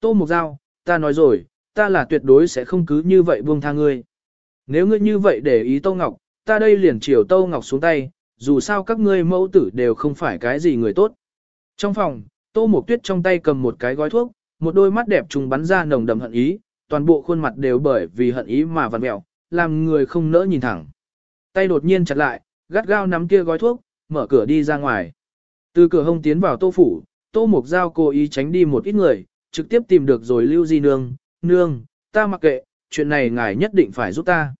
Tô Mục Giao, ta nói rồi, ta là tuyệt đối sẽ không cứ như vậy buông tha ngươi. Nếu ngươi như vậy để ý Tô Ngọc, ta đây liền chiều Tô Ngọc xuống tay, dù sao các ngươi mẫu tử đều không phải cái gì người tốt. Trong phòng, Tô Mộc Tuyết trong tay cầm một cái gói thuốc, một đôi mắt đẹp trùng bắn ra nồng đậm hận ý, toàn bộ khuôn mặt đều bởi vì hận ý mà vặn mẹo, làm người không nỡ nhìn thẳng. Tay đột nhiên chặt lại, gắt gao nắm kia gói thuốc, mở cửa đi ra ngoài. Từ cửa hông tiến vào Tô phủ, Tô Mộc Giao cố ý tránh đi một ít người, trực tiếp tìm được rồi Lưu Di Nương, Nương, ta mặc kệ, chuyện này ngài nhất định phải giúp ta.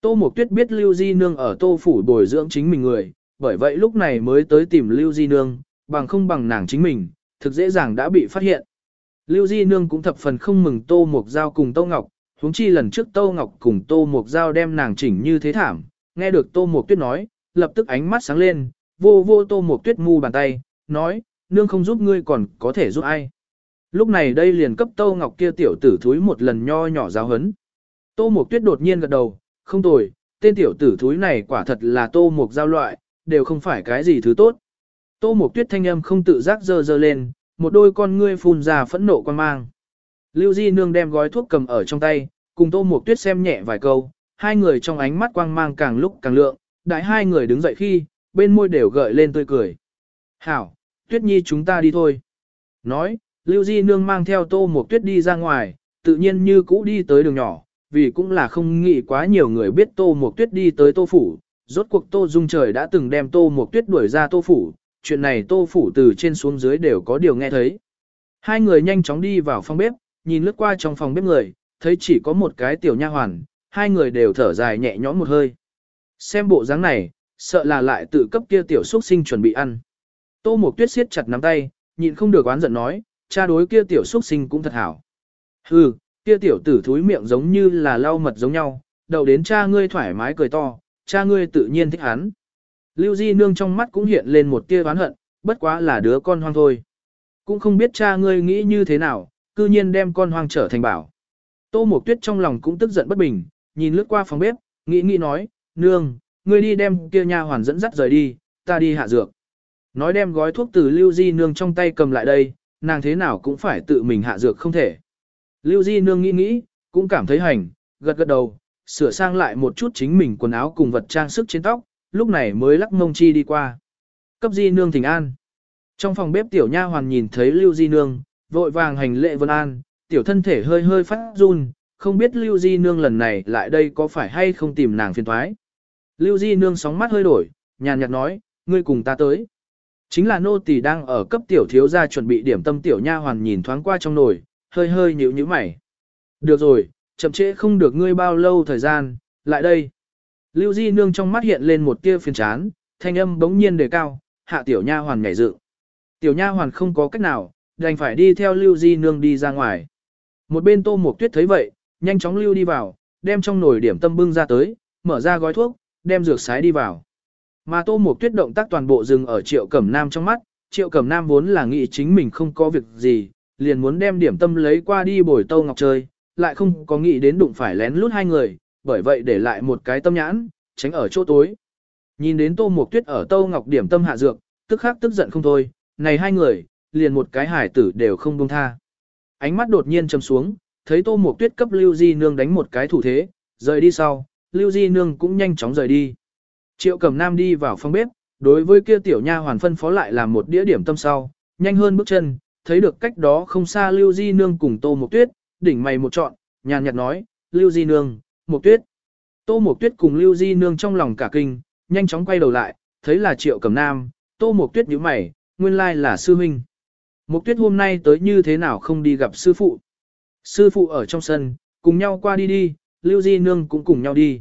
Tô Mộc Tuyết biết Lưu Di Nương ở Tô Phủ bồi dưỡng chính mình người, bởi vậy lúc này mới tới tìm Lưu Di Nương, bằng không bằng nàng chính mình, thực dễ dàng đã bị phát hiện. Lưu Di Nương cũng thập phần không mừng Tô Mộc Giao cùng Tô Ngọc, huống chi lần trước Tô Ngọc cùng Tô Mộc Giao đem nàng chỉnh như thế thảm, nghe được Tô Mộc Tuyết nói, lập tức ánh mắt sáng lên, vô vô Tô Mộc Tuyết mu bàn tay, nói, nương không giúp ngươi còn có thể giúp ai. Lúc này đây liền cấp Tô Ngọc kia tiểu tử thúi một lần nho nhỏ giáo hấn. Tô Mộc Tuyết đột nhiên gật đầu, không tồi, tên tiểu tử thúi này quả thật là Tô Mộc Giao loại, đều không phải cái gì thứ tốt. Tô Mộc Tuyết thanh âm không tự giác dơ dơ lên, một đôi con ngươi phun ra phẫn nộ quan mang. Lưu Di Nương đem gói thuốc cầm ở trong tay, cùng Tô Mộc Tuyết xem nhẹ vài câu, hai người trong ánh mắt quang mang càng lúc càng lượng, đại hai người đứng dậy khi, bên môi đều gợi lên tươi cười. Hảo, Tuyết Nhi chúng ta đi thôi. Nói, Lưu Di Nương mang theo Tô Mộc Tuyết đi ra ngoài, tự nhiên như cũ đi tới đường nhỏ, vì cũng là không nghĩ quá nhiều người biết Tô Mộc Tuyết đi tới Tô Phủ. Rốt cuộc Tô Dung Trời đã từng đem Tô Mộc Tuyết đuổi ra Tô Phủ, chuyện này Tô Phủ từ trên xuống dưới đều có điều nghe thấy. Hai người nhanh chóng đi vào phòng bếp, nhìn lướt qua trong phòng bếp người, thấy chỉ có một cái tiểu nha hoàn, hai người đều thở dài nhẹ nhõm một hơi. Xem bộ dáng này, sợ là lại tự cấp kia tiểu xuất sinh chuẩn bị ăn. Tô Mộc Tuyết siết chặt nắm tay, nhịn không được oán giận nói, cha đối kia tiểu xuất sinh cũng thật hảo. Hừ, kia tiểu tử thúi miệng giống như là lau mật giống nhau, đầu đến cha ngươi thoải mái cười to, cha ngươi tự nhiên thích hắn. Lưu Di Nương trong mắt cũng hiện lên một tia oán hận, bất quá là đứa con hoang thôi. Cũng không biết cha ngươi nghĩ như thế nào, cư nhiên đem con hoang trở thành bảo. Tô Mộc Tuyết trong lòng cũng tức giận bất bình, nhìn lướt qua phòng bếp, nghĩ nghĩ nói, nương, ngươi đi đem kia nha hoàn dẫn dắt rời đi, ta đi hạ dược. Nói đem gói thuốc từ Lưu Di Nương trong tay cầm lại đây, nàng thế nào cũng phải tự mình hạ dược không thể. Lưu Di Nương nghĩ nghĩ, cũng cảm thấy hành, gật gật đầu, sửa sang lại một chút chính mình quần áo cùng vật trang sức trên tóc, lúc này mới lắc mông chi đi qua. Cấp Di Nương thỉnh an. Trong phòng bếp tiểu nha hoàn nhìn thấy Lưu Di Nương, vội vàng hành lệ vân an, tiểu thân thể hơi hơi phát run, không biết Lưu Di Nương lần này lại đây có phải hay không tìm nàng phiền thoái. Lưu Di Nương sóng mắt hơi đổi, nhàn nhạt nói, ngươi cùng ta tới. Chính là nô tỳ đang ở cấp tiểu thiếu gia chuẩn bị điểm tâm tiểu nha hoàn nhìn thoáng qua trong nồi, hơi hơi nhíu nhíu mày. Được rồi, chậm trễ không được ngươi bao lâu thời gian, lại đây. Lưu Di Nương trong mắt hiện lên một tia phiền chán, thanh âm bỗng nhiên đề cao, hạ tiểu nha hoàn nhảy dựng. Tiểu nha hoàn không có cách nào, đành phải đi theo Lưu Di Nương đi ra ngoài. Một bên Tô Mộc Tuyết thấy vậy, nhanh chóng lưu đi vào, đem trong nồi điểm tâm bưng ra tới, mở ra gói thuốc, đem dược sái đi vào. Mà Tô Mộc Tuyết động tác toàn bộ dừng ở Triệu Cẩm Nam trong mắt, Triệu Cẩm Nam vốn là nghĩ chính mình không có việc gì, liền muốn đem điểm tâm lấy qua đi bồi Tô Ngọc chơi, lại không có nghĩ đến đụng phải lén lút hai người, bởi vậy để lại một cái tâm nhãn, tránh ở chỗ tối. Nhìn đến Tô Mộc Tuyết ở Tô Ngọc điểm tâm hạ dược, tức khắc tức giận không thôi, này hai người, liền một cái hải tử đều không buông tha. Ánh mắt đột nhiên trầm xuống, thấy Tô Mộc Tuyết cấp Lưu Di Nương đánh một cái thủ thế, rời đi sau, Lưu Di Nương cũng nhanh chóng rời đi. Triệu Cẩm Nam đi vào phòng bếp, đối với kia tiểu nha hoàn phân phó lại làm một đĩa điểm tâm sau, nhanh hơn bước chân, thấy được cách đó không xa Lưu Di Nương cùng Tô Mộc Tuyết, đỉnh mày một trọn, nhàn nhạt nói, Lưu Di Nương, Mộc Tuyết. Tô Mộc Tuyết cùng Lưu Di Nương trong lòng cả kinh, nhanh chóng quay đầu lại, thấy là Triệu Cẩm Nam, Tô Mộc Tuyết nhíu mày, nguyên lai là sư huynh. Mộc Tuyết hôm nay tới như thế nào không đi gặp sư phụ. Sư phụ ở trong sân, cùng nhau qua đi đi, Lưu Di Nương cũng cùng nhau đi.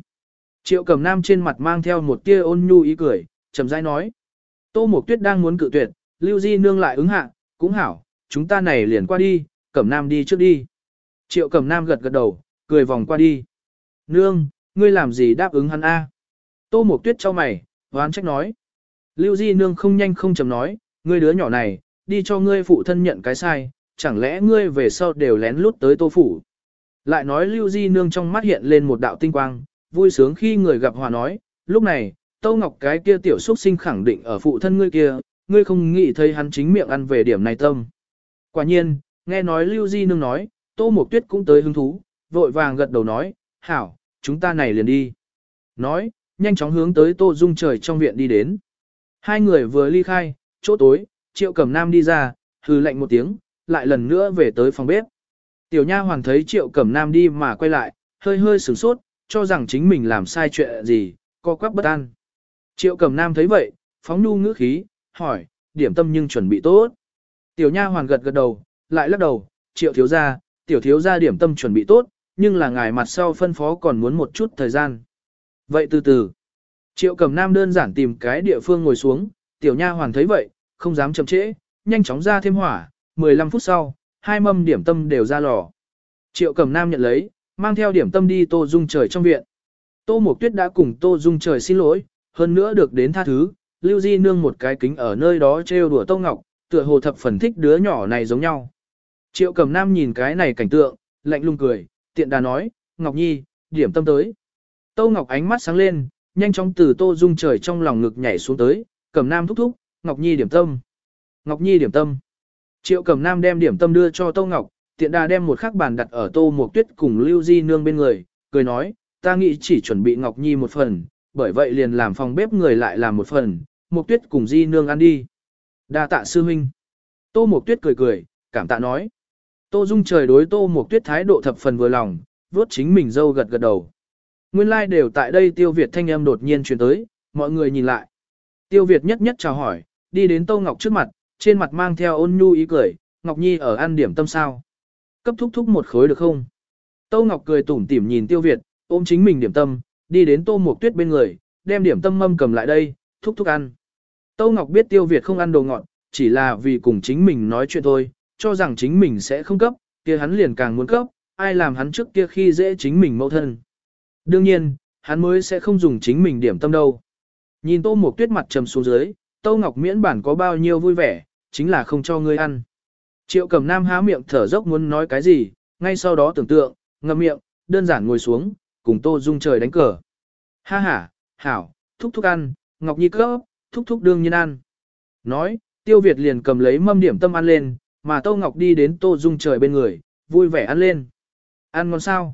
Triệu Cẩm Nam trên mặt mang theo một tia ôn nhu ý cười, chậm rãi nói. Tô Mộc Tuyết đang muốn cự tuyệt, Lưu Di Nương lại ứng hạ, cũng hảo, chúng ta này liền qua đi, Cẩm Nam đi trước đi. Triệu Cẩm Nam gật gật đầu, cười vòng qua đi. Nương, ngươi làm gì đáp ứng hắn a? Tô Mộc Tuyết cho mày, hoán trách nói. Lưu Di Nương không nhanh không chậm nói, ngươi đứa nhỏ này, đi cho ngươi phụ thân nhận cái sai, chẳng lẽ ngươi về sau đều lén lút tới tô phủ. Lại nói Lưu Di Nương trong mắt hiện lên một đạo tinh quang, vui sướng khi người gặp hòa nói, lúc này, Tô Ngọc cái kia tiểu xuất sinh khẳng định ở phụ thân ngươi kia, ngươi không nghĩ thấy hắn chính miệng ăn về điểm này tâm. Quả nhiên, nghe nói Lưu Di Nương nói, Tô Mộc Tuyết cũng tới hứng thú, vội vàng gật đầu nói, hảo, chúng ta này liền đi. Nói, nhanh chóng hướng tới Tô Dung trời trong viện đi đến. Hai người vừa ly khai, chỗ tối, Triệu Cẩm Nam đi ra, hừ lạnh một tiếng, lại lần nữa về tới phòng bếp. Tiểu Nha hoàng thấy Triệu Cẩm Nam đi mà quay lại, hơi hơi sửng sốt, cho rằng chính mình làm sai chuyện gì, co quắp bất an. Triệu Cẩm Nam thấy vậy, phóng nhu ngữ khí, hỏi, điểm tâm nhưng chuẩn bị tốt. Tiểu Nha hoàn gật gật đầu, lại lắc đầu, Triệu thiếu gia, tiểu thiếu gia điểm tâm chuẩn bị tốt, nhưng là ngài mặt sau phân phó còn muốn một chút thời gian. Vậy từ từ, Triệu Cẩm Nam đơn giản tìm cái địa phương ngồi xuống, tiểu nha hoàn thấy vậy, không dám chậm trễ, nhanh chóng ra thêm hỏa, 15 phút sau, hai mâm điểm tâm đều ra lò. Triệu Cẩm Nam nhận lấy, mang theo điểm tâm đi Tô Dung trời trong viện. Tô Mộc Tuyết đã cùng Tô Dung trời xin lỗi, hơn nữa được đến tha thứ, Lưu Di nương một cái kính ở nơi đó trêu đùa Tô Ngọc, tựa hồ thập phần thích đứa nhỏ này giống nhau. Triệu Cẩm Nam nhìn cái này cảnh tượng, lạnh lùng cười, tiện đà nói, Ngọc Nhi, điểm tâm tới. Tô Ngọc ánh mắt sáng lên, nhanh chóng từ Tô Dung trời trong lòng ngực nhảy xuống tới, Cẩm Nam thúc thúc, Ngọc Nhi điểm tâm. Ngọc Nhi điểm tâm. Triệu Cẩm Nam đem điểm tâm đưa cho Tô Ngọc, tiện đà đem một khắc bàn đặt ở Tô Mộc Tuyết cùng Lưu Di nương bên người, cười nói, ta nghĩ chỉ chuẩn bị Ngọc Nhi một phần, bởi vậy liền làm phòng bếp người lại làm một phần, Mộc Tuyết cùng Di nương ăn đi. Đa tạ sư huynh. Tô Mộc Tuyết cười cười, cảm tạ nói. Tô Dung trời đối Tô Mộc Tuyết thái độ thập phần vừa lòng, vuốt chính mình dâu gật gật đầu. Nguyên lai like đều tại đây Tiêu Việt thanh âm đột nhiên truyền tới, mọi người nhìn lại. Tiêu Việt nhất nhất chào hỏi, đi đến Tô Ngọc trước mặt, trên mặt mang theo ôn nhu ý cười, Ngọc Nhi ở ăn điểm tâm sao. Cấp thúc thúc một khối được không? Tô Ngọc cười tủm tỉm nhìn Tiêu Việt, ôm chính mình điểm tâm, đi đến Tô Mộc Tuyết bên người, đem điểm tâm mâm cầm lại đây, thúc thúc ăn. Tô Ngọc biết Tiêu Việt không ăn đồ ngọt, chỉ là vì cùng chính mình nói chuyện thôi, cho rằng chính mình sẽ không cấp, kia hắn liền càng muốn cấp, ai làm hắn trước kia khi dễ chính mình mẫu thân. Đương nhiên, hắn mới sẽ không dùng chính mình điểm tâm đâu. Nhìn Tô Mộc Tuyết mặt trầm xuống dưới, Tô Ngọc miễn bản có bao nhiêu vui vẻ, chính là không cho ngươi ăn. Triệu Cẩm Nam há miệng thở dốc muốn nói cái gì, ngay sau đó tưởng tượng, ngậm miệng, đơn giản ngồi xuống, cùng Tô Dung trời đánh cờ. Ha ha, hảo, thúc thúc ăn, Ngọc Nhi cấp, thúc thúc đương nhiên ăn. Nói, Tiêu Việt liền cầm lấy mâm điểm tâm ăn lên, mà Tô Ngọc đi đến Tô Dung trời bên người, vui vẻ ăn lên. Ăn ngon sao?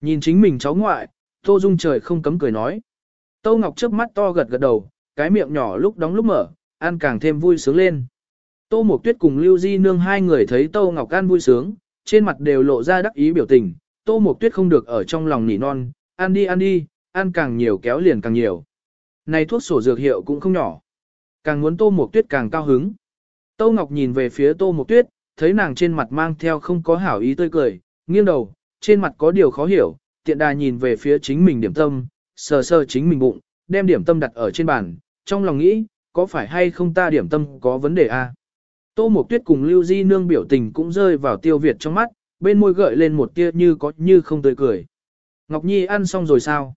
Nhìn chính mình cháu ngoại, Tô Dung trời không cấm cười nói. Tô Ngọc chớp mắt to gật gật đầu, cái miệng nhỏ lúc đóng lúc mở, ăn càng thêm vui sướng lên. Tô Mộc Tuyết cùng Lưu Di Nương hai người thấy Tô Ngọc An vui sướng, trên mặt đều lộ ra đắc ý biểu tình. Tô Mộc Tuyết không được ở trong lòng nỉ non, ăn đi ăn đi, ăn càng nhiều kéo liền càng nhiều. Này thuốc sổ dược hiệu cũng không nhỏ. Càng muốn Tô Mộc Tuyết càng cao hứng. Tô Ngọc nhìn về phía Tô Mộc Tuyết, thấy nàng trên mặt mang theo không có hảo ý tươi cười, nghiêng đầu, trên mặt có điều khó hiểu, tiện đà nhìn về phía chính mình điểm tâm, sờ sờ chính mình bụng, đem điểm tâm đặt ở trên bàn, trong lòng nghĩ, có phải hay không ta điểm tâm có vấn đề a? À? Tô Mộc Tuyết cùng Lưu Di Nương biểu tình cũng rơi vào tiêu Việt trong mắt, bên môi gợi lên một tia như có như không tươi cười. Ngọc Nhi ăn xong rồi sao?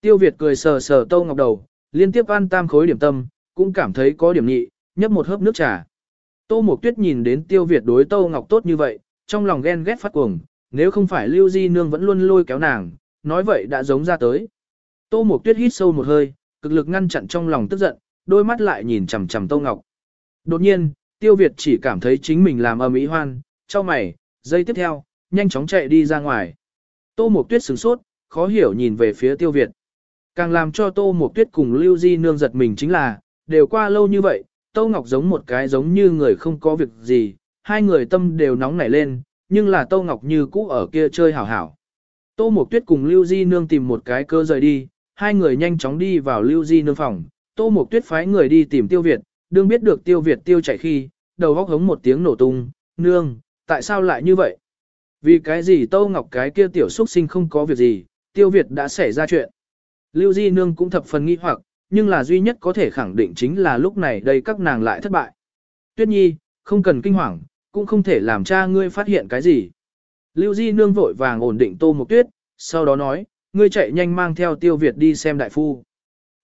Tiêu Việt cười sờ sờ Tô Ngọc đầu, liên tiếp ăn tam khối điểm tâm, cũng cảm thấy có điểm nhị, nhấp một hớp nước trà. Tô Mộc Tuyết nhìn đến Tiêu Việt đối Tô Ngọc tốt như vậy, trong lòng ghen ghét phát cuồng, nếu không phải Lưu Di Nương vẫn luôn lôi kéo nàng, nói vậy đã giống ra tới. Tô Mộc Tuyết hít sâu một hơi, cực lực ngăn chặn trong lòng tức giận, đôi mắt lại nhìn chằm chằm Tô Ngọc. Đột nhiên, Tiêu Việt chỉ cảm thấy chính mình làm âm ý hoan, cho mày, giây tiếp theo, nhanh chóng chạy đi ra ngoài. Tô Mộc Tuyết sửng sốt, khó hiểu nhìn về phía Tiêu Việt. Càng làm cho Tô Mộc Tuyết cùng Lưu Di Nương giật mình chính là, đều qua lâu như vậy, Tô Ngọc giống một cái giống như người không có việc gì, hai người tâm đều nóng nảy lên, nhưng là Tô Ngọc như cũ ở kia chơi hảo hảo. Tô Mộc Tuyết cùng Lưu Di Nương tìm một cái cơ rời đi, hai người nhanh chóng đi vào Lưu Di Nương phòng. Tô Mộc Tuyết phái người đi tìm Tiêu Việt, đương biết được Tiêu Việt tiêu chạy khi, đầu góc hống một tiếng nổ tung, nương, tại sao lại như vậy? Vì cái gì Tô Ngọc cái kia tiểu xuất sinh không có việc gì, Tiêu Việt đã xảy ra chuyện. Lưu Di Nương cũng thập phần nghi hoặc, nhưng là duy nhất có thể khẳng định chính là lúc này đây các nàng lại thất bại. Tuyết Nhi, không cần kinh hoàng, cũng không thể làm cha ngươi phát hiện cái gì. Lưu Di nương vội vàng ổn định Tô Mộc Tuyết, sau đó nói, ngươi chạy nhanh mang theo Tiêu Việt đi xem đại phu.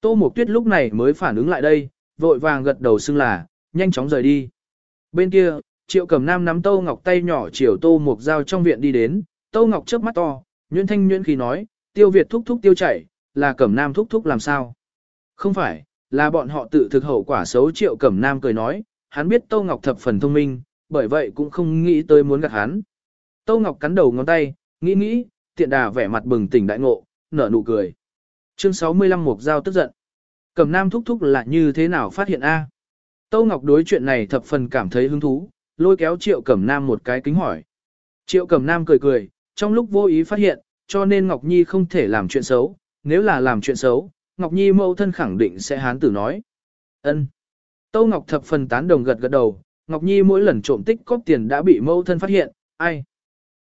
Tô Mộc Tuyết lúc này mới phản ứng lại đây, vội vàng gật đầu xưng là, nhanh chóng rời đi. Bên kia, Triệu Cẩm Nam nắm Tô Ngọc tay nhỏ chiều Tô Mục Giao trong viện đi đến, Tô Ngọc chớp mắt to, nhuyễn thanh nhuyễn khi nói, Tiêu Việt thúc thúc tiêu chảy, là Cẩm Nam thúc thúc làm sao? Không phải, là bọn họ tự thực hậu quả xấu Triệu Cẩm Nam cười nói, hắn biết Tô Ngọc thập phần thông minh, bởi vậy cũng không nghĩ tới muốn gạt hắn. Tô Ngọc cắn đầu ngón tay, nghĩ nghĩ, tiện đà vẻ mặt bừng tỉnh đại ngộ, nở nụ cười. Chương 65 Mục Giao tức giận. Cẩm Nam thúc thúc là như thế nào phát hiện A? Tâu Ngọc đối chuyện này thập phần cảm thấy hứng thú, lôi kéo Triệu Cẩm Nam một cái kính hỏi. Triệu Cẩm Nam cười cười, trong lúc vô ý phát hiện, cho nên Ngọc Nhi không thể làm chuyện xấu, nếu là làm chuyện xấu, Ngọc Nhi mẫu thân khẳng định sẽ hán tử nói. ân Tâu Ngọc thập phần tán đồng gật gật đầu, Ngọc Nhi mỗi lần trộm tích cóp tiền đã bị mẫu thân phát hiện, ai?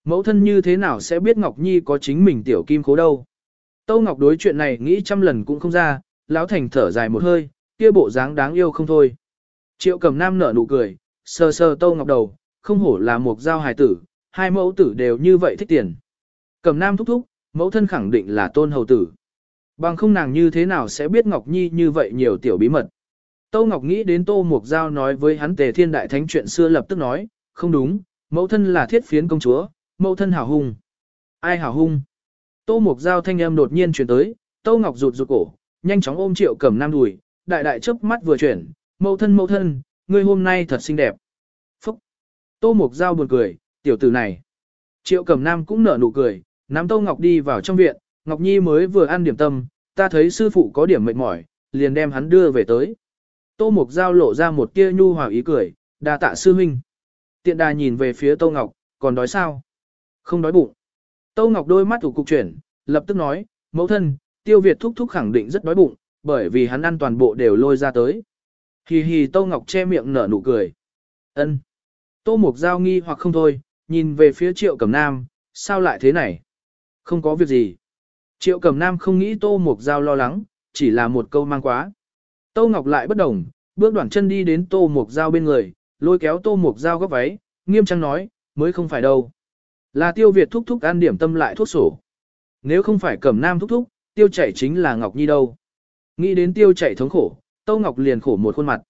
Mẫu thân như thế nào sẽ biết Ngọc Nhi có chính mình tiểu kim khố đâu? Tâu Ngọc đối chuyện này nghĩ trăm lần cũng không ra, lão thành thở dài một hơi, kia bộ dáng đáng yêu không thôi. Triệu Cẩm Nam nở nụ cười, sờ sờ Tô Ngọc đầu, không hổ là một giao hài tử, hai mẫu tử đều như vậy thích tiền. Cẩm Nam thúc thúc, mẫu thân khẳng định là tôn hầu tử. Bằng không nàng như thế nào sẽ biết Ngọc Nhi như vậy nhiều tiểu bí mật. Tô Ngọc nghĩ đến Tô Mục Giao nói với hắn tề thiên đại thánh chuyện xưa lập tức nói, không đúng, mẫu thân là thiết phiến công chúa, mẫu thân hảo hung. Ai hảo hung? Tô Mục Giao thanh âm đột nhiên chuyển tới, Tô Ngọc rụt rụt cổ, nhanh chóng ôm triệu cẩm nam đùi, đại đại chớp mắt vừa chuyển, mẫu thân mẫu thân, ngươi hôm nay thật xinh đẹp. Phúc! Tô Mục Giao buồn cười, tiểu tử này. Triệu cẩm nam cũng nở nụ cười, nắm Tô Ngọc đi vào trong viện, Ngọc Nhi mới vừa ăn điểm tâm, ta thấy sư phụ có điểm mệt mỏi, liền đem hắn đưa về tới. Tô Mục Giao lộ ra một tia nhu hòa ý cười, đa tạ sư huynh. Tiện đà nhìn về phía Tô Ngọc, còn đói sao? Không đói bụng. Tô Ngọc đôi mắt thủ cục chuyển, lập tức nói, mẫu thân, tiêu Việt thúc thúc khẳng định rất đói bụng, bởi vì hắn ăn toàn bộ đều lôi ra tới. Hì hì Tô Ngọc che miệng nở nụ cười. ân Tô Mục Giao nghi hoặc không thôi, nhìn về phía Triệu Cẩm Nam, sao lại thế này? Không có việc gì. Triệu Cẩm Nam không nghĩ Tô Mục Giao lo lắng, chỉ là một câu mang quá. Tô Ngọc lại bất đồng, bước đoạn chân đi đến Tô Mục Giao bên người, lôi kéo Tô Mục Giao góc váy, nghiêm trang nói, mới không phải đâu. Là tiêu Việt thúc thúc ăn điểm tâm lại thuốc sổ. Nếu không phải cẩm nam thúc thúc, tiêu chảy chính là Ngọc Nhi đâu. Nghĩ đến tiêu chảy thống khổ, Tô Ngọc liền khổ một khuôn mặt.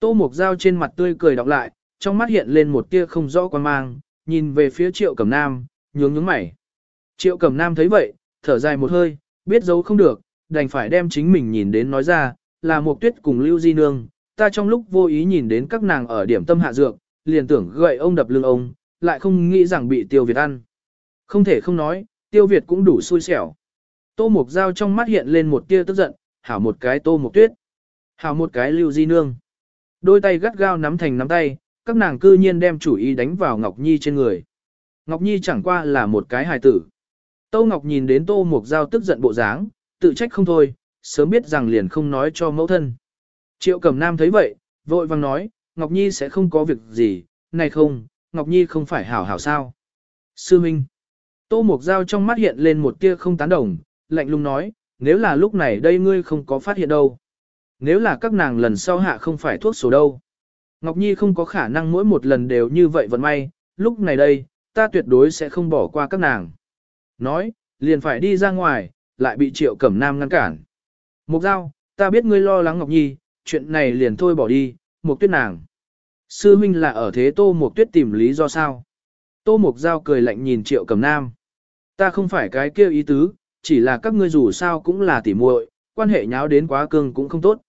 Tô Mộc Giao trên mặt tươi cười đọc lại, trong mắt hiện lên một tia không rõ quan mang, nhìn về phía Triệu Cẩm Nam, nhướng nhướng mày. Triệu Cẩm Nam thấy vậy, thở dài một hơi, biết giấu không được, đành phải đem chính mình nhìn đến nói ra, là một tuyết cùng Lưu Di Nương, ta trong lúc vô ý nhìn đến các nàng ở điểm tâm hạ dược, liền tưởng gậy ông đập lưng ông, lại không nghĩ rằng bị Tiêu Việt ăn. Không thể không nói, Tiêu Việt cũng đủ xui xẻo. Tô Mục Giao trong mắt hiện lên một tia tức giận, hảo một cái Tô Mục Tuyết, hảo một cái Lưu Di Nương. Đôi tay gắt gao nắm thành nắm tay, các nàng cư nhiên đem chủ ý đánh vào Ngọc Nhi trên người. Ngọc Nhi chẳng qua là một cái hài tử. Tô Ngọc nhìn đến Tô Mục Giao tức giận bộ dáng, tự trách không thôi, sớm biết rằng liền không nói cho mẫu thân. Triệu Cẩm Nam thấy vậy, vội vàng nói, Ngọc Nhi sẽ không có việc gì, này không, Ngọc Nhi không phải hảo hảo sao. Sư Minh. Tô Mục Giao trong mắt hiện lên một tia không tán đồng, lạnh lùng nói, nếu là lúc này đây ngươi không có phát hiện đâu. Nếu là các nàng lần sau hạ không phải thuốc sổ đâu. Ngọc Nhi không có khả năng mỗi một lần đều như vậy vận may, lúc này đây, ta tuyệt đối sẽ không bỏ qua các nàng. Nói, liền phải đi ra ngoài, lại bị Triệu Cẩm Nam ngăn cản. Mục Giao, ta biết ngươi lo lắng Ngọc Nhi, chuyện này liền thôi bỏ đi, Mục Tuyết nàng. Sư huynh là ở thế Tô Mục Tuyết tìm lý do sao? Tô Mục Giao cười lạnh nhìn Triệu Cẩm Nam. Ta không phải cái kêu ý tứ, chỉ là các ngươi dù sao cũng là tỉ muội, quan hệ nháo đến quá cương cũng không tốt.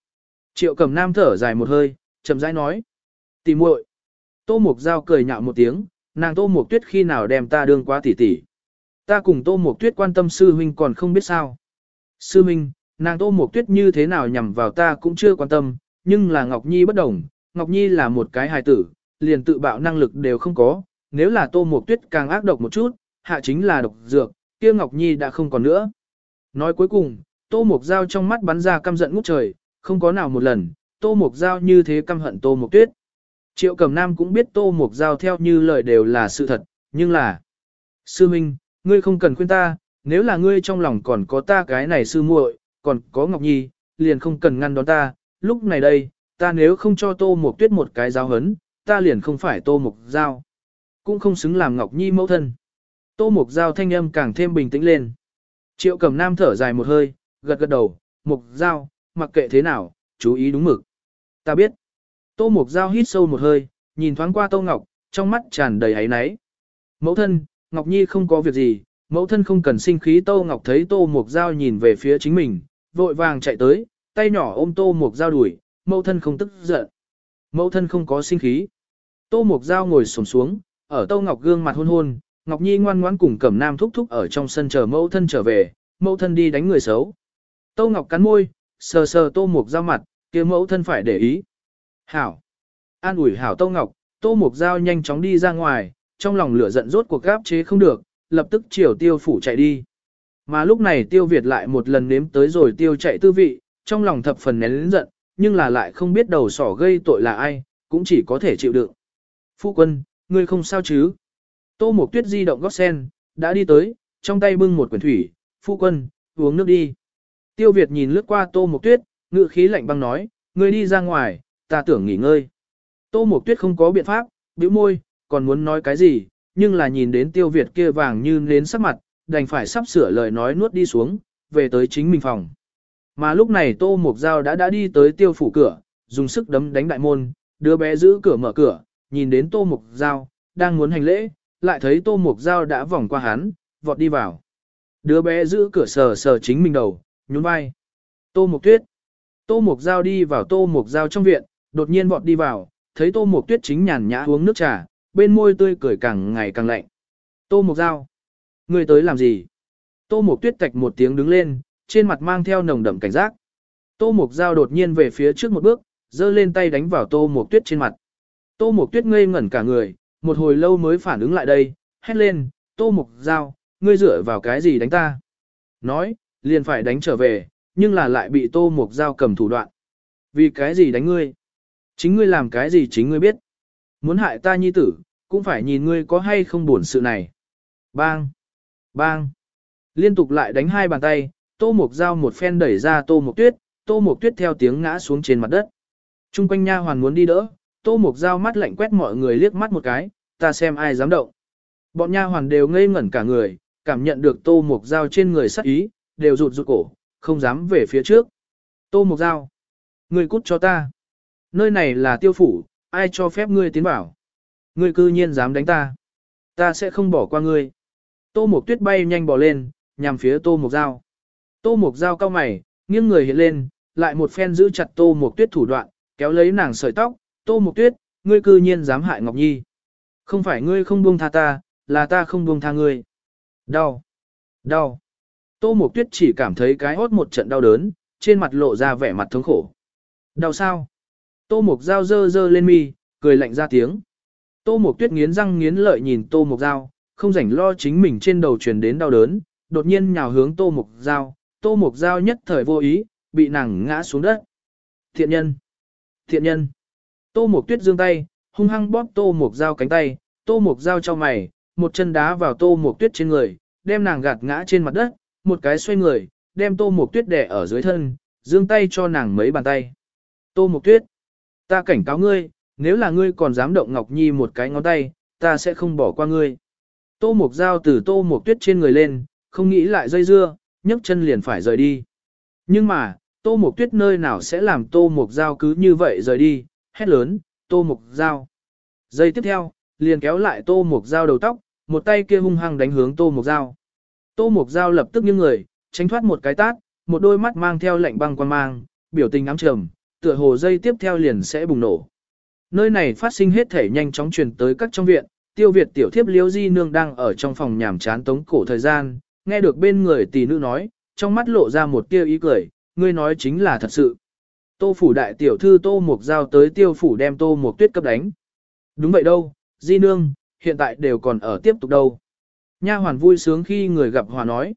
Triệu Cẩm Nam thở dài một hơi, chậm rãi nói. Tỉ muội. Tô Mục Giao cười nhạo một tiếng, nàng Tô Mục Tuyết khi nào đem ta đương quá tỉ tỉ. Ta cùng Tô Mục Tuyết quan tâm sư huynh còn không biết sao. Sư huynh, nàng Tô Mục Tuyết như thế nào nhằm vào ta cũng chưa quan tâm, nhưng là Ngọc Nhi bất đồng, Ngọc Nhi là một cái hài tử, liền tự bạo năng lực đều không có, nếu là Tô Mộc Tuyết càng ác độc một chút, hạ chính là độc dược, kia Ngọc Nhi đã không còn nữa. Nói cuối cùng, Tô Mộc Giao trong mắt bắn ra căm giận ngút trời, không có nào một lần, Tô Mộc Giao như thế căm hận Tô Mộc Tuyết. Triệu Cẩm Nam cũng biết Tô Mộc Giao theo như lời đều là sự thật, nhưng là... Sư Minh, ngươi không cần khuyên ta, nếu là ngươi trong lòng còn có ta cái này sư muội, còn có Ngọc Nhi, liền không cần ngăn đón ta, lúc này đây, ta nếu không cho Tô Mộc Tuyết một cái giáo hấn, ta liền không phải Tô Mộc Giao. Cũng không xứng làm Ngọc Nhi mẫu thân. Tô Mục Giao thanh âm càng thêm bình tĩnh lên. Triệu Cẩm Nam thở dài một hơi, gật gật đầu, Mục Giao, mặc kệ thế nào, chú ý đúng mực. Ta biết. Tô Mục Giao hít sâu một hơi, nhìn thoáng qua Tô Ngọc, trong mắt tràn đầy áy náy. Mẫu thân, Ngọc Nhi không có việc gì, mẫu thân không cần sinh khí Tô Ngọc thấy Tô Mục Giao nhìn về phía chính mình, vội vàng chạy tới, tay nhỏ ôm Tô Mục Giao đuổi, mẫu thân không tức giận. Mẫu thân không có sinh khí. Tô Mục Giao ngồi xổm xuống, ở Tô Ngọc gương mặt hôn hôn, Ngọc Nhi ngoan ngoãn cùng Cẩm Nam thúc thúc ở trong sân chờ mẫu thân trở về, mẫu thân đi đánh người xấu. Tô Ngọc cắn môi, sờ sờ Tô Mục Giao mặt, kia mẫu thân phải để ý. Hảo. An ủi Hảo Tô Ngọc, Tô Mục Giao nhanh chóng đi ra ngoài, trong lòng lửa giận rốt cuộc gáp chế không được, lập tức chiều tiêu phủ chạy đi. Mà lúc này tiêu Việt lại một lần nếm tới rồi tiêu chạy tư vị, trong lòng thập phần nén lĩnh giận, nhưng là lại không biết đầu sỏ gây tội là ai, cũng chỉ có thể chịu đựng. Phu quân, ngươi không sao chứ? Tô Mộc Tuyết di động gót sen, đã đi tới, trong tay bưng một quyển thủy, phu quân, uống nước đi. Tiêu Việt nhìn lướt qua Tô Mộc Tuyết, ngự khí lạnh băng nói, ngươi đi ra ngoài, ta tưởng nghỉ ngơi. Tô Mộc Tuyết không có biện pháp, bĩu môi, còn muốn nói cái gì, nhưng là nhìn đến Tiêu Việt kia vàng như nến sắc mặt, đành phải sắp sửa lời nói nuốt đi xuống, về tới chính mình phòng. Mà lúc này Tô Mộc Giao đã đã đi tới tiêu phủ cửa, dùng sức đấm đánh đại môn, đứa bé giữ cửa mở cửa, nhìn đến Tô Mộc Giao, đang muốn hành lễ, lại thấy Tô Mộc Giao đã vòng qua hắn, vọt đi vào. Đứa bé giữ cửa sờ sờ chính mình đầu, nhún vai. Tô Mộc Tuyết. Tô Mộc Giao đi vào Tô Mộc Giao trong viện, đột nhiên vọt đi vào, thấy Tô Mộc Tuyết chính nhàn nhã uống nước trà, bên môi tươi cười càng ngày càng lạnh. Tô Mộc Giao. Người tới làm gì? Tô Mộc Tuyết tạch một tiếng đứng lên, trên mặt mang theo nồng đậm cảnh giác. Tô Mộc Giao đột nhiên về phía trước một bước, giơ lên tay đánh vào Tô Mộc Tuyết trên mặt. Tô Mộc Tuyết ngây ngẩn cả người, một hồi lâu mới phản ứng lại đây, hét lên, Tô mục Giao, ngươi dựa vào cái gì đánh ta? Nói, liền phải đánh trở về, nhưng là lại bị Tô mục Giao cầm thủ đoạn. Vì cái gì đánh ngươi? Chính ngươi làm cái gì chính ngươi biết. Muốn hại ta nhi tử, cũng phải nhìn ngươi có hay không buồn sự này. Bang! Bang! Liên tục lại đánh hai bàn tay, Tô Mục Giao một phen đẩy ra Tô Mục Tuyết, Tô Mục Tuyết theo tiếng ngã xuống trên mặt đất. Trung quanh nha hoàn muốn đi đỡ, Tô Mục Giao mắt lạnh quét mọi người liếc mắt một cái, ta xem ai dám động. Bọn nha hoàn đều ngây ngẩn cả người, cảm nhận được Tô Mục Giao trên người sắc ý, đều rụt rụt cổ, không dám về phía trước. Tô Mục Giao, ngươi cút cho ta. Nơi này là tiêu phủ, ai cho phép ngươi tiến vào. Ngươi cư nhiên dám đánh ta. Ta sẽ không bỏ qua ngươi. Tô Mục Tuyết bay nhanh bỏ lên, nhằm phía Tô Mục Giao. Tô Mục Giao cao mày, nghiêng người hiện lên, lại một phen giữ chặt Tô Mục Tuyết thủ đoạn, kéo lấy nàng sợi tóc, Tô Mục Tuyết, ngươi cư nhiên dám hại Ngọc Nhi. Không phải ngươi không buông tha ta, là ta không buông tha ngươi. Đau, đau. Tô Mục Tuyết chỉ cảm thấy cái hốt một trận đau đớn, trên mặt lộ ra vẻ mặt thống khổ. Đau sao? Tô Mục Giao dơ dơ lên mi, cười lạnh ra tiếng. Tô Mục Tuyết nghiến răng nghiến lợi nhìn Tô Mục Giao, không rảnh lo chính mình trên đầu truyền đến đau đớn, đột nhiên nhào hướng Tô Mục Giao, Tô Mục Giao nhất thời vô ý, bị nàng ngã xuống đất. Thiện nhân! Thiện nhân! Tô Mộc Tuyết giương tay, hung hăng bóp Tô Mộc Giao cánh tay, Tô Mộc Giao cho mày, một chân đá vào Tô Mộc Tuyết trên người, đem nàng gạt ngã trên mặt đất, một cái xoay người, đem Tô Mộc Tuyết đè ở dưới thân, giương tay cho nàng mấy bàn tay. Tô Mộc Tuyết! Ta cảnh cáo ngươi, nếu là ngươi còn dám động Ngọc Nhi một cái ngón tay, ta sẽ không bỏ qua ngươi. Tô Mộc Giao từ Tô Mộc Tuyết trên người lên, không nghĩ lại dây dưa, nhấc chân liền phải rời đi. Nhưng mà, Tô Mộc Tuyết nơi nào sẽ làm Tô Mộc Giao cứ như vậy rời đi, hét lớn, Tô Mục dao. Giây tiếp theo, liền kéo lại Tô Mục dao đầu tóc, một tay kia hung hăng đánh hướng Tô Mục dao. Tô Mục dao lập tức nghiêng người, tránh thoát một cái tát, một đôi mắt mang theo lạnh băng quan mang, biểu tình ám trầm, tựa hồ dây tiếp theo liền sẽ bùng nổ. Nơi này phát sinh hết thể nhanh chóng truyền tới các trong viện, tiêu việt tiểu thiếp liễu di nương đang ở trong phòng nhảm chán tống cổ thời gian, nghe được bên người tỷ nữ nói, trong mắt lộ ra một tia ý cười, ngươi nói chính là thật sự. Tô phủ đại tiểu thư Tô Mục Giao tới tiêu phủ đem Tô Mục Tuyết cấp đánh. Đúng vậy đâu, Di Nương, hiện tại đều còn ở tiếp tục đâu. Nha hoàn vui sướng khi người gặp hòa nói.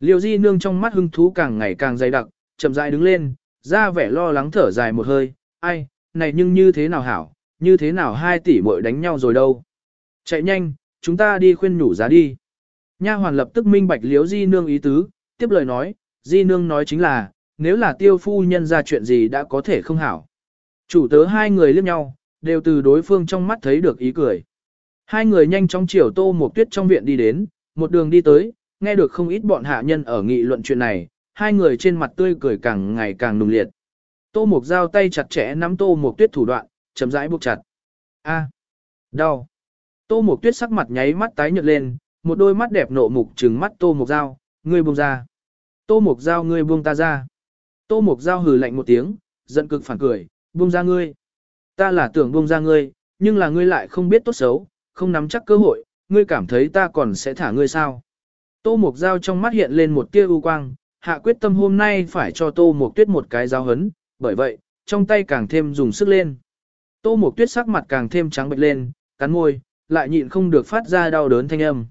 Liêu Di Nương trong mắt hưng thú càng ngày càng dày đặc, chậm rãi đứng lên, ra vẻ lo lắng thở dài một hơi, ai, này nhưng như thế nào hảo, như thế nào hai tỷ muội đánh nhau rồi đâu. Chạy nhanh, chúng ta đi khuyên nhủ giá đi. Nha hoàn lập tức minh bạch liếu di nương ý tứ, tiếp lời nói, di nương nói chính là, nếu là tiêu phu nhân ra chuyện gì đã có thể không hảo. Chủ tớ hai người liếc nhau, đều từ đối phương trong mắt thấy được ý cười. Hai người nhanh chóng chiều tô một tuyết trong viện đi đến, một đường đi tới, nghe được không ít bọn hạ nhân ở nghị luận chuyện này, hai người trên mặt tươi cười càng ngày càng nùng liệt. Tô mộc giao tay chặt chẽ nắm Tô mộc Tuyết thủ đoạn, chậm rãi buộc chặt. A, đau. Tô mộc Tuyết sắc mặt nháy mắt tái nhợt lên, một đôi mắt đẹp nộ mục trừng mắt Tô mộc Giao, ngươi buông ra. Tô mộc Giao ngươi buông ta ra. Tô Mục Giao hừ lạnh một tiếng, giận cực phản cười, buông ra ngươi. Ta là tưởng buông ra ngươi, nhưng là ngươi lại không biết tốt xấu, không nắm chắc cơ hội, ngươi cảm thấy ta còn sẽ thả ngươi sao. Tô Mục Giao trong mắt hiện lên một tia ưu quang, hạ quyết tâm hôm nay phải cho Tô Mục Tuyết một cái giáo hấn, bởi vậy, trong tay càng thêm dùng sức lên. Tô Mục Tuyết sắc mặt càng thêm trắng bệch lên, cắn môi, lại nhịn không được phát ra đau đớn thanh âm.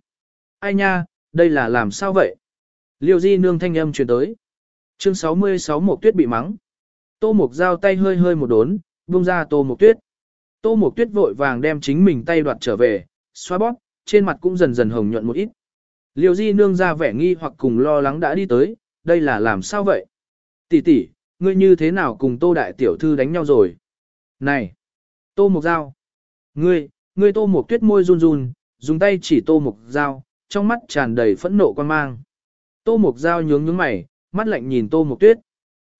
Ai nha, đây là làm sao vậy? Liêu di nương thanh âm truyền tới. Chương 66 Mộc Tuyết bị mắng. Tô mộc Giao tay hơi hơi một đốn, buông ra Tô mộc Tuyết. Tô mộc Tuyết vội vàng đem chính mình tay đoạt trở về, xoa bóp, trên mặt cũng dần dần hồng nhuận một ít. Liêu Di nương ra vẻ nghi hoặc cùng lo lắng đã đi tới, đây là làm sao vậy? Tỷ tỷ, ngươi như thế nào cùng Tô Đại Tiểu Thư đánh nhau rồi? Này! Tô mộc Giao! Ngươi, ngươi Tô mộc Tuyết môi run run, dùng tay chỉ Tô mộc Giao, trong mắt tràn đầy phẫn nộ quan mang. Tô mộc Giao nhướng nhướng mày, mắt lạnh nhìn Tô mộc Tuyết.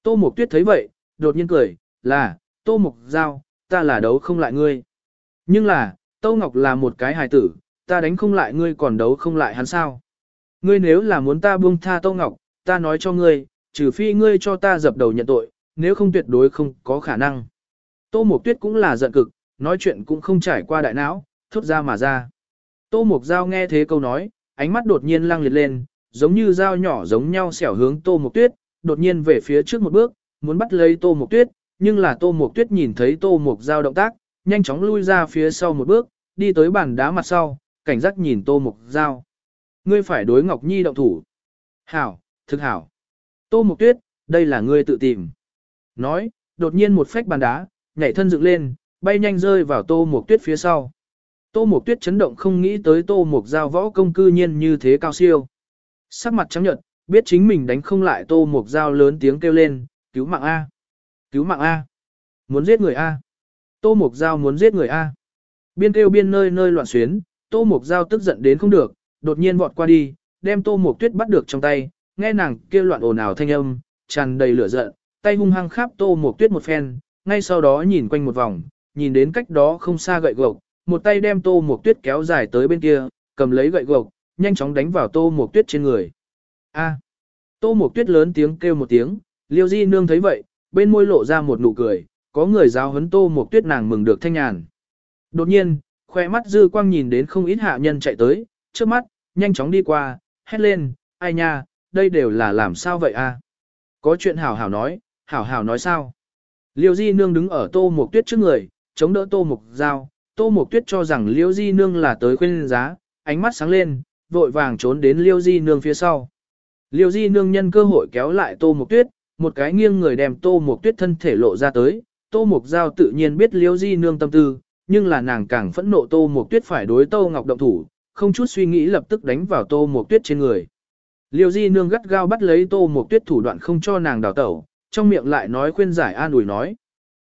Tô mộc Tuyết thấy vậy, đột nhiên cười, là, Tô mộc Giao, ta là đấu không lại ngươi. Nhưng là, Tô Ngọc là một cái hài tử, ta đánh không lại ngươi còn đấu không lại hắn sao. Ngươi nếu là muốn ta buông tha Tô Ngọc, ta nói cho ngươi, trừ phi ngươi cho ta dập đầu nhận tội, nếu không tuyệt đối không có khả năng. Tô Mộc Tuyết cũng là giận cực, nói chuyện cũng không trải qua đại não, thốt ra mà ra. Tô Mộc Giao nghe thế câu nói, ánh mắt đột nhiên lăng liệt lên, giống như dao nhỏ giống nhau xẻo hướng Tô Mộc Tuyết, đột nhiên về phía trước một bước, muốn bắt lấy Tô Mộc Tuyết, nhưng là Tô Mộc Tuyết nhìn thấy Tô Mộc dao động tác, nhanh chóng lui ra phía sau một bước, đi tới bàn đá mặt sau, cảnh giác nhìn Tô Mộc dao Ngươi phải đối Ngọc Nhi động thủ. Hảo, thực hảo. Tô Mộc Tuyết, đây là ngươi tự tìm. Nói, đột nhiên một phách bàn đá, nhảy thân dựng lên, bay nhanh rơi vào Tô Mộc Tuyết phía sau. Tô Mộc Tuyết chấn động không nghĩ tới Tô Mộc Giao võ công cư nhiên như thế cao siêu. Sắc mặt trắng nhợt, biết chính mình đánh không lại Tô Mộc Giao lớn tiếng kêu lên, cứu mạng A. Cứu mạng A. Muốn giết người A. Tô Mộc Giao muốn giết người A. Biên kêu biên nơi nơi loạn xuyến, Tô Mộc Giao tức giận đến không được, đột nhiên vọt qua đi, đem Tô Mộc Tuyết bắt được trong tay, nghe nàng kêu loạn ồn ào thanh âm, tràn đầy lửa giận, tay hung hăng khắp Tô Mộc Tuyết một phen, ngay sau đó nhìn quanh một vòng, nhìn đến cách đó không xa gậy gộc, một tay đem Tô Mộc Tuyết kéo dài tới bên kia, cầm lấy gậy gộc, nhanh chóng đánh vào Tô Mộc Tuyết trên người. A. Tô Mộc Tuyết lớn tiếng kêu một tiếng, Liêu Di nương thấy vậy, bên môi lộ ra một nụ cười, có người giáo huấn Tô Mộc Tuyết nàng mừng được thanh nhàn. Đột nhiên, khoe mắt dư quang nhìn đến không ít hạ nhân chạy tới, trước mắt, nhanh chóng đi qua, hét lên, ai nha, đây đều là làm sao vậy a? Có chuyện hảo hảo nói, hảo hảo nói sao? Liêu Di Nương đứng ở Tô Mộc Tuyết trước người, chống đỡ Tô Mộc Giao, Tô Mộc Tuyết cho rằng Liêu Di Nương là tới khuyên giá, ánh mắt sáng lên, vội vàng trốn đến Liêu Di Nương phía sau. Liêu Di Nương nhân cơ hội kéo lại Tô Mộc Tuyết, một cái nghiêng người đem Tô Mộc Tuyết thân thể lộ ra tới, Tô Mộc Giao tự nhiên biết Liêu Di Nương tâm tư, nhưng là nàng càng phẫn nộ Tô Mộc Tuyết phải đối Tô Ngọc động thủ, không chút suy nghĩ lập tức đánh vào Tô Mộc Tuyết trên người. Liêu Di nương gắt gao bắt lấy Tô Mộc Tuyết thủ đoạn không cho nàng đào tẩu, trong miệng lại nói khuyên giải an ủi nói.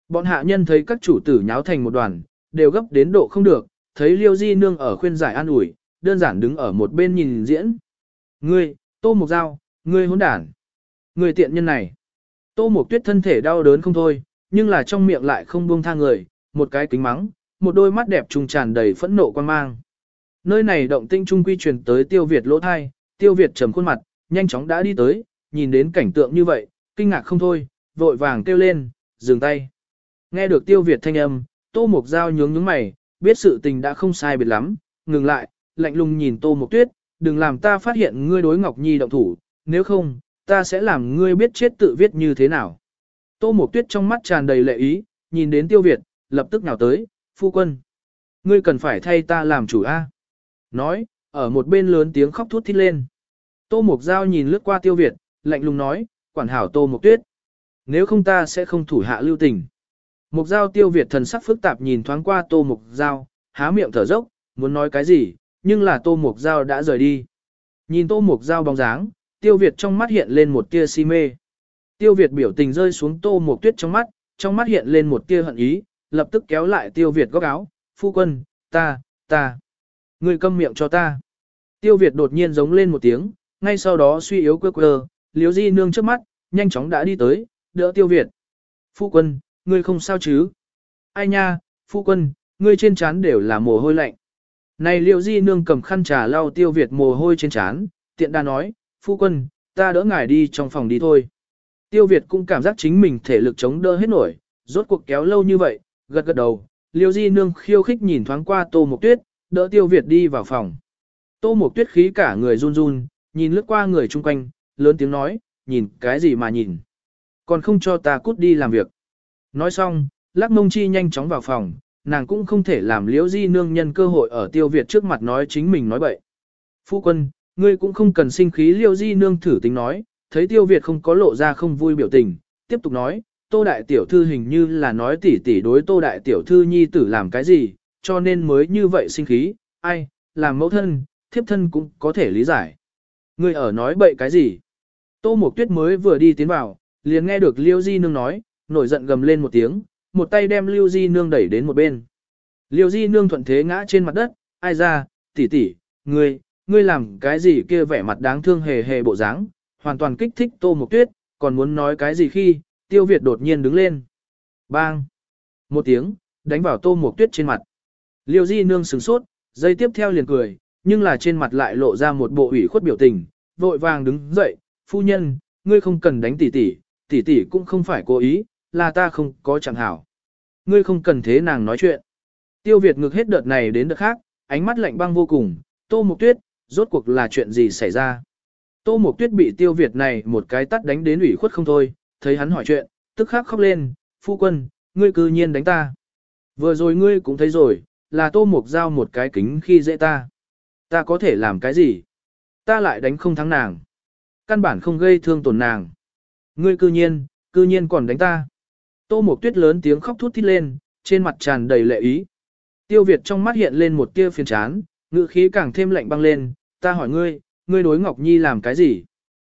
Bọn hạ nhân thấy các chủ tử nháo thành một đoàn, đều gấp đến độ không được, thấy Liêu Di nương ở khuyên giải an ủi, đơn giản đứng ở một bên nhìn diễn. Ngươi, Tô Mộc Giao, ngươi hỗn đản. Ngươi tiện nhân này. Tô Mộc Tuyết thân thể đau đớn không thôi, nhưng là trong miệng lại không buông tha người, một cái kính mắng, một đôi mắt đẹp trùng tràn đầy phẫn nộ quan mang. Nơi này động tinh trung quy truyền tới tiêu Việt lỗ thai, tiêu Việt trầm khuôn mặt, nhanh chóng đã đi tới, nhìn đến cảnh tượng như vậy, kinh ngạc không thôi, vội vàng kêu lên, dừng tay. Nghe được tiêu Việt thanh âm, tô mộc giao nhướng nhướng mày, biết sự tình đã không sai biệt lắm, ngừng lại, lạnh lùng nhìn tô mộc tuyết, đừng làm ta phát hiện ngươi đối Ngọc Nhi động thủ, nếu không, ta sẽ làm ngươi biết chết tự viết như thế nào. Tô mộc tuyết trong mắt tràn đầy lệ ý, nhìn đến tiêu Việt, lập tức nào tới, phu quân. Ngươi cần phải thay ta làm chủ A. Nói, ở một bên lớn tiếng khóc thút thít lên. Tô mộc Giao nhìn lướt qua Tiêu Việt, lạnh lùng nói, quản hảo Tô mộc Tuyết. Nếu không ta sẽ không thủ hạ lưu tình. mộc Giao Tiêu Việt thần sắc phức tạp nhìn thoáng qua Tô mộc Giao, há miệng thở dốc, muốn nói cái gì, nhưng là Tô Mục Giao đã rời đi. Nhìn Tô Mục Giao bóng dáng, Tiêu Việt trong mắt hiện lên một tia si mê. Tiêu Việt biểu tình rơi xuống Tô Mục Tuyết trong mắt, trong mắt hiện lên một tia hận ý, lập tức kéo lại Tiêu Việt góc áo, phu quân, ta, ta. Ngươi câm miệng cho ta. Tiêu Việt đột nhiên giống lên một tiếng, ngay sau đó suy yếu quơ quơ, liếu di nương trước mắt, nhanh chóng đã đi tới, đỡ Tiêu Việt. Phu quân, ngươi không sao chứ? Ai nha, phu quân, ngươi trên trán đều là mồ hôi lạnh. Này liêu di nương cầm khăn trà lau Tiêu Việt mồ hôi trên trán, tiện đa nói, phu quân, ta đỡ ngài đi trong phòng đi thôi. Tiêu Việt cũng cảm giác chính mình thể lực chống đỡ hết nổi, rốt cuộc kéo lâu như vậy, gật gật đầu, Liêu Di Nương khiêu khích nhìn thoáng qua Tô Mộc Tuyết, đỡ Tiêu Việt đi vào phòng. Tô Mộc Tuyết khí cả người run run, nhìn lướt qua người chung quanh, lớn tiếng nói, nhìn cái gì mà nhìn. Còn không cho ta cút đi làm việc. Nói xong, Lắc Mông Chi nhanh chóng vào phòng, nàng cũng không thể làm Liễu Di Nương nhân cơ hội ở Tiêu Việt trước mặt nói chính mình nói bậy. Phu quân, ngươi cũng không cần sinh khí Liễu Di Nương thử tính nói, thấy Tiêu Việt không có lộ ra không vui biểu tình, tiếp tục nói, Tô Đại Tiểu Thư hình như là nói tỉ tỉ đối Tô Đại Tiểu Thư nhi tử làm cái gì, cho nên mới như vậy sinh khí, ai, làm mẫu thân, thiếp thân cũng có thể lý giải. Ngươi ở nói bậy cái gì? Tô Mộc Tuyết mới vừa đi tiến vào, liền nghe được Liêu Di Nương nói, nổi giận gầm lên một tiếng, một tay đem Liêu Di Nương đẩy đến một bên. Liêu Di Nương thuận thế ngã trên mặt đất, ai ra, tỷ tỷ, ngươi, ngươi làm cái gì kia vẻ mặt đáng thương hề hề bộ dáng, hoàn toàn kích thích Tô Mộc Tuyết, còn muốn nói cái gì khi, Tiêu Việt đột nhiên đứng lên. Bang! Một tiếng, đánh vào Tô Mộc Tuyết trên mặt. Liêu Di Nương sửng sốt, dây tiếp theo liền cười, nhưng là trên mặt lại lộ ra một bộ ủy khuất biểu tình, vội vàng đứng dậy, phu nhân, ngươi không cần đánh tỷ tỷ, tỷ tỷ cũng không phải cố ý, là ta không có chẳng hảo. Ngươi không cần thế nàng nói chuyện. Tiêu Việt ngược hết đợt này đến đợt khác, ánh mắt lạnh băng vô cùng, Tô Mộc Tuyết, rốt cuộc là chuyện gì xảy ra. Tô Mộc Tuyết bị Tiêu Việt này một cái tắt đánh đến ủy khuất không thôi, thấy hắn hỏi chuyện, tức khắc khóc lên, phu quân, ngươi cư nhiên đánh ta. Vừa rồi ngươi cũng thấy rồi, là Tô Mộc giao một cái kính khi dễ ta. Ta có thể làm cái gì? Ta lại đánh không thắng nàng. Căn bản không gây thương tổn nàng. Ngươi cư nhiên, cư nhiên còn đánh ta. Tô Mộc Tuyết lớn tiếng khóc thút thít lên, trên mặt tràn đầy lệ ý. Tiêu Việt trong mắt hiện lên một tia phiền chán, ngữ khí càng thêm lạnh băng lên, ta hỏi ngươi, ngươi đối Ngọc Nhi làm cái gì?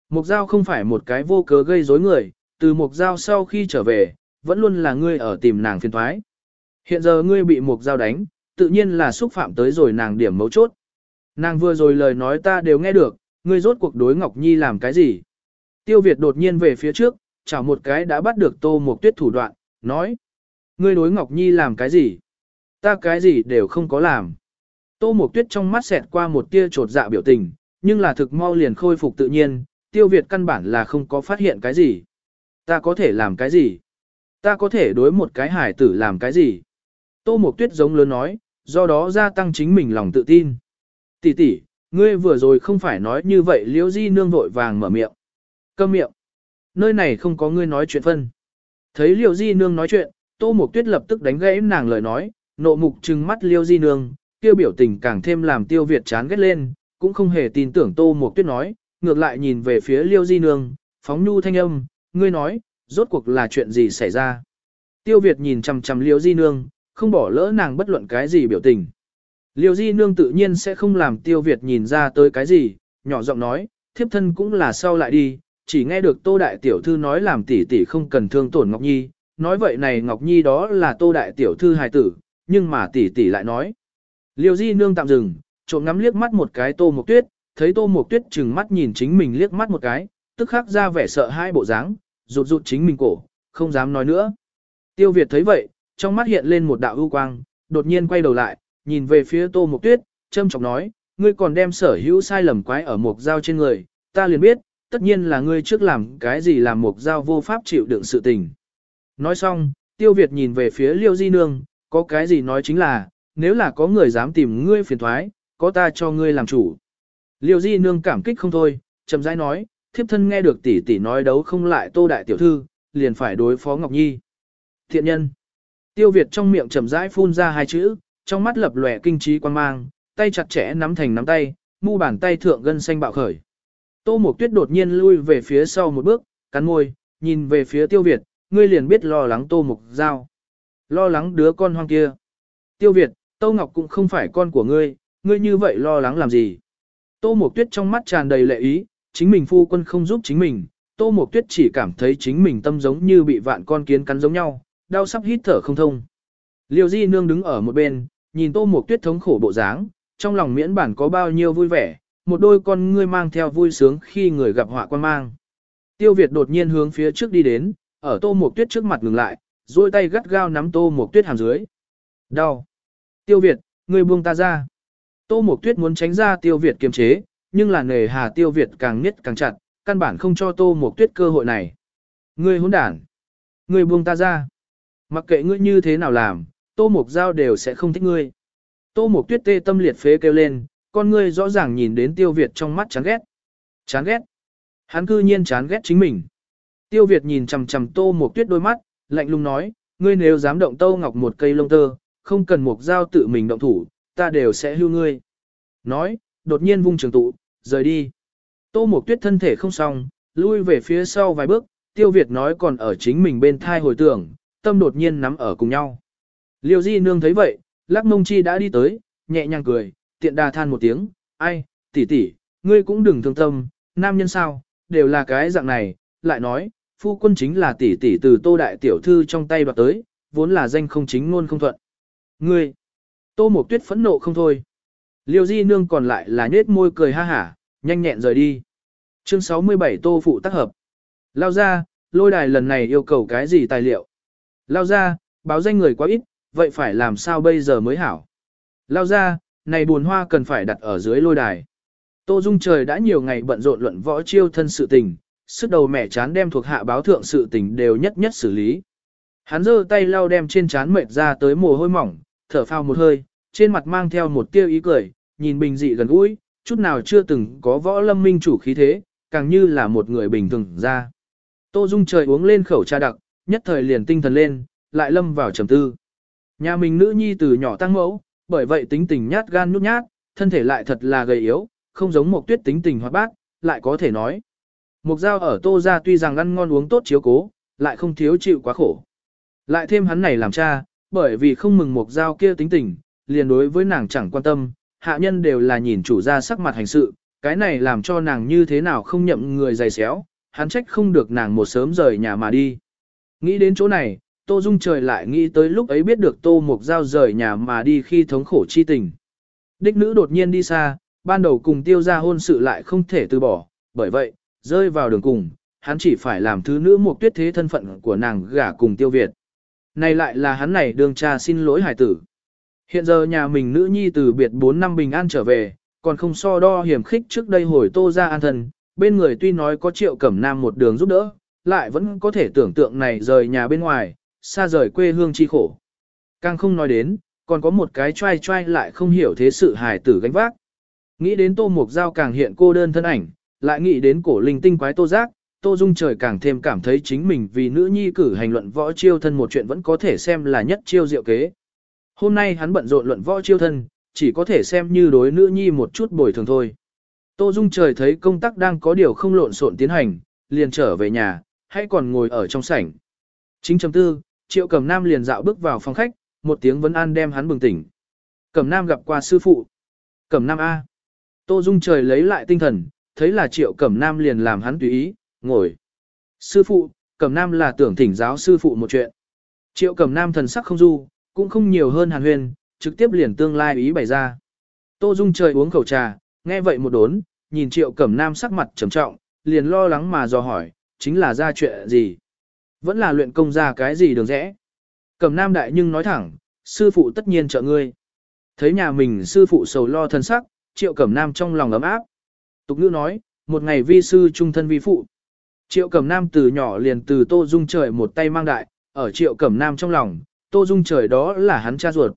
Mộc Giao không phải một cái vô cớ gây rối người, từ Mộc Giao sau khi trở về, vẫn luôn là ngươi ở tìm nàng phiền thoái. Hiện giờ ngươi bị Mộc Giao đánh, tự nhiên là xúc phạm tới rồi nàng điểm mấu chốt. Nàng vừa rồi lời nói ta đều nghe được, ngươi rốt cuộc đối Ngọc Nhi làm cái gì? Tiêu Việt đột nhiên về phía trước, chảo một cái đã bắt được Tô Mộc Tuyết thủ đoạn, nói. Ngươi đối Ngọc Nhi làm cái gì? Ta cái gì đều không có làm. Tô Mộc Tuyết trong mắt xẹt qua một tia trột dạ biểu tình, nhưng là thực mau liền khôi phục tự nhiên, Tiêu Việt căn bản là không có phát hiện cái gì. Ta có thể làm cái gì? Ta có thể đối một cái hải tử làm cái gì? Tô Mộc Tuyết giống lớn nói, do đó gia tăng chính mình lòng tự tin. Tỷ tỷ, ngươi vừa rồi không phải nói như vậy liễu di nương vội vàng mở miệng. Câm miệng. Nơi này không có ngươi nói chuyện phân. Thấy liêu di nương nói chuyện, tô mục tuyết lập tức đánh gãy nàng lời nói, nộ mục trừng mắt liêu di nương, kêu biểu tình càng thêm làm tiêu việt chán ghét lên, cũng không hề tin tưởng tô mục tuyết nói, ngược lại nhìn về phía liêu di nương, phóng nhu thanh âm, ngươi nói, rốt cuộc là chuyện gì xảy ra. Tiêu Việt nhìn chằm chằm liêu Di Nương, không bỏ lỡ nàng bất luận cái gì biểu tình. Liêu di nương tự nhiên sẽ không làm tiêu Việt nhìn ra tới cái gì, nhỏ giọng nói, thiếp thân cũng là sau lại đi, chỉ nghe được tô đại tiểu thư nói làm tỷ tỷ không cần thương tổn Ngọc Nhi, nói vậy này Ngọc Nhi đó là tô đại tiểu thư hài tử, nhưng mà tỷ tỷ lại nói. Liêu di nương tạm dừng, trộm ngắm liếc mắt một cái tô mộc tuyết, thấy tô mộc tuyết chừng mắt nhìn chính mình liếc mắt một cái, tức khắc ra vẻ sợ hai bộ dáng, rụt rụt chính mình cổ, không dám nói nữa. Tiêu Việt thấy vậy, trong mắt hiện lên một đạo ưu quang, đột nhiên quay đầu lại, nhìn về phía Tô Mộc Tuyết, châm chọc nói, ngươi còn đem sở hữu sai lầm quái ở mộc dao trên người, ta liền biết, tất nhiên là ngươi trước làm cái gì làm mục giao vô pháp chịu đựng sự tình. Nói xong, Tiêu Việt nhìn về phía Liêu Di Nương, có cái gì nói chính là, nếu là có người dám tìm ngươi phiền thoái, có ta cho ngươi làm chủ. Liêu Di Nương cảm kích không thôi, chậm rãi nói, thiếp thân nghe được tỷ tỷ nói đấu không lại Tô Đại Tiểu Thư, liền phải đối phó Ngọc Nhi. Thiện nhân. Tiêu Việt trong miệng chậm rãi phun ra hai chữ, trong mắt lập lòe kinh trí quan mang, tay chặt chẽ nắm thành nắm tay, mu bàn tay thượng gân xanh bạo khởi. Tô Mộc Tuyết đột nhiên lui về phía sau một bước, cắn môi, nhìn về phía Tiêu Việt, ngươi liền biết lo lắng Tô Mộc Giao. Lo lắng đứa con hoang kia. Tiêu Việt, Tô Ngọc cũng không phải con của ngươi, ngươi như vậy lo lắng làm gì. Tô Mộc Tuyết trong mắt tràn đầy lệ ý, chính mình phu quân không giúp chính mình, Tô Mộc Tuyết chỉ cảm thấy chính mình tâm giống như bị vạn con kiến cắn giống nhau, đau sắp hít thở không thông. Liêu Di Nương đứng ở một bên, nhìn Tô Mộc Tuyết thống khổ bộ dáng, trong lòng miễn bản có bao nhiêu vui vẻ, một đôi con ngươi mang theo vui sướng khi người gặp họa quan mang. Tiêu Việt đột nhiên hướng phía trước đi đến, ở Tô Mộc Tuyết trước mặt ngừng lại, duỗi tay gắt gao nắm Tô Mộc Tuyết hàm dưới. Đau. Tiêu Việt, ngươi buông ta ra. Tô Mộc Tuyết muốn tránh ra Tiêu Việt kiềm chế, nhưng là nề hà Tiêu Việt càng nhất càng chặt, căn bản không cho Tô Mộc Tuyết cơ hội này. Ngươi hỗn đản. Ngươi buông ta ra. Mặc kệ ngươi như thế nào làm, Tô Mục Giao đều sẽ không thích ngươi. Tô Mục Tuyết tê tâm liệt phế kêu lên, con ngươi rõ ràng nhìn đến Tiêu Việt trong mắt chán ghét. Chán ghét. Hắn cư nhiên chán ghét chính mình. Tiêu Việt nhìn chằm chằm Tô mộc Tuyết đôi mắt, lạnh lùng nói, ngươi nếu dám động Tô Ngọc một cây lông tơ, không cần một Giao tự mình động thủ, ta đều sẽ hưu ngươi. Nói, đột nhiên vung trường tụ, rời đi. Tô mộc Tuyết thân thể không xong, lui về phía sau vài bước, Tiêu Việt nói còn ở chính mình bên thai hồi tưởng, tâm đột nhiên nắm ở cùng nhau. Liêu Di Nương thấy vậy, Lắc Mông Chi đã đi tới, nhẹ nhàng cười, tiện đà than một tiếng, ai, tỷ tỷ, ngươi cũng đừng thương tâm, nam nhân sao, đều là cái dạng này, lại nói, phu quân chính là tỷ tỷ từ tô đại tiểu thư trong tay đoạt tới, vốn là danh không chính ngôn không thuận. Ngươi, tô một tuyết phẫn nộ không thôi. Liêu Di Nương còn lại là nết môi cười ha hả, nhanh nhẹn rời đi. Chương 67 Tô Phụ tác hợp. Lao ra, lôi đài lần này yêu cầu cái gì tài liệu? Lao ra, báo danh người quá ít, vậy phải làm sao bây giờ mới hảo? Lao ra, này buồn hoa cần phải đặt ở dưới lôi đài. Tô Dung trời đã nhiều ngày bận rộn luận võ chiêu thân sự tình, sức đầu mẹ chán đem thuộc hạ báo thượng sự tình đều nhất nhất xử lý. Hắn giơ tay lau đem trên chán mệt ra tới mồ hôi mỏng, thở phào một hơi, trên mặt mang theo một tiêu ý cười, nhìn bình dị gần gũi, chút nào chưa từng có võ lâm minh chủ khí thế, càng như là một người bình thường ra. Tô Dung trời uống lên khẩu trà đặc, nhất thời liền tinh thần lên, lại lâm vào trầm tư. Nhà mình nữ nhi từ nhỏ tăng mẫu, bởi vậy tính tình nhát gan nhút nhát, thân thể lại thật là gầy yếu, không giống một tuyết tính tình hoạt bát, lại có thể nói. Mục dao ở tô ra tuy rằng ăn ngon uống tốt chiếu cố, lại không thiếu chịu quá khổ. Lại thêm hắn này làm cha, bởi vì không mừng mục dao kia tính tình, liền đối với nàng chẳng quan tâm, hạ nhân đều là nhìn chủ gia sắc mặt hành sự, cái này làm cho nàng như thế nào không nhậm người dày xéo, hắn trách không được nàng một sớm rời nhà mà đi. Nghĩ đến chỗ này, Tô Dung trời lại nghĩ tới lúc ấy biết được Tô Mục Giao rời nhà mà đi khi thống khổ chi tình. Đích nữ đột nhiên đi xa, ban đầu cùng tiêu ra hôn sự lại không thể từ bỏ, bởi vậy, rơi vào đường cùng, hắn chỉ phải làm thứ nữ Mục Tuyết thế thân phận của nàng gả cùng tiêu Việt. Này lại là hắn này đường cha xin lỗi hải tử. Hiện giờ nhà mình nữ nhi từ biệt 4 năm bình an trở về, còn không so đo hiểm khích trước đây hồi tô ra an thân, bên người tuy nói có triệu cẩm nam một đường giúp đỡ, lại vẫn có thể tưởng tượng này rời nhà bên ngoài, xa rời quê hương chi khổ. Càng không nói đến, còn có một cái trai trai lại không hiểu thế sự hài tử gánh vác. Nghĩ đến tô mục giao càng hiện cô đơn thân ảnh, lại nghĩ đến cổ linh tinh quái tô giác, tô dung trời càng thêm cảm thấy chính mình vì nữ nhi cử hành luận võ chiêu thân một chuyện vẫn có thể xem là nhất chiêu diệu kế. Hôm nay hắn bận rộn luận võ chiêu thân, chỉ có thể xem như đối nữ nhi một chút bồi thường thôi. Tô Dung trời thấy công tác đang có điều không lộn xộn tiến hành, liền trở về nhà, hay còn ngồi ở trong sảnh. Chính chấm tư, Triệu Cẩm Nam liền dạo bước vào phòng khách, một tiếng vấn an đem hắn bừng tỉnh. Cẩm Nam gặp qua sư phụ. Cẩm Nam A. Tô Dung trời lấy lại tinh thần, thấy là Triệu Cẩm Nam liền làm hắn tùy ý, ngồi. Sư phụ, Cẩm Nam là tưởng thỉnh giáo sư phụ một chuyện. Triệu Cẩm Nam thần sắc không du, cũng không nhiều hơn hàn huyền, trực tiếp liền tương lai ý bày ra. Tô Dung trời uống khẩu trà, nghe vậy một đốn, nhìn Triệu Cẩm Nam sắc mặt trầm trọng, liền lo lắng mà dò hỏi, chính là ra chuyện gì? Vẫn là luyện công ra cái gì đường rẽ? Cẩm Nam đại nhưng nói thẳng, sư phụ tất nhiên trợ ngươi. Thấy nhà mình sư phụ sầu lo thân sắc, Triệu Cẩm Nam trong lòng ấm áp. Tục ngữ nói, một ngày vi sư trung thân vi phụ. Triệu Cẩm Nam từ nhỏ liền từ Tô Dung trời một tay mang đại, ở Triệu Cẩm Nam trong lòng, Tô Dung trời đó là hắn cha ruột.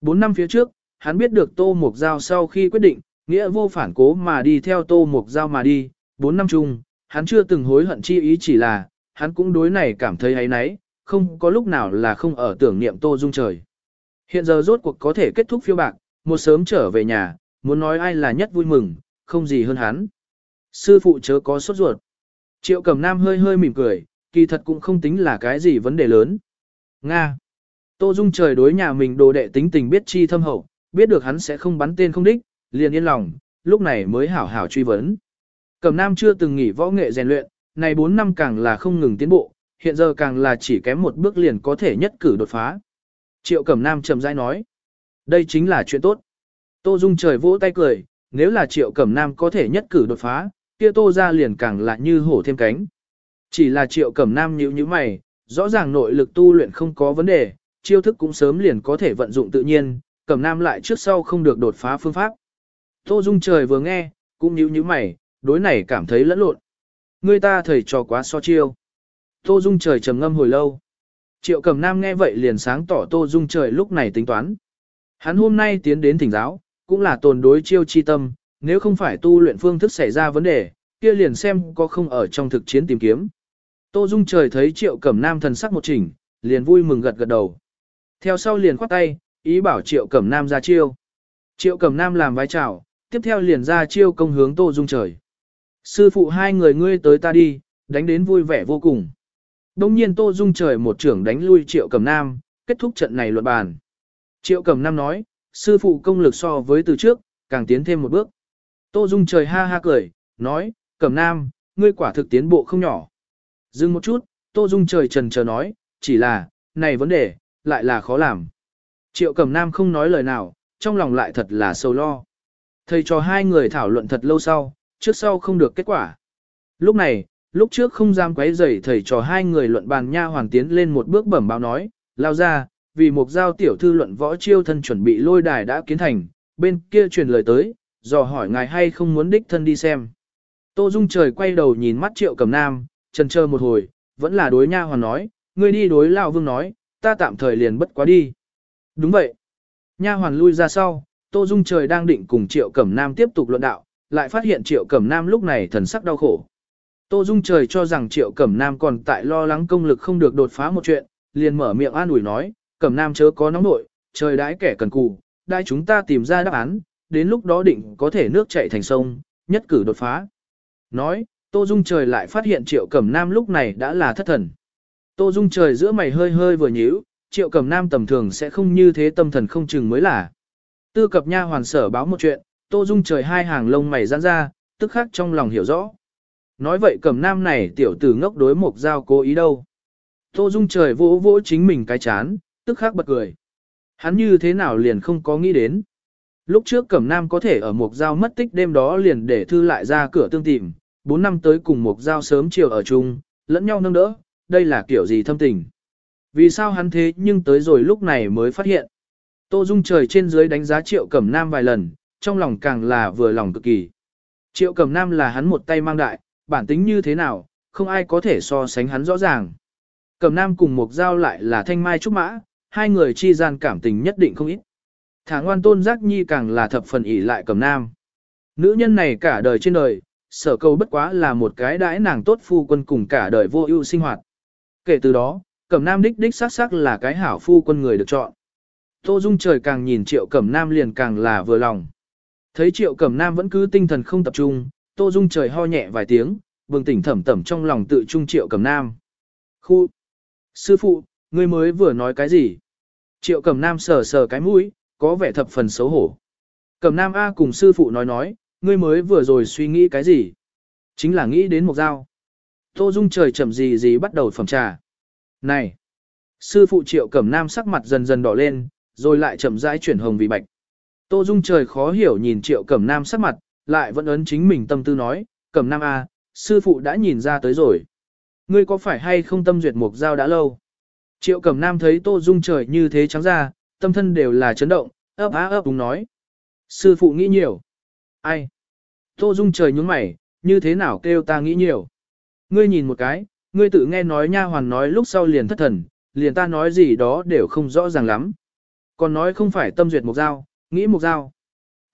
Bốn năm phía trước, hắn biết được Tô Mục Giao sau khi quyết định, nghĩa vô phản cố mà đi theo Tô Mục Giao mà đi. Bốn năm chung, hắn chưa từng hối hận chi ý chỉ là, hắn cũng đối này cảm thấy ấy nấy, không có lúc nào là không ở tưởng niệm Tô Dung trời. Hiện giờ rốt cuộc có thể kết thúc phiêu bạc, một sớm trở về nhà, muốn nói ai là nhất vui mừng, không gì hơn hắn. Sư phụ chớ có sốt ruột. Triệu Cẩm Nam hơi hơi mỉm cười, kỳ thật cũng không tính là cái gì vấn đề lớn. Nga. Tô Dung trời đối nhà mình đồ đệ tính tình biết chi thâm hậu, biết được hắn sẽ không bắn tên không đích, liền yên lòng, lúc này mới hảo hảo truy vấn. Cẩm Nam chưa từng nghỉ võ nghệ rèn luyện, này 4 năm càng là không ngừng tiến bộ, hiện giờ càng là chỉ kém một bước liền có thể nhất cử đột phá. Triệu Cẩm Nam trầm rãi nói, đây chính là chuyện tốt. Tô Dung trời vỗ tay cười, nếu là Triệu Cẩm Nam có thể nhất cử đột phá, kia Tô ra liền càng là như hổ thêm cánh. Chỉ là Triệu Cẩm Nam nhíu như mày, rõ ràng nội lực tu luyện không có vấn đề, chiêu thức cũng sớm liền có thể vận dụng tự nhiên, Cẩm Nam lại trước sau không được đột phá phương pháp. Tô Dung trời vừa nghe, cũng nhíu nhíu mày, đối này cảm thấy lẫn lộn. Ngươi ta thầy trò quá so chiêu. Tô Dung trời trầm ngâm hồi lâu. Triệu Cẩm Nam nghe vậy liền sáng tỏ Tô Dung trời lúc này tính toán. Hắn hôm nay tiến đến thỉnh giáo, cũng là tồn đối chiêu chi tâm, nếu không phải tu luyện phương thức xảy ra vấn đề, kia liền xem có không ở trong thực chiến tìm kiếm. Tô Dung trời thấy Triệu Cẩm Nam thần sắc một chỉnh, liền vui mừng gật gật đầu. Theo sau liền khoát tay, ý bảo Triệu Cẩm Nam ra chiêu. Triệu Cẩm Nam làm vai chào, tiếp theo liền ra chiêu công hướng Tô Dung trời. Sư phụ hai người ngươi tới ta đi, đánh đến vui vẻ vô cùng. Đông nhiên Tô Dung trời một trưởng đánh lui Triệu Cẩm Nam, kết thúc trận này luận bàn. Triệu Cẩm Nam nói, sư phụ công lực so với từ trước, càng tiến thêm một bước. Tô Dung trời ha ha cười, nói, Cẩm Nam, ngươi quả thực tiến bộ không nhỏ. Dừng một chút, Tô Dung trời trần chờ nói, chỉ là, này vấn đề, lại là khó làm. Triệu Cẩm Nam không nói lời nào, trong lòng lại thật là sâu lo. Thầy cho hai người thảo luận thật lâu sau, trước sau không được kết quả. Lúc này, lúc trước không dám quấy rầy thầy trò hai người luận bàn nha hoàn tiến lên một bước bẩm báo nói, lao ra, vì một giao tiểu thư luận võ chiêu thân chuẩn bị lôi đài đã kiến thành, bên kia truyền lời tới, dò hỏi ngài hay không muốn đích thân đi xem. Tô Dung trời quay đầu nhìn mắt triệu cầm nam, trần chờ một hồi, vẫn là đối nha hoàn nói, ngươi đi đối lão vương nói, ta tạm thời liền bất quá đi. Đúng vậy. Nha hoàn lui ra sau, Tô Dung trời đang định cùng triệu cẩm nam tiếp tục luận đạo, lại phát hiện triệu cẩm nam lúc này thần sắc đau khổ. Tô Dung trời cho rằng triệu cẩm nam còn tại lo lắng công lực không được đột phá một chuyện, liền mở miệng an ủi nói, cẩm nam chớ có nóng nội, trời đãi kẻ cần cù, đãi chúng ta tìm ra đáp án, đến lúc đó định có thể nước chảy thành sông, nhất cử đột phá. Nói, Tô Dung trời lại phát hiện triệu cẩm nam lúc này đã là thất thần. Tô Dung trời giữa mày hơi hơi vừa nhíu, triệu cẩm nam tầm thường sẽ không như thế tâm thần không chừng mới là. Tư cập nha hoàn sở báo một chuyện, Tô Dung trời hai hàng lông mày giãn ra, tức khắc trong lòng hiểu rõ. Nói vậy cẩm nam này tiểu tử ngốc đối mục giao cố ý đâu. Tô Dung trời vỗ vỗ chính mình cái chán, tức khắc bật cười. Hắn như thế nào liền không có nghĩ đến. Lúc trước Cẩm Nam có thể ở Mục Giao mất tích đêm đó liền để thư lại ra cửa tương tìm, 4 năm tới cùng Mục Giao sớm chiều ở chung, lẫn nhau nâng đỡ, đây là kiểu gì thâm tình. Vì sao hắn thế nhưng tới rồi lúc này mới phát hiện. Tô Dung trời trên dưới đánh giá Triệu Cẩm Nam vài lần, trong lòng càng là vừa lòng cực kỳ. Triệu Cẩm Nam là hắn một tay mang đại, bản tính như thế nào, không ai có thể so sánh hắn rõ ràng. Cẩm Nam cùng Mục Giao lại là thanh mai trúc mã, hai người chi gian cảm tình nhất định không ít. Thả ngoan tôn giác nhi càng là thập phần ỷ lại Cẩm Nam. Nữ nhân này cả đời trên đời, sở cầu bất quá là một cái đãi nàng tốt phu quân cùng cả đời vô ưu sinh hoạt. Kể từ đó, Cẩm Nam đích đích xác xác là cái hảo phu quân người được chọn. Tô Dung trời càng nhìn Triệu Cẩm Nam liền càng là vừa lòng. Thấy Triệu Cẩm Nam vẫn cứ tinh thần không tập trung, Tô Dung trời ho nhẹ vài tiếng, bừng tỉnh thẩm tẩm trong lòng tự trung Triệu Cẩm Nam. Khu! Sư phụ, ngươi mới vừa nói cái gì? Triệu Cẩm Nam sờ sờ cái mũi, có vẻ thập phần xấu hổ. Cẩm Nam A cùng sư phụ nói nói, ngươi mới vừa rồi suy nghĩ cái gì? Chính là nghĩ đến một dao. Tô Dung trời chậm gì gì bắt đầu phẩm trà. Này! Sư phụ Triệu Cẩm Nam sắc mặt dần dần đỏ lên, rồi lại chậm rãi chuyển hồng vì bạch. Tô Dung trời khó hiểu nhìn Triệu Cẩm Nam sắc mặt, lại vẫn ấn chính mình tâm tư nói, Cẩm Nam A, sư phụ đã nhìn ra tới rồi. Ngươi có phải hay không tâm duyệt mục giao đã lâu? Triệu Cẩm Nam thấy Tô Dung trời như thế trắng ra, tâm thân đều là chấn động, ấp á ấp đúng nói. Sư phụ nghĩ nhiều. Ai? Tô Dung trời nhướng mày, như thế nào kêu ta nghĩ nhiều? Ngươi nhìn một cái, ngươi tự nghe nói nha hoàn nói lúc sau liền thất thần, liền ta nói gì đó đều không rõ ràng lắm. Còn nói không phải tâm duyệt mục giao, nghĩ mục dao,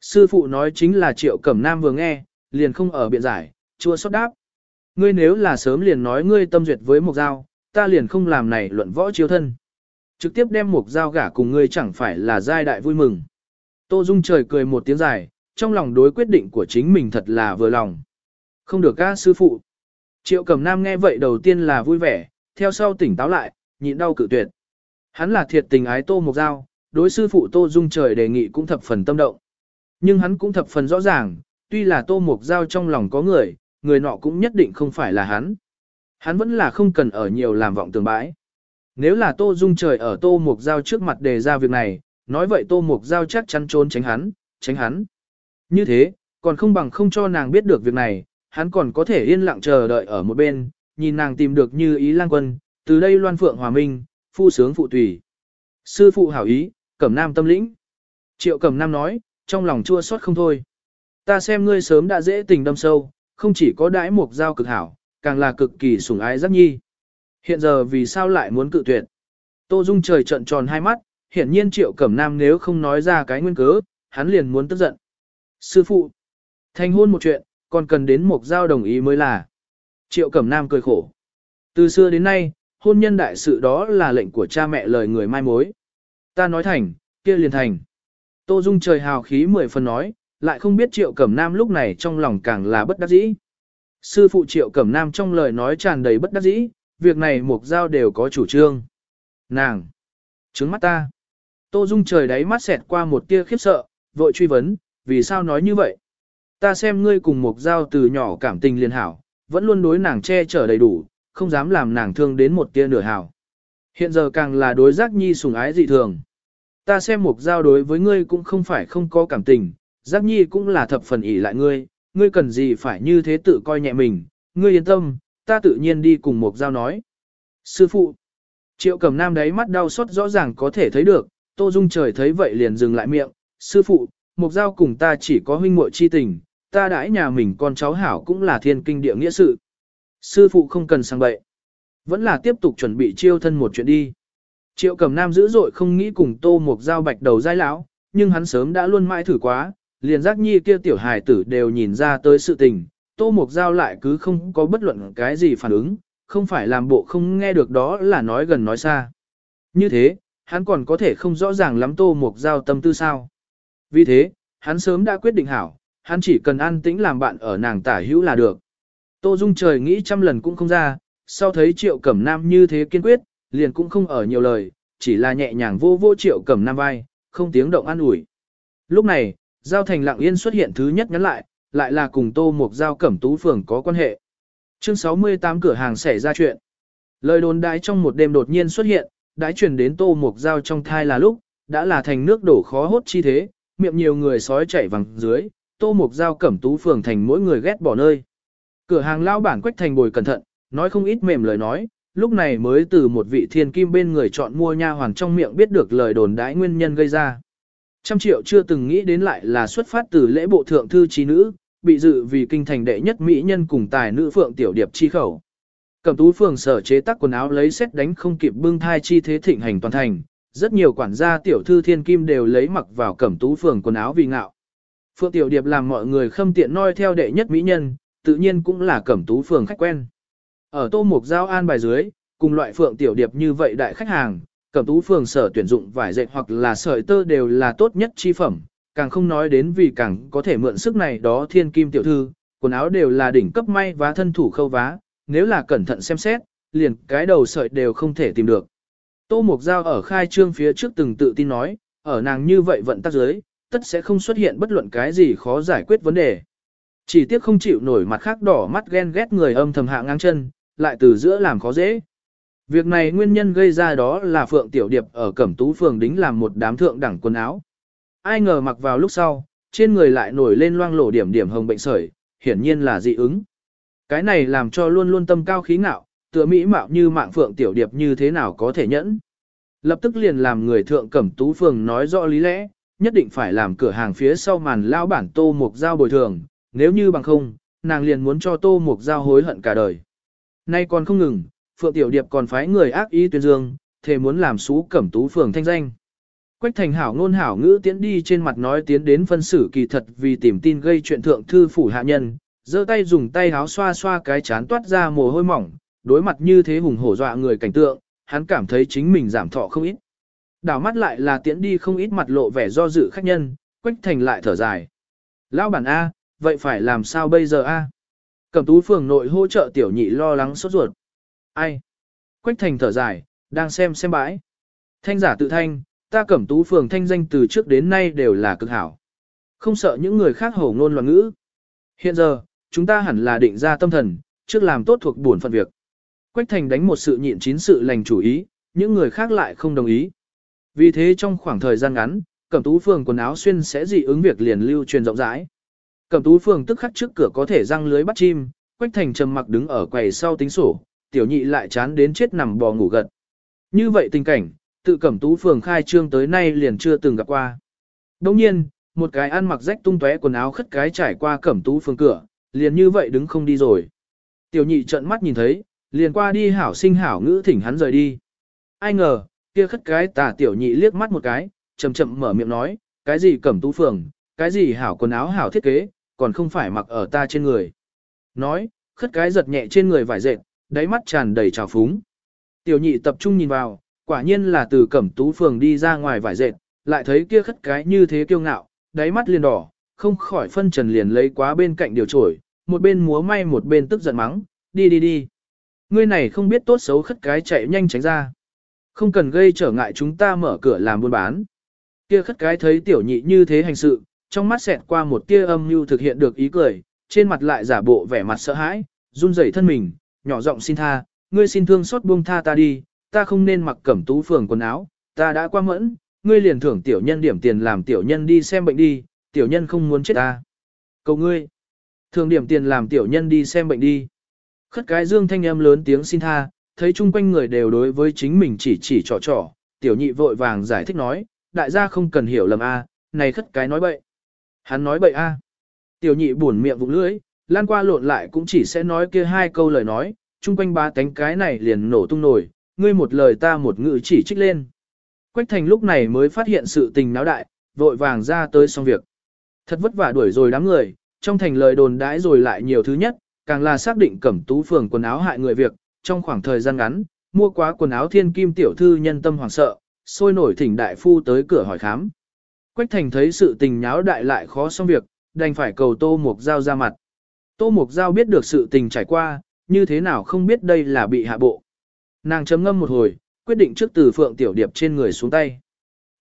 Sư phụ nói chính là Triệu Cẩm Nam vừa nghe, liền không ở biện giải, chua xót đáp. Ngươi nếu là sớm liền nói ngươi tâm duyệt với mục dao, ta liền không làm này luận võ chiếu thân. Trực tiếp đem mục dao gả cùng ngươi chẳng phải là giai đại vui mừng. Tô Dung trời cười một tiếng dài, trong lòng đối quyết định của chính mình thật là vừa lòng. Không được ca sư phụ. Triệu Cẩm Nam nghe vậy đầu tiên là vui vẻ, theo sau tỉnh táo lại, nhịn đau cự tuyệt. Hắn là thiệt tình ái Tô Mục Giao, đối sư phụ Tô Dung trời đề nghị cũng thập phần tâm động. Nhưng hắn cũng thập phần rõ ràng, tuy là Tô Mục Giao trong lòng có người, người nọ cũng nhất định không phải là hắn. Hắn vẫn là không cần ở nhiều làm vọng tường bãi. Nếu là Tô Dung trời ở Tô Mục Giao trước mặt đề ra việc này, nói vậy Tô Mục Giao chắc chắn trốn tránh hắn, tránh hắn. Như thế, còn không bằng không cho nàng biết được việc này, hắn còn có thể yên lặng chờ đợi ở một bên, nhìn nàng tìm được như ý lang quân, từ đây loan phượng hòa minh, phu sướng phụ tùy. Sư phụ hảo ý, cẩm nam tâm lĩnh. Triệu cẩm nam nói, trong lòng chua xót không thôi. Ta xem ngươi sớm đã dễ tình đâm sâu, không chỉ có đãi mục giao cực hảo, càng là cực kỳ sủng ái giác nhi. Hiện giờ vì sao lại muốn cự tuyệt? Tô Dung trời trận tròn hai mắt, hiển nhiên Triệu Cẩm Nam nếu không nói ra cái nguyên cớ, hắn liền muốn tức giận. Sư phụ, thành hôn một chuyện, còn cần đến mục giao đồng ý mới là. Triệu Cẩm Nam cười khổ. Từ xưa đến nay, hôn nhân đại sự đó là lệnh của cha mẹ lời người mai mối. Ta nói thành, kia liền thành. Tô Dung trời hào khí mười phần nói, lại không biết Triệu Cẩm Nam lúc này trong lòng càng là bất đắc dĩ. Sư phụ Triệu Cẩm Nam trong lời nói tràn đầy bất đắc dĩ, việc này mục giao đều có chủ trương. Nàng! Trứng mắt ta! Tô Dung trời đáy mắt xẹt qua một tia khiếp sợ, vội truy vấn, vì sao nói như vậy? Ta xem ngươi cùng mục giao từ nhỏ cảm tình liền hảo, vẫn luôn đối nàng che chở đầy đủ, không dám làm nàng thương đến một tia nửa hảo. Hiện giờ càng là đối giác nhi sủng ái dị thường. Ta xem mục giao đối với ngươi cũng không phải không có cảm tình, giác nhi cũng là thập phần ỷ lại ngươi, ngươi cần gì phải như thế tự coi nhẹ mình, ngươi yên tâm, ta tự nhiên đi cùng mục giao nói. Sư phụ, triệu cầm nam đấy mắt đau xót rõ ràng có thể thấy được, tô dung trời thấy vậy liền dừng lại miệng, sư phụ, mục giao cùng ta chỉ có huynh muội chi tình, ta đãi nhà mình con cháu hảo cũng là thiên kinh địa nghĩa sự. Sư phụ không cần sang bậy. Vẫn là tiếp tục chuẩn bị chiêu thân một chuyện đi. Triệu cầm nam dữ dội không nghĩ cùng tô một dao bạch đầu dai lão, nhưng hắn sớm đã luôn mãi thử quá, liền giác nhi kia tiểu hài tử đều nhìn ra tới sự tình, tô một dao lại cứ không có bất luận cái gì phản ứng, không phải làm bộ không nghe được đó là nói gần nói xa. Như thế, hắn còn có thể không rõ ràng lắm tô một dao tâm tư sao. Vì thế, hắn sớm đã quyết định hảo, hắn chỉ cần an tĩnh làm bạn ở nàng tả hữu là được. Tô Dung trời nghĩ trăm lần cũng không ra, sau thấy triệu cẩm nam như thế kiên quyết, liền cũng không ở nhiều lời, chỉ là nhẹ nhàng vô vô triệu cẩm nam vai, không tiếng động an ủi. Lúc này, Giao Thành lặng yên xuất hiện thứ nhất nhắn lại, lại là cùng Tô Mục Giao Cẩm Tú Phường có quan hệ. Chương 68 cửa hàng xảy ra chuyện. Lời đồn đái trong một đêm đột nhiên xuất hiện, đái truyền đến Tô Mục Giao trong thai là lúc, đã là thành nước đổ khó hốt chi thế, miệng nhiều người sói chảy vằng dưới, Tô Mục Giao Cẩm Tú Phường thành mỗi người ghét bỏ nơi. Cửa hàng lao bản quách thành bồi cẩn thận, nói không ít mềm lời nói, lúc này mới từ một vị thiên kim bên người chọn mua nha hoàn trong miệng biết được lời đồn đãi nguyên nhân gây ra. Trăm triệu chưa từng nghĩ đến lại là xuất phát từ lễ bộ thượng thư trí nữ, bị dự vì kinh thành đệ nhất mỹ nhân cùng tài nữ phượng tiểu điệp chi khẩu. Cẩm tú phường sở chế tác quần áo lấy xét đánh không kịp bưng thai chi thế thịnh hành toàn thành, rất nhiều quản gia tiểu thư thiên kim đều lấy mặc vào cẩm tú phường quần áo vì ngạo. Phượng tiểu điệp làm mọi người khâm tiện noi theo đệ nhất mỹ nhân, tự nhiên cũng là cẩm tú phường khách quen. Ở tô mục giao an bài dưới, cùng loại phượng tiểu điệp như vậy đại khách hàng, cẩm tú phường sở tuyển dụng vải dệt hoặc là sợi tơ đều là tốt nhất chi phẩm, càng không nói đến vì càng có thể mượn sức này đó thiên kim tiểu thư, quần áo đều là đỉnh cấp may và thân thủ khâu vá, nếu là cẩn thận xem xét, liền cái đầu sợi đều không thể tìm được. Tô Mục Giao ở khai trương phía trước từng tự tin nói, ở nàng như vậy vận tắc giới, tất sẽ không xuất hiện bất luận cái gì khó giải quyết vấn đề. Chỉ tiếc không chịu nổi mặt khác đỏ mắt ghen ghét người âm thầm hạ ngang chân, lại từ giữa làm khó dễ. Việc này nguyên nhân gây ra đó là Phượng Tiểu Điệp ở Cẩm Tú Phường đính làm một đám thượng đẳng quần áo. Ai ngờ mặc vào lúc sau, trên người lại nổi lên loang lổ điểm điểm hồng bệnh sởi, hiển nhiên là dị ứng. Cái này làm cho luôn luôn tâm cao khí ngạo, tựa mỹ mạo như mạng Phượng Tiểu Điệp như thế nào có thể nhẫn. Lập tức liền làm người thượng Cẩm Tú Phường nói rõ lý lẽ, nhất định phải làm cửa hàng phía sau màn lao bản tô mục giao bồi thường, nếu như bằng không, nàng liền muốn cho tô mục giao hối hận cả đời. Nay còn không ngừng, Phượng Tiểu Điệp còn phái người ác ý tuyên dương, thề muốn làm xú cẩm tú phường thanh danh. Quách thành hảo ngôn hảo ngữ tiến đi trên mặt nói tiến đến phân xử kỳ thật vì tìm tin gây chuyện thượng thư phủ hạ nhân, giơ tay dùng tay háo xoa xoa cái chán toát ra mồ hôi mỏng, đối mặt như thế hùng hổ dọa người cảnh tượng, hắn cảm thấy chính mình giảm thọ không ít. Đảo mắt lại là tiễn đi không ít mặt lộ vẻ do dự khách nhân, Quách thành lại thở dài. Lão bản A, vậy phải làm sao bây giờ A? Cẩm tú phường nội hỗ trợ tiểu nhị lo lắng sốt ruột. Ai? Quách thành thở dài, đang xem xem bãi. Thanh giả tự thanh, ta cẩm tú phường thanh danh từ trước đến nay đều là cực hảo. Không sợ những người khác hổ ngôn loạn ngữ. Hiện giờ, chúng ta hẳn là định ra tâm thần, trước làm tốt thuộc buồn phận việc. Quách thành đánh một sự nhịn chín sự lành chủ ý, những người khác lại không đồng ý. Vì thế trong khoảng thời gian ngắn, cẩm tú phường quần áo xuyên sẽ dị ứng việc liền lưu truyền rộng rãi. Cẩm tú phường tức khắc trước cửa có thể răng lưới bắt chim, Quách thành trầm mặc đứng ở quầy sau tính sổ, tiểu nhị lại chán đến chết nằm bò ngủ gật. Như vậy tình cảnh, tự cẩm tú phường khai trương tới nay liền chưa từng gặp qua. Đồng nhiên, một cái ăn mặc rách tung tóe quần áo khất cái trải qua cẩm tú phường cửa, liền như vậy đứng không đi rồi. Tiểu nhị trợn mắt nhìn thấy, liền qua đi hảo sinh hảo ngữ thỉnh hắn rời đi. Ai ngờ, kia khất cái tà tiểu nhị liếc mắt một cái, chậm chậm mở miệng nói, cái gì cẩm tú phường, cái gì hảo quần áo hảo thiết kế, còn không phải mặc ở ta trên người. Nói, khất cái giật nhẹ trên người vải dệt, đáy mắt tràn đầy trào phúng. Tiểu nhị tập trung nhìn vào, quả nhiên là từ cẩm tú phường đi ra ngoài vải dệt, lại thấy kia khất cái như thế kiêu ngạo, đáy mắt liền đỏ, không khỏi phân trần liền lấy quá bên cạnh điều trổi, một bên múa may một bên tức giận mắng, đi đi đi. Ngươi này không biết tốt xấu khất cái chạy nhanh tránh ra. Không cần gây trở ngại chúng ta mở cửa làm buôn bán. Kia khất cái thấy tiểu nhị như thế hành sự, trong mắt xẹt qua một tia âm mưu thực hiện được ý cười, trên mặt lại giả bộ vẻ mặt sợ hãi, run rẩy thân mình, nhỏ giọng xin tha, ngươi xin thương xót buông tha ta đi, ta không nên mặc cẩm tú phường quần áo, ta đã qua mẫn, ngươi liền thưởng tiểu nhân điểm tiền làm tiểu nhân đi xem bệnh đi, tiểu nhân không muốn chết ta. Cầu ngươi, thưởng điểm tiền làm tiểu nhân đi xem bệnh đi. Khất cái dương thanh âm lớn tiếng xin tha, thấy chung quanh người đều đối với chính mình chỉ chỉ trò trò, tiểu nhị vội vàng giải thích nói, đại gia không cần hiểu lầm a, này khất cái nói bậy. Hắn nói bậy a. Tiểu nhị buồn miệng vụng lưỡi, lan qua lộn lại cũng chỉ sẽ nói kia hai câu lời nói, chung quanh ba tánh cái này liền nổ tung nổi, ngươi một lời ta một ngữ chỉ trích lên. Quách thành lúc này mới phát hiện sự tình náo đại, vội vàng ra tới xong việc. Thật vất vả đuổi rồi đám người, trong thành lời đồn đãi rồi lại nhiều thứ nhất, càng là xác định cẩm tú phường quần áo hại người việc, trong khoảng thời gian ngắn, mua quá quần áo thiên kim tiểu thư nhân tâm hoảng sợ, sôi nổi thỉnh đại phu tới cửa hỏi khám. Quách thành thấy sự tình nháo đại lại khó xong việc, đành phải cầu tô mục giao ra mặt. Tô mục giao biết được sự tình trải qua, như thế nào không biết đây là bị hạ bộ. Nàng chấm ngâm một hồi, quyết định trước từ phượng tiểu điệp trên người xuống tay.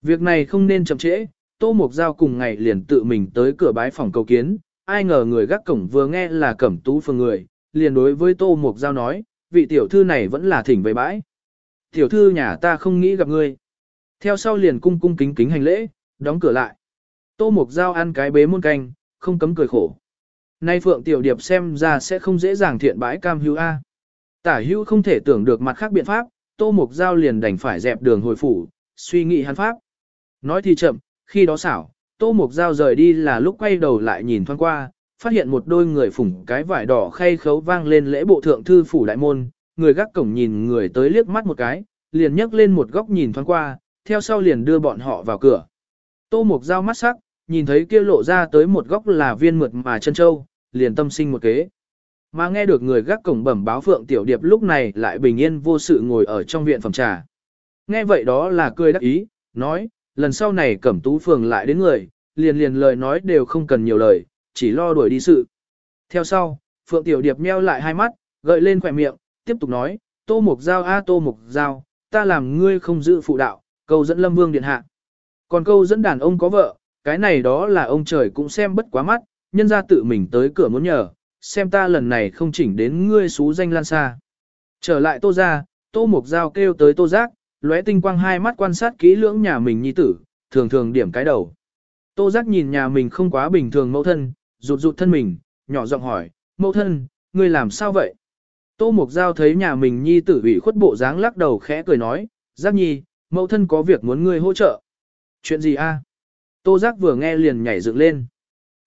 Việc này không nên chậm trễ, tô mục giao cùng ngày liền tự mình tới cửa bái phòng cầu kiến, ai ngờ người gác cổng vừa nghe là cẩm tú phương người, liền đối với tô mục giao nói, vị tiểu thư này vẫn là thỉnh về bãi. Tiểu thư nhà ta không nghĩ gặp ngươi. Theo sau liền cung cung kính kính hành lễ, đóng cửa lại. Tô mục giao ăn cái bế muôn canh, không cấm cười khổ. Nay Phượng Tiểu Điệp xem ra sẽ không dễ dàng thiện bãi cam Hưu A. Tả Hưu không thể tưởng được mặt khác biện pháp, Tô Mục Giao liền đành phải dẹp đường hồi phủ, suy nghĩ hắn pháp. Nói thì chậm, khi đó xảo, Tô Mục Giao rời đi là lúc quay đầu lại nhìn thoáng qua, phát hiện một đôi người phủng cái vải đỏ khay khấu vang lên lễ bộ thượng thư phủ đại môn, người gác cổng nhìn người tới liếc mắt một cái, liền nhấc lên một góc nhìn thoáng qua, theo sau liền đưa bọn họ vào cửa. Tô Mục Giao mắt sắc, nhìn thấy kia lộ ra tới một góc là viên mượt mà chân châu, liền tâm sinh một kế. Mà nghe được người gác cổng bẩm báo Phượng Tiểu Điệp lúc này lại bình yên vô sự ngồi ở trong viện phòng trà. Nghe vậy đó là cười đắc ý, nói, lần sau này cẩm tú phường lại đến người, liền liền lời nói đều không cần nhiều lời, chỉ lo đuổi đi sự. Theo sau, Phượng Tiểu Điệp meo lại hai mắt, gợi lên khỏe miệng, tiếp tục nói, tô mục giao a tô mục giao, ta làm ngươi không giữ phụ đạo, cầu dẫn lâm vương điện hạ. Còn câu dẫn đàn ông có vợ, cái này đó là ông trời cũng xem bất quá mắt, nhân ra tự mình tới cửa muốn nhờ, xem ta lần này không chỉnh đến ngươi xú danh lan xa. Trở lại tô ra, tô mục dao kêu tới tô giác, lóe tinh quang hai mắt quan sát kỹ lưỡng nhà mình nhi tử, thường thường điểm cái đầu. Tô giác nhìn nhà mình không quá bình thường mẫu thân, rụt rụt thân mình, nhỏ giọng hỏi, mẫu thân, ngươi làm sao vậy? Tô mục giao thấy nhà mình nhi tử ủy khuất bộ dáng lắc đầu khẽ cười nói, giác nhi, mẫu thân có việc muốn ngươi hỗ trợ. Chuyện gì a? Tô giác vừa nghe liền nhảy dựng lên.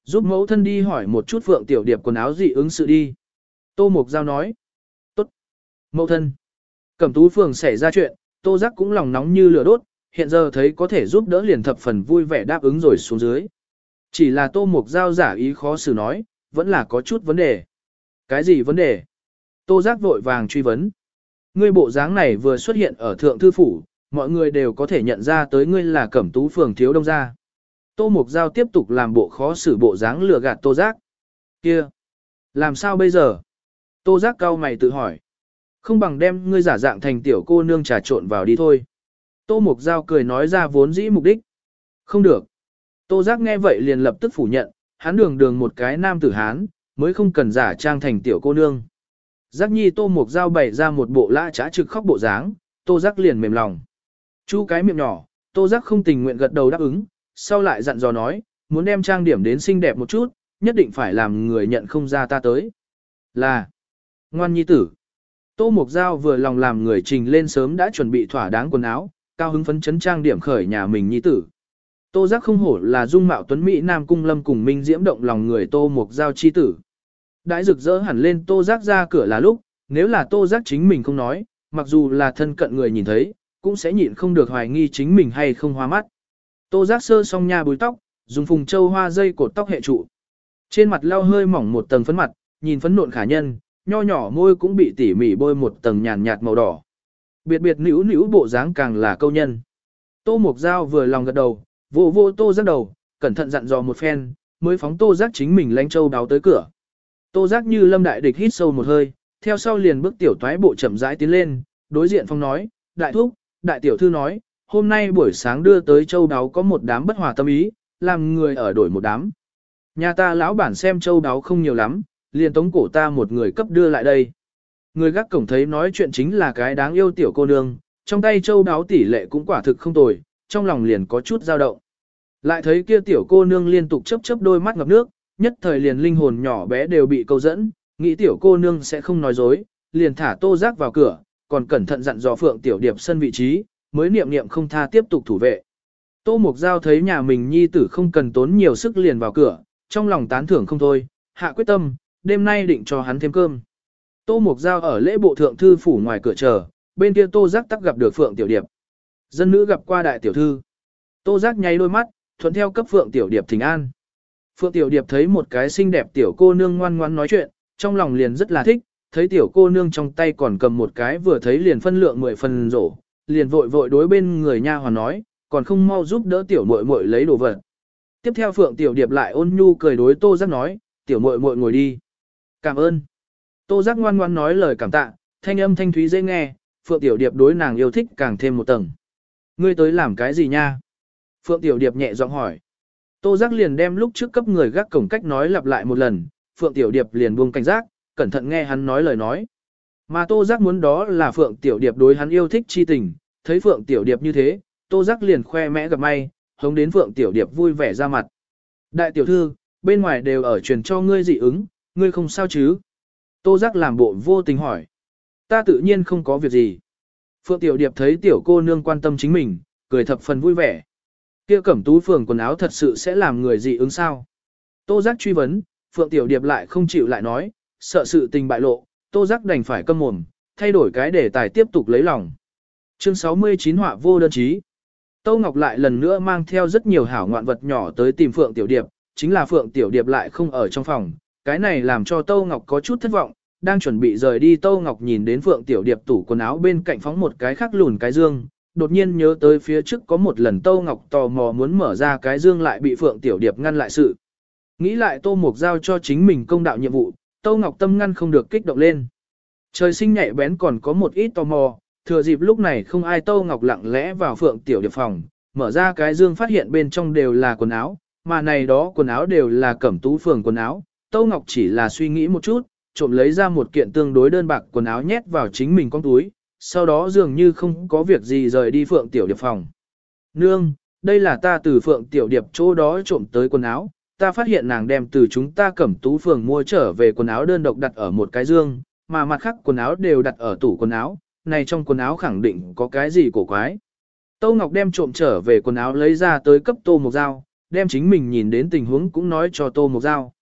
Giúp mẫu thân đi hỏi một chút Phượng Tiểu Điệp quần áo dị ứng sự đi. Tô Mục Giao nói. Tốt. Mẫu thân. Cẩm tú phường xảy ra chuyện, Tô Giác cũng lòng nóng như lửa đốt, hiện giờ thấy có thể giúp đỡ liền thập phần vui vẻ đáp ứng rồi xuống dưới. Chỉ là Tô Mục Giao giả ý khó xử nói, vẫn là có chút vấn đề. Cái gì vấn đề? Tô Giác vội vàng truy vấn. Ngươi bộ dáng này vừa xuất hiện ở thượng thư phủ, mọi người đều có thể nhận ra tới ngươi là cẩm tú phường thiếu đông gia. Tô Mục Giao tiếp tục làm bộ khó xử bộ dáng lừa gạt Tô Giác. Kia! Làm sao bây giờ? Tô Giác cao mày tự hỏi. Không bằng đem ngươi giả dạng thành tiểu cô nương trà trộn vào đi thôi. Tô Mục Giao cười nói ra vốn dĩ mục đích. Không được. Tô Giác nghe vậy liền lập tức phủ nhận, hắn đường đường một cái nam tử hán, mới không cần giả trang thành tiểu cô nương. Giác nhi Tô Mục Giao bày ra một bộ lã trá trực khóc bộ dáng, Tô Giác liền mềm lòng. Chu cái miệng nhỏ, Tô Giác không tình nguyện gật đầu đáp ứng, sau lại dặn dò nói, muốn đem trang điểm đến xinh đẹp một chút, nhất định phải làm người nhận không ra ta tới. Là, ngoan nhi tử. Tô mộc Giao vừa lòng làm người trình lên sớm đã chuẩn bị thỏa đáng quần áo, cao hứng phấn chấn trang điểm khởi nhà mình nhi tử. Tô Giác không hổ là dung mạo tuấn Mỹ Nam Cung Lâm cùng Minh diễm động lòng người Tô mộc Giao chi tử. Đãi rực rỡ hẳn lên Tô Giác ra cửa là lúc, nếu là Tô Giác chính mình không nói, mặc dù là thân cận người nhìn thấy, cũng sẽ nhịn không được hoài nghi chính mình hay không hoa mắt. Tô giác sơ xong nha búi tóc, dùng phùng châu hoa dây cột tóc hệ trụ. Trên mặt lau hơi mỏng một tầng phấn mặt, nhìn phấn nộn khả nhân, nho nhỏ môi cũng bị tỉ mỉ bôi một tầng nhàn nhạt màu đỏ. Biệt biệt nữ nữ bộ dáng càng là câu nhân. Tô mộc Giao vừa lòng gật đầu, vô vô tô giác đầu, cẩn thận dặn dò một phen, mới phóng tô giác chính mình lánh châu đáo tới cửa. Tô giác như lâm đại địch hít sâu một hơi, theo sau liền bước tiểu toái bộ chậm rãi tiến lên, đối diện phong nói, đại thúc, đại tiểu thư nói, hôm nay buổi sáng đưa tới châu đáo có một đám bất hòa tâm ý, làm người ở đổi một đám. Nhà ta lão bản xem châu đáo không nhiều lắm, liền tống cổ ta một người cấp đưa lại đây. Người gác cổng thấy nói chuyện chính là cái đáng yêu tiểu cô nương, trong tay châu đáo tỷ lệ cũng quả thực không tồi, trong lòng liền có chút dao động. Lại thấy kia tiểu cô nương liên tục chớp chớp đôi mắt ngập nước, nhất thời liền linh hồn nhỏ bé đều bị câu dẫn, nghĩ tiểu cô nương sẽ không nói dối, liền thả tô giác vào cửa, còn cẩn thận dặn dò phượng tiểu điệp sân vị trí, mới niệm niệm không tha tiếp tục thủ vệ. Tô Mục Giao thấy nhà mình nhi tử không cần tốn nhiều sức liền vào cửa, trong lòng tán thưởng không thôi, hạ quyết tâm, đêm nay định cho hắn thêm cơm. Tô Mục Giao ở lễ bộ thượng thư phủ ngoài cửa chờ, bên kia Tô Giác tắc gặp được Phượng Tiểu Điệp. Dân nữ gặp qua đại tiểu thư. Tô Giác nháy đôi mắt, thuận theo cấp Phượng Tiểu Điệp thỉnh an. Phượng Tiểu Điệp thấy một cái xinh đẹp tiểu cô nương ngoan ngoãn nói chuyện, trong lòng liền rất là thích, thấy tiểu cô nương trong tay còn cầm một cái vừa thấy liền phân lượng mười phần rổ, liền vội vội đối bên người nha hoàn nói, còn không mau giúp đỡ tiểu muội muội lấy đồ vật. Tiếp theo Phượng Tiểu Điệp lại ôn nhu cười đối Tô Giác nói, tiểu muội muội ngồi đi. Cảm ơn. Tô Giác ngoan ngoan nói lời cảm tạ, thanh âm thanh thúy dễ nghe, Phượng Tiểu Điệp đối nàng yêu thích càng thêm một tầng. Ngươi tới làm cái gì nha? Phượng Tiểu Điệp nhẹ giọng hỏi. Tô Giác liền đem lúc trước cấp người gác cổng cách nói lặp lại một lần, Phượng Tiểu Điệp liền buông cảnh giác, cẩn thận nghe hắn nói lời nói. Mà Tô Giác muốn đó là Phượng Tiểu Điệp đối hắn yêu thích chi tình, thấy Phượng Tiểu Điệp như thế, Tô Giác liền khoe mẽ gặp may, hống đến Phượng Tiểu Điệp vui vẻ ra mặt. Đại tiểu thư, bên ngoài đều ở truyền cho ngươi dị ứng, ngươi không sao chứ? Tô Giác làm bộ vô tình hỏi. Ta tự nhiên không có việc gì. Phượng Tiểu Điệp thấy tiểu cô nương quan tâm chính mình, cười thập phần vui vẻ. Kia cẩm tú phường quần áo thật sự sẽ làm người dị ứng sao? Tô Giác truy vấn, Phượng Tiểu Điệp lại không chịu lại nói, sợ sự tình bại lộ, Tô Giác đành phải câm mồm, thay đổi cái đề tài tiếp tục lấy lòng. Chương 69 họa vô đơn chí. Tô Ngọc lại lần nữa mang theo rất nhiều hảo ngoạn vật nhỏ tới tìm Phượng Tiểu Điệp, chính là Phượng Tiểu Điệp lại không ở trong phòng, cái này làm cho Tô Ngọc có chút thất vọng, đang chuẩn bị rời đi Tô Ngọc nhìn đến Phượng Tiểu Điệp tủ quần áo bên cạnh phóng một cái khác lùn cái dương, đột nhiên nhớ tới phía trước có một lần Tô Ngọc tò mò muốn mở ra cái dương lại bị Phượng Tiểu Điệp ngăn lại sự. Nghĩ lại Tô Mục giao cho chính mình công đạo nhiệm vụ, Tô Ngọc tâm ngăn không được kích động lên. Trời sinh nhạy bén còn có một ít tò mò, thừa dịp lúc này không ai Tô Ngọc lặng lẽ vào Phượng Tiểu Điệp phòng, mở ra cái dương phát hiện bên trong đều là quần áo, mà này đó quần áo đều là cẩm tú phường quần áo. Tô Ngọc chỉ là suy nghĩ một chút, trộm lấy ra một kiện tương đối đơn bạc quần áo nhét vào chính mình con túi, sau đó dường như không có việc gì rời đi Phượng Tiểu Điệp phòng. Nương, đây là ta từ Phượng Tiểu Điệp chỗ đó trộm tới quần áo, ta phát hiện nàng đem từ chúng ta cẩm tú phường mua trở về quần áo đơn độc đặt ở một cái dương, mà mặt khác quần áo đều đặt ở tủ quần áo, này trong quần áo khẳng định có cái gì cổ quái. Tô Ngọc đem trộm trở về quần áo lấy ra tới cấp Tô Mộc Giao, đem chính mình nhìn đến tình huống cũng nói cho Tô Mộc Giao.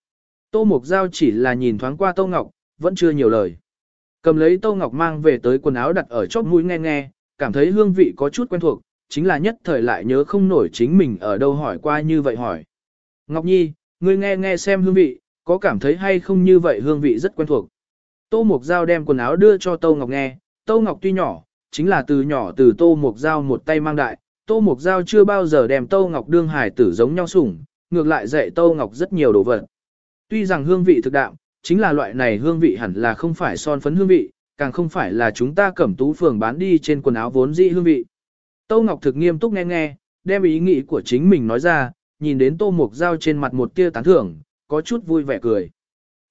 Tô Mộc Giao chỉ là nhìn thoáng qua Tô Ngọc, vẫn chưa nhiều lời. Cầm lấy Tô Ngọc mang về tới quần áo đặt ở chóp mũi nghe nghe, cảm thấy hương vị có chút quen thuộc, chính là nhất thời lại nhớ không nổi chính mình ở đâu hỏi qua như vậy hỏi. Ngọc Nhi, ngươi nghe nghe xem hương vị, có cảm thấy hay không như vậy hương vị rất quen thuộc. Tô Mộc Giao đem quần áo đưa cho Tô Ngọc nghe, Tô Ngọc tuy nhỏ, chính là từ nhỏ từ Tô Mộc Giao một tay mang đại, Tô Mộc Giao chưa bao giờ đem Tô Ngọc đương hải tử giống nhau sủng, ngược lại dạy Tô Ngọc rất nhiều đồ vật. Tuy rằng hương vị thực đạm, chính là loại này hương vị hẳn là không phải son phấn hương vị, càng không phải là chúng ta cẩm tú phường bán đi trên quần áo vốn dĩ hương vị. Tô Ngọc thực nghiêm túc nghe nghe, đem ý nghĩ của chính mình nói ra, nhìn đến Tô Mục Giao trên mặt một tia tán thưởng, có chút vui vẻ cười.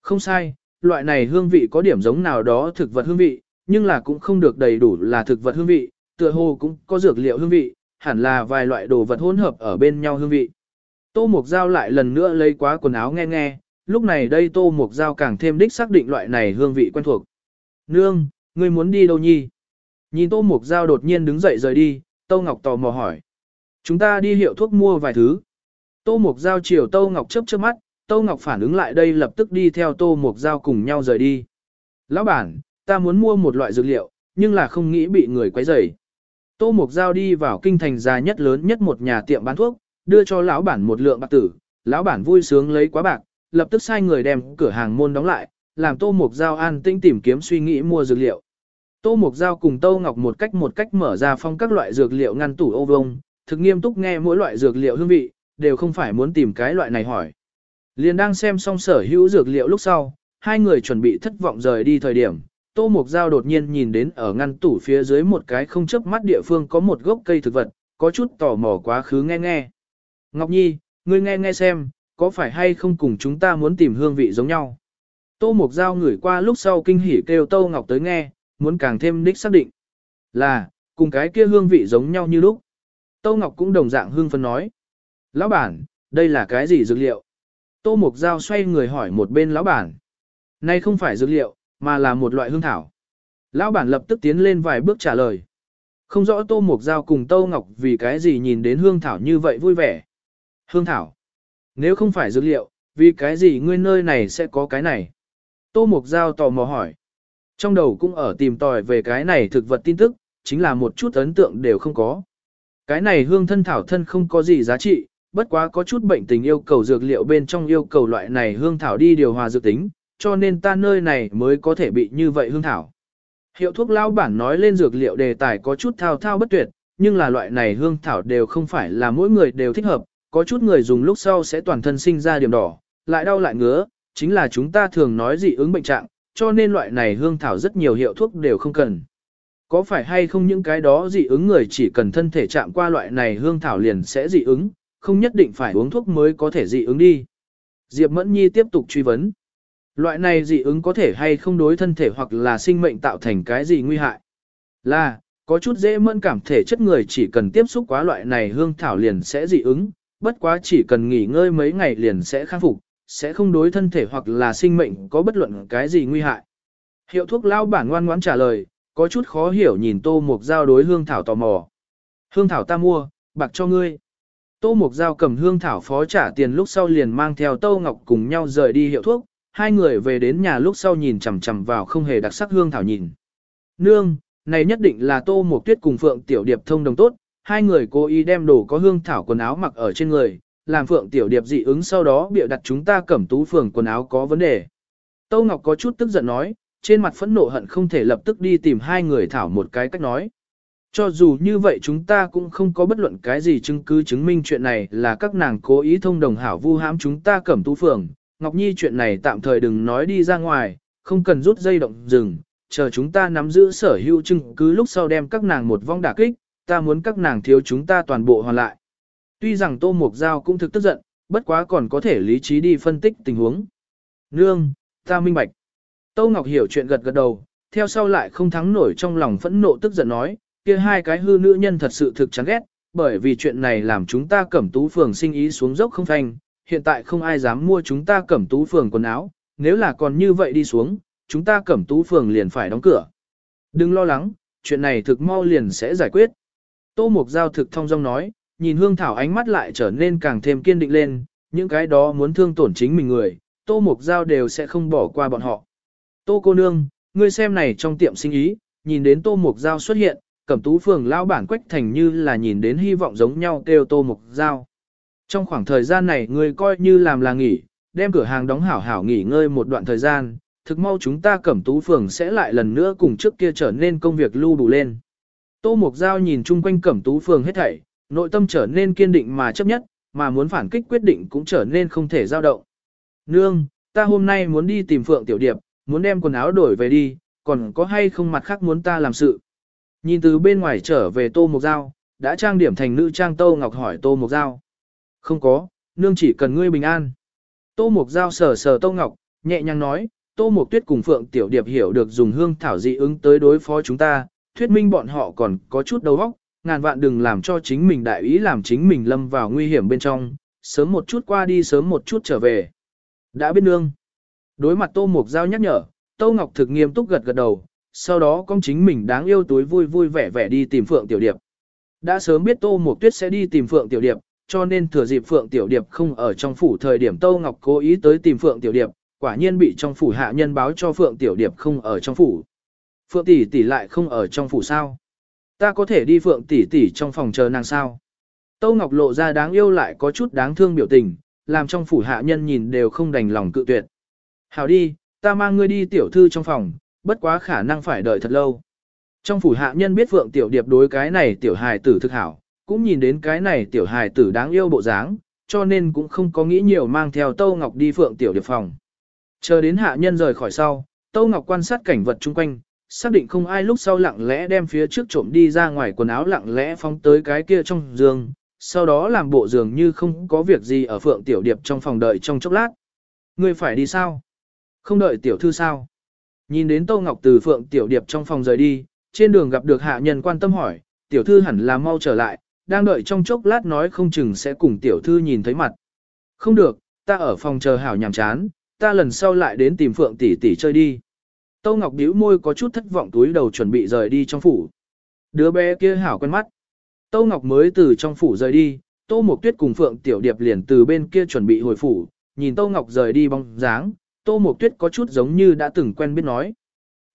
Không sai, loại này hương vị có điểm giống nào đó thực vật hương vị, nhưng là cũng không được đầy đủ là thực vật hương vị, tựa hồ cũng có dược liệu hương vị, hẳn là vài loại đồ vật hỗn hợp ở bên nhau hương vị. Tô Mục Giao lại lần nữa lấy quá quần áo nghe nghe, lúc này đây Tô Mục Giao càng thêm đích xác định loại này hương vị quen thuộc. Nương, ngươi muốn đi đâu nhi? Nhìn Tô Mục Giao đột nhiên đứng dậy rời đi, Tô Ngọc tò mò hỏi. Chúng ta đi hiệu thuốc mua vài thứ. Tô Mục Giao chiều Tô Ngọc chớp chớp mắt, Tô Ngọc phản ứng lại đây lập tức đi theo Tô Mục Giao cùng nhau rời đi. Lão bản, ta muốn mua một loại dược liệu, nhưng là không nghĩ bị người quấy rầy. Tô Mục Giao đi vào kinh thành già nhất lớn nhất một nhà tiệm bán thuốc, đưa cho lão bản một lượng bạc tử, lão bản vui sướng lấy quá bạc, lập tức sai người đem cửa hàng môn đóng lại, làm Tô Mục Giao an tinh tìm kiếm suy nghĩ mua dược liệu. Tô Mục Giao cùng Tô Ngọc một cách một cách mở ra phong các loại dược liệu ngăn tủ ô vông, thực nghiêm túc nghe mỗi loại dược liệu hương vị, đều không phải muốn tìm cái loại này hỏi. Liền đang xem xong sở hữu dược liệu lúc sau, hai người chuẩn bị thất vọng rời đi thời điểm, Tô Mục Giao đột nhiên nhìn đến ở ngăn tủ phía dưới một cái không chớp mắt địa phương có một gốc cây thực vật, có chút tò mò quá khứ nghe nghe. Ngọc Nhi, ngươi nghe nghe xem, có phải hay không cùng chúng ta muốn tìm hương vị giống nhau? Tô Mục Giao ngửi qua lúc sau kinh hỉ kêu Tô Ngọc tới nghe, muốn càng thêm đích xác định. Là, cùng cái kia hương vị giống nhau như lúc. Tô Ngọc cũng đồng dạng hương phân nói. Lão bản, đây là cái gì dược liệu? Tô Mục Giao xoay người hỏi một bên lão bản. Này không phải dược liệu, mà là một loại hương thảo. Lão bản lập tức tiến lên vài bước trả lời. Không rõ Tô Mục Giao cùng Tô Ngọc vì cái gì nhìn đến hương thảo như vậy vui vẻ. Hương thảo. Nếu không phải dược liệu, vì cái gì ngươi nơi này sẽ có cái này? Tô Mục Giao tò mò hỏi. Trong đầu cũng ở tìm tòi về cái này thực vật tin tức, chính là một chút ấn tượng đều không có. Cái này hương thân thảo thân không có gì giá trị, bất quá có chút bệnh tình yêu cầu dược liệu bên trong yêu cầu loại này hương thảo đi điều hòa dược tính, cho nên ta nơi này mới có thể bị như vậy hương thảo. Hiệu thuốc lao bản nói lên dược liệu đề tài có chút thao thao bất tuyệt, nhưng là loại này hương thảo đều không phải là mỗi người đều thích hợp, có chút người dùng lúc sau sẽ toàn thân sinh ra điểm đỏ, lại đau lại ngứa, chính là chúng ta thường nói dị ứng bệnh trạng, cho nên loại này hương thảo rất nhiều hiệu thuốc đều không cần. Có phải hay không những cái đó dị ứng người chỉ cần thân thể chạm qua loại này hương thảo liền sẽ dị ứng, không nhất định phải uống thuốc mới có thể dị ứng đi. Diệp Mẫn Nhi tiếp tục truy vấn. Loại này dị ứng có thể hay không đối thân thể hoặc là sinh mệnh tạo thành cái gì nguy hại? Là, có chút dễ mẫn cảm thể chất người chỉ cần tiếp xúc quá loại này hương thảo liền sẽ dị ứng, bất quá chỉ cần nghỉ ngơi mấy ngày liền sẽ khắc phục, sẽ không đối thân thể hoặc là sinh mệnh có bất luận cái gì nguy hại. Hiệu thuốc lao bản ngoan ngoãn trả lời, có chút khó hiểu nhìn tô mục giao đối hương thảo tò mò. Hương thảo ta mua, bạc cho ngươi. Tô mục giao cầm hương thảo phó trả tiền lúc sau liền mang theo tô ngọc cùng nhau rời đi hiệu thuốc, hai người về đến nhà lúc sau nhìn chằm chằm vào không hề đặc sắc hương thảo nhìn. Nương, này nhất định là tô mục tuyết cùng phượng tiểu điệp thông đồng tốt, hai người cố ý đem đồ có hương thảo quần áo mặc ở trên người, làm phượng tiểu điệp dị ứng sau đó bịa đặt chúng ta cẩm tú phường quần áo có vấn đề. Tô Ngọc có chút tức giận nói, trên mặt phẫn nộ hận không thể lập tức đi tìm hai người thảo một cái cách nói. Cho dù như vậy chúng ta cũng không có bất luận cái gì chứng cứ chứng minh chuyện này là các nàng cố ý thông đồng hảo vu hãm chúng ta cẩm tú phường. Ngọc Nhi chuyện này tạm thời đừng nói đi ra ngoài, không cần rút dây động rừng, chờ chúng ta nắm giữ sở hữu chứng cứ lúc sau đem các nàng một vong đả kích, ta muốn các nàng thiếu chúng ta toàn bộ hoàn lại. Tuy rằng Tô Mộc Giao cũng thực tức giận, bất quá còn có thể lý trí đi phân tích tình huống. Nương, ta minh bạch. Tô Ngọc hiểu chuyện gật gật đầu, theo sau lại không thắng nổi trong lòng phẫn nộ tức giận nói, kia hai cái hư nữ nhân thật sự thực chán ghét, bởi vì chuyện này làm chúng ta cẩm tú phường sinh ý xuống dốc không thành, hiện tại không ai dám mua chúng ta cẩm tú phường quần áo, nếu là còn như vậy đi xuống, chúng ta cẩm tú phường liền phải đóng cửa. Đừng lo lắng, chuyện này thực mau liền sẽ giải quyết. Tô Mục Giao thực thông dong nói, nhìn hương thảo ánh mắt lại trở nên càng thêm kiên định lên, những cái đó muốn thương tổn chính mình người, Tô Mục Giao đều sẽ không bỏ qua bọn họ. Tô cô nương, ngươi xem này trong tiệm sinh ý, nhìn đến Tô Mục Giao xuất hiện, cẩm tú phường lão bản quách thành như là nhìn đến hy vọng giống nhau kêu Tô Mục Giao. Trong khoảng thời gian này người coi như làm là nghỉ, đem cửa hàng đóng hảo hảo nghỉ ngơi một đoạn thời gian, thực mau chúng ta cẩm tú phường sẽ lại lần nữa cùng trước kia trở nên công việc lưu đủ lên. Tô Mục Giao nhìn chung quanh cẩm tú phường hết thảy, nội tâm trở nên kiên định mà chấp nhất, mà muốn phản kích quyết định cũng trở nên không thể dao động. Nương, ta hôm nay muốn đi tìm Phượng Tiểu Điệp, muốn đem quần áo đổi về đi, còn có hay không mặt khác muốn ta làm sự. Nhìn từ bên ngoài trở về Tô Mộc Giao, đã trang điểm thành nữ trang Tô Ngọc hỏi Tô Mộc Giao. Không có, nương chỉ cần ngươi bình an. Tô Mộc Giao sờ sờ Tô Ngọc, nhẹ nhàng nói, Tô Mộc Tuyết cùng Phượng Tiểu Điệp hiểu được dùng hương thảo dị ứng tới đối phó chúng ta, thuyết minh bọn họ còn có chút đầu óc, ngàn vạn đừng làm cho chính mình đại ý làm chính mình lâm vào nguy hiểm bên trong, sớm một chút qua đi sớm một chút trở về. Đã biết nương. Đối mặt Tô Mộc Giao nhắc nhở, Tô Ngọc thực nghiêm túc gật gật đầu, sau đó con chính mình đáng yêu túi vui vui vẻ vẻ đi tìm Phượng Tiểu Điệp. Đã sớm biết Tô Mộc Tuyết sẽ đi tìm Phượng Tiểu Điệp, cho nên thừa dịp Phượng Tiểu Điệp không ở trong phủ thời điểm Tô Ngọc cố ý tới tìm Phượng Tiểu Điệp, quả nhiên bị trong phủ hạ nhân báo cho Phượng Tiểu Điệp không ở trong phủ. Phượng tỷ tỷ lại không ở trong phủ sao? ta có thể đi phượng tỷ tỷ trong phòng chờ nàng sao. tô Ngọc lộ ra đáng yêu lại có chút đáng thương biểu tình, làm trong phủ hạ nhân nhìn đều không đành lòng cự tuyệt. Hảo đi, ta mang ngươi đi tiểu thư trong phòng, bất quá khả năng phải đợi thật lâu. Trong phủ hạ nhân biết Phượng Tiểu Điệp đối cái này tiểu hài tử thực hảo, cũng nhìn đến cái này tiểu hài tử đáng yêu bộ dáng, cho nên cũng không có nghĩ nhiều mang theo Tâu Ngọc đi Phượng Tiểu Điệp phòng. Chờ đến hạ nhân rời khỏi sau, Tâu Ngọc quan sát cảnh vật chung quanh, xác định không ai lúc sau lặng lẽ đem phía trước trộm đi ra ngoài quần áo lặng lẽ phóng tới cái kia trong giường, sau đó làm bộ giường như không có việc gì ở Phượng Tiểu Điệp trong phòng đợi trong chốc lát. Ngươi phải đi sao? Không đợi tiểu thư sao? Nhìn đến Tô Ngọc từ Phượng Tiểu Điệp trong phòng rời đi, trên đường gặp được hạ nhân quan tâm hỏi, tiểu thư hẳn là mau trở lại, đang đợi trong chốc lát nói không chừng sẽ cùng tiểu thư nhìn thấy mặt. Không được, ta ở phòng chờ hảo nhàm chán, ta lần sau lại đến tìm Phượng tỷ tỷ chơi đi. Tô Ngọc bĩu môi có chút thất vọng túi đầu chuẩn bị rời đi trong phủ. Đứa bé kia hảo quen mắt. Tô Ngọc mới từ trong phủ rời đi, Tô Mộc Tuyết cùng Phượng Tiểu Điệp liền từ bên kia chuẩn bị hồi phủ, nhìn Tô Ngọc rời đi bóng dáng, Tô Mộc Tuyết có chút giống như đã từng quen biết nói.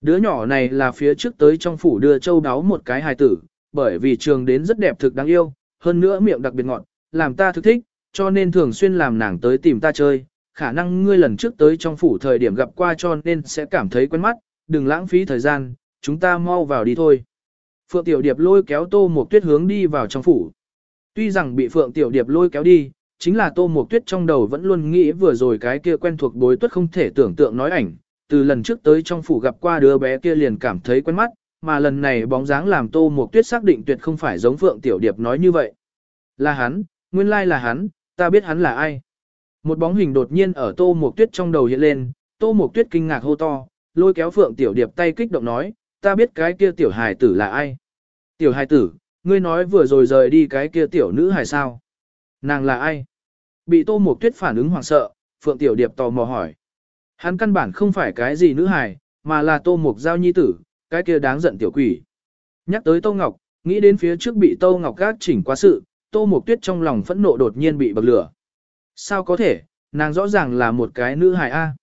Đứa nhỏ này là phía trước tới trong phủ đưa châu đáo một cái hài tử, bởi vì trường đến rất đẹp thực đáng yêu, hơn nữa miệng đặc biệt ngọt, làm ta thực thích, cho nên thường xuyên làm nàng tới tìm ta chơi. Khả năng ngươi lần trước tới trong phủ thời điểm gặp qua cho nên sẽ cảm thấy quen mắt, đừng lãng phí thời gian, chúng ta mau vào đi thôi. Phượng Tiểu Điệp lôi kéo Tô Mộc Tuyết hướng đi vào trong phủ. Tuy rằng bị Phượng Tiểu Điệp lôi kéo đi, chính là Tô Mộc Tuyết trong đầu vẫn luôn nghĩ vừa rồi cái kia quen thuộc bối tuất không thể tưởng tượng nói ảnh, từ lần trước tới trong phủ gặp qua đứa bé kia liền cảm thấy quen mắt, mà lần này bóng dáng làm Tô Mộc Tuyết xác định tuyệt không phải giống Phượng Tiểu Điệp nói như vậy. Là hắn, nguyên lai là hắn, ta biết hắn là ai. Một bóng hình đột nhiên ở Tô Mộc Tuyết trong đầu hiện lên, Tô Mộc Tuyết kinh ngạc hô to, lôi kéo Phượng Tiểu Điệp tay kích động nói, ta biết cái kia tiểu hài tử là ai. Tiểu hài tử, ngươi nói vừa rồi rời đi cái kia tiểu nữ hài sao? Nàng là ai? Bị Tô Mộc Tuyết phản ứng hoảng sợ, Phượng Tiểu Điệp tò mò hỏi. Hắn căn bản không phải cái gì nữ hài, mà là Tô Mộc Giao Nhi tử, cái kia đáng giận tiểu quỷ. Nhắc tới Tô Ngọc, nghĩ đến phía trước bị Tô Ngọc gác chỉnh quá sự, Tô Mộc Tuyết trong lòng phẫn nộ đột nhiên bị bậc lửa. Sao có thể, nàng rõ ràng là một cái nữ hài A.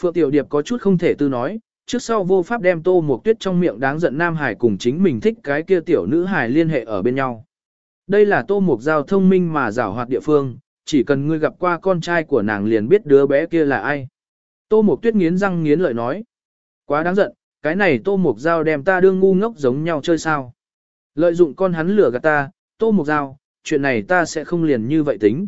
Phượng Tiểu Điệp có chút không thể tư nói, trước sau vô pháp đem Tô Mộc Tuyết trong miệng đáng giận Nam Hải cùng chính mình thích cái kia tiểu nữ hài liên hệ ở bên nhau. Đây là Tô Mộc Giao thông minh mà giảo hoạt địa phương, chỉ cần ngươi gặp qua con trai của nàng liền biết đứa bé kia là ai. Tô Mộc Tuyết nghiến răng nghiến lợi nói. Quá đáng giận, cái này Tô Mộc Giao đem ta đương ngu ngốc giống nhau chơi sao. Lợi dụng con hắn lừa gạt ta, Tô Mộc Giao, chuyện này ta sẽ không liền như vậy tính.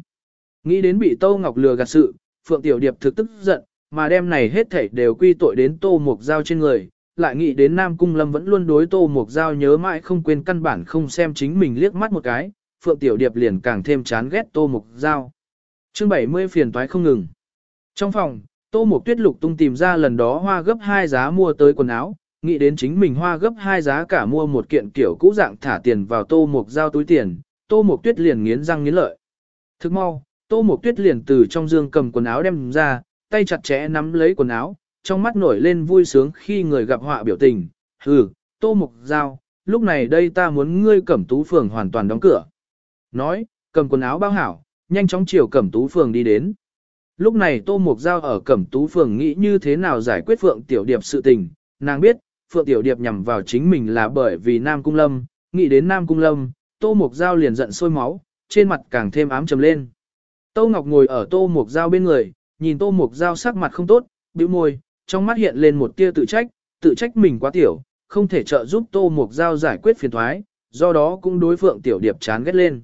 Nghĩ đến bị Tô Ngọc lừa gạt sự, Phượng Tiểu Điệp thực tức giận, mà đem này hết thảy đều quy tội đến Tô Mục Giao trên người, lại nghĩ đến Nam Cung Lâm vẫn luôn đối Tô Mục Giao nhớ mãi không quên căn bản không xem chính mình liếc mắt một cái, Phượng Tiểu Điệp liền càng thêm chán ghét Tô Mục Giao. chương 70 phiền toái không ngừng. Trong phòng, Tô Mục Tuyết lục tung tìm ra lần đó hoa gấp hai giá mua tới quần áo, nghĩ đến chính mình hoa gấp hai giá cả mua một kiện kiểu cũ dạng thả tiền vào Tô Mục Giao túi tiền, Tô Mục Tuyết liền nghiến răng nghiến lợi. Thức mau, Tô Mục Tuyết liền từ trong dương cầm quần áo đem ra, tay chặt chẽ nắm lấy quần áo, trong mắt nổi lên vui sướng khi người gặp họa biểu tình. Hừ, tô mục giao, lúc này đây ta muốn ngươi cẩm tú phường hoàn toàn đóng cửa. Nói, cầm quần áo bao hảo, nhanh chóng chiều cẩm tú phường đi đến. Lúc này tô mục giao ở cẩm tú phường nghĩ như thế nào giải quyết phượng tiểu điệp sự tình, nàng biết, phượng tiểu điệp nhằm vào chính mình là bởi vì Nam Cung Lâm, nghĩ đến Nam Cung Lâm, tô mục giao liền giận sôi máu, trên mặt càng thêm ám trầm lên. Tô Ngọc ngồi ở tô mục giao bên người, nhìn Tô Mục Giao sắc mặt không tốt, bĩu môi, trong mắt hiện lên một tia tự trách, tự trách mình quá tiểu, không thể trợ giúp Tô Mục Giao giải quyết phiền thoái, do đó cũng đối Phượng Tiểu Điệp chán ghét lên.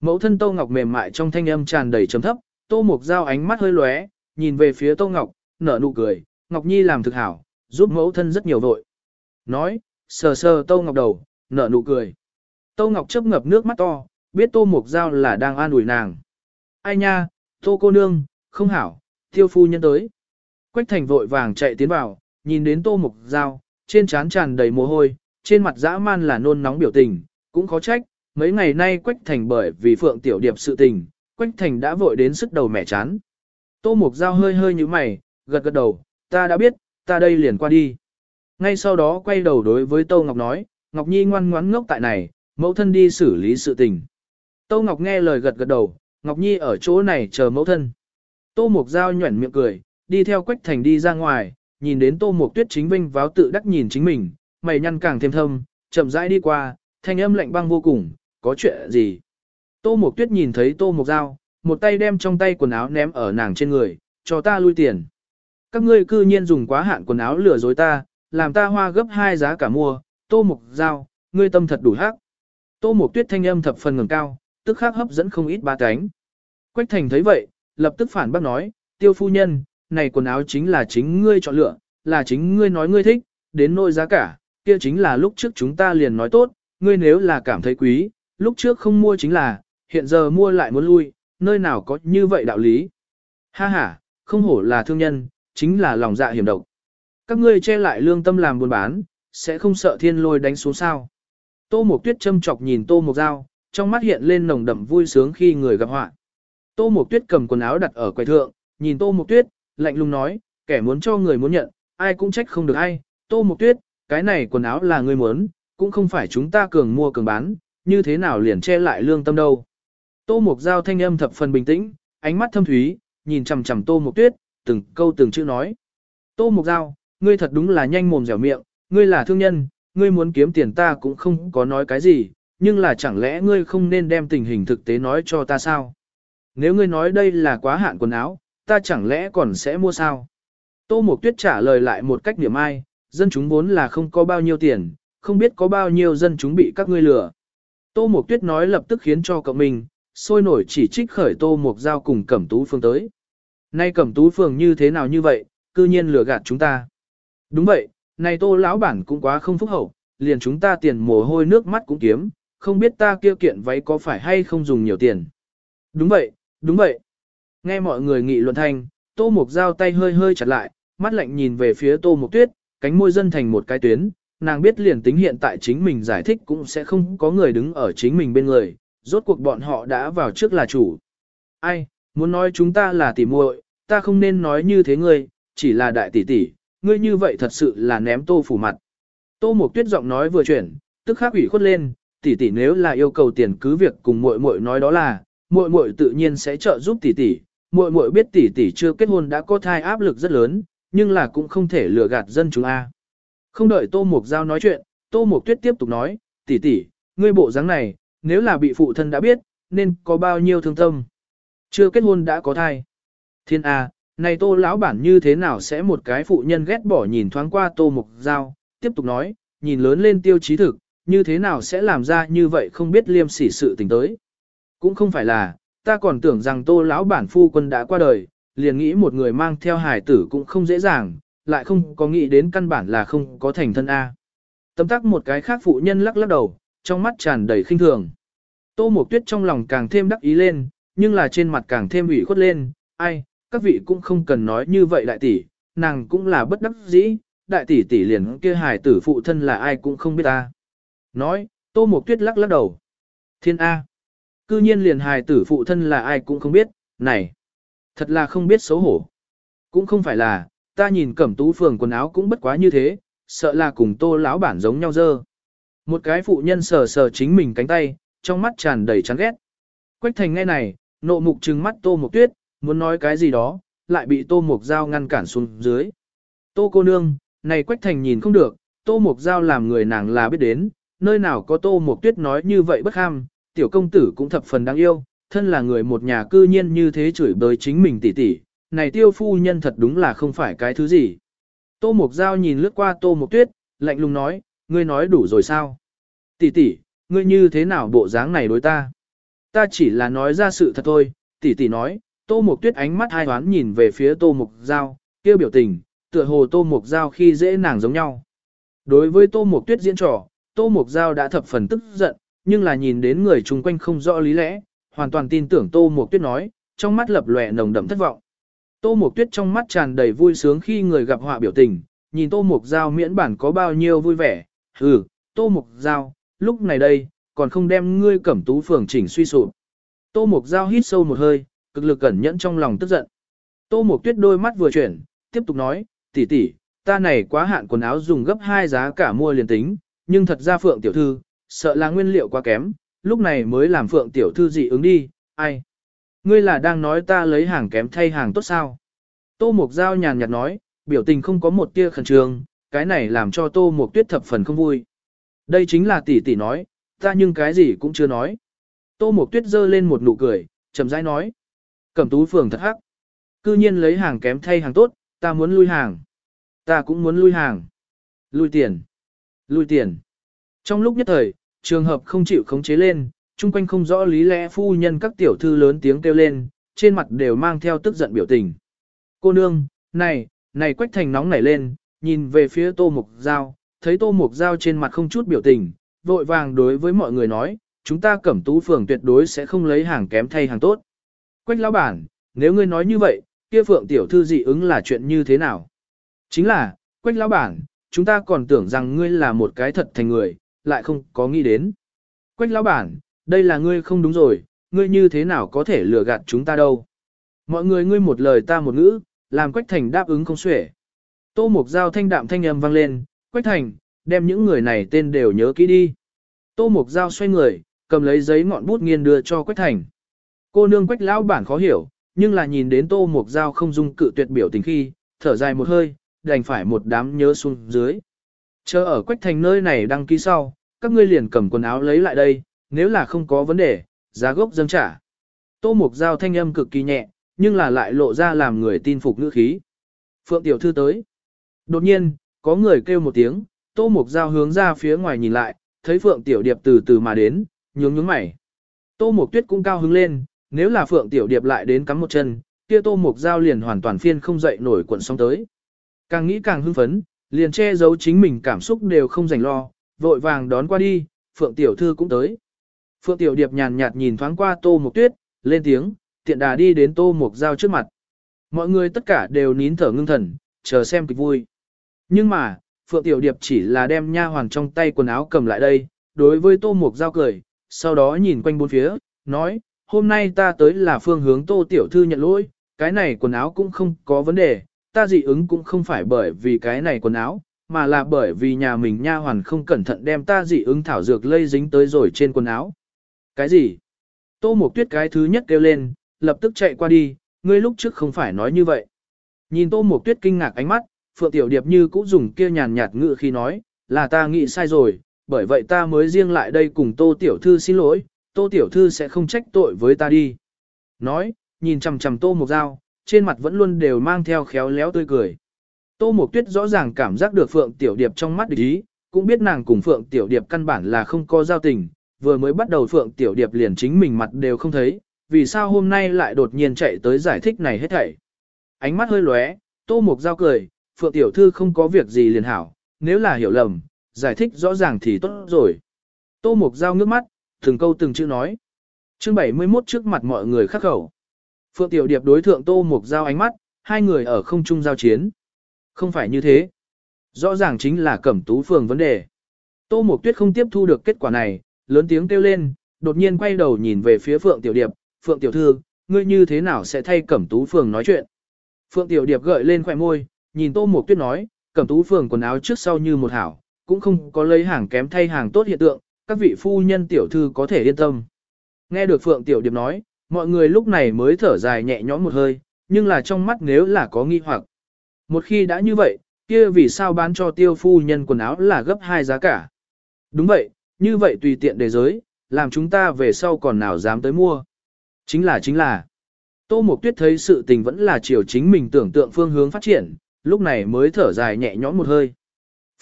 Mẫu thân Tô Ngọc mềm mại trong thanh âm tràn đầy trầm thấp, Tô Mục Giao ánh mắt hơi lóe, nhìn về phía Tô Ngọc, nở nụ cười, Ngọc Nhi làm thực hảo, giúp mẫu thân rất nhiều vội. Nói, sờ sờ Tô Ngọc đầu, nở nụ cười. Tô Ngọc chấp ngập nước mắt to, biết Tô Mục Giao là đang an ủi nàng. Ai nha, Tô cô nương, không hảo, tiêu phu nhân tới. Quách thành vội vàng chạy tiến vào, nhìn đến tô mục Giao trên trán tràn đầy mồ hôi, trên mặt dã man là nôn nóng biểu tình, cũng khó trách, mấy ngày nay Quách thành bởi vì phượng tiểu điệp sự tình, Quách thành đã vội đến sức đầu mẻ chán. Tô mục Giao hơi hơi như mày, gật gật đầu, ta đã biết, ta đây liền qua đi. Ngay sau đó quay đầu đối với Tô Ngọc nói, Ngọc Nhi ngoan ngoãn ngốc tại này, mẫu thân đi xử lý sự tình. Tô Ngọc nghe lời gật gật đầu, Ngọc Nhi ở chỗ này chờ mẫu thân. Tô Mục Giao nhuẩn miệng cười, đi theo Quách Thành đi ra ngoài, nhìn đến Tô Mục Tuyết chính vinh váo tự đắc nhìn chính mình, mày nhăn càng thêm thâm, chậm rãi đi qua, thanh âm lạnh băng vô cùng, có chuyện gì? Tô Mộc Tuyết nhìn thấy Tô Mộc Giao, một tay đem trong tay quần áo ném ở nàng trên người, cho ta lui tiền. Các ngươi cư nhiên dùng quá hạn quần áo lừa dối ta, làm ta hoa gấp hai giá cả mua, Tô Mộc Giao, ngươi tâm thật đủ hắc. Tô Mộc Tuyết thanh âm thập phần ngẩng cao, tức khắc hấp dẫn không ít ba cánh. Quách Thành thấy vậy, lập tức phản bác nói, tiêu phu nhân, này quần áo chính là chính ngươi chọn lựa, là chính ngươi nói ngươi thích, đến nỗi giá cả, kia chính là lúc trước chúng ta liền nói tốt, ngươi nếu là cảm thấy quý, lúc trước không mua chính là, hiện giờ mua lại muốn lui, nơi nào có như vậy đạo lý. Ha ha, không hổ là thương nhân, chính là lòng dạ hiểm độc. Các ngươi che lại lương tâm làm buôn bán, sẽ không sợ thiên lôi đánh xuống sao. Tô Mộc Tuyết châm chọc nhìn Tô Mộc Giao, trong mắt hiện lên nồng đậm vui sướng khi người gặp họa. Tô Mộc Tuyết cầm quần áo đặt ở quầy thượng, nhìn Tô Mộc Tuyết, lạnh lùng nói, kẻ muốn cho người muốn nhận, ai cũng trách không được ai. Tô Mộc Tuyết, cái này quần áo là người muốn, cũng không phải chúng ta cường mua cường bán, như thế nào liền che lại lương tâm đâu. Tô Mộc Giao thanh âm thập phần bình tĩnh, ánh mắt thâm thúy, nhìn chằm chằm Tô Mộc Tuyết, từng câu từng chữ nói. Tô Mộc Giao, ngươi thật đúng là nhanh mồm dẻo miệng, ngươi là thương nhân, ngươi muốn kiếm tiền ta cũng không có nói cái gì, nhưng là chẳng lẽ ngươi không nên đem tình hình thực tế nói cho ta sao? Nếu ngươi nói đây là quá hạn quần áo, ta chẳng lẽ còn sẽ mua sao? Tô Mộc Tuyết trả lời lại một cách niềm ai, dân chúng vốn là không có bao nhiêu tiền, không biết có bao nhiêu dân chúng bị các ngươi lừa. Tô Mộc Tuyết nói lập tức khiến cho cậu mình, sôi nổi chỉ trích khởi Tô Mộc Giao cùng Cẩm Tú Phương tới. Nay Cẩm Tú Phương như thế nào như vậy, cư nhiên lừa gạt chúng ta. Đúng vậy, này Tô lão bản cũng quá không phúc hậu, liền chúng ta tiền mồ hôi nước mắt cũng kiếm, không biết ta kia kiện váy có phải hay không dùng nhiều tiền. Đúng vậy, đúng vậy. Nghe mọi người nghị luận thanh, Tô Mộc Giao tay hơi hơi chặt lại, mắt lạnh nhìn về phía Tô Mộc Tuyết, cánh môi dân thành một cái tuyến, nàng biết liền tính hiện tại chính mình giải thích cũng sẽ không có người đứng ở chính mình bên người, rốt cuộc bọn họ đã vào trước là chủ. Ai, muốn nói chúng ta là tỉ muội, ta không nên nói như thế ngươi, chỉ là đại tỷ tỷ, ngươi như vậy thật sự là ném tô phủ mặt. Tô Mộc Tuyết giọng nói vừa chuyển, tức khắc ủy khuất lên, tỷ tỷ nếu là yêu cầu tiền cứ việc cùng muội muội nói đó là, muội muội tự nhiên sẽ trợ giúp tỷ tỷ, muội muội biết tỷ tỷ chưa kết hôn đã có thai áp lực rất lớn, nhưng là cũng không thể lừa gạt dân chúng a. Không đợi Tô Mục Giao nói chuyện, Tô Mục Tuyết tiếp tục nói, tỷ tỷ, ngươi bộ dáng này, nếu là bị phụ thân đã biết, nên có bao nhiêu thương tâm. Chưa kết hôn đã có thai. Thiên A, này Tô lão bản như thế nào sẽ một cái phụ nhân ghét bỏ nhìn thoáng qua Tô Mục Giao, tiếp tục nói, nhìn lớn lên tiêu chí thực, như thế nào sẽ làm ra như vậy không biết liêm sỉ sự tình tới. Cũng không phải là, ta còn tưởng rằng Tô lão bản phu quân đã qua đời, liền nghĩ một người mang theo hải tử cũng không dễ dàng, lại không có nghĩ đến căn bản là không có thành thân A. Tấm tắc một cái khác phụ nhân lắc lắc đầu, trong mắt tràn đầy khinh thường. Tô Mộc Tuyết trong lòng càng thêm đắc ý lên, nhưng là trên mặt càng thêm ủy khuất lên, ai, các vị cũng không cần nói như vậy đại tỷ, nàng cũng là bất đắc dĩ, đại tỷ tỷ liền kia hài tử phụ thân là ai cũng không biết ta. Nói, Tô Mộc Tuyết lắc lắc đầu. Thiên A. Cư nhiên liền hài tử phụ thân là ai cũng không biết, này. Thật là không biết xấu hổ. Cũng không phải là, ta nhìn cẩm tú phường quần áo cũng bất quá như thế, sợ là cùng tô lão bản giống nhau dơ. Một cái phụ nhân sờ sờ chính mình cánh tay, trong mắt tràn đầy chán ghét. Quách thành nghe này, nộ mục trừng mắt tô mục tuyết, muốn nói cái gì đó, lại bị tô mục dao ngăn cản xuống dưới. Tô cô nương, này quách thành nhìn không được, tô mục dao làm người nàng là biết đến, nơi nào có tô mục tuyết nói như vậy bất ham, tiểu công tử cũng thập phần đáng yêu, thân là người một nhà cư nhiên như thế chửi bới chính mình tỉ tỉ, này tiêu phu nhân thật đúng là không phải cái thứ gì. Tô Mục Giao nhìn lướt qua Tô Mục Tuyết, lạnh lùng nói, ngươi nói đủ rồi sao? Tỷ tỷ, ngươi như thế nào bộ dáng này đối ta? Ta chỉ là nói ra sự thật thôi, tỷ tỷ nói, Tô Mục Tuyết ánh mắt hai hoán nhìn về phía Tô Mục Giao, kêu biểu tình, tựa hồ Tô Mục Giao khi dễ nàng giống nhau. Đối với Tô Mục Tuyết diễn trò, Tô Mục Giao đã thập phần tức giận, nhưng là nhìn đến người chung quanh không rõ lý lẽ, hoàn toàn tin tưởng Tô mộc Tuyết nói, trong mắt lập lòe nồng đậm thất vọng. Tô mộc Tuyết trong mắt tràn đầy vui sướng khi người gặp họa biểu tình, nhìn Tô mộc Giao miễn bản có bao nhiêu vui vẻ. Ừ, Tô mộc Giao, lúc này đây, còn không đem ngươi cẩm tú phường chỉnh suy sụp. Tô mộc Giao hít sâu một hơi, cực lực cẩn nhẫn trong lòng tức giận. Tô mộc Tuyết đôi mắt vừa chuyển, tiếp tục nói, tỷ tỷ, ta này quá hạn quần áo dùng gấp hai giá cả mua liền tính, nhưng thật ra Phượng tiểu thư, sợ là nguyên liệu quá kém, lúc này mới làm Phượng tiểu thư dị ứng đi, ai. Ngươi là đang nói ta lấy hàng kém thay hàng tốt sao? Tô Mục Giao nhàn nhạt nói, biểu tình không có một tia khẩn trương, cái này làm cho Tô Mục Tuyết thập phần không vui. Đây chính là tỷ tỷ nói, Ta nhưng cái gì cũng chưa nói. Tô Mộc Tuyết giơ lên một nụ cười, chậm rãi nói. Cẩm tú phường thật hắc. Cư nhiên lấy hàng kém thay hàng tốt, ta muốn lui hàng. Ta cũng muốn lui hàng. Lui tiền. Lui tiền. Trong lúc nhất thời, trường hợp không chịu khống chế lên, chung quanh không rõ lý lẽ phu nhân các tiểu thư lớn tiếng kêu lên, trên mặt đều mang theo tức giận biểu tình. Cô nương, này, này quách thành nóng nảy lên, nhìn về phía tô mục dao, thấy tô mục dao trên mặt không chút biểu tình, vội vàng đối với mọi người nói, chúng ta cẩm tú phường tuyệt đối sẽ không lấy hàng kém thay hàng tốt. Quách lão bản, nếu ngươi nói như vậy, kia phượng tiểu thư dị ứng là chuyện như thế nào? Chính là, quách lão bản, chúng ta còn tưởng rằng ngươi là một cái thật thành người, lại không có nghĩ đến. Quách lão bản, đây là ngươi không đúng rồi, ngươi như thế nào có thể lừa gạt chúng ta đâu? Mọi người ngươi một lời ta một ngữ, làm Quách Thành đáp ứng không xuể. Tô Mục Giao thanh đạm thanh âm vang lên, Quách Thành, đem những người này tên đều nhớ kỹ đi. Tô Mục Giao xoay người, cầm lấy giấy ngọn bút nghiên đưa cho Quách Thành. Cô nương Quách lão bản khó hiểu, nhưng là nhìn đến Tô Mục Giao không dung cự tuyệt biểu tình khi, thở dài một hơi, đành phải một đám nhớ xuống dưới. Chờ ở Quách Thành nơi này đăng ký sau, các ngươi liền cầm quần áo lấy lại đây, nếu là không có vấn đề, giá gốc dâng trả. Tô Mục Giao thanh âm cực kỳ nhẹ, nhưng là lại lộ ra làm người tin phục ngữ khí. Phượng Tiểu Thư tới. Đột nhiên, có người kêu một tiếng, Tô Mục Giao hướng ra phía ngoài nhìn lại, thấy Phượng Tiểu Điệp từ từ mà đến, nhướng nhướng mày. Tô Mục Tuyết cũng cao hứng lên, nếu là Phượng Tiểu Điệp lại đến cắm một chân, kia Tô Mục Giao liền hoàn toàn phiên không dậy nổi cuộn sóng tới. Càng nghĩ càng hưng phấn, liền che giấu chính mình cảm xúc đều không dành lo, vội vàng đón qua đi, Phượng Tiểu Thư cũng tới. Phượng Tiểu Điệp nhàn nhạt nhìn thoáng qua Tô Mục Tuyết, lên tiếng, tiện đà đi đến Tô Mục Giao trước mặt. Mọi người tất cả đều nín thở ngưng thần, chờ xem kịch vui. Nhưng mà, Phượng Tiểu Điệp chỉ là đem nha hoàng trong tay quần áo cầm lại đây, đối với Tô Mục Giao cười, sau đó nhìn quanh bốn phía, nói, hôm nay ta tới là phương hướng Tô Tiểu Thư nhận lỗi, cái này quần áo cũng không có vấn đề, ta dị ứng cũng không phải bởi vì cái này quần áo, mà là bởi vì nhà mình nha hoàn không cẩn thận đem ta dị ứng thảo dược lây dính tới rồi trên quần áo. Cái gì? Tô Mộc Tuyết cái thứ nhất kêu lên, lập tức chạy qua đi, ngươi lúc trước không phải nói như vậy. Nhìn Tô Mộc Tuyết kinh ngạc ánh mắt, Phượng Tiểu Điệp như cũng dùng kia nhàn nhạt ngữ khi nói, là ta nghĩ sai rồi, bởi vậy ta mới riêng lại đây cùng Tô Tiểu Thư xin lỗi, Tô Tiểu Thư sẽ không trách tội với ta đi. Nói, nhìn chằm chằm Tô Mộc Giao, trên mặt vẫn luôn đều mang theo khéo léo tươi cười. Tô Mộc Tuyết rõ ràng cảm giác được Phượng Tiểu Điệp trong mắt địch ý, cũng biết nàng cùng Phượng Tiểu Điệp căn bản là không có giao tình, vừa mới bắt đầu Phượng Tiểu Điệp liền chính mình mặt đều không thấy, vì sao hôm nay lại đột nhiên chạy tới giải thích này hết thảy. Ánh mắt hơi lóe, Tô Mộc Giao cười, Phượng Tiểu Thư không có việc gì liền hảo, nếu là hiểu lầm, giải thích rõ ràng thì tốt rồi. Tô Mộc Giao ngước mắt, từng câu từng chữ nói. chương 71 trước mặt mọi người khắc khẩu. Phượng Tiểu Điệp đối thượng Tô Mộc Giao ánh mắt, hai người ở không trung giao chiến. Không phải như thế. Rõ ràng chính là cẩm tú phường vấn đề. Tô mộc Tuyết không tiếp thu được kết quả này, lớn tiếng kêu lên, đột nhiên quay đầu nhìn về phía Phượng Tiểu Điệp, Phượng Tiểu Thư, ngươi như thế nào sẽ thay Cẩm Tú Phường nói chuyện? Phượng Tiểu Điệp gợi lên khỏe môi, nhìn Tô Mộc Tuyết nói, Cẩm Tú Phường quần áo trước sau như một hảo, cũng không có lấy hàng kém thay hàng tốt hiện tượng, các vị phu nhân tiểu thư có thể yên tâm. Nghe được Phượng Tiểu Điệp nói, mọi người lúc này mới thở dài nhẹ nhõm một hơi, nhưng là trong mắt nếu là có nghi hoặc. Một khi đã như vậy, kia vì sao bán cho tiêu phu nhân quần áo là gấp hai giá cả? Đúng vậy, như vậy tùy tiện đề giới, làm chúng ta về sau còn nào dám tới mua. Chính là chính là, Tô Mộc Tuyết thấy sự tình vẫn là chiều chính mình tưởng tượng phương hướng phát triển, lúc này mới thở dài nhẹ nhõm một hơi.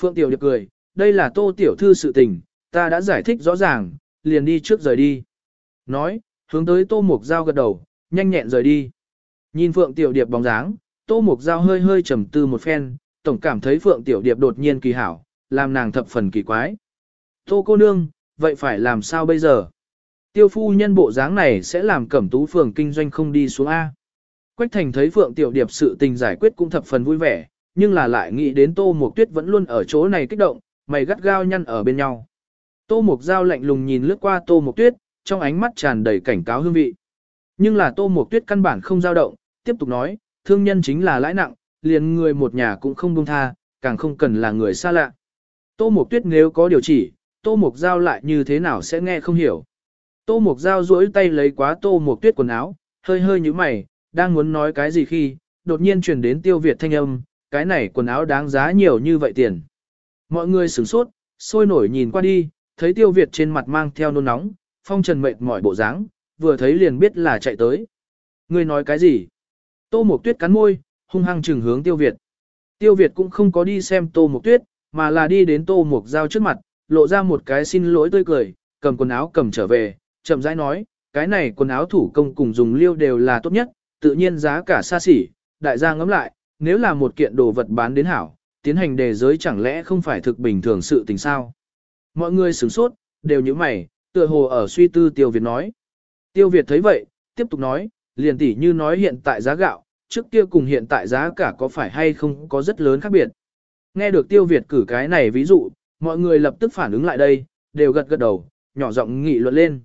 Phượng Tiểu Điệp cười, đây là Tô Tiểu Thư sự tình, ta đã giải thích rõ ràng, liền đi trước rời đi. Nói, hướng tới Tô Mộc Giao gật đầu, nhanh nhẹn rời đi. Nhìn Phượng Tiểu Điệp bóng dáng, Tô Mục Giao hơi hơi trầm tư một phen, tổng cảm thấy Phượng Tiểu Điệp đột nhiên kỳ hảo, làm nàng thập phần kỳ quái. Tô cô nương, vậy phải làm sao bây giờ? Tiêu phu nhân bộ dáng này sẽ làm cẩm tú phường kinh doanh không đi xuống A. Quách thành thấy Phượng Tiểu Điệp sự tình giải quyết cũng thập phần vui vẻ, nhưng là lại nghĩ đến Tô Mục Tuyết vẫn luôn ở chỗ này kích động, mày gắt gao nhăn ở bên nhau. Tô Mục Giao lạnh lùng nhìn lướt qua Tô Mục Tuyết, trong ánh mắt tràn đầy cảnh cáo hương vị. Nhưng là Tô Mục Tuyết căn bản không dao động, tiếp tục nói, thương nhân chính là lãi nặng, liền người một nhà cũng không buông tha, càng không cần là người xa lạ. Tô Mộc Tuyết nếu có điều chỉ, Tô Mộc Giao lại như thế nào sẽ nghe không hiểu. Tô Mộc Giao duỗi tay lấy quá Tô Mộc Tuyết quần áo, hơi hơi như mày, đang muốn nói cái gì khi, đột nhiên truyền đến tiêu Việt thanh âm, cái này quần áo đáng giá nhiều như vậy tiền. Mọi người sửng sốt, sôi nổi nhìn qua đi, thấy tiêu Việt trên mặt mang theo nôn nóng, phong trần mệt mỏi bộ dáng, vừa thấy liền biết là chạy tới. Ngươi nói cái gì? Tô Mộc Tuyết cắn môi, hung hăng trừng hướng tiêu Việt. Tiêu Việt cũng không có đi xem Tô Mộc Tuyết, mà là đi đến Tô Mộc Giao trước mặt, lộ ra một cái xin lỗi tươi cười, cầm quần áo cầm trở về, chậm rãi nói, cái này quần áo thủ công cùng dùng liêu đều là tốt nhất, tự nhiên giá cả xa xỉ, đại gia ngẫm lại, nếu là một kiện đồ vật bán đến hảo, tiến hành đề giới chẳng lẽ không phải thực bình thường sự tình sao. Mọi người sửng sốt, đều như mày, tựa hồ ở suy tư Tiêu Việt nói. Tiêu Việt thấy vậy, tiếp tục nói, liền tỉ như nói hiện tại giá gạo, trước kia cùng hiện tại giá cả có phải hay không có rất lớn khác biệt. Nghe được Tiêu Việt cử cái này ví dụ, mọi người lập tức phản ứng lại đây, đều gật gật đầu, nhỏ giọng nghị luận lên.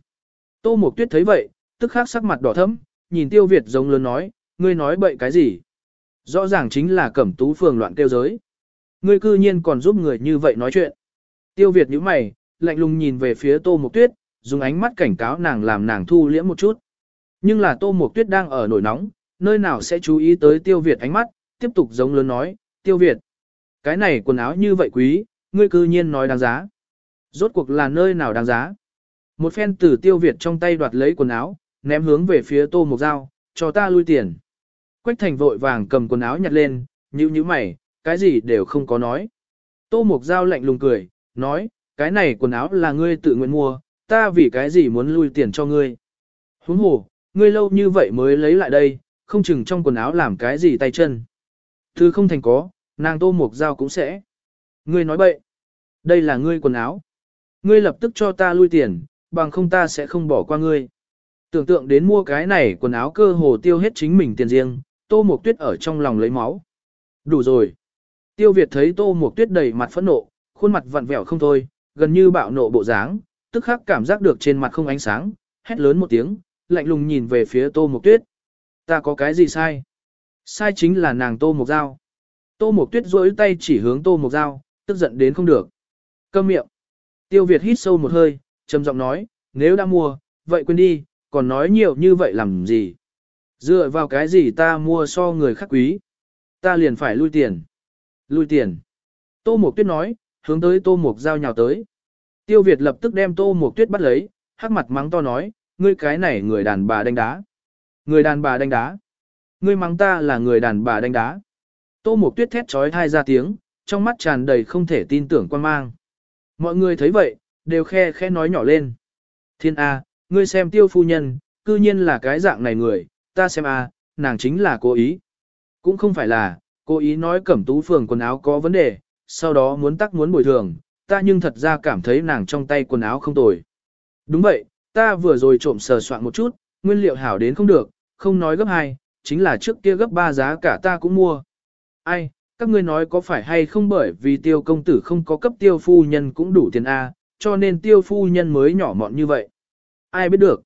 Tô Mộc Tuyết thấy vậy, tức khắc sắc mặt đỏ thẫm, nhìn Tiêu Việt giống lớn nói, ngươi nói bậy cái gì? Rõ ràng chính là cẩm tú phường loạn kêu giới. Ngươi cư nhiên còn giúp người như vậy nói chuyện. Tiêu Việt nhíu mày, lạnh lùng nhìn về phía Tô Mộc Tuyết, dùng ánh mắt cảnh cáo nàng làm nàng thu liễm một chút. Nhưng là Tô Mộc Tuyết đang ở nổi nóng, nơi nào sẽ chú ý tới Tiêu Việt ánh mắt, tiếp tục giống lớn nói, Tiêu Việt. Cái này quần áo như vậy quý, ngươi cư nhiên nói đáng giá. Rốt cuộc là nơi nào đáng giá. Một phen tử Tiêu Việt trong tay đoạt lấy quần áo, ném hướng về phía Tô Mộc Giao, cho ta lui tiền. Quách Thành vội vàng cầm quần áo nhặt lên, như như mày, cái gì đều không có nói. Tô Mộc Giao lạnh lùng cười, nói, cái này quần áo là ngươi tự nguyện mua, ta vì cái gì muốn lui tiền cho ngươi. Huống hồ, ngươi lâu như vậy mới lấy lại đây, không chừng trong quần áo làm cái gì tay chân. Thứ không thành có, nàng Tô Mộc Giao cũng sẽ. Ngươi nói bậy. Đây là ngươi quần áo. Ngươi lập tức cho ta lui tiền, bằng không ta sẽ không bỏ qua ngươi. Tưởng tượng đến mua cái này quần áo cơ hồ tiêu hết chính mình tiền riêng, Tô Mộc Tuyết ở trong lòng lấy máu. Đủ rồi. Tiêu Việt thấy Tô Mộc Tuyết đầy mặt phẫn nộ, khuôn mặt vặn vẹo không thôi, gần như bạo nộ bộ dáng, tức khắc cảm giác được trên mặt không ánh sáng, hét lớn một tiếng, lạnh lùng nhìn về phía Tô Mộc Tuyết. Ta có cái gì sai? Sai chính là nàng Tô Mộc Giao. Tô Mộc Tuyết rỗi tay chỉ hướng Tô Mộc Giao, tức giận đến không được. Câm miệng. Tiêu Việt hít sâu một hơi, trầm giọng nói, nếu đã mua, vậy quên đi, còn nói nhiều như vậy làm gì? Dựa vào cái gì ta mua so người khác quý? Ta liền phải lui tiền. Lui tiền. Tô Mộc Tuyết nói, hướng tới Tô Mộc Giao nhào tới. Tiêu Việt lập tức đem Tô Mộc Tuyết bắt lấy, hắc mặt mắng to nói, ngươi cái này người đàn bà đánh đá. Người đàn bà đánh đá. Ngươi mắng ta là người đàn bà đánh đá. Tô Mộc Tuyết thét trói thai ra tiếng, trong mắt tràn đầy không thể tin tưởng quan mang. Mọi người thấy vậy, đều khe khe nói nhỏ lên. Thiên A, ngươi xem tiêu phu nhân, cư nhiên là cái dạng này người, ta xem A, nàng chính là cố ý. Cũng không phải là, cố ý nói cẩm tú phường quần áo có vấn đề, sau đó muốn tắc muốn bồi thường, ta nhưng thật ra cảm thấy nàng trong tay quần áo không tồi. Đúng vậy, ta vừa rồi trộm sờ soạn một chút, nguyên liệu hảo đến không được, không nói gấp hai, chính là trước kia gấp ba giá cả ta cũng mua. Ai, các ngươi nói có phải hay không bởi vì tiêu công tử không có cấp tiêu phu nhân cũng đủ tiền A, cho nên tiêu phu nhân mới nhỏ mọn như vậy. Ai biết được.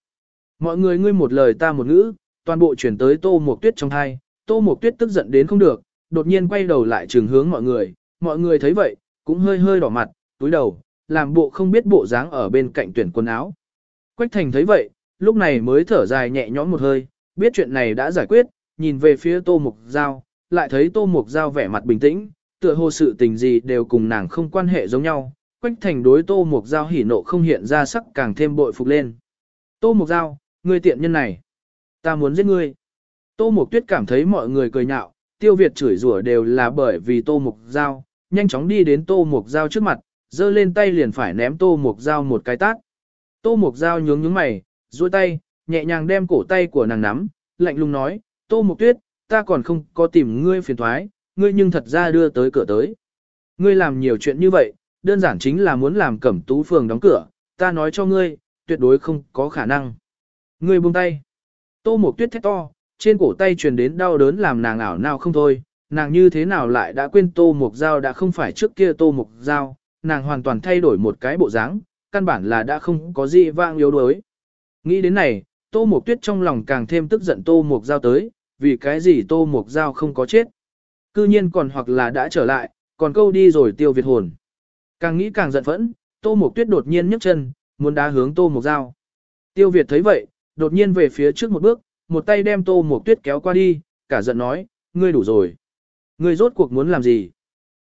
Mọi người ngươi một lời ta một ngữ, toàn bộ chuyển tới tô một tuyết trong hai, tô một tuyết tức giận đến không được, đột nhiên quay đầu lại trường hướng mọi người, mọi người thấy vậy, cũng hơi hơi đỏ mặt, túi đầu, làm bộ không biết bộ dáng ở bên cạnh tuyển quần áo. Quách thành thấy vậy, lúc này mới thở dài nhẹ nhõm một hơi, biết chuyện này đã giải quyết, nhìn về phía tô mục giao, lại thấy tô mục giao vẻ mặt bình tĩnh, tựa hồ sự tình gì đều cùng nàng không quan hệ giống nhau. Quách thành đối tô mục giao hỉ nộ không hiện ra sắc càng thêm bội phục lên. Tô mục giao, ngươi tiện nhân này, ta muốn giết ngươi. Tô mục tuyết cảm thấy mọi người cười nhạo, tiêu việt chửi rủa đều là bởi vì tô mục giao, nhanh chóng đi đến tô mục giao trước mặt, giơ lên tay liền phải ném tô mục giao một cái tát. Tô mục giao nhướng nhướng mày, duỗi tay, nhẹ nhàng đem cổ tay của nàng nắm, lạnh lùng nói, tô mục tuyết, ta còn không có tìm ngươi phiền thoái, ngươi nhưng thật ra đưa tới cửa tới. Ngươi làm nhiều chuyện như vậy, đơn giản chính là muốn làm cẩm tú phường đóng cửa, ta nói cho ngươi, tuyệt đối không có khả năng. Ngươi buông tay. Tô mục tuyết thét to, trên cổ tay truyền đến đau đớn làm nàng ảo nào không thôi, nàng như thế nào lại đã quên tô mục Giao đã không phải trước kia tô mục Giao, nàng hoàn toàn thay đổi một cái bộ dáng, căn bản là đã không có gì vang yếu đuối. Nghĩ đến này, tô mộc tuyết trong lòng càng thêm tức giận tô mộc giao tới, vì cái gì tô mộc giao không có chết. Cư nhiên còn hoặc là đã trở lại, còn câu đi rồi tiêu việt hồn. Càng nghĩ càng giận phẫn, tô mộc tuyết đột nhiên nhấc chân, muốn đá hướng tô mộc giao. Tiêu việt thấy vậy, đột nhiên về phía trước một bước, một tay đem tô mộc tuyết kéo qua đi, cả giận nói, ngươi đủ rồi. Ngươi rốt cuộc muốn làm gì?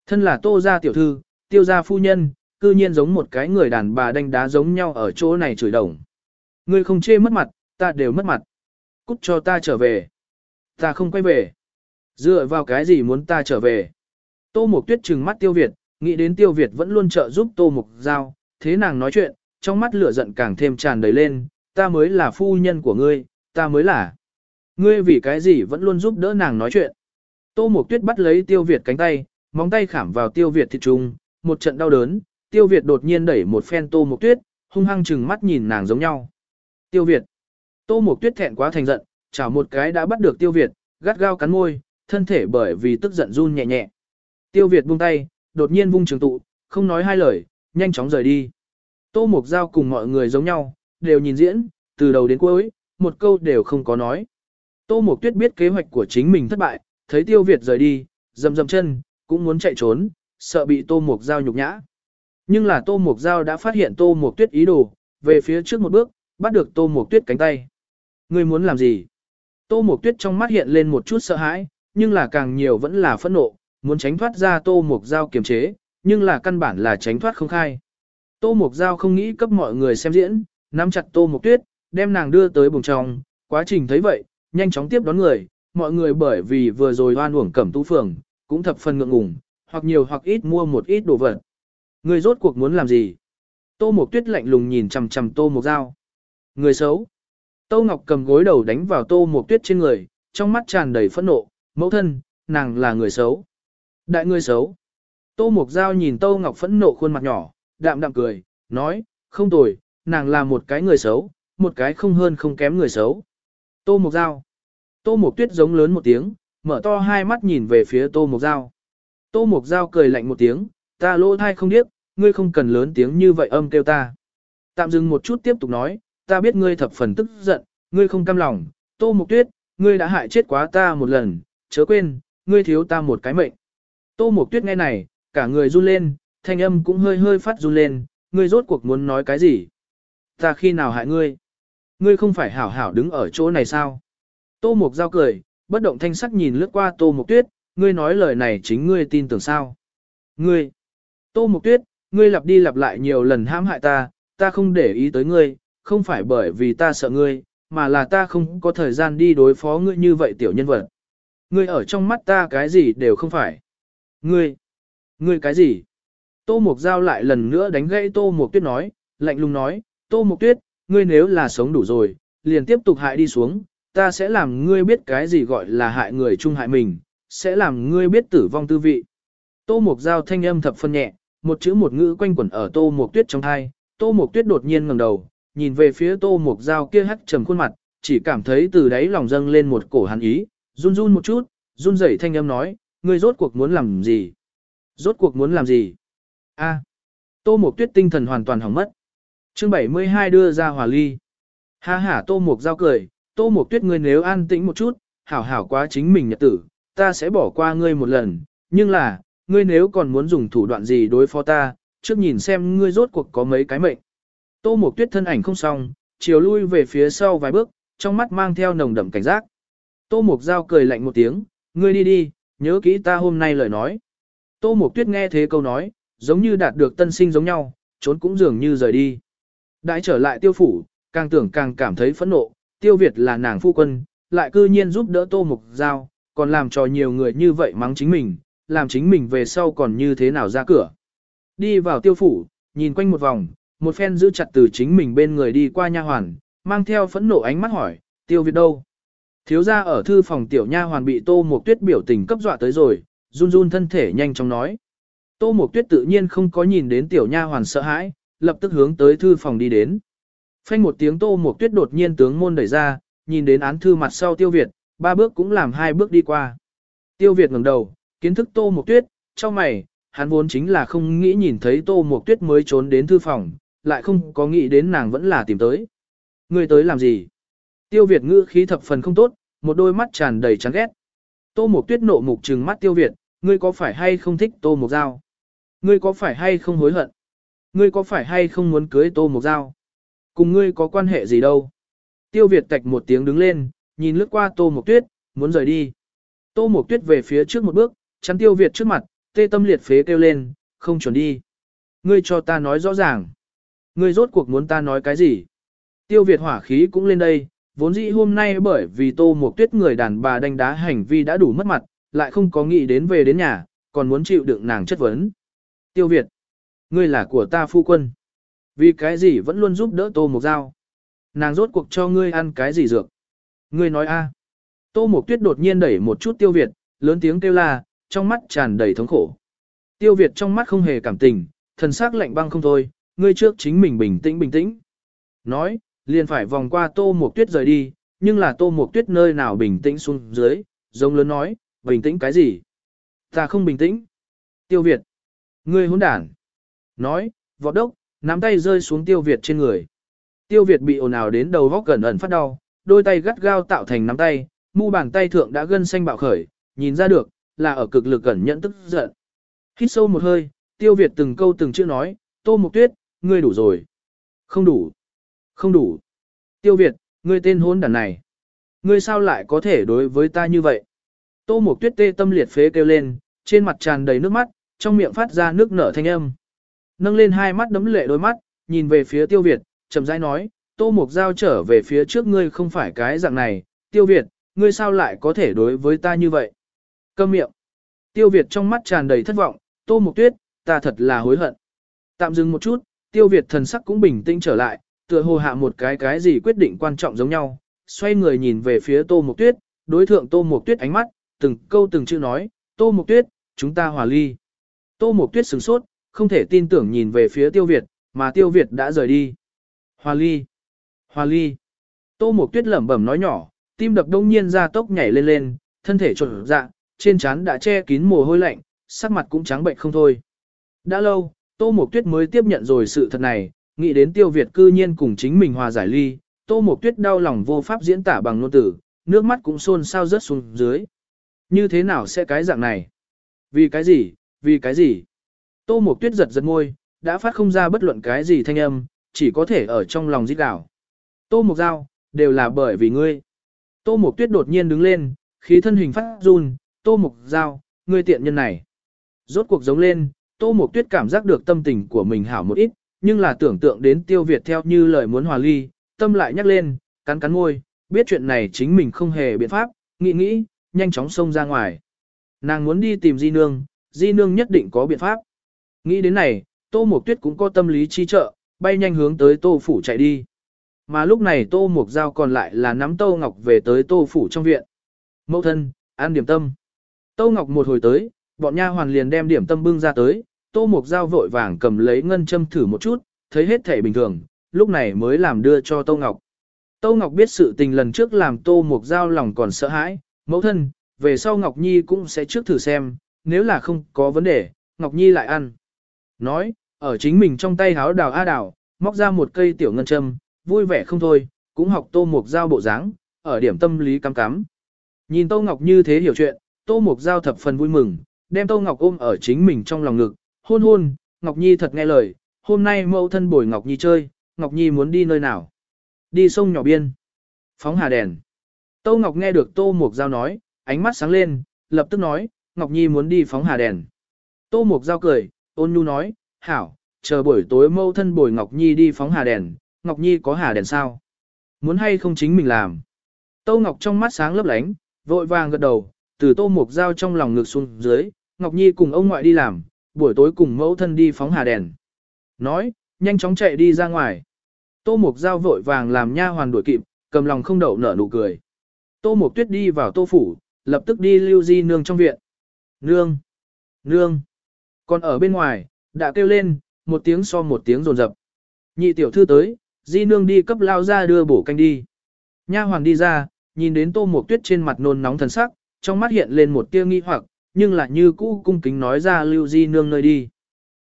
Thân là tô gia tiểu thư, tiêu gia phu nhân, cư nhiên giống một cái người đàn bà đánh đá giống nhau ở chỗ này chửi đồng. Ngươi không chê mất mặt, ta đều mất mặt. Cút cho ta trở về. Ta không quay về. Dựa vào cái gì muốn ta trở về? Tô Mộc Tuyết trừng mắt Tiêu Việt, nghĩ đến Tiêu Việt vẫn luôn trợ giúp Tô Mộc Giao, thế nàng nói chuyện, trong mắt lửa giận càng thêm tràn đầy lên, ta mới là phu nhân của ngươi, ta mới là. Ngươi vì cái gì vẫn luôn giúp đỡ nàng nói chuyện. Tô Mộc Tuyết bắt lấy Tiêu Việt cánh tay, móng tay khảm vào Tiêu Việt thịt trùng, một trận đau đớn, Tiêu Việt đột nhiên đẩy một phen Tô Mộc Tuyết, hung hăng chừng mắt nhìn nàng giống nhau. Tiêu Việt. Tô Mộc Tuyết thẹn quá thành giận, chảo một cái đã bắt được Tiêu Việt, gắt gao cắn môi, thân thể bởi vì tức giận run nhẹ nhẹ. Tiêu Việt buông tay, đột nhiên vung trường tụ, không nói hai lời, nhanh chóng rời đi. Tô Mộc Giao cùng mọi người giống nhau, đều nhìn diễn, từ đầu đến cuối, một câu đều không có nói. Tô Mộc Tuyết biết kế hoạch của chính mình thất bại, thấy Tiêu Việt rời đi, dầm dầm chân, cũng muốn chạy trốn, sợ bị Tô Mộc Giao nhục nhã. Nhưng là Tô Mộc Giao đã phát hiện Tô Mộc Tuyết ý đồ, về phía trước một bước, bắt được Tô Mộc Tuyết cánh tay. Ngươi muốn làm gì? Tô Mộc Tuyết trong mắt hiện lên một chút sợ hãi, nhưng là càng nhiều vẫn là phẫn nộ, muốn tránh thoát ra Tô Mộc Giao kiềm chế, nhưng là căn bản là tránh thoát không khai. Tô Mộc Giao không nghĩ cấp mọi người xem diễn, nắm chặt Tô Mộc Tuyết, đem nàng đưa tới bùng trong, quá trình thấy vậy, nhanh chóng tiếp đón người, mọi người bởi vì vừa rồi oan uổng cẩm tu phường, cũng thập phần ngượng ngùng, hoặc nhiều hoặc ít mua một ít đồ vật. Người rốt cuộc muốn làm gì? Tô Mộc Tuyết lạnh lùng nhìn chằm chằm Tô Mộc Giao. Người xấu. Tô Ngọc cầm gối đầu đánh vào Tô Mộc Tuyết trên người, trong mắt tràn đầy phẫn nộ, mẫu thân, nàng là người xấu. Đại người xấu. Tô Mộc Giao nhìn Tô Ngọc phẫn nộ khuôn mặt nhỏ, đạm đạm cười, nói, không tồi, nàng là một cái người xấu, một cái không hơn không kém người xấu. Tô Mộc Giao. Tô Mộc Tuyết giống lớn một tiếng, mở to hai mắt nhìn về phía Tô Mộc Giao. Tô Mộc Giao cười lạnh một tiếng, ta lỗ thai không điếc, ngươi không cần lớn tiếng như vậy âm kêu ta. Tạm dừng một chút tiếp tục nói, ta biết ngươi thập phần tức giận, ngươi không cam lòng, Tô Mộc Tuyết, ngươi đã hại chết quá ta một lần, chớ quên, ngươi thiếu ta một cái mệnh. Tô Mộc Tuyết nghe này, cả người run lên, thanh âm cũng hơi hơi phát run lên, ngươi rốt cuộc muốn nói cái gì? Ta khi nào hại ngươi? Ngươi không phải hảo hảo đứng ở chỗ này sao? Tô Mộc Giao cười, bất động thanh sắc nhìn lướt qua Tô Mộc Tuyết, ngươi nói lời này chính ngươi tin tưởng sao? Ngươi! Tô Mộc Tuyết, ngươi lặp đi lặp lại nhiều lần hãm hại ta, ta không để ý tới ngươi, không phải bởi vì ta sợ ngươi, mà là ta không có thời gian đi đối phó ngươi như vậy tiểu nhân vật. Ngươi ở trong mắt ta cái gì đều không phải. Ngươi! Ngươi cái gì? Tô Mộc Giao lại lần nữa đánh gãy Tô Mộc Tuyết nói, lạnh lùng nói, Tô Mộc Tuyết, ngươi nếu là sống đủ rồi, liền tiếp tục hại đi xuống, ta sẽ làm ngươi biết cái gì gọi là hại người chung hại mình, sẽ làm ngươi biết tử vong tư vị. Tô Mộc Giao thanh âm thập phân nhẹ, một chữ một ngữ quanh quẩn ở Tô Mộc Tuyết trong thai, Tô Mộc Tuyết đột nhiên ngẩng đầu, nhìn về phía Tô Mộc Giao kia hắt trầm khuôn mặt, chỉ cảm thấy từ đáy lòng dâng lên một cổ hàn ý, run run một chút, run rẩy thanh âm nói, ngươi rốt cuộc muốn làm gì? Rốt cuộc muốn làm gì? A. Tô Mộc Tuyết tinh thần hoàn toàn hỏng mất. Chương 72 đưa ra hòa ly. Ha ha Tô Mộc Giao cười, Tô Mộc Tuyết ngươi nếu an tĩnh một chút, hảo hảo quá chính mình nhật tử, ta sẽ bỏ qua ngươi một lần, nhưng là, ngươi nếu còn muốn dùng thủ đoạn gì đối phó ta, trước nhìn xem ngươi rốt cuộc có mấy cái mệnh. Tô Mộc Tuyết thân ảnh không xong, chiều lui về phía sau vài bước, trong mắt mang theo nồng đậm cảnh giác. Tô Mộc Giao cười lạnh một tiếng, ngươi đi đi, nhớ kỹ ta hôm nay lời nói. Tô Mộc Tuyết nghe thế câu nói, giống như đạt được tân sinh giống nhau, trốn cũng dường như rời đi. Đãi trở lại tiêu phủ, càng tưởng càng cảm thấy phẫn nộ, tiêu Việt là nàng phu quân, lại cư nhiên giúp đỡ Tô Mộc Giao, còn làm cho nhiều người như vậy mắng chính mình, làm chính mình về sau còn như thế nào ra cửa. Đi vào tiêu phủ, nhìn quanh một vòng, một phen giữ chặt từ chính mình bên người đi qua nha hoàn, mang theo phẫn nộ ánh mắt hỏi, tiêu Việt đâu? Thiếu gia ở thư phòng tiểu nha hoàn bị Tô Mộc Tuyết biểu tình cấp dọa tới rồi, run run thân thể nhanh chóng nói. Tô Mộc Tuyết tự nhiên không có nhìn đến tiểu nha hoàn sợ hãi, lập tức hướng tới thư phòng đi đến. Phanh một tiếng Tô Mộc Tuyết đột nhiên tướng môn đẩy ra, nhìn đến án thư mặt sau Tiêu Việt, ba bước cũng làm hai bước đi qua. Tiêu Việt ngẩng đầu, kiến thức Tô Mộc Tuyết, trong mày, hắn vốn chính là không nghĩ nhìn thấy Tô Mộc Tuyết mới trốn đến thư phòng, lại không có nghĩ đến nàng vẫn là tìm tới. Người tới làm gì? Tiêu Việt ngữ khí thập phần không tốt, một đôi mắt tràn đầy chán ghét. Tô Mộc Tuyết nộ mục trừng mắt Tiêu Việt, ngươi có phải hay không thích Tô Mộc Giao? Ngươi có phải hay không hối hận? Ngươi có phải hay không muốn cưới Tô Mộc Giao? Cùng ngươi có quan hệ gì đâu? Tiêu Việt tạch một tiếng đứng lên, nhìn lướt qua Tô Mộc Tuyết, muốn rời đi. Tô Mộc Tuyết về phía trước một bước, chắn Tiêu Việt trước mặt, tê tâm liệt phế kêu lên, không chuẩn đi. ngươi cho ta nói rõ ràng. Ngươi rốt cuộc muốn ta nói cái gì? Tiêu Việt hỏa khí cũng lên đây, vốn dĩ hôm nay bởi vì tô một tuyết người đàn bà đánh đá hành vi đã đủ mất mặt, lại không có nghĩ đến về đến nhà, còn muốn chịu đựng nàng chất vấn. Tiêu Việt, ngươi là của ta phu quân. Vì cái gì vẫn luôn giúp đỡ tô một dao. Nàng rốt cuộc cho ngươi ăn cái gì dược. Ngươi nói a? Tô Mộc Tuyết đột nhiên đẩy một chút Tiêu Việt, lớn tiếng kêu la, trong mắt tràn đầy thống khổ. Tiêu Việt trong mắt không hề cảm tình, thần sắc lạnh băng không thôi, ngươi trước chính mình bình tĩnh bình tĩnh. Nói, liền phải vòng qua Tô Mộc Tuyết rời đi, nhưng là Tô Mộc Tuyết nơi nào bình tĩnh xuống dưới, giống lớn nói, bình tĩnh cái gì? Ta không bình tĩnh. Tiêu Việt, ngươi hỗn đản. Nói, vọt đốc, nắm tay rơi xuống Tiêu Việt trên người. Tiêu Việt bị ồn ào đến đầu góc gần ẩn phát đau, đôi tay gắt gao tạo thành nắm tay, mu bàn tay thượng đã gân xanh bạo khởi, nhìn ra được, là ở cực lực cẩn nhẫn tức giận. Hít sâu một hơi, tiêu Việt từng câu từng chữ nói, tô mục tuyết, ngươi đủ rồi. Không đủ. Không đủ. Tiêu Việt, ngươi tên hôn đàn này. Ngươi sao lại có thể đối với ta như vậy? Tô mục tuyết tê tâm liệt phế kêu lên, trên mặt tràn đầy nước mắt, trong miệng phát ra nước nở thanh âm. Nâng lên hai mắt đấm lệ đôi mắt, nhìn về phía tiêu Việt, chậm rãi nói, tô mục giao trở về phía trước ngươi không phải cái dạng này, tiêu Việt, ngươi sao lại có thể đối với ta như vậy? Câm miệng. Tiêu Việt trong mắt tràn đầy thất vọng, Tô mục Tuyết, ta thật là hối hận. Tạm dừng một chút, Tiêu Việt thần sắc cũng bình tĩnh trở lại, tựa hồ hạ một cái cái gì quyết định quan trọng giống nhau, xoay người nhìn về phía Tô mục Tuyết, đối thượng Tô mục Tuyết ánh mắt, từng câu từng chữ nói, Tô mục Tuyết, chúng ta hòa ly. Tô mục Tuyết sửng sốt, không thể tin tưởng nhìn về phía Tiêu Việt, mà Tiêu Việt đã rời đi. Hòa ly. Hòa ly. Tô mục Tuyết lẩm bẩm nói nhỏ, tim đập đông nhiên ra tốc nhảy lên lên, thân thể trột dạ, trên trán đã che kín mồ hôi lạnh, sắc mặt cũng trắng bệnh không thôi. Đã lâu, Tô Mộc Tuyết mới tiếp nhận rồi sự thật này, nghĩ đến Tiêu Việt cư nhiên cùng chính mình hòa giải ly, Tô Mộc Tuyết đau lòng vô pháp diễn tả bằng ngôn từ, nước mắt cũng xôn xao rớt xuống dưới. Như thế nào sẽ cái dạng này? Vì cái gì? Vì cái gì? Tô Mộc Tuyết giật giật môi, đã phát không ra bất luận cái gì thanh âm, chỉ có thể ở trong lòng rít gào. Tô Mộc Giao, đều là bởi vì ngươi. Tô Mộc Tuyết đột nhiên đứng lên, khí thân hình phát run, Tô Mục Giao, ngươi tiện nhân này. Rốt cuộc giống lên, Tô Mục Tuyết cảm giác được tâm tình của mình hảo một ít, nhưng là tưởng tượng đến Tiêu Việt theo như lời muốn hòa ly, tâm lại nhắc lên, cắn cắn môi, biết chuyện này chính mình không hề biện pháp, nghĩ nghĩ, nhanh chóng xông ra ngoài. Nàng muốn đi tìm Di Nương, Di Nương nhất định có biện pháp. Nghĩ đến này, Tô Mục Tuyết cũng có tâm lý chi trợ, bay nhanh hướng tới Tô Phủ chạy đi. Mà lúc này Tô Mục Giao còn lại là nắm Tô Ngọc về tới Tô Phủ trong viện. Mẫu thân, an điểm tâm. Tô Ngọc một hồi tới, bọn nha hoàn liền đem điểm tâm bưng ra tới, Tô Mục Giao vội vàng cầm lấy ngân châm thử một chút, thấy hết thể bình thường, lúc này mới làm đưa cho Tô Ngọc. Tô Ngọc biết sự tình lần trước làm Tô Mục Giao lòng còn sợ hãi, mẫu thân, về sau Ngọc Nhi cũng sẽ trước thử xem, nếu là không có vấn đề, Ngọc Nhi lại ăn. Nói, ở chính mình trong tay háo đào a đào, móc ra một cây tiểu ngân châm, vui vẻ không thôi, cũng học Tô Mục Giao bộ dáng, ở điểm tâm lý cắm cắm. Nhìn Tô Ngọc như thế hiểu chuyện, Tô Mục Giao thập phần vui mừng, đem Tô Ngọc ôm ở chính mình trong lòng ngực, hôn hôn, Ngọc Nhi thật nghe lời, hôm nay mẫu thân bồi Ngọc Nhi chơi, Ngọc Nhi muốn đi nơi nào? Đi sông nhỏ biên. Phóng hà đèn. Tô Ngọc nghe được Tô Mục Giao nói, ánh mắt sáng lên, lập tức nói, Ngọc Nhi muốn đi phóng hà đèn. Tô Mục Giao cười, ôn nhu nói, hảo, chờ buổi tối mẫu thân bồi Ngọc Nhi đi phóng hà đèn, Ngọc Nhi có hà đèn sao? Muốn hay không chính mình làm? Tô Ngọc trong mắt sáng lấp lánh, vội vàng gật đầu, từ Tô Mục Giao trong lòng ngực xuống dưới, Ngọc Nhi cùng ông ngoại đi làm, buổi tối cùng mẫu thân đi phóng hà đèn. Nói, nhanh chóng chạy đi ra ngoài. Tô Mục Giao vội vàng làm nha hoàn đuổi kịp, cầm lòng không đậu nở nụ cười. Tô Mục Tuyết đi vào Tô Phủ, lập tức đi lưu di nương trong viện. Nương! Nương! Còn ở bên ngoài, đã kêu lên, một tiếng so một tiếng rồn rập. Nhị tiểu thư tới, Di nương đi cấp lao ra đưa bổ canh đi. Nha hoàn đi ra, nhìn đến tô mộc tuyết trên mặt nôn nóng thần sắc, trong mắt hiện lên một tia nghi hoặc, nhưng lại như cũ cung kính nói ra lưu di nương nơi đi.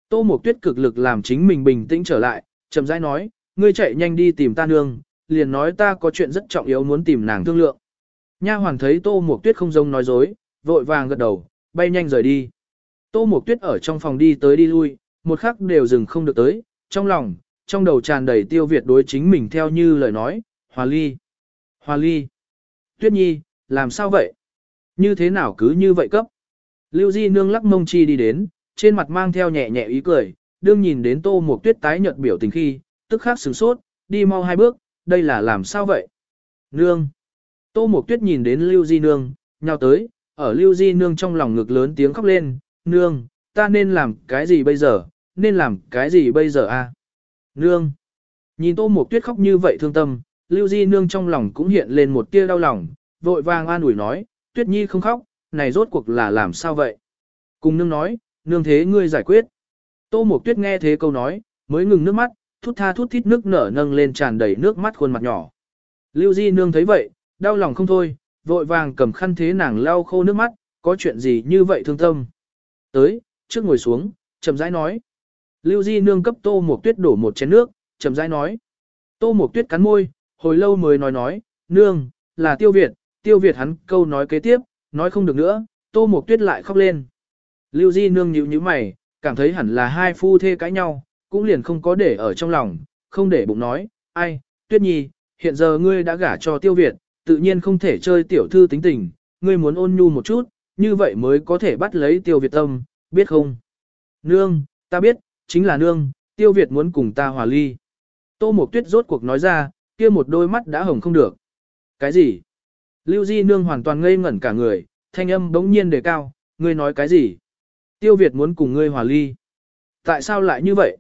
Tô mộc tuyết cực lực làm chính mình bình tĩnh trở lại, chậm rãi nói, ngươi chạy nhanh đi tìm ta nương, liền nói ta có chuyện rất trọng yếu muốn tìm nàng thương lượng. Nha hoàng thấy tô mộc tuyết không giống nói dối, vội vàng gật đầu, bay nhanh rời đi. Tô mộc tuyết ở trong phòng đi tới đi lui, một khắc đều dừng không được tới, trong lòng, trong đầu tràn đầy tiêu việt đối chính mình theo như lời nói, hòa ly, hòa ly. Tuyết nhi, làm sao vậy? Như thế nào cứ như vậy cấp? Lưu Di nương lắc mông chi đi đến, trên mặt mang theo nhẹ nhẹ ý cười, đương nhìn đến tô một tuyết tái nhợt biểu tình khi, tức khắc sửng sốt, đi mau hai bước, đây là làm sao vậy? Nương! Tô một tuyết nhìn đến Lưu Di Nương, nhau tới, ở Lưu Di Nương trong lòng ngực lớn tiếng khóc lên, Nương, ta nên làm cái gì bây giờ, nên làm cái gì bây giờ a? Nương! Nhìn Tô một tuyết khóc như vậy thương tâm, Lưu Di Nương trong lòng cũng hiện lên một tia đau lòng, vội vàng an ủi nói, Tuyết Nhi không khóc, này rốt cuộc là làm sao vậy? Cùng nương nói, nương thế ngươi giải quyết. Tô Mộc Tuyết nghe thế câu nói, mới ngừng nước mắt, thút tha thút thít nước nở nâng lên tràn đầy nước mắt khuôn mặt nhỏ. Lưu Di nương thấy vậy, đau lòng không thôi, vội vàng cầm khăn thế nàng lau khô nước mắt, có chuyện gì như vậy thương tâm. Tới, trước ngồi xuống, chậm rãi nói. Lưu Di nương cấp Tô Mộc Tuyết đổ một chén nước, chậm rãi nói. Tô Mộc Tuyết cắn môi, hồi lâu mới nói nói, nương, là tiêu Việt, tiêu Việt hắn câu nói kế tiếp, nói không được nữa, Tô Mộc Tuyết lại khóc lên. Lưu Di nương nhíu nhíu mày, cảm thấy hẳn là hai phu thê cãi nhau, cũng liền không có để ở trong lòng, không để bụng nói, ai, Tuyết Nhi, hiện giờ ngươi đã gả cho Tiêu Việt, tự nhiên không thể chơi tiểu thư tính tình, ngươi muốn ôn nhu một chút, như vậy mới có thể bắt lấy Tiêu Việt tâm, biết không? Nương, ta biết, chính là nương, Tiêu Việt muốn cùng ta hòa ly. Tô Mộc Tuyết rốt cuộc nói ra, kia một đôi mắt đã hồng không được. Cái gì? Lưu Di nương hoàn toàn ngây ngẩn cả người, thanh âm bỗng nhiên đề cao, ngươi nói cái gì? Tiêu Việt muốn cùng ngươi hòa ly. Tại sao lại như vậy?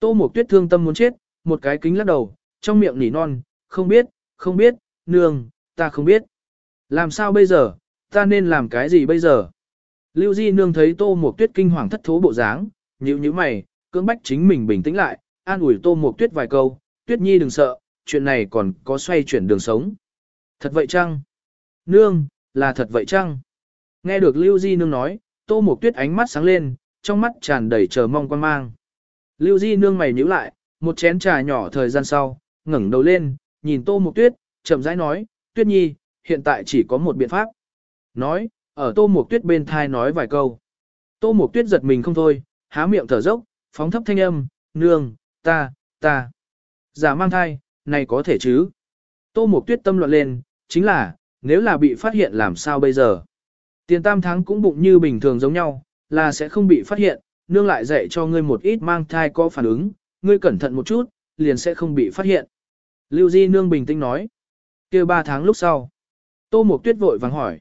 Tô Mộc Tuyết thương tâm muốn chết, một cái kính lắc đầu, trong miệng nỉ non, không biết, không biết, nương, ta không biết. Làm sao bây giờ, ta nên làm cái gì bây giờ? Lưu Di nương thấy Tô Mộc Tuyết kinh hoàng thất thố bộ dáng, nhíu nhíu mày, cưỡng bách chính mình bình tĩnh lại, an ủi Tô Mộc Tuyết vài câu, Tuyết Nhi đừng sợ, chuyện này còn có xoay chuyển đường sống. Thật vậy chăng? Nương, là thật vậy chăng? Nghe được Lưu Di nương nói, Tô Mộc Tuyết ánh mắt sáng lên, trong mắt tràn đầy chờ mong quan mang. Lưu Di nương mày nhíu lại, một chén trà nhỏ thời gian sau, ngẩng đầu lên, nhìn Tô Mộc Tuyết, chậm rãi nói, Tuyết Nhi, hiện tại chỉ có một biện pháp. Nói, ở Tô Mộc Tuyết bên thai nói vài câu. Tô Mộc Tuyết giật mình không thôi, há miệng thở dốc, phóng thấp thanh âm, nương, ta, ta. Giả mang thai, này có thể chứ. Tô Mộc Tuyết tâm loạn lên, chính là, nếu là bị phát hiện làm sao bây giờ. Tiền tam tháng cũng bụng như bình thường giống nhau, là sẽ không bị phát hiện, nương lại dạy cho ngươi một ít mang thai có phản ứng, ngươi cẩn thận một chút, liền sẽ không bị phát hiện. Lưu Di nương bình tĩnh nói. kia ba tháng lúc sau. Tô Mộc Tuyết vội vàng hỏi.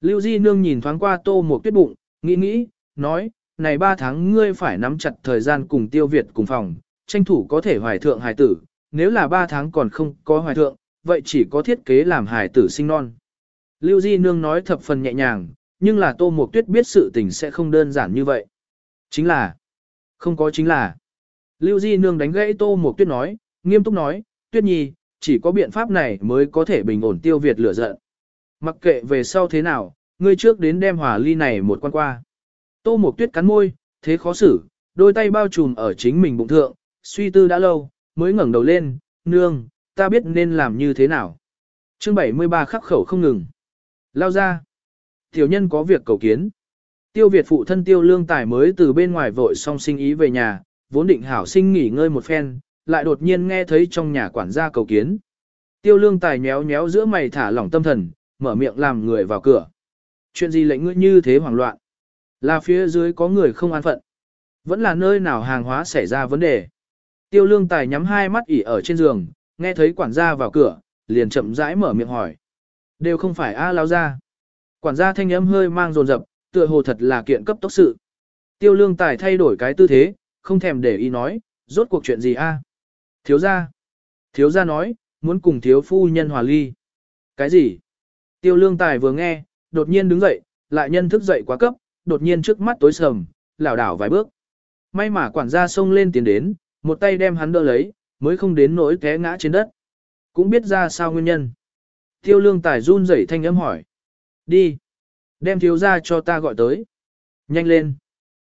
Lưu Di nương nhìn thoáng qua Tô Mộc Tuyết bụng, nghĩ nghĩ, nói, này ba tháng ngươi phải nắm chặt thời gian cùng tiêu Việt cùng phòng, tranh thủ có thể hoài thượng hài tử, nếu là ba tháng còn không có hoài thượng, vậy chỉ có thiết kế làm hài tử sinh non. Lưu Di Nương nói thập phần nhẹ nhàng, nhưng là Tô Mộc Tuyết biết sự tình sẽ không đơn giản như vậy. Chính là, không có chính là. Lưu Di Nương đánh gãy Tô Mộc Tuyết nói, nghiêm túc nói, Tuyết Nhi, chỉ có biện pháp này mới có thể bình ổn tiêu Việt lửa giận. Mặc kệ về sau thế nào, ngươi trước đến đem hòa ly này một quan qua. Tô Mộc Tuyết cắn môi, thế khó xử, đôi tay bao trùm ở chính mình bụng thượng, suy tư đã lâu, mới ngẩng đầu lên, nương, ta biết nên làm như thế nào. Chương 73 khắc khẩu không ngừng. Lao ra. Tiểu nhân có việc cầu kiến. Tiêu Việt phụ thân tiêu lương tài mới từ bên ngoài vội xong sinh ý về nhà, vốn định hảo sinh nghỉ ngơi một phen, lại đột nhiên nghe thấy trong nhà quản gia cầu kiến. Tiêu lương tài nhéo nhéo giữa mày thả lỏng tâm thần, mở miệng làm người vào cửa. Chuyện gì lệnh ngươi như thế hoảng loạn? Là phía dưới có người không an phận. Vẫn là nơi nào hàng hóa xảy ra vấn đề. Tiêu lương tài nhắm hai mắt ỉ ở trên giường, nghe thấy quản gia vào cửa, liền chậm rãi mở miệng hỏi. Đều không phải A lao ra. Quản gia thanh âm hơi mang dồn dập, tựa hồ thật là kiện cấp tốc sự. Tiêu lương tài thay đổi cái tư thế, không thèm để ý nói, rốt cuộc chuyện gì a? Thiếu gia. Thiếu gia nói, muốn cùng thiếu phu nhân hòa ly. Cái gì? Tiêu lương tài vừa nghe, đột nhiên đứng dậy, lại nhân thức dậy quá cấp, đột nhiên trước mắt tối sầm, lảo đảo vài bước. May mà quản gia xông lên tiến đến, một tay đem hắn đỡ lấy, mới không đến nỗi té ngã trên đất. Cũng biết ra sao nguyên nhân. Tiêu lương tài run rẩy thanh âm hỏi. Đi. Đem thiếu ra cho ta gọi tới. Nhanh lên.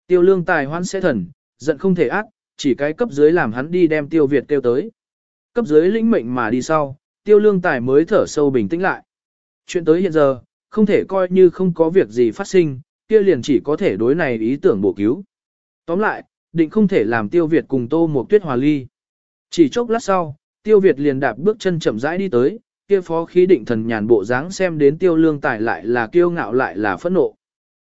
Tiêu lương tài hoan sẽ thần, giận không thể ác, chỉ cái cấp dưới làm hắn đi đem tiêu Việt kêu tới. Cấp dưới lĩnh mệnh mà đi sau, tiêu lương tài mới thở sâu bình tĩnh lại. Chuyện tới hiện giờ, không thể coi như không có việc gì phát sinh, kia liền chỉ có thể đối này ý tưởng bổ cứu. Tóm lại, định không thể làm tiêu Việt cùng tô một tuyết hòa ly. Chỉ chốc lát sau, tiêu Việt liền đạp bước chân chậm rãi đi tới, kia phó khí định thần nhàn bộ dáng xem đến tiêu lương tài lại là kiêu ngạo lại là phẫn nộ.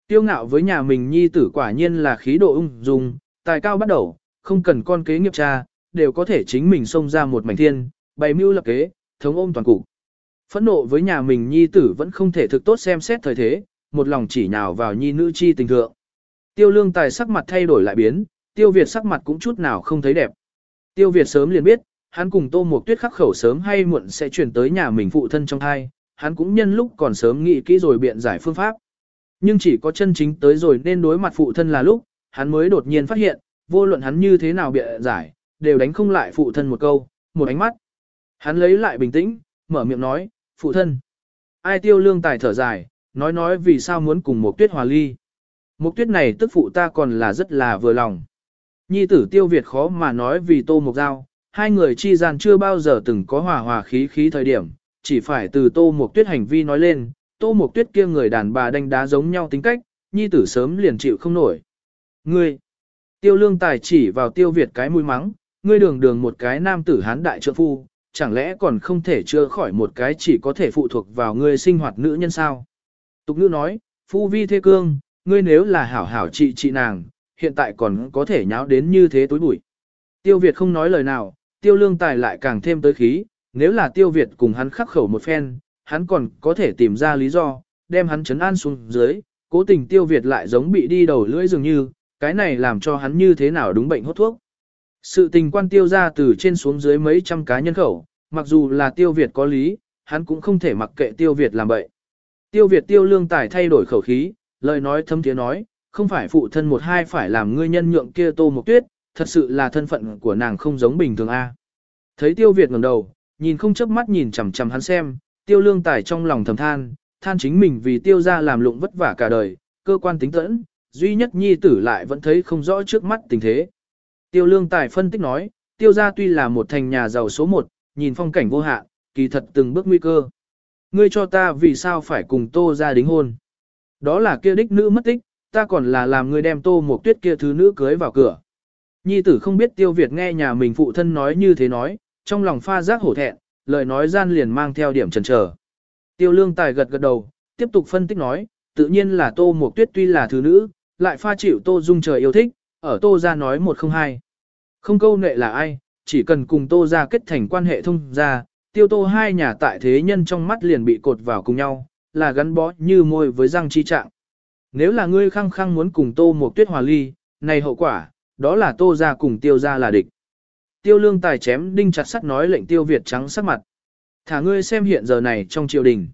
Tiêu ngạo với nhà mình nhi tử quả nhiên là khí độ ung dung, tài cao bắt đầu, không cần con kế nghiệp cha, đều có thể chính mình xông ra một mảnh thiên, bày mưu lập kế, thống ôm toàn cục. Phẫn nộ với nhà mình nhi tử vẫn không thể thực tốt xem xét thời thế, một lòng chỉ nhào vào nhi nữ chi tình thượng. Tiêu lương tài sắc mặt thay đổi lại biến, tiêu Việt sắc mặt cũng chút nào không thấy đẹp. Tiêu Việt sớm liền biết, hắn cùng tô Mộc tuyết khắc khẩu sớm hay muộn sẽ chuyển tới nhà mình phụ thân trong thai, hắn cũng nhân lúc còn sớm nghĩ kỹ rồi biện giải phương pháp. Nhưng chỉ có chân chính tới rồi nên đối mặt phụ thân là lúc, hắn mới đột nhiên phát hiện, vô luận hắn như thế nào biện giải, đều đánh không lại phụ thân một câu, một ánh mắt. Hắn lấy lại bình tĩnh, mở miệng nói, phụ thân. Ai tiêu lương tài thở dài, nói nói vì sao muốn cùng một tuyết hòa ly. Một tuyết này tức phụ ta còn là rất là vừa lòng. Nhi tử tiêu Việt khó mà nói vì tô Mục giao, hai người chi gian chưa bao giờ từng có hòa hòa khí khí thời điểm, chỉ phải từ tô Mục tuyết hành vi nói lên, tô Mục tuyết kia người đàn bà đánh đá giống nhau tính cách, nhi tử sớm liền chịu không nổi. Ngươi, tiêu lương tài chỉ vào tiêu Việt cái mũi mắng, ngươi đường đường một cái nam tử hán đại trượng phu, chẳng lẽ còn không thể chữa khỏi một cái chỉ có thể phụ thuộc vào ngươi sinh hoạt nữ nhân sao? Tục ngữ nói, phu vi thê cương, ngươi nếu là hảo hảo trị trị nàng, hiện tại còn có thể nháo đến như thế tối bụi. Tiêu Việt không nói lời nào, tiêu lương tài lại càng thêm tới khí, nếu là tiêu Việt cùng hắn khắc khẩu một phen, hắn còn có thể tìm ra lý do, đem hắn chấn an xuống dưới, cố tình tiêu Việt lại giống bị đi đầu lưỡi dường như, cái này làm cho hắn như thế nào đúng bệnh hốt thuốc. Sự tình quan tiêu ra từ trên xuống dưới mấy trăm cá nhân khẩu, mặc dù là tiêu Việt có lý, hắn cũng không thể mặc kệ tiêu Việt làm bậy. Tiêu Việt tiêu lương tài thay đổi khẩu khí, lời nói thâm tiếng nói, không phải phụ thân một hai phải làm ngươi nhân nhượng kia tô một tuyết, thật sự là thân phận của nàng không giống bình thường a. Thấy tiêu Việt ngẩng đầu, nhìn không chớp mắt nhìn chằm chằm hắn xem, tiêu lương tài trong lòng thầm than, than chính mình vì tiêu ra làm lụng vất vả cả đời, cơ quan tính tẫn, duy nhất nhi tử lại vẫn thấy không rõ trước mắt tình thế. Tiêu lương tài phân tích nói, tiêu gia tuy là một thành nhà giàu số một, nhìn phong cảnh vô hạn, kỳ thật từng bước nguy cơ. Ngươi cho ta vì sao phải cùng tô gia đính hôn. Đó là kia đích nữ mất tích, ta còn là làm ngươi đem tô một tuyết kia thứ nữ cưới vào cửa. Nhi tử không biết tiêu Việt nghe nhà mình phụ thân nói như thế nói, trong lòng pha giác hổ thẹn, lời nói gian liền mang theo điểm trần trở. Tiêu lương tài gật gật đầu, tiếp tục phân tích nói, tự nhiên là tô một tuyết tuy là thứ nữ, lại pha chịu tô dung trời yêu thích, ở tô ra nói một không hai. Không câu nệ là ai, chỉ cần cùng tô ra kết thành quan hệ thông ra, tiêu tô hai nhà tại thế nhân trong mắt liền bị cột vào cùng nhau, là gắn bó như môi với răng chi trạng. Nếu là ngươi khăng khăng muốn cùng tô một tuyết hòa ly, này hậu quả, đó là tô ra cùng tiêu ra là địch. Tiêu lương tài chém đinh chặt sắt nói lệnh tiêu Việt trắng sắc mặt. Thả ngươi xem hiện giờ này trong triều đình.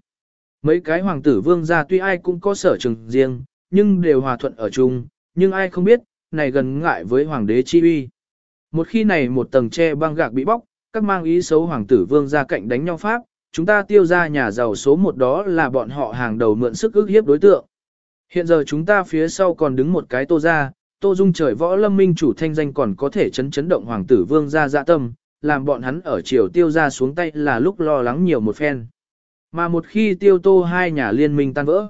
Mấy cái hoàng tử vương gia tuy ai cũng có sở trường riêng, nhưng đều hòa thuận ở chung, nhưng ai không biết, này gần ngại với hoàng đế chi uy. Một khi này một tầng tre băng gạc bị bóc, các mang ý xấu hoàng tử vương ra cạnh đánh nhau pháp, chúng ta tiêu ra nhà giàu số một đó là bọn họ hàng đầu mượn sức ức hiếp đối tượng. Hiện giờ chúng ta phía sau còn đứng một cái tô ra, tô dung trời võ lâm minh chủ thanh danh còn có thể chấn chấn động hoàng tử vương ra dạ tâm, làm bọn hắn ở triều tiêu ra xuống tay là lúc lo lắng nhiều một phen. Mà một khi tiêu tô hai nhà liên minh tan vỡ,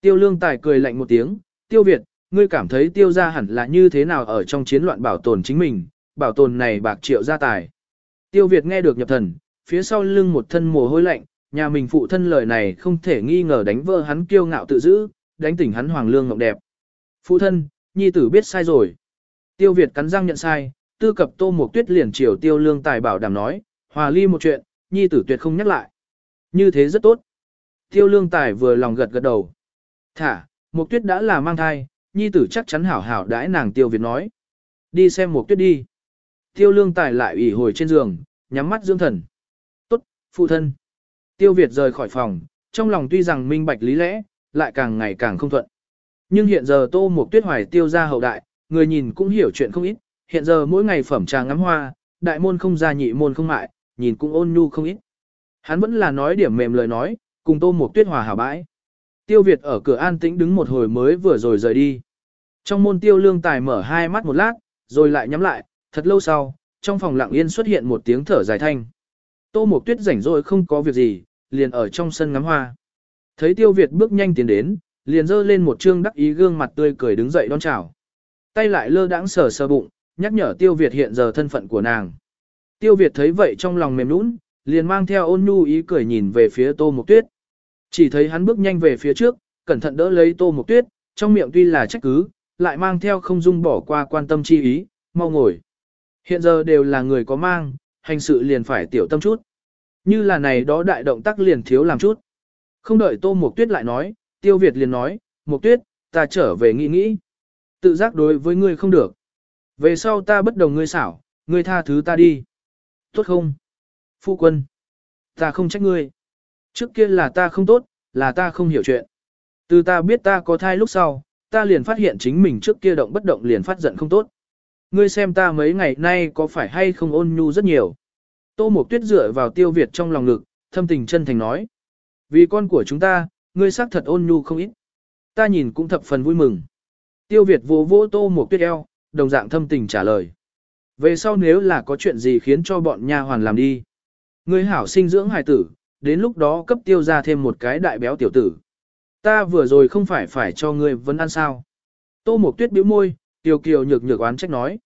tiêu lương tài cười lạnh một tiếng, tiêu Việt, ngươi cảm thấy tiêu ra hẳn là như thế nào ở trong chiến loạn bảo tồn chính mình, bảo tồn này bạc triệu gia tài. Tiêu Việt nghe được nhập thần, phía sau lưng một thân mồ hôi lạnh, nhà mình phụ thân lời này không thể nghi ngờ đánh vỡ hắn kiêu ngạo tự giữ, đánh tỉnh hắn hoàng lương ngọc đẹp. Phụ thân, nhi tử biết sai rồi. Tiêu Việt cắn răng nhận sai, tư cập tô một tuyết liền chiều tiêu lương tài bảo đảm nói, hòa ly một chuyện, nhi tử tuyệt không nhắc lại. Như thế rất tốt. Tiêu lương tài vừa lòng gật gật đầu. Thả, một tuyết đã là mang thai, nhi tử chắc chắn hảo hảo đãi nàng tiêu Việt nói. Đi xem một tuyết đi. Tiêu lương tài lại ủy hồi trên giường, nhắm mắt dưỡng thần. Tốt, phụ thân. Tiêu Việt rời khỏi phòng, trong lòng tuy rằng minh bạch lý lẽ, lại càng ngày càng không thuận. Nhưng hiện giờ tô Mục tuyết hoài tiêu ra hậu đại, người nhìn cũng hiểu chuyện không ít, hiện giờ mỗi ngày phẩm trà ngắm hoa, đại môn không ra nhị môn không mại, nhìn cũng ôn nhu không ít. Hắn vẫn là nói điểm mềm lời nói, cùng tô Mục tuyết hòa hảo bãi. Tiêu Việt ở cửa an tĩnh đứng một hồi mới vừa rồi rời đi. Trong môn tiêu lương tài mở hai mắt một lát, rồi lại nhắm lại, thật lâu sau, trong phòng lặng yên xuất hiện một tiếng thở dài thanh. Tô Mộc Tuyết rảnh rỗi không có việc gì, liền ở trong sân ngắm hoa. Thấy Tiêu Việt bước nhanh tiến đến, liền dơ lên một trương đắc ý gương mặt tươi cười đứng dậy đón chào. Tay lại lơ đãng sờ sờ bụng, nhắc nhở Tiêu Việt hiện giờ thân phận của nàng. Tiêu Việt thấy vậy trong lòng mềm nũng, liền mang theo ôn nhu ý cười nhìn về phía Tô mục Tuyết. Chỉ thấy hắn bước nhanh về phía trước, cẩn thận đỡ lấy Tô mục Tuyết, trong miệng tuy là trách cứ, lại mang theo không dung bỏ qua quan tâm chi ý, mau ngồi. Hiện giờ đều là người có mang, hành sự liền phải tiểu tâm chút. Như là này đó đại động tác liền thiếu làm chút. Không đợi Tô Mộc Tuyết lại nói, Tiêu Việt liền nói, Mộc Tuyết, ta trở về nghĩ nghĩ. Tự giác đối với ngươi không được. Về sau ta bất đồng ngươi xảo, ngươi tha thứ ta đi. Tốt không? Phu quân. Ta không trách ngươi. Trước kia là ta không tốt, là ta không hiểu chuyện. Từ ta biết ta có thai lúc sau, ta liền phát hiện chính mình trước kia động bất động liền phát giận không tốt. Ngươi xem ta mấy ngày nay có phải hay không ôn nhu rất nhiều. Tô Mộc Tuyết dựa vào tiêu Việt trong lòng ngực, thâm tình chân thành nói. Vì con của chúng ta, ngươi xác thật ôn nhu không ít. Ta nhìn cũng thập phần vui mừng. Tiêu Việt vô vô Tô Mộc Tuyết eo, đồng dạng thâm tình trả lời. Về sau nếu là có chuyện gì khiến cho bọn nha hoàn làm đi. Ngươi hảo sinh dưỡng hài tử, đến lúc đó cấp tiêu ra thêm một cái đại béo tiểu tử. Ta vừa rồi không phải phải cho ngươi vấn ăn sao. Tô Mộc Tuyết bĩu môi, Tiêu kiều nhược nhược oán trách nói.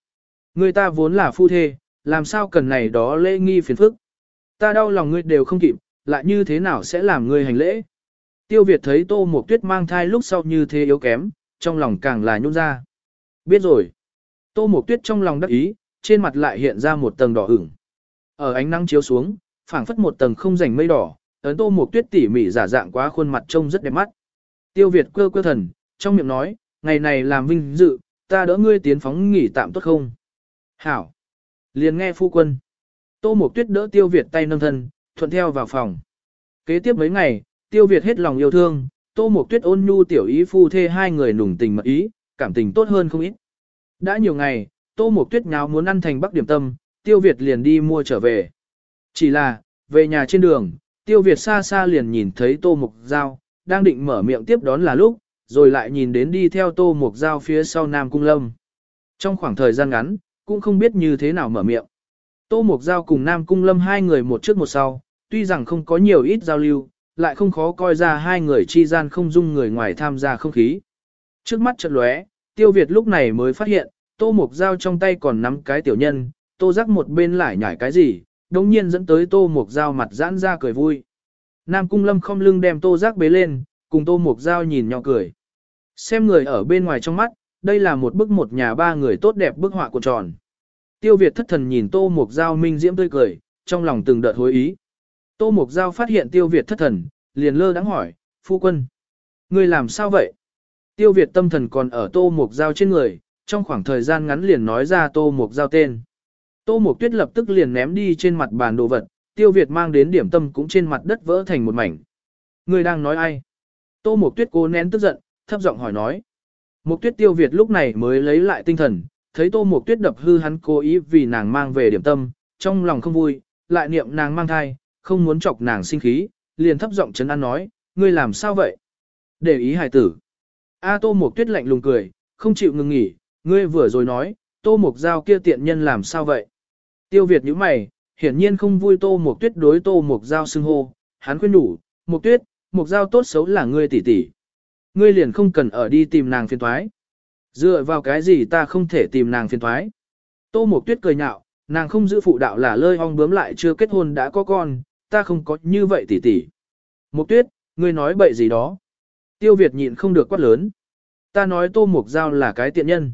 Người ta vốn là phu thê, làm sao cần này đó lễ nghi phiền phức. Ta đau lòng ngươi đều không kịp, lại như thế nào sẽ làm ngươi hành lễ. Tiêu Việt thấy Tô Mộc Tuyết mang thai lúc sau như thế yếu kém, trong lòng càng là nhún ra. Biết rồi. Tô Mộc Tuyết trong lòng đắc ý, trên mặt lại hiện ra một tầng đỏ ửng. Ở ánh nắng chiếu xuống, phảng phất một tầng không rảnh mây đỏ, ấn Tô Mộc Tuyết tỉ mỉ giả dạng quá khuôn mặt trông rất đẹp mắt. Tiêu Việt quơ quơ thần, trong miệng nói, ngày này làm vinh dự, ta đỡ ngươi tiến phóng nghỉ tạm tốt không? Hảo. Liền nghe phu quân. Tô Mộc Tuyết đỡ Tiêu Việt tay nâng thân, thuận theo vào phòng. Kế tiếp mấy ngày, Tiêu Việt hết lòng yêu thương, Tô Mộc Tuyết ôn nhu tiểu ý phu thê hai người nùng tình mật ý, cảm tình tốt hơn không ít. Đã nhiều ngày, Tô Mộc Tuyết nháo muốn ăn thành Bắc Điểm Tâm, Tiêu Việt liền đi mua trở về. Chỉ là, về nhà trên đường, Tiêu Việt xa xa liền nhìn thấy Tô Mộc Giao, đang định mở miệng tiếp đón là lúc, rồi lại nhìn đến đi theo Tô Mộc Giao phía sau Nam Cung Lâm. Trong khoảng thời gian ngắn, cũng không biết như thế nào mở miệng. Tô Mộc Giao cùng Nam Cung Lâm hai người một trước một sau, tuy rằng không có nhiều ít giao lưu, lại không khó coi ra hai người chi gian không dung người ngoài tham gia không khí. Trước mắt chợt lóe, Tiêu Việt lúc này mới phát hiện, Tô Mục Giao trong tay còn nắm cái tiểu nhân, Tô Giác một bên lại nhảy cái gì, đồng nhiên dẫn tới Tô Mục Giao mặt giãn ra cười vui. Nam Cung Lâm không lưng đem Tô Giác bế lên, cùng Tô Mục Giao nhìn nhỏ cười. Xem người ở bên ngoài trong mắt, đây là một bức một nhà ba người tốt đẹp bức họa của tròn. Tiêu Việt thất thần nhìn Tô Mục Giao minh diễm tươi cười, trong lòng từng đợt hối ý. Tô Mục Giao phát hiện Tiêu Việt thất thần, liền lơ đắng hỏi, phu quân. Người làm sao vậy? Tiêu Việt tâm thần còn ở Tô Mục Giao trên người, trong khoảng thời gian ngắn liền nói ra Tô Mục Giao tên. Tô Mục Tuyết lập tức liền ném đi trên mặt bàn đồ vật, Tiêu Việt mang đến điểm tâm cũng trên mặt đất vỡ thành một mảnh. Người đang nói ai? Tô Mục Tuyết cố nén tức giận, thấp giọng hỏi nói. Mục tuyết tiêu Việt lúc này mới lấy lại tinh thần, thấy tô mục tuyết đập hư hắn cố ý vì nàng mang về điểm tâm, trong lòng không vui, lại niệm nàng mang thai, không muốn chọc nàng sinh khí, liền thấp giọng chấn an nói, ngươi làm sao vậy? Để ý hài tử. A tô mục tuyết lạnh lùng cười, không chịu ngừng nghỉ, ngươi vừa rồi nói, tô mục giao kia tiện nhân làm sao vậy? Tiêu Việt nhíu mày, hiển nhiên không vui tô mục tuyết đối tô mục giao xưng hô, hắn khuyên đủ, mục tuyết, mục giao tốt xấu là ngươi tỷ tỷ. Ngươi liền không cần ở đi tìm nàng phiền thoái. Dựa vào cái gì ta không thể tìm nàng phiền thoái. Tô Mộc Tuyết cười nhạo, nàng không giữ phụ đạo là lơi ong bướm lại chưa kết hôn đã có con, ta không có như vậy tỷ tỷ. Mục Tuyết, ngươi nói bậy gì đó. Tiêu Việt nhịn không được quát lớn. Ta nói Tô Mục Giao là cái tiện nhân.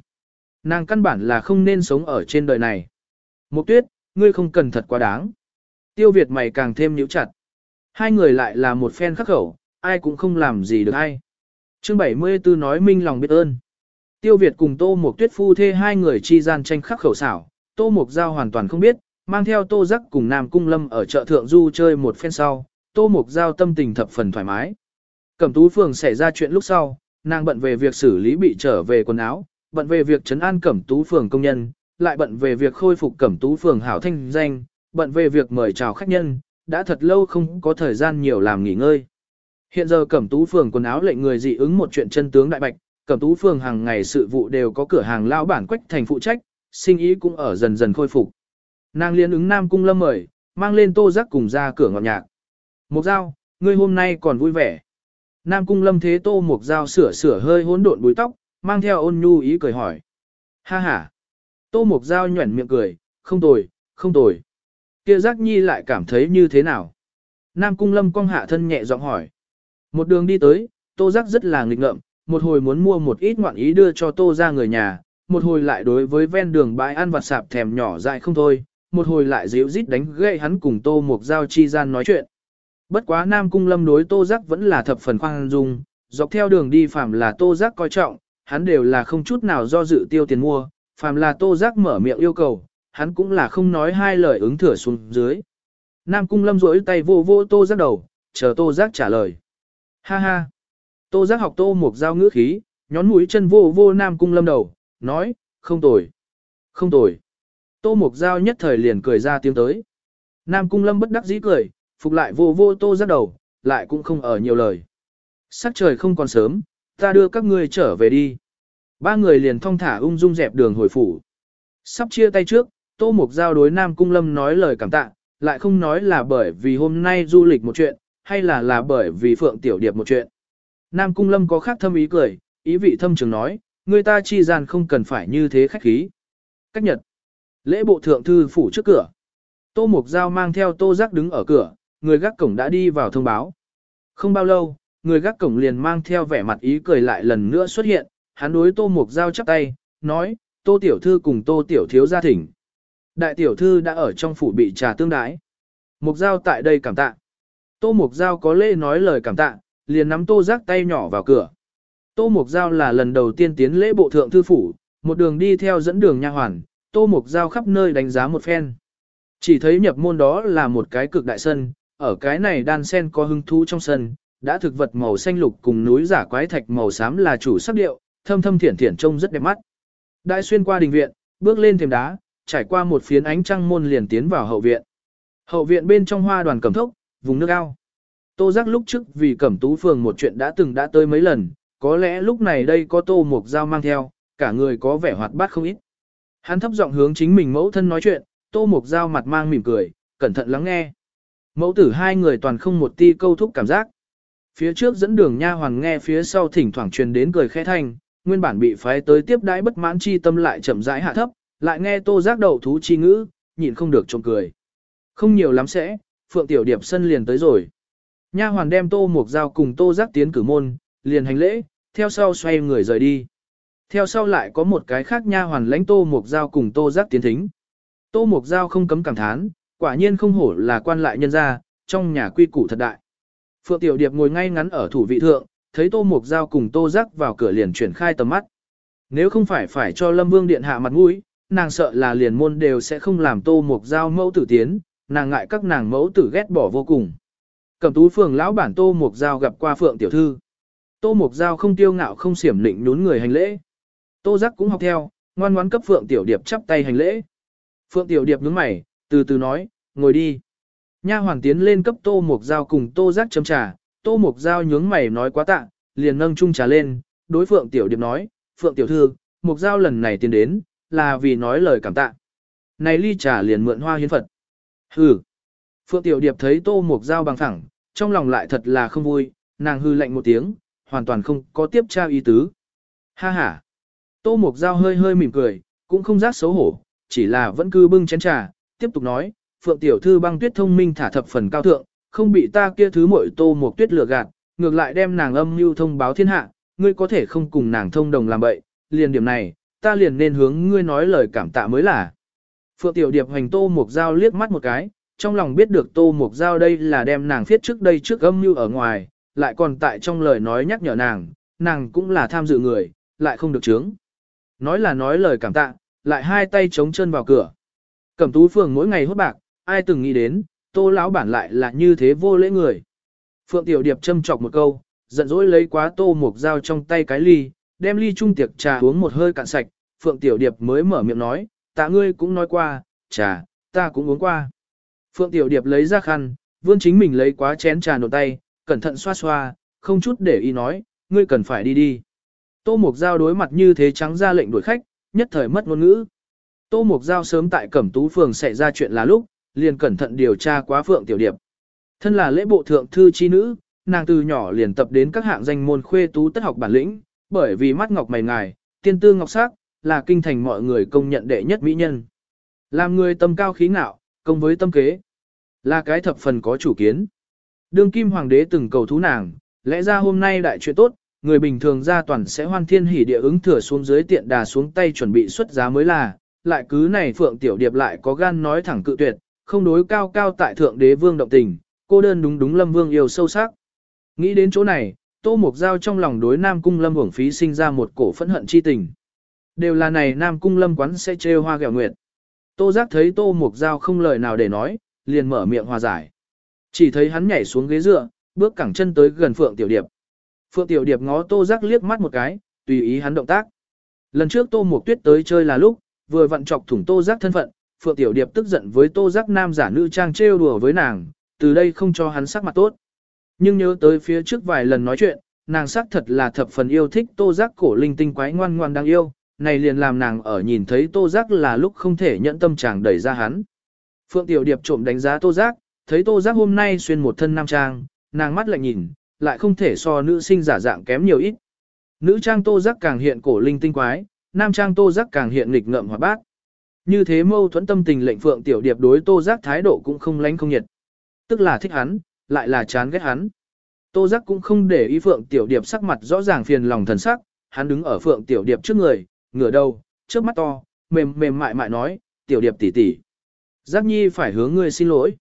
Nàng căn bản là không nên sống ở trên đời này. Mục Tuyết, ngươi không cần thật quá đáng. Tiêu Việt mày càng thêm nhíu chặt. Hai người lại là một phen khắc khẩu, ai cũng không làm gì được ai. Chương 74 nói minh lòng biết ơn. Tiêu Việt cùng Tô Mộc Tuyết phu thê hai người chi gian tranh khắc khẩu xảo, Tô Mộc Giao hoàn toàn không biết, mang theo Tô Giác cùng Nam Cung Lâm ở chợ Thượng Du chơi một phen sau, Tô mục Giao tâm tình thập phần thoải mái. Cẩm Tú Phường xảy ra chuyện lúc sau, nàng bận về việc xử lý bị trở về quần áo, bận về việc trấn an Cẩm Tú Phường công nhân, lại bận về việc khôi phục Cẩm Tú Phường hảo thanh danh, bận về việc mời chào khách nhân, đã thật lâu không có thời gian nhiều làm nghỉ ngơi. Hiện giờ Cẩm Tú Phường quần áo lệnh người dị ứng một chuyện chân tướng đại bạch, Cẩm Tú Phường hàng ngày sự vụ đều có cửa hàng lao bản quách thành phụ trách, sinh ý cũng ở dần dần khôi phục. Nàng liên ứng Nam Cung Lâm mời, mang lên tô giác cùng ra cửa ngọt nhạc. Mục Giao, ngươi hôm nay còn vui vẻ. Nam Cung Lâm thế tô Mục Giao sửa sửa hơi hỗn độn búi tóc, mang theo ôn nhu ý cười hỏi. Ha ha. Tô Mục Giao nhuẩn miệng cười, không tồi, không tồi. Kia giác nhi lại cảm thấy như thế nào? Nam Cung Lâm cong hạ thân nhẹ giọng hỏi. Một đường đi tới, Tô Giác rất là nghịch ngợm, một hồi muốn mua một ít ngoạn ý đưa cho Tô ra người nhà, một hồi lại đối với ven đường bãi ăn vặt sạp thèm nhỏ dại không thôi, một hồi lại díu rít đánh gậy hắn cùng Tô Mục Giao chi gian nói chuyện. Bất quá Nam Cung Lâm đối Tô Giác vẫn là thập phần khoan dung, dọc theo đường đi phàm là Tô Giác coi trọng, hắn đều là không chút nào do dự tiêu tiền mua, phàm là Tô Giác mở miệng yêu cầu, hắn cũng là không nói hai lời ứng thừa xuống dưới. Nam Cung Lâm rỗi tay vô vô Tô Giác đầu, chờ Tô Giác trả lời. Ha ha! Tô Giác học Tô Mục Giao ngữ khí, nhón mũi chân vô vô Nam Cung Lâm đầu, nói, không tồi. Không tồi. Tô Mục Giao nhất thời liền cười ra tiếng tới. Nam Cung Lâm bất đắc dĩ cười, phục lại vô vô Tô Giác đầu, lại cũng không ở nhiều lời. Sắc trời không còn sớm, ta đưa các ngươi trở về đi. Ba người liền thong thả ung dung dẹp đường hồi phủ. Sắp chia tay trước, Tô Mục Giao đối Nam Cung Lâm nói lời cảm tạ, lại không nói là bởi vì hôm nay du lịch một chuyện, hay là là bởi vì Phượng Tiểu Điệp một chuyện. Nam Cung Lâm có khác thâm ý cười, ý vị thâm trường nói, người ta chi gian không cần phải như thế khách khí. Cách nhật, lễ bộ thượng thư phủ trước cửa. Tô Mục Giao mang theo Tô Giác đứng ở cửa, người gác cổng đã đi vào thông báo. Không bao lâu, người gác cổng liền mang theo vẻ mặt ý cười lại lần nữa xuất hiện, hắn đối Tô Mục Giao chắp tay, nói, Tô Tiểu Thư cùng Tô Tiểu Thiếu gia thỉnh. Đại Tiểu Thư đã ở trong phủ bị trà tương đái. Mục Giao tại đây cảm tạ. Tô Mục Giao có lễ nói lời cảm tạ, liền nắm Tô Giác tay nhỏ vào cửa. Tô Mục Giao là lần đầu tiên tiến lễ bộ thượng thư phủ, một đường đi theo dẫn đường nha hoàn, Tô Mục Giao khắp nơi đánh giá một phen. Chỉ thấy nhập môn đó là một cái cực đại sân, ở cái này đan sen có hưng thú trong sân, đã thực vật màu xanh lục cùng núi giả quái thạch màu xám là chủ sắc điệu, thâm thâm thiển thiển trông rất đẹp mắt. Đại xuyên qua đình viện, bước lên thềm đá, trải qua một phiến ánh trăng môn liền tiến vào hậu viện. Hậu viện bên trong hoa đoàn cẩm thốc, vùng nước ao. Tô giác lúc trước vì cẩm tú phường một chuyện đã từng đã tới mấy lần, có lẽ lúc này đây có tô mục dao mang theo, cả người có vẻ hoạt bát không ít. Hắn thấp giọng hướng chính mình mẫu thân nói chuyện, tô mục dao mặt mang mỉm cười, cẩn thận lắng nghe. Mẫu tử hai người toàn không một ti câu thúc cảm giác. Phía trước dẫn đường nha hoàng nghe phía sau thỉnh thoảng truyền đến cười khẽ thanh, nguyên bản bị phái tới tiếp đãi bất mãn chi tâm lại chậm rãi hạ thấp, lại nghe tô giác đầu thú chi ngữ, nhịn không được trông cười. Không nhiều lắm sẽ, Phượng Tiểu Điệp sân liền tới rồi. Nha hoàn đem tô mục dao cùng tô giác tiến cử môn, liền hành lễ, theo sau xoay người rời đi. Theo sau lại có một cái khác nha hoàn lãnh tô mục giao cùng tô giác tiến thính. Tô mục giao không cấm cảm thán, quả nhiên không hổ là quan lại nhân gia, trong nhà quy củ thật đại. Phượng Tiểu Điệp ngồi ngay ngắn ở thủ vị thượng, thấy Tô Mục Giao cùng Tô Giác vào cửa liền chuyển khai tầm mắt. Nếu không phải phải cho Lâm Vương Điện hạ mặt mũi, nàng sợ là liền môn đều sẽ không làm Tô Mục Giao mẫu tử tiến, nàng ngại các nàng mẫu tử ghét bỏ vô cùng. Cẩm tú phường lão bản Tô Mục Giao gặp qua Phượng Tiểu Thư. Tô Mục Giao không tiêu ngạo không xiểm lịnh nhún người hành lễ. Tô Giác cũng học theo, ngoan ngoãn cấp Phượng Tiểu Điệp chắp tay hành lễ. Phượng Tiểu Điệp nhướng mày, từ từ nói, ngồi đi. Nha hoàng tiến lên cấp Tô Mục Giao cùng Tô Giác châm trà, Tô Mục Giao nhướng mày nói quá tạ, liền nâng chung trà lên, đối Phượng Tiểu Điệp nói, Phượng Tiểu Thư, Mục Giao lần này tiến đến, là vì nói lời cảm tạ. Này ly trà liền mượn hoa hiến Phật. Hừ. Phượng Tiểu Điệp thấy Tô Mục Giao bằng thẳng, trong lòng lại thật là không vui, nàng hư lạnh một tiếng, hoàn toàn không có tiếp trao ý tứ. Ha ha. Tô Mục Giao hơi hơi mỉm cười, cũng không giác xấu hổ, chỉ là vẫn cứ bưng chén trà, tiếp tục nói, Phượng tiểu thư băng tuyết thông minh thả thập phần cao thượng, không bị ta kia thứ muội tô Mục tuyết lừa gạt, ngược lại đem nàng âm mưu thông báo thiên hạ, ngươi có thể không cùng nàng thông đồng làm bậy, liền điểm này, ta liền nên hướng ngươi nói lời cảm tạ mới là. Phượng tiểu điệp hành tô Mục Giao liếc mắt một cái, trong lòng biết được tô Mục Giao đây là đem nàng viết trước đây trước âm mưu ở ngoài, lại còn tại trong lời nói nhắc nhở nàng, nàng cũng là tham dự người, lại không được chướng. Nói là nói lời cảm tạ, lại hai tay chống chân vào cửa. Cẩm tú phường mỗi ngày hốt bạc, ai từng nghĩ đến, tô lão bản lại là như thế vô lễ người. Phượng Tiểu Điệp châm chọc một câu, giận dỗi lấy quá tô mục dao trong tay cái ly, đem ly trung tiệc trà uống một hơi cạn sạch, Phượng Tiểu Điệp mới mở miệng nói, tạ ngươi cũng nói qua, trà, ta cũng uống qua. Phượng Tiểu Điệp lấy ra khăn, vươn chính mình lấy quá chén trà nổ tay, cẩn thận xoa xoa, không chút để ý nói, ngươi cần phải đi đi. Tô Mục Giao đối mặt như thế trắng ra lệnh đuổi khách, nhất thời mất ngôn ngữ. Tô Mục Giao sớm tại Cẩm Tú Phường xảy ra chuyện là lúc, liền cẩn thận điều tra quá Phượng Tiểu Điệp. Thân là lễ bộ thượng thư chi nữ, nàng từ nhỏ liền tập đến các hạng danh môn khuê tú tất học bản lĩnh, bởi vì mắt ngọc mày ngài, tiên tư ngọc sắc, là kinh thành mọi người công nhận đệ nhất mỹ nhân. Làm người tâm cao khí ngạo, công với tâm kế, là cái thập phần có chủ kiến. Đương kim hoàng đế từng cầu thú nàng, lẽ ra hôm nay đại chuyện tốt, người bình thường ra toàn sẽ hoan thiên hỉ địa ứng thừa xuống dưới tiện đà xuống tay chuẩn bị xuất giá mới là, lại cứ này Phượng Tiểu Điệp lại có gan nói thẳng cự tuyệt, không đối cao cao tại thượng đế vương động tình, cô đơn đúng đúng Lâm Vương yêu sâu sắc. Nghĩ đến chỗ này, Tô Mục Giao trong lòng đối Nam Cung Lâm hưởng phí sinh ra một cổ phẫn hận chi tình. Đều là này Nam Cung Lâm quán sẽ trêu hoa gẹo nguyệt. Tô Giác thấy Tô Mục Giao không lời nào để nói, liền mở miệng hòa giải. Chỉ thấy hắn nhảy xuống ghế dựa, bước cẳng chân tới gần Phượng Tiểu Điệp. Phượng Tiểu Điệp ngó Tô Giác liếc mắt một cái, tùy ý hắn động tác. Lần trước Tô Mộc Tuyết tới chơi là lúc, vừa vặn chọc thủng Tô Giác thân phận, Phượng Tiểu Điệp tức giận với Tô Giác nam giả nữ trang trêu đùa với nàng, từ đây không cho hắn sắc mặt tốt. Nhưng nhớ tới phía trước vài lần nói chuyện, nàng sắc thật là thập phần yêu thích Tô Giác cổ linh tinh quái ngoan ngoan đang yêu, này liền làm nàng ở nhìn thấy Tô Giác là lúc không thể nhận tâm chàng đẩy ra hắn. Phượng Tiểu Điệp trộm đánh giá Tô Giác, thấy Tô Giác hôm nay xuyên một thân nam trang, nàng mắt lạnh nhìn, lại không thể so nữ sinh giả dạng kém nhiều ít. Nữ trang Tô Giác càng hiện cổ linh tinh quái, nam trang Tô Giác càng hiện nghịch ngợm hoạt bát. Như thế mâu thuẫn tâm tình lệnh Phượng Tiểu Điệp đối Tô Giác thái độ cũng không lánh không nhiệt. Tức là thích hắn, lại là chán ghét hắn. Tô Giác cũng không để ý Phượng Tiểu Điệp sắc mặt rõ ràng phiền lòng thần sắc, hắn đứng ở Phượng Tiểu Điệp trước người, ngửa đầu, trước mắt to, mềm mềm mại mại nói, Tiểu Điệp tỷ tỷ, Giác Nhi phải hướng ngươi xin lỗi.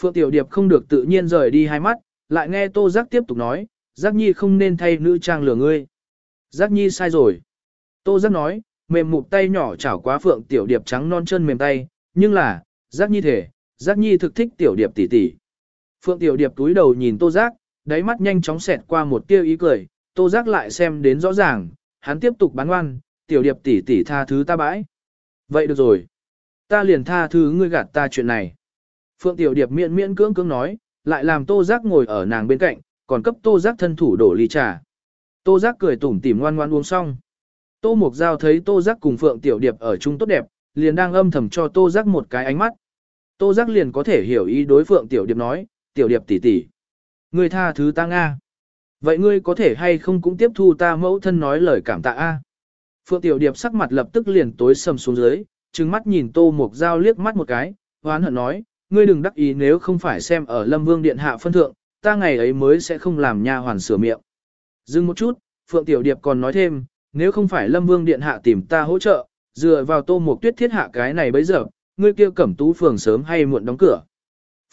Phượng Tiểu Điệp không được tự nhiên rời đi hai mắt, lại nghe Tô Giác tiếp tục nói, Giác Nhi không nên thay nữ trang lừa ngươi. Giác Nhi sai rồi. Tô Giác nói, mềm mụt tay nhỏ chảo quá Phượng Tiểu Điệp trắng non chân mềm tay, nhưng là, Giác Nhi thể, Giác Nhi thực thích Tiểu Điệp tỷ tỷ. Phượng Tiểu Điệp túi đầu nhìn Tô Giác, đáy mắt nhanh chóng xẹt qua một tia ý cười, Tô Giác lại xem đến rõ ràng, hắn tiếp tục bán ngoan, Tiểu Điệp tỷ tỷ tha thứ ta bãi. Vậy được rồi. Ta liền tha thứ ngươi gạt ta chuyện này. Phượng Tiểu Điệp miễn miễn cưỡng cưỡng nói, lại làm Tô Giác ngồi ở nàng bên cạnh, còn cấp Tô Giác thân thủ đổ ly trà. Tô Giác cười tủm tỉm ngoan ngoan uống xong. Tô Mục Giao thấy Tô Giác cùng Phượng Tiểu Điệp ở chung tốt đẹp, liền đang âm thầm cho Tô Giác một cái ánh mắt. Tô Giác liền có thể hiểu ý đối Phượng Tiểu Điệp nói, Tiểu Điệp tỷ tỷ, ngươi tha thứ ta nga. Vậy ngươi có thể hay không cũng tiếp thu ta mẫu thân nói lời cảm tạ a? Phượng Tiểu Điệp sắc mặt lập tức liền tối sầm xuống dưới, trừng mắt nhìn Tô Mục Giao liếc mắt một cái, hoán hận nói, ngươi đừng đắc ý nếu không phải xem ở Lâm Vương Điện Hạ phân thượng, ta ngày ấy mới sẽ không làm nha hoàn sửa miệng. Dừng một chút, Phượng Tiểu Điệp còn nói thêm, nếu không phải Lâm Vương Điện Hạ tìm ta hỗ trợ, dựa vào Tô Mục Tuyết thiết hạ cái này bây giờ, ngươi kia cẩm tú phường sớm hay muộn đóng cửa.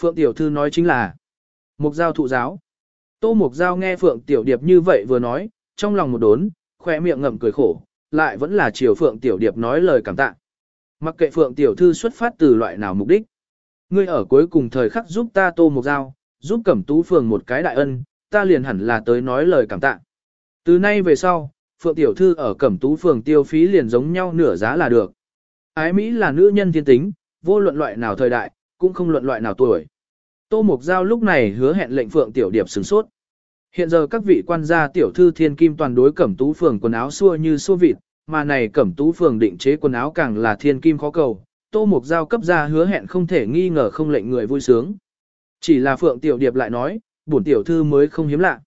Phượng Tiểu Thư nói chính là Mục Giao thụ giáo. Tô Mục Giao nghe Phượng Tiểu Điệp như vậy vừa nói, trong lòng một đốn, khỏe miệng ngậm cười khổ, lại vẫn là chiều Phượng Tiểu Điệp nói lời cảm tạ. Mặc kệ Phượng Tiểu Thư xuất phát từ loại nào mục đích. Ngươi ở cuối cùng thời khắc giúp ta tô một dao, giúp cẩm tú phường một cái đại ân, ta liền hẳn là tới nói lời cảm tạ. Từ nay về sau, Phượng Tiểu Thư ở cẩm tú phường tiêu phí liền giống nhau nửa giá là được. Ái Mỹ là nữ nhân thiên tính, vô luận loại nào thời đại, cũng không luận loại nào tuổi. Tô Mục Giao lúc này hứa hẹn lệnh Phượng Tiểu Điệp sửng sốt. Hiện giờ các vị quan gia tiểu thư thiên kim toàn đối cẩm tú phường quần áo xua như xua vịt, mà này cẩm tú phường định chế quần áo càng là thiên kim khó cầu, Tô Mục Giao cấp ra hứa hẹn không thể nghi ngờ không lệnh người vui sướng. Chỉ là Phượng Tiểu Điệp lại nói, bổn tiểu thư mới không hiếm lạ.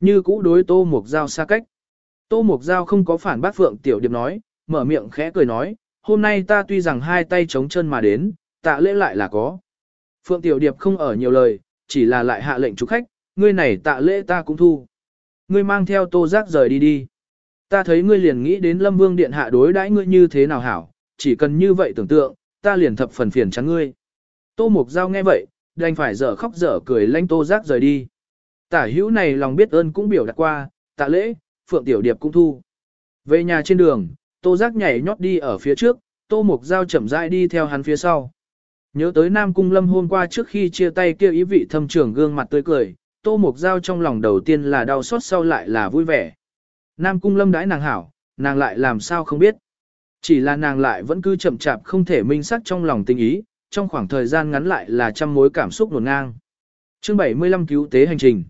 Như cũ đối Tô Mục Giao xa cách. Tô Mục Giao không có phản bác Phượng Tiểu Điệp nói, mở miệng khẽ cười nói, hôm nay ta tuy rằng hai tay chống chân mà đến, tạ lễ lại là có. Phượng Tiểu Điệp không ở nhiều lời, chỉ là lại hạ lệnh chủ khách, ngươi này tạ lễ ta cũng thu. Ngươi mang theo tô giác rời đi đi. Ta thấy ngươi liền nghĩ đến Lâm Vương Điện hạ đối đãi ngươi như thế nào hảo, chỉ cần như vậy tưởng tượng, ta liền thập phần phiền chán ngươi. Tô Mục Giao nghe vậy, đành phải dở khóc dở cười lanh Tô Giác rời đi. Tả hữu này lòng biết ơn cũng biểu đạt qua, tạ lễ, Phượng Tiểu Điệp cũng thu. Về nhà trên đường, Tô Giác nhảy nhót đi ở phía trước, Tô Mục Giao chậm rãi đi theo hắn phía sau. Nhớ tới Nam Cung Lâm hôm qua trước khi chia tay kia ý vị thâm trưởng gương mặt tươi cười, Tô Mục Giao trong lòng đầu tiên là đau xót sau lại là vui vẻ. Nam Cung Lâm đãi nàng hảo, nàng lại làm sao không biết. Chỉ là nàng lại vẫn cứ chậm chạp không thể minh sắc trong lòng tình ý, trong khoảng thời gian ngắn lại là trăm mối cảm xúc nổn ngang. Chương 75 cứu tế hành trình.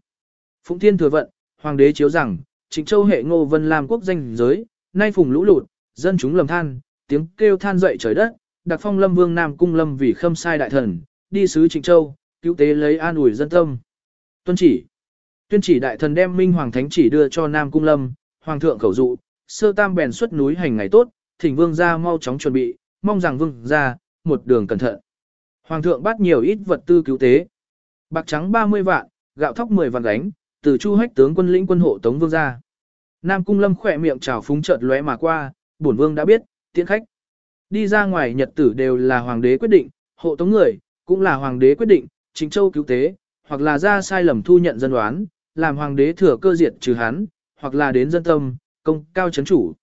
Phụng Thiên thừa vận, hoàng đế chiếu rằng, Trịnh Châu hệ Ngô Vân làm quốc danh giới, nay phùng lũ lụt, dân chúng lầm than, tiếng kêu than dậy trời đất, đặc phong Lâm Vương Nam cung Lâm vì khâm sai đại thần, đi sứ Trịnh Châu, cứu tế lấy an ủi dân tâm. Tuân chỉ. Tuyên chỉ đại thần đem Minh Hoàng Thánh chỉ đưa cho Nam cung Lâm, hoàng thượng khẩu dụ, sơ tam bèn xuất núi hành ngày tốt, thỉnh vương gia mau chóng chuẩn bị, mong rằng vương gia, một đường cẩn thận. Hoàng thượng bắt nhiều ít vật tư cứu tế. Bạc trắng 30 vạn, gạo thóc 10 vạn gánh, từ chu hách tướng quân lĩnh quân hộ tống vương gia. Nam Cung Lâm khỏe miệng trào phúng chợt lóe mà qua, bổn vương đã biết, tiễn khách. Đi ra ngoài nhật tử đều là hoàng đế quyết định, hộ tống người, cũng là hoàng đế quyết định, chính châu cứu tế, hoặc là ra sai lầm thu nhận dân đoán, làm hoàng đế thừa cơ diệt trừ hắn, hoặc là đến dân tâm, công cao chấn chủ.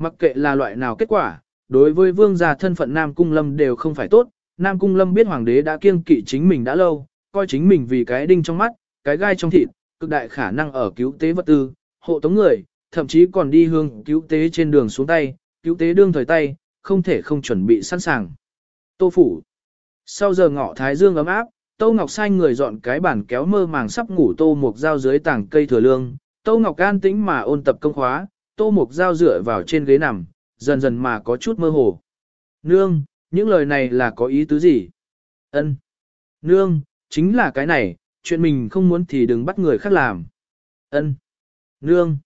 Mặc kệ là loại nào kết quả, đối với vương gia thân phận Nam Cung Lâm đều không phải tốt, Nam Cung Lâm biết hoàng đế đã kiêng kỵ chính mình đã lâu, coi chính mình vì cái đinh trong mắt, cái gai trong thịt, cực đại khả năng ở cứu tế vật tư, hộ tống người, thậm chí còn đi hương cứu tế trên đường xuống tay, cứu tế đương thời tay, không thể không chuẩn bị sẵn sàng. Tô Phủ Sau giờ ngọ thái dương ấm áp, Tô Ngọc sai người dọn cái bàn kéo mơ màng sắp ngủ Tô Mục Giao dưới tảng cây thừa lương. Tô Ngọc an tĩnh mà ôn tập công khóa, Tô Mục Giao dựa vào trên ghế nằm, dần dần mà có chút mơ hồ. Nương, những lời này là có ý tứ gì? Ân. Nương, chính là cái này, chuyện mình không muốn thì đừng bắt người khác làm. Ân. Nương.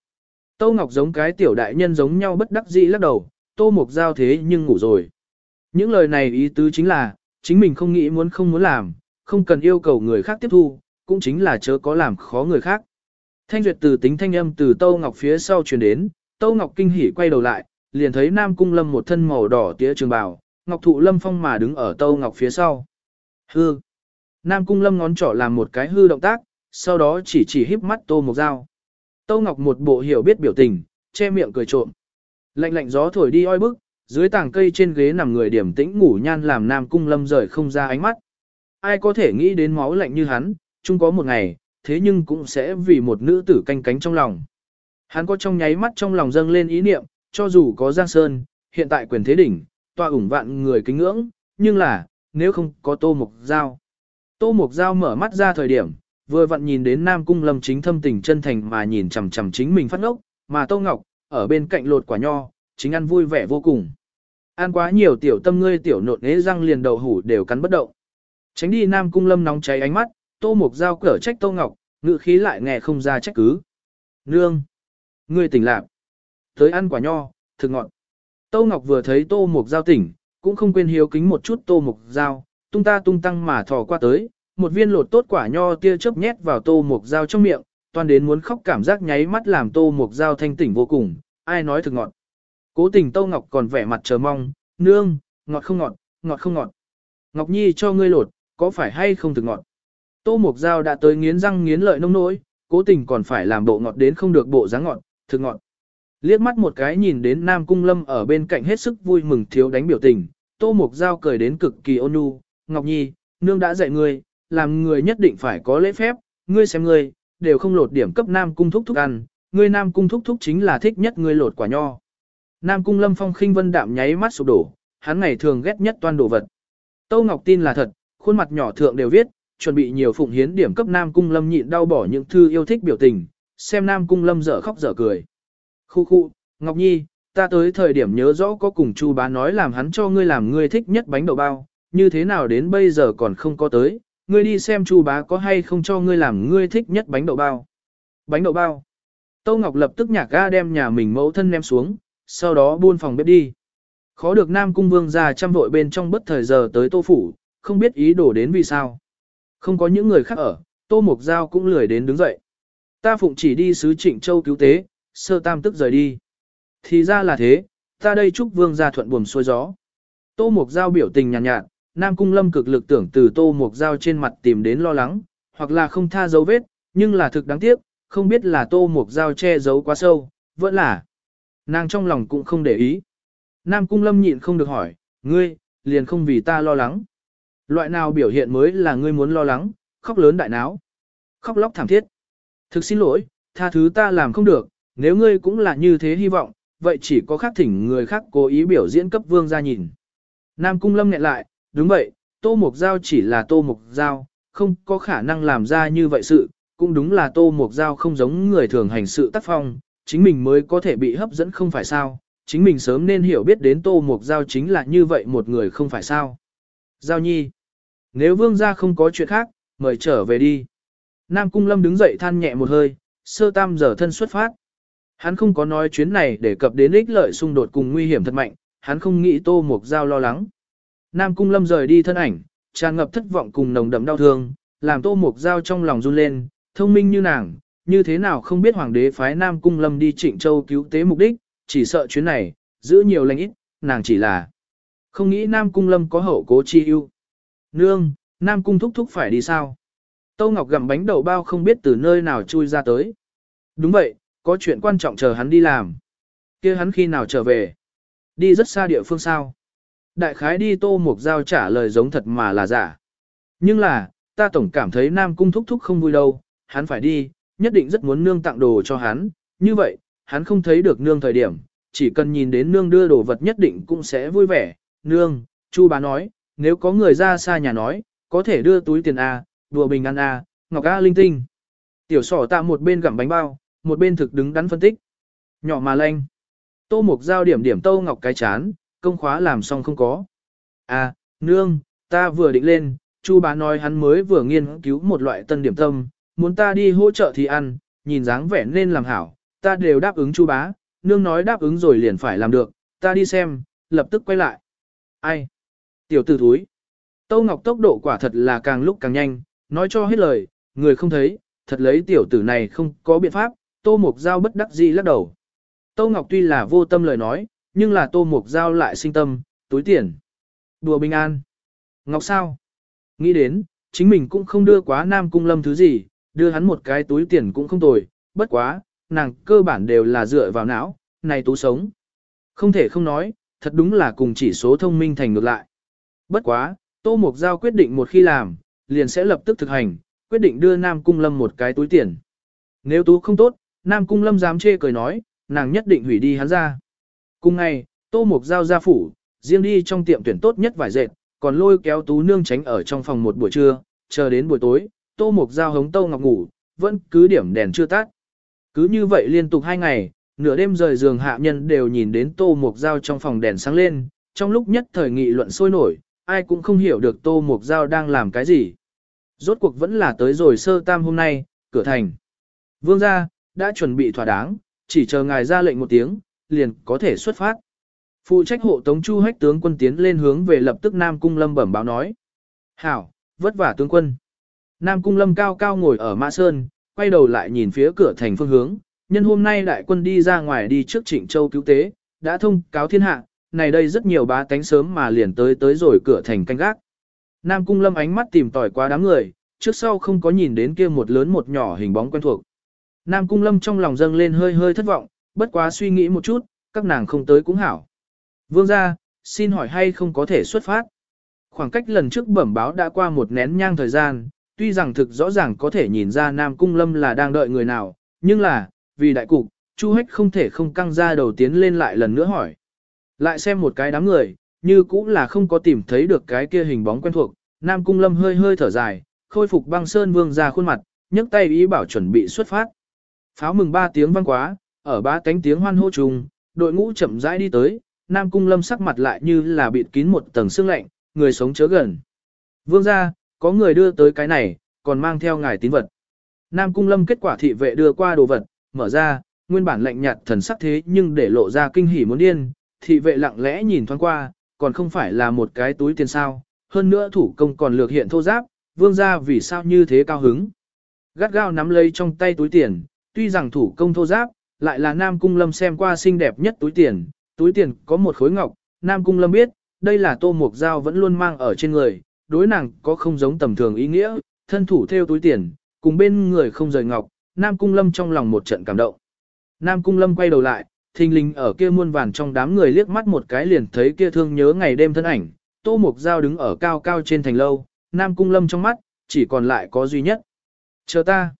Tô Ngọc giống cái tiểu đại nhân giống nhau bất đắc dĩ lắc đầu, Tô Mục Giao thế nhưng ngủ rồi. Những lời này ý tứ chính là, chính mình không nghĩ muốn không muốn làm, không cần yêu cầu người khác tiếp thu, cũng chính là chớ có làm khó người khác. Thanh duyệt từ tính thanh âm từ Tô Ngọc phía sau truyền đến, Tô Ngọc kinh hỉ quay đầu lại, liền thấy Nam Cung Lâm một thân màu đỏ tía trường bào, Ngọc Thụ Lâm Phong mà đứng ở Tô Ngọc phía sau. Hư. Nam Cung Lâm ngón trỏ làm một cái hư động tác, sau đó chỉ chỉ híp mắt Tô Mộc Dao. Tô Ngọc một bộ hiểu biết biểu tình, che miệng cười trộm. Lạnh lạnh gió thổi đi oi bức, dưới tảng cây trên ghế nằm người điểm tĩnh ngủ nhan làm Nam Cung Lâm rời không ra ánh mắt. Ai có thể nghĩ đến máu lạnh như hắn, chung có một ngày, thế nhưng cũng sẽ vì một nữ tử canh cánh trong lòng. Hắn có trong nháy mắt trong lòng dâng lên ý niệm, cho dù có Giang Sơn, hiện tại quyền thế đỉnh, tọa ủng vạn người kính ngưỡng, nhưng là, nếu không có Tô Mục Giao. Tô Mục Giao mở mắt ra thời điểm, vừa vặn nhìn đến Nam Cung Lâm chính thâm tình chân thành mà nhìn chằm chằm chính mình phát ngốc, mà Tô Ngọc, ở bên cạnh lột quả nho, chính ăn vui vẻ vô cùng. Ăn quá nhiều tiểu tâm ngươi tiểu nộn ế răng liền đầu hủ đều cắn bất động. Tránh đi Nam Cung Lâm nóng cháy ánh mắt, Tô Mục Giao cở trách Tô Ngọc, ngự khí lại nghe không ra trách cứ. Nương! Ngươi tỉnh lạc. Tới ăn quả nho, thực ngọn. Tô Ngọc vừa thấy Tô Mục Giao tỉnh, cũng không quên hiếu kính một chút Tô Mục Giao, tung ta tung tăng mà thò qua tới, một viên lột tốt quả nho tia chớp nhét vào Tô Mục Giao trong miệng, toàn đến muốn khóc cảm giác nháy mắt làm Tô Mục Giao thanh tỉnh vô cùng, ai nói thực ngọt. Cố tình Tô Ngọc còn vẻ mặt chờ mong, nương, ngọt không ngọt, ngọt không ngọt. Ngọc Nhi cho ngươi lột, có phải hay không thực ngọt? Tô Mục Giao đã tới nghiến răng nghiến lợi nông nỗi, cố tình còn phải làm bộ ngọt đến không được bộ dáng ngọt, thực ngọn Liếc mắt một cái nhìn đến Nam Cung Lâm ở bên cạnh hết sức vui mừng thiếu đánh biểu tình, Tô Mục Giao cười đến cực kỳ ôn nhu, Ngọc Nhi, nương đã dạy ngươi, làm người nhất định phải có lễ phép, ngươi xem ngươi, đều không lột điểm cấp Nam Cung thúc thúc ăn, ngươi Nam Cung thúc thúc chính là thích nhất ngươi lột quả nho. Nam Cung Lâm Phong khinh vân đạm nháy mắt sụp đổ, hắn ngày thường ghét nhất toan đồ vật. Tô Ngọc tin là thật, khuôn mặt nhỏ thượng đều viết, chuẩn bị nhiều phụng hiến điểm cấp Nam Cung Lâm nhịn đau bỏ những thư yêu thích biểu tình, xem Nam Cung Lâm dở khóc dở cười. Khu khu, Ngọc Nhi, ta tới thời điểm nhớ rõ có cùng Chu bá nói làm hắn cho ngươi làm ngươi thích nhất bánh đậu bao, như thế nào đến bây giờ còn không có tới, ngươi đi xem Chu bá có hay không cho ngươi làm ngươi thích nhất bánh đậu bao. Bánh đậu bao. Tô Ngọc lập tức nhạc ga đem nhà mình mẫu thân ném xuống, sau đó buôn phòng bếp đi. Khó được Nam Cung Vương ra chăm vội bên trong bất thời giờ tới Tô Phủ, không biết ý đồ đến vì sao. Không có những người khác ở, Tô Mục Giao cũng lười đến đứng dậy. Ta phụng chỉ đi sứ Trịnh Châu cứu tế, sơ tam tức rời đi. Thì ra là thế, ta đây chúc vương gia thuận buồm xuôi gió. Tô Mục Giao biểu tình nhàn nhạt, nhạt, Nam Cung Lâm cực lực tưởng từ Tô Mục Giao trên mặt tìm đến lo lắng, hoặc là không tha dấu vết, nhưng là thực đáng tiếc, không biết là Tô Mục Giao che giấu quá sâu, vẫn là. Nàng trong lòng cũng không để ý. Nam Cung Lâm nhịn không được hỏi, ngươi, liền không vì ta lo lắng. Loại nào biểu hiện mới là ngươi muốn lo lắng, khóc lớn đại náo, khóc lóc thảm thiết. Thực xin lỗi, tha thứ ta làm không được, nếu ngươi cũng là như thế hy vọng, vậy chỉ có khắc thỉnh người khác cố ý biểu diễn cấp vương ra nhìn. Nam Cung Lâm nghẹn lại, đúng vậy, Tô Mục Giao chỉ là Tô Mục Giao, không có khả năng làm ra như vậy sự, cũng đúng là Tô Mục Giao không giống người thường hành sự tác phong, chính mình mới có thể bị hấp dẫn không phải sao, chính mình sớm nên hiểu biết đến Tô Mục Giao chính là như vậy một người không phải sao. Giao nhi, nếu vương gia không có chuyện khác, mời trở về đi. Nam Cung Lâm đứng dậy than nhẹ một hơi, sơ tam giờ thân xuất phát. Hắn không có nói chuyến này để cập đến ích lợi xung đột cùng nguy hiểm thật mạnh, hắn không nghĩ Tô Mục Giao lo lắng. Nam Cung Lâm rời đi thân ảnh, tràn ngập thất vọng cùng nồng đậm đau thương, làm Tô Mục Giao trong lòng run lên, thông minh như nàng, như thế nào không biết hoàng đế phái Nam Cung Lâm đi Trịnh Châu cứu tế mục đích, chỉ sợ chuyến này, giữ nhiều lành ít, nàng chỉ là không nghĩ Nam Cung Lâm có hậu cố chi ưu. Nương, Nam Cung thúc thúc phải đi sao? Tâu Ngọc gặm bánh đậu bao không biết từ nơi nào chui ra tới. Đúng vậy, có chuyện quan trọng chờ hắn đi làm. kia hắn khi nào trở về? Đi rất xa địa phương sao? Đại khái đi tô mục giao trả lời giống thật mà là giả. Nhưng là, ta tổng cảm thấy Nam Cung thúc thúc không vui đâu, hắn phải đi, nhất định rất muốn nương tặng đồ cho hắn, như vậy, hắn không thấy được nương thời điểm, chỉ cần nhìn đến nương đưa đồ vật nhất định cũng sẽ vui vẻ. Nương, Chu bá nói, nếu có người ra xa nhà nói, có thể đưa túi tiền A, đùa bình ăn à, ngọc A linh tinh. Tiểu sỏ tạ một bên gặm bánh bao, một bên thực đứng đắn phân tích. Nhỏ mà lanh. Tô mục giao điểm điểm tô ngọc cái chán, công khóa làm xong không có. À, nương, ta vừa định lên, Chu bá nói hắn mới vừa nghiên cứu một loại tân điểm tâm, muốn ta đi hỗ trợ thì ăn, nhìn dáng vẻ nên làm hảo, ta đều đáp ứng Chu bá, nương nói đáp ứng rồi liền phải làm được, ta đi xem, lập tức quay lại. Ai? Tiểu tử thúi. Tâu Ngọc tốc độ quả thật là càng lúc càng nhanh, nói cho hết lời, người không thấy, thật lấy tiểu tử này không có biện pháp, Tô Mục Giao bất đắc dĩ lắc đầu. Tô Ngọc tuy là vô tâm lời nói, nhưng là Tô Mục Giao lại sinh tâm, túi tiền. Đùa bình an. Ngọc sao? Nghĩ đến, chính mình cũng không đưa quá Nam Cung Lâm thứ gì, đưa hắn một cái túi tiền cũng không tồi, bất quá, nàng cơ bản đều là dựa vào não, này tú sống. Không thể không nói, thật đúng là cùng chỉ số thông minh thành ngược lại. Bất quá, Tô Mục Giao quyết định một khi làm, liền sẽ lập tức thực hành, quyết định đưa Nam Cung Lâm một cái túi tiền. Nếu tú không tốt, Nam Cung Lâm dám chê cười nói, nàng nhất định hủy đi hắn ra. Cùng ngày, Tô Mục Giao ra phủ, riêng đi trong tiệm tuyển tốt nhất vải dệt, còn lôi kéo tú nương tránh ở trong phòng một buổi trưa, chờ đến buổi tối, Tô Mục Giao hống Tô Ngọc ngủ, vẫn cứ điểm đèn chưa tắt. Cứ như vậy liên tục hai ngày, nửa đêm rời giường hạ nhân đều nhìn đến Tô Mục Giao trong phòng đèn sáng lên, trong lúc nhất thời nghị luận sôi nổi, ai cũng không hiểu được Tô Mục Giao đang làm cái gì. Rốt cuộc vẫn là tới rồi sơ tam hôm nay, cửa thành. Vương gia, đã chuẩn bị thỏa đáng, chỉ chờ ngài ra lệnh một tiếng, liền có thể xuất phát. Phụ trách hộ tống chu hách tướng quân tiến lên hướng về lập tức Nam Cung Lâm bẩm báo nói. Hảo, vất vả tướng quân. Nam Cung Lâm cao cao ngồi ở Mã Sơn, quay đầu lại nhìn phía cửa thành phương hướng, nhân hôm nay đại quân đi ra ngoài đi trước Trịnh Châu cứu tế, đã thông cáo thiên hạ, này đây rất nhiều bá tánh sớm mà liền tới tới rồi cửa thành canh gác. Nam Cung Lâm ánh mắt tìm tỏi qua đám người, trước sau không có nhìn đến kia một lớn một nhỏ hình bóng quen thuộc. Nam Cung Lâm trong lòng dâng lên hơi hơi thất vọng, bất quá suy nghĩ một chút, các nàng không tới cũng hảo. Vương gia, xin hỏi hay không có thể xuất phát? Khoảng cách lần trước bẩm báo đã qua một nén nhang thời gian, tuy rằng thực rõ ràng có thể nhìn ra Nam Cung Lâm là đang đợi người nào, nhưng là, vì đại cục, Chu Hách không thể không căng ra đầu tiến lên lại lần nữa hỏi. Lại xem một cái đám người, như cũng là không có tìm thấy được cái kia hình bóng quen thuộc, Nam Cung Lâm hơi hơi thở dài, khôi phục băng sơn vương ra khuôn mặt, nhấc tay ý bảo chuẩn bị xuất phát. Pháo mừng ba tiếng vang quá, ở ba cánh tiếng hoan hô trùng, đội ngũ chậm rãi đi tới, Nam Cung Lâm sắc mặt lại như là bịt kín một tầng sương lạnh, người sống chớ gần. Vương ra, có người đưa tới cái này, còn mang theo ngài tín vật. Nam Cung Lâm kết quả thị vệ đưa qua đồ vật, mở ra, nguyên bản lạnh nhạt thần sắc thế nhưng để lộ ra kinh hỉ muốn điên, thị vệ lặng lẽ nhìn thoáng qua, còn không phải là một cái túi tiền sao, hơn nữa thủ công còn lược hiện thô giáp, vương ra vì sao như thế cao hứng. Gắt gao nắm lấy trong tay túi tiền, tuy rằng thủ công thô giáp, lại là Nam Cung Lâm xem qua xinh đẹp nhất túi tiền, túi tiền có một khối ngọc, Nam Cung Lâm biết, đây là tô mục dao vẫn luôn mang ở trên người, đối nàng có không giống tầm thường ý nghĩa, thân thủ theo túi tiền, cùng bên người không rời ngọc, Nam Cung Lâm trong lòng một trận cảm động. Nam Cung Lâm quay đầu lại, thình lình ở kia muôn vàn trong đám người liếc mắt một cái liền thấy kia thương nhớ ngày đêm thân ảnh, Tô Mục Giao đứng ở cao cao trên thành lâu, Nam Cung Lâm trong mắt, chỉ còn lại có duy nhất. Chờ ta.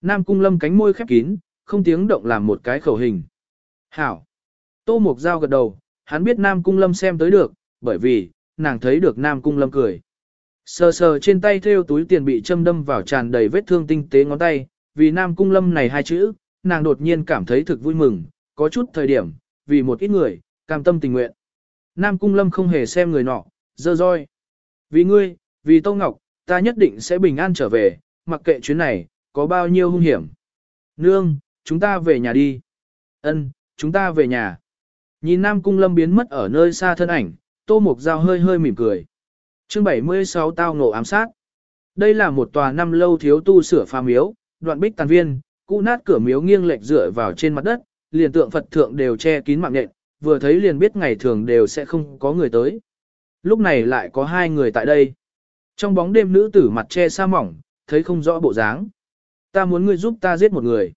Nam Cung Lâm cánh môi khép kín, không tiếng động làm một cái khẩu hình. Hảo. Tô Mục Giao gật đầu, hắn biết Nam Cung Lâm xem tới được, bởi vì, nàng thấy được Nam Cung Lâm cười. Sờ sờ trên tay theo túi tiền bị châm đâm vào tràn đầy vết thương tinh tế ngón tay, vì Nam Cung Lâm này hai chữ, nàng đột nhiên cảm thấy thực vui mừng, có chút thời điểm, vì một ít người, cam tâm tình nguyện. Nam Cung Lâm không hề xem người nọ, dơ roi. Vì ngươi, vì Tô Ngọc, ta nhất định sẽ bình an trở về, mặc kệ chuyến này, có bao nhiêu hung hiểm. Nương, chúng ta về nhà đi. Ân, chúng ta về nhà. Nhìn Nam Cung Lâm biến mất ở nơi xa thân ảnh, Tô Mục Giao hơi hơi mỉm cười. chương 76 tao ngộ ám sát. Đây là một tòa năm lâu thiếu tu sửa phàm miếu, đoạn bích tàn viên, cũ nát cửa miếu nghiêng lệch dựa vào trên mặt đất, liền tượng Phật thượng đều che kín mạng nhện, vừa thấy liền biết ngày thường đều sẽ không có người tới. Lúc này lại có hai người tại đây. Trong bóng đêm nữ tử mặt che sa mỏng, thấy không rõ bộ dáng. Ta muốn ngươi giúp ta giết một người.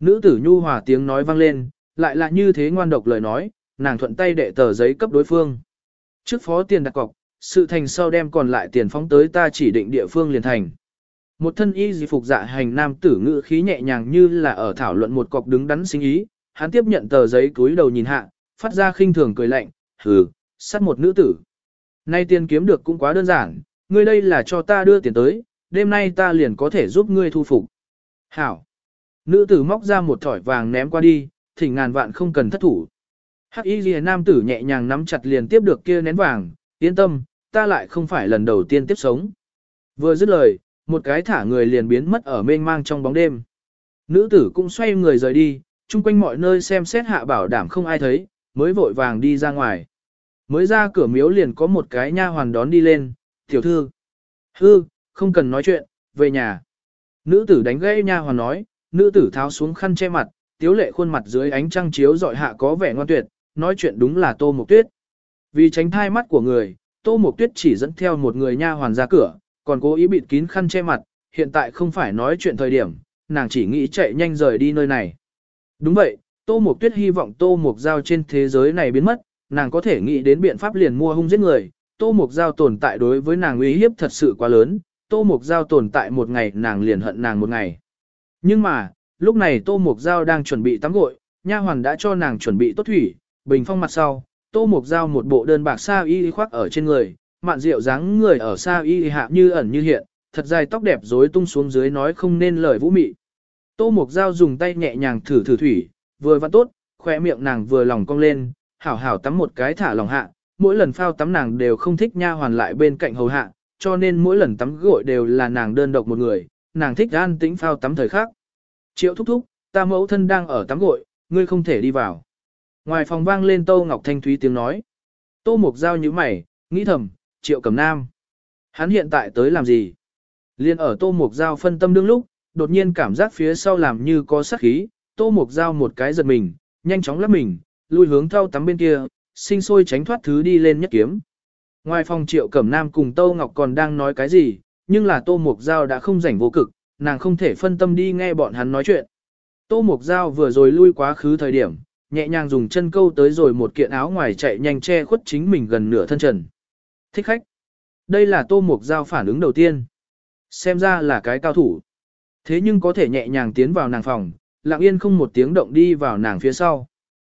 Nữ tử nhu hòa tiếng nói vang lên, lại là như thế ngoan độc lời nói, nàng thuận tay đệ tờ giấy cấp đối phương. Trước phó tiền đặt cọc, sự thành sau đem còn lại tiền phóng tới ta chỉ định địa phương liền thành. Một thân y di phục dạ hành nam tử ngữ khí nhẹ nhàng như là ở thảo luận một cọc đứng đắn sinh ý, hắn tiếp nhận tờ giấy túi đầu nhìn hạ, phát ra khinh thường cười lạnh, hừ, sát một nữ tử. Nay tiền kiếm được cũng quá đơn giản, ngươi đây là cho ta đưa tiền tới, đêm nay ta liền có thể giúp ngươi thu phục. Hảo. Nữ tử móc ra một thỏi vàng ném qua đi, thỉnh ngàn vạn không cần thất thủ. Hắc y lìa nam tử nhẹ nhàng nắm chặt liền tiếp được kia nén vàng, yên tâm, ta lại không phải lần đầu tiên tiếp sống. Vừa dứt lời, một cái thả người liền biến mất ở mênh mang trong bóng đêm. Nữ tử cũng xoay người rời đi, chung quanh mọi nơi xem xét hạ bảo đảm không ai thấy, mới vội vàng đi ra ngoài. Mới ra cửa miếu liền có một cái nha hoàn đón đi lên, tiểu thư. Hư, không cần nói chuyện, về nhà. Nữ tử đánh gãy nha hoàn nói, nữ tử tháo xuống khăn che mặt, tiếu lệ khuôn mặt dưới ánh trăng chiếu dọi hạ có vẻ ngoan tuyệt, nói chuyện đúng là tô mục tuyết. Vì tránh thai mắt của người, tô mục tuyết chỉ dẫn theo một người nha hoàn ra cửa, còn cố ý bịt kín khăn che mặt, hiện tại không phải nói chuyện thời điểm, nàng chỉ nghĩ chạy nhanh rời đi nơi này. Đúng vậy, Tô Mộc Tuyết hy vọng Tô Mộc Giao trên thế giới này biến mất, nàng có thể nghĩ đến biện pháp liền mua hung giết người. Tô Mộc Giao tồn tại đối với nàng uy hiếp thật sự quá lớn, Tô Mộc Giao tồn tại một ngày nàng liền hận nàng một ngày. Nhưng mà, lúc này Tô Mộc Giao đang chuẩn bị tắm gội, nha hoàn đã cho nàng chuẩn bị tốt thủy, bình phong mặt sau, Tô Mộc Giao một bộ đơn bạc sa y khoác ở trên người, mạn rượu dáng người ở sa y hạ như ẩn như hiện, thật dài tóc đẹp rối tung xuống dưới nói không nên lời vũ mị. Tô Mộc Giao dùng tay nhẹ nhàng thử thử thủy, vừa vặn tốt, khỏe miệng nàng vừa lòng cong lên, hảo hảo tắm một cái thả lòng hạ, mỗi lần phao tắm nàng đều không thích nha hoàn lại bên cạnh hầu hạ, cho nên mỗi lần tắm gội đều là nàng đơn độc một người, nàng thích an tĩnh phao tắm thời khắc. Triệu thúc thúc, ta mẫu thân đang ở tắm gội, ngươi không thể đi vào. Ngoài phòng vang lên Tô Ngọc Thanh Thúy tiếng nói. Tô Mục Giao như mày, nghĩ thầm, Triệu Cẩm Nam. Hắn hiện tại tới làm gì? Liên ở Tô Mục Giao phân tâm đương lúc, đột nhiên cảm giác phía sau làm như có sát khí, Tô Mục Giao một cái giật mình, nhanh chóng lắp mình, lui hướng thao tắm bên kia, sinh sôi tránh thoát thứ đi lên nhất kiếm. Ngoài phòng Triệu Cẩm Nam cùng Tô Ngọc còn đang nói cái gì, nhưng là Tô Mục Giao đã không rảnh vô cực, nàng không thể phân tâm đi nghe bọn hắn nói chuyện. Tô Mục Giao vừa rồi lui quá khứ thời điểm, nhẹ nhàng dùng chân câu tới rồi một kiện áo ngoài chạy nhanh che khuất chính mình gần nửa thân trần. Thích khách. Đây là Tô Mục Giao phản ứng đầu tiên. Xem ra là cái cao thủ. Thế nhưng có thể nhẹ nhàng tiến vào nàng phòng, lặng yên không một tiếng động đi vào nàng phía sau.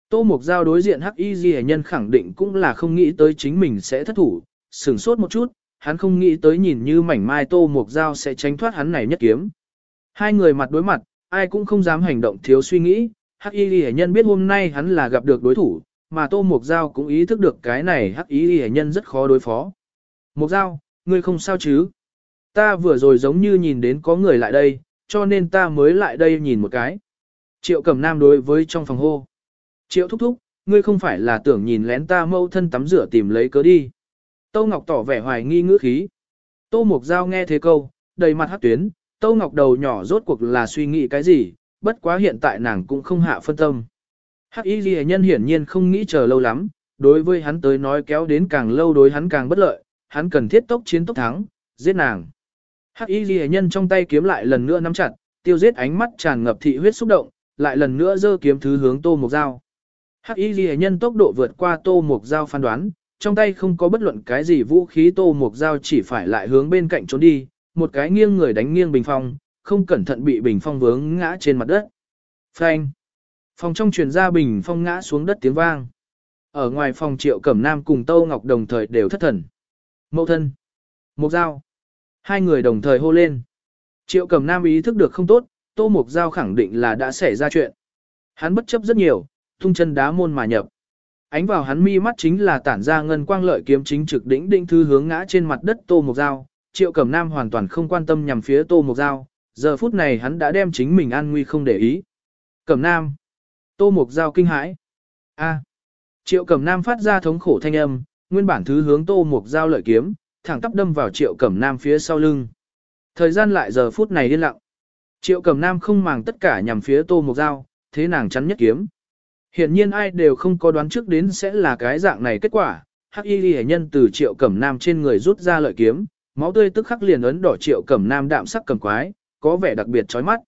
Tô Mục Giao đối diện Hắc Y Ghi nhân khẳng định cũng là không nghĩ tới chính mình sẽ thất thủ, sửng sốt một chút, hắn không nghĩ tới nhìn như mảnh mai Tô Mục Giao sẽ tránh thoát hắn này nhất kiếm. Hai người mặt đối mặt, ai cũng không dám hành động thiếu suy nghĩ, Hắc Y Ghi nhân biết hôm nay hắn là gặp được đối thủ, mà Tô Mục Giao cũng ý thức được cái này Hắc Y Ghi nhân rất khó đối phó. Mục Giao, ngươi không sao chứ? Ta vừa rồi giống như nhìn đến có người lại đây, cho nên ta mới lại đây nhìn một cái. Triệu Cẩm Nam đối với trong phòng hô. Triệu thúc thúc, ngươi không phải là tưởng nhìn lén ta mâu thân tắm rửa tìm lấy cớ đi. Tô Ngọc tỏ vẻ hoài nghi ngữ khí. Tô Mộc Giao nghe thế câu, đầy mặt hát tuyến, Tô Ngọc đầu nhỏ rốt cuộc là suy nghĩ cái gì, bất quá hiện tại nàng cũng không hạ phân tâm. Hắc Y Ghi nhân hiển nhiên không nghĩ chờ lâu lắm, đối với hắn tới nói kéo đến càng lâu đối hắn càng bất lợi, hắn cần thiết tốc chiến tốc thắng, giết nàng. Hắc Y Lệ nhân trong tay kiếm lại lần nữa nắm chặt, tiêu giết ánh mắt tràn ngập thị huyết xúc động, lại lần nữa giơ kiếm thứ hướng Tô Mục dao. Hắc Y Lệ nhân tốc độ vượt qua Tô Mục dao phán đoán, trong tay không có bất luận cái gì vũ khí Tô Mục dao chỉ phải lại hướng bên cạnh trốn đi, một cái nghiêng người đánh nghiêng bình phong, không cẩn thận bị bình phong vướng ngã trên mặt đất. Phanh! Phòng trong truyền ra bình phong ngã xuống đất tiếng vang. Ở ngoài phòng Triệu Cẩm Nam cùng Tô Ngọc đồng thời đều thất thần. Mậu thân! Mục dao. Hai người đồng thời hô lên. Triệu Cẩm Nam ý thức được không tốt, Tô Mục Giao khẳng định là đã xảy ra chuyện. Hắn bất chấp rất nhiều, tung chân đá môn mà nhập. Ánh vào hắn mi mắt chính là tản ra ngân quang lợi kiếm chính trực đỉnh đỉnh thư hướng ngã trên mặt đất Tô Mục Giao. Triệu Cẩm Nam hoàn toàn không quan tâm nhằm phía Tô Mục Giao, giờ phút này hắn đã đem chính mình an nguy không để ý. Cẩm Nam. Tô Mục Giao kinh hãi. A. Triệu Cẩm Nam phát ra thống khổ thanh âm, nguyên bản thứ hướng Tô Mục Giao lợi kiếm, thẳng tắp đâm vào Triệu Cẩm Nam phía sau lưng. Thời gian lại giờ phút này điên lặng. Triệu Cẩm Nam không màng tất cả nhằm phía Tô Mộc Giao, thế nàng chắn nhất kiếm. Hiển nhiên ai đều không có đoán trước đến sẽ là cái dạng này kết quả. Hắc Y Liễu nhân từ Triệu Cẩm Nam trên người rút ra lợi kiếm, máu tươi tức khắc liền ấn đỏ Triệu Cẩm Nam đạm sắc cầm quái, có vẻ đặc biệt chói mắt.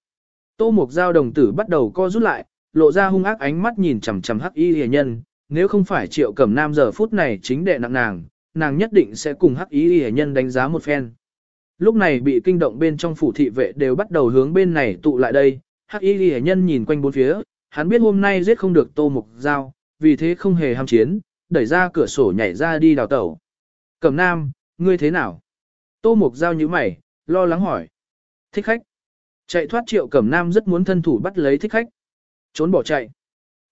Tô Mộc Giao đồng tử bắt đầu co rút lại, lộ ra hung ác ánh mắt nhìn chằm chằm Hắc Y Liễu nhân, nếu không phải Triệu Cẩm Nam giờ phút này chính đệ nặng nàng, nàng nhất định sẽ cùng Hắc Y Liễu nhân đánh giá một phen. Lúc này bị kinh động bên trong phủ thị vệ đều bắt đầu hướng bên này tụ lại đây, Hắc Y Liễu nhân nhìn quanh bốn phía, hắn biết hôm nay giết không được Tô Mục Giao, vì thế không hề ham chiến, đẩy ra cửa sổ nhảy ra đi đào tẩu. Cẩm Nam, ngươi thế nào? Tô Mục Giao như mày, lo lắng hỏi. Thích khách. Chạy thoát triệu Cẩm Nam rất muốn thân thủ bắt lấy thích khách. Trốn bỏ chạy.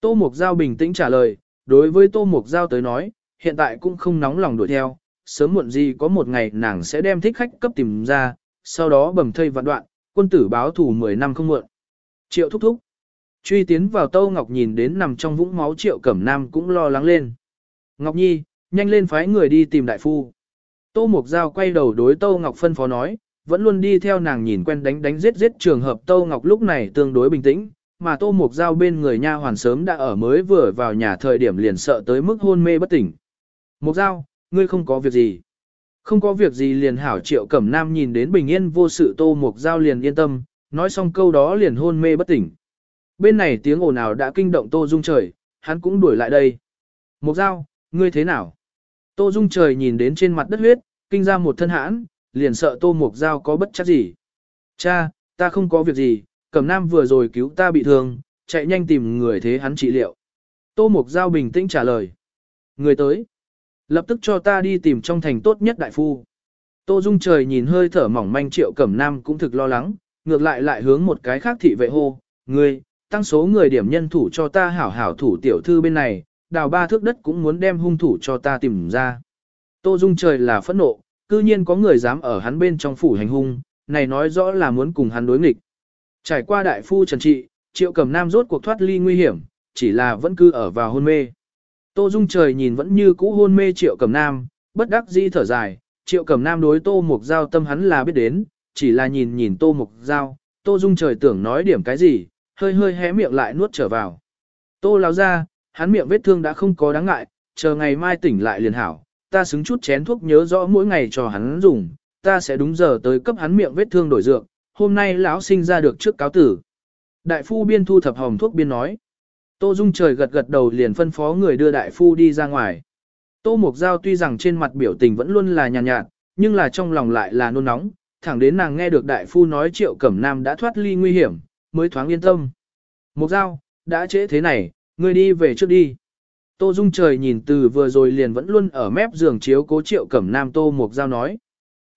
Tô Mục Giao bình tĩnh trả lời, đối với Tô Mục Giao tới nói, hiện tại cũng không nóng lòng đuổi theo, sớm muộn gì có một ngày nàng sẽ đem thích khách cấp tìm ra, sau đó bầm thây vạn đoạn, quân tử báo thủ 10 năm không muộn. Triệu thúc thúc. Truy tiến vào Tâu Ngọc nhìn đến nằm trong vũng máu Triệu Cẩm Nam cũng lo lắng lên. Ngọc Nhi, nhanh lên phái người đi tìm đại phu. Tô Mục Giao quay đầu đối Tâu Ngọc phân phó nói, vẫn luôn đi theo nàng nhìn quen đánh đánh giết giết trường hợp Tâu Ngọc lúc này tương đối bình tĩnh, mà Tô Mục Giao bên người nha hoàn sớm đã ở mới vừa vào nhà thời điểm liền sợ tới mức hôn mê bất tỉnh. Mục Giao, ngươi không có việc gì. Không có việc gì liền hảo Triệu Cẩm Nam nhìn đến bình yên vô sự Tô Mục Giao liền yên tâm, nói xong câu đó liền hôn mê bất tỉnh. Bên này tiếng ồn ào đã kinh động Tô Dung trời, hắn cũng đuổi lại đây. Mục Giao, ngươi thế nào? Tô Dung trời nhìn đến trên mặt đất huyết, kinh ra một thân hãn, liền sợ Tô Mục Giao có bất chắc gì. Cha, ta không có việc gì, Cẩm Nam vừa rồi cứu ta bị thương, chạy nhanh tìm người thế hắn trị liệu. Tô Mục Giao bình tĩnh trả lời. Người tới. Lập tức cho ta đi tìm trong thành tốt nhất đại phu. Tô Dung trời nhìn hơi thở mỏng manh triệu Cẩm Nam cũng thực lo lắng, ngược lại lại hướng một cái khác thị vệ hô. Ngươi, tăng số người điểm nhân thủ cho ta hảo hảo thủ tiểu thư bên này, đào ba thước đất cũng muốn đem hung thủ cho ta tìm ra. Tô Dung trời là phẫn nộ, cư nhiên có người dám ở hắn bên trong phủ hành hung, này nói rõ là muốn cùng hắn đối nghịch. Trải qua đại phu trần trị, triệu cẩm nam rốt cuộc thoát ly nguy hiểm, chỉ là vẫn cư ở vào hôn mê. Tô Dung trời nhìn vẫn như cũ hôn mê triệu cẩm nam, bất đắc dĩ thở dài, triệu cẩm nam đối tô mục giao tâm hắn là biết đến, chỉ là nhìn nhìn tô mục giao, tô Dung trời tưởng nói điểm cái gì, hơi hơi hé miệng lại nuốt trở vào. Tô lao ra, hắn miệng vết thương đã không có đáng ngại, chờ ngày mai tỉnh lại liền hảo, ta xứng chút chén thuốc nhớ rõ mỗi ngày cho hắn dùng, ta sẽ đúng giờ tới cấp hắn miệng vết thương đổi dược, hôm nay lão sinh ra được trước cáo tử. Đại phu biên thu thập hồng thuốc biên nói. Tô Dung trời gật gật đầu liền phân phó người đưa đại phu đi ra ngoài. Tô Mục Giao tuy rằng trên mặt biểu tình vẫn luôn là nhàn nhạt, nhạt, nhưng là trong lòng lại là nôn nóng, thẳng đến nàng nghe được đại phu nói triệu cẩm nam đã thoát ly nguy hiểm, mới thoáng yên tâm. Mục Giao, đã trễ thế này, ngươi đi về trước đi. Tô Dung trời nhìn từ vừa rồi liền vẫn luôn ở mép giường chiếu cố triệu cẩm nam Tô Mục Giao nói.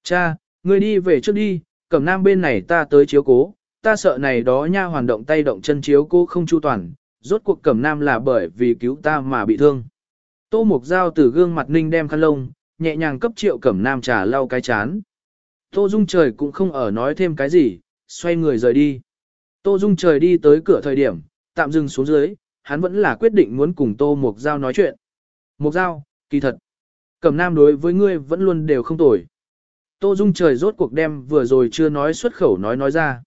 Cha, ngươi đi về trước đi, cẩm nam bên này ta tới chiếu cố, ta sợ này đó nha hoàn động tay động chân chiếu cố không chu toàn, rốt cuộc cẩm nam là bởi vì cứu ta mà bị thương. Tô Mục Giao từ gương mặt ninh đem khăn lông, nhẹ nhàng cấp triệu cẩm nam trà lau cái chán. Tô Dung trời cũng không ở nói thêm cái gì, xoay người rời đi. Tô Dung trời đi tới cửa thời điểm, tạm dừng xuống dưới, hắn vẫn là quyết định muốn cùng Tô Mục Giao nói chuyện. Mục Giao, kỳ thật. Cẩm nam đối với ngươi vẫn luôn đều không tồi. Tô Dung trời rốt cuộc đem vừa rồi chưa nói xuất khẩu nói nói ra.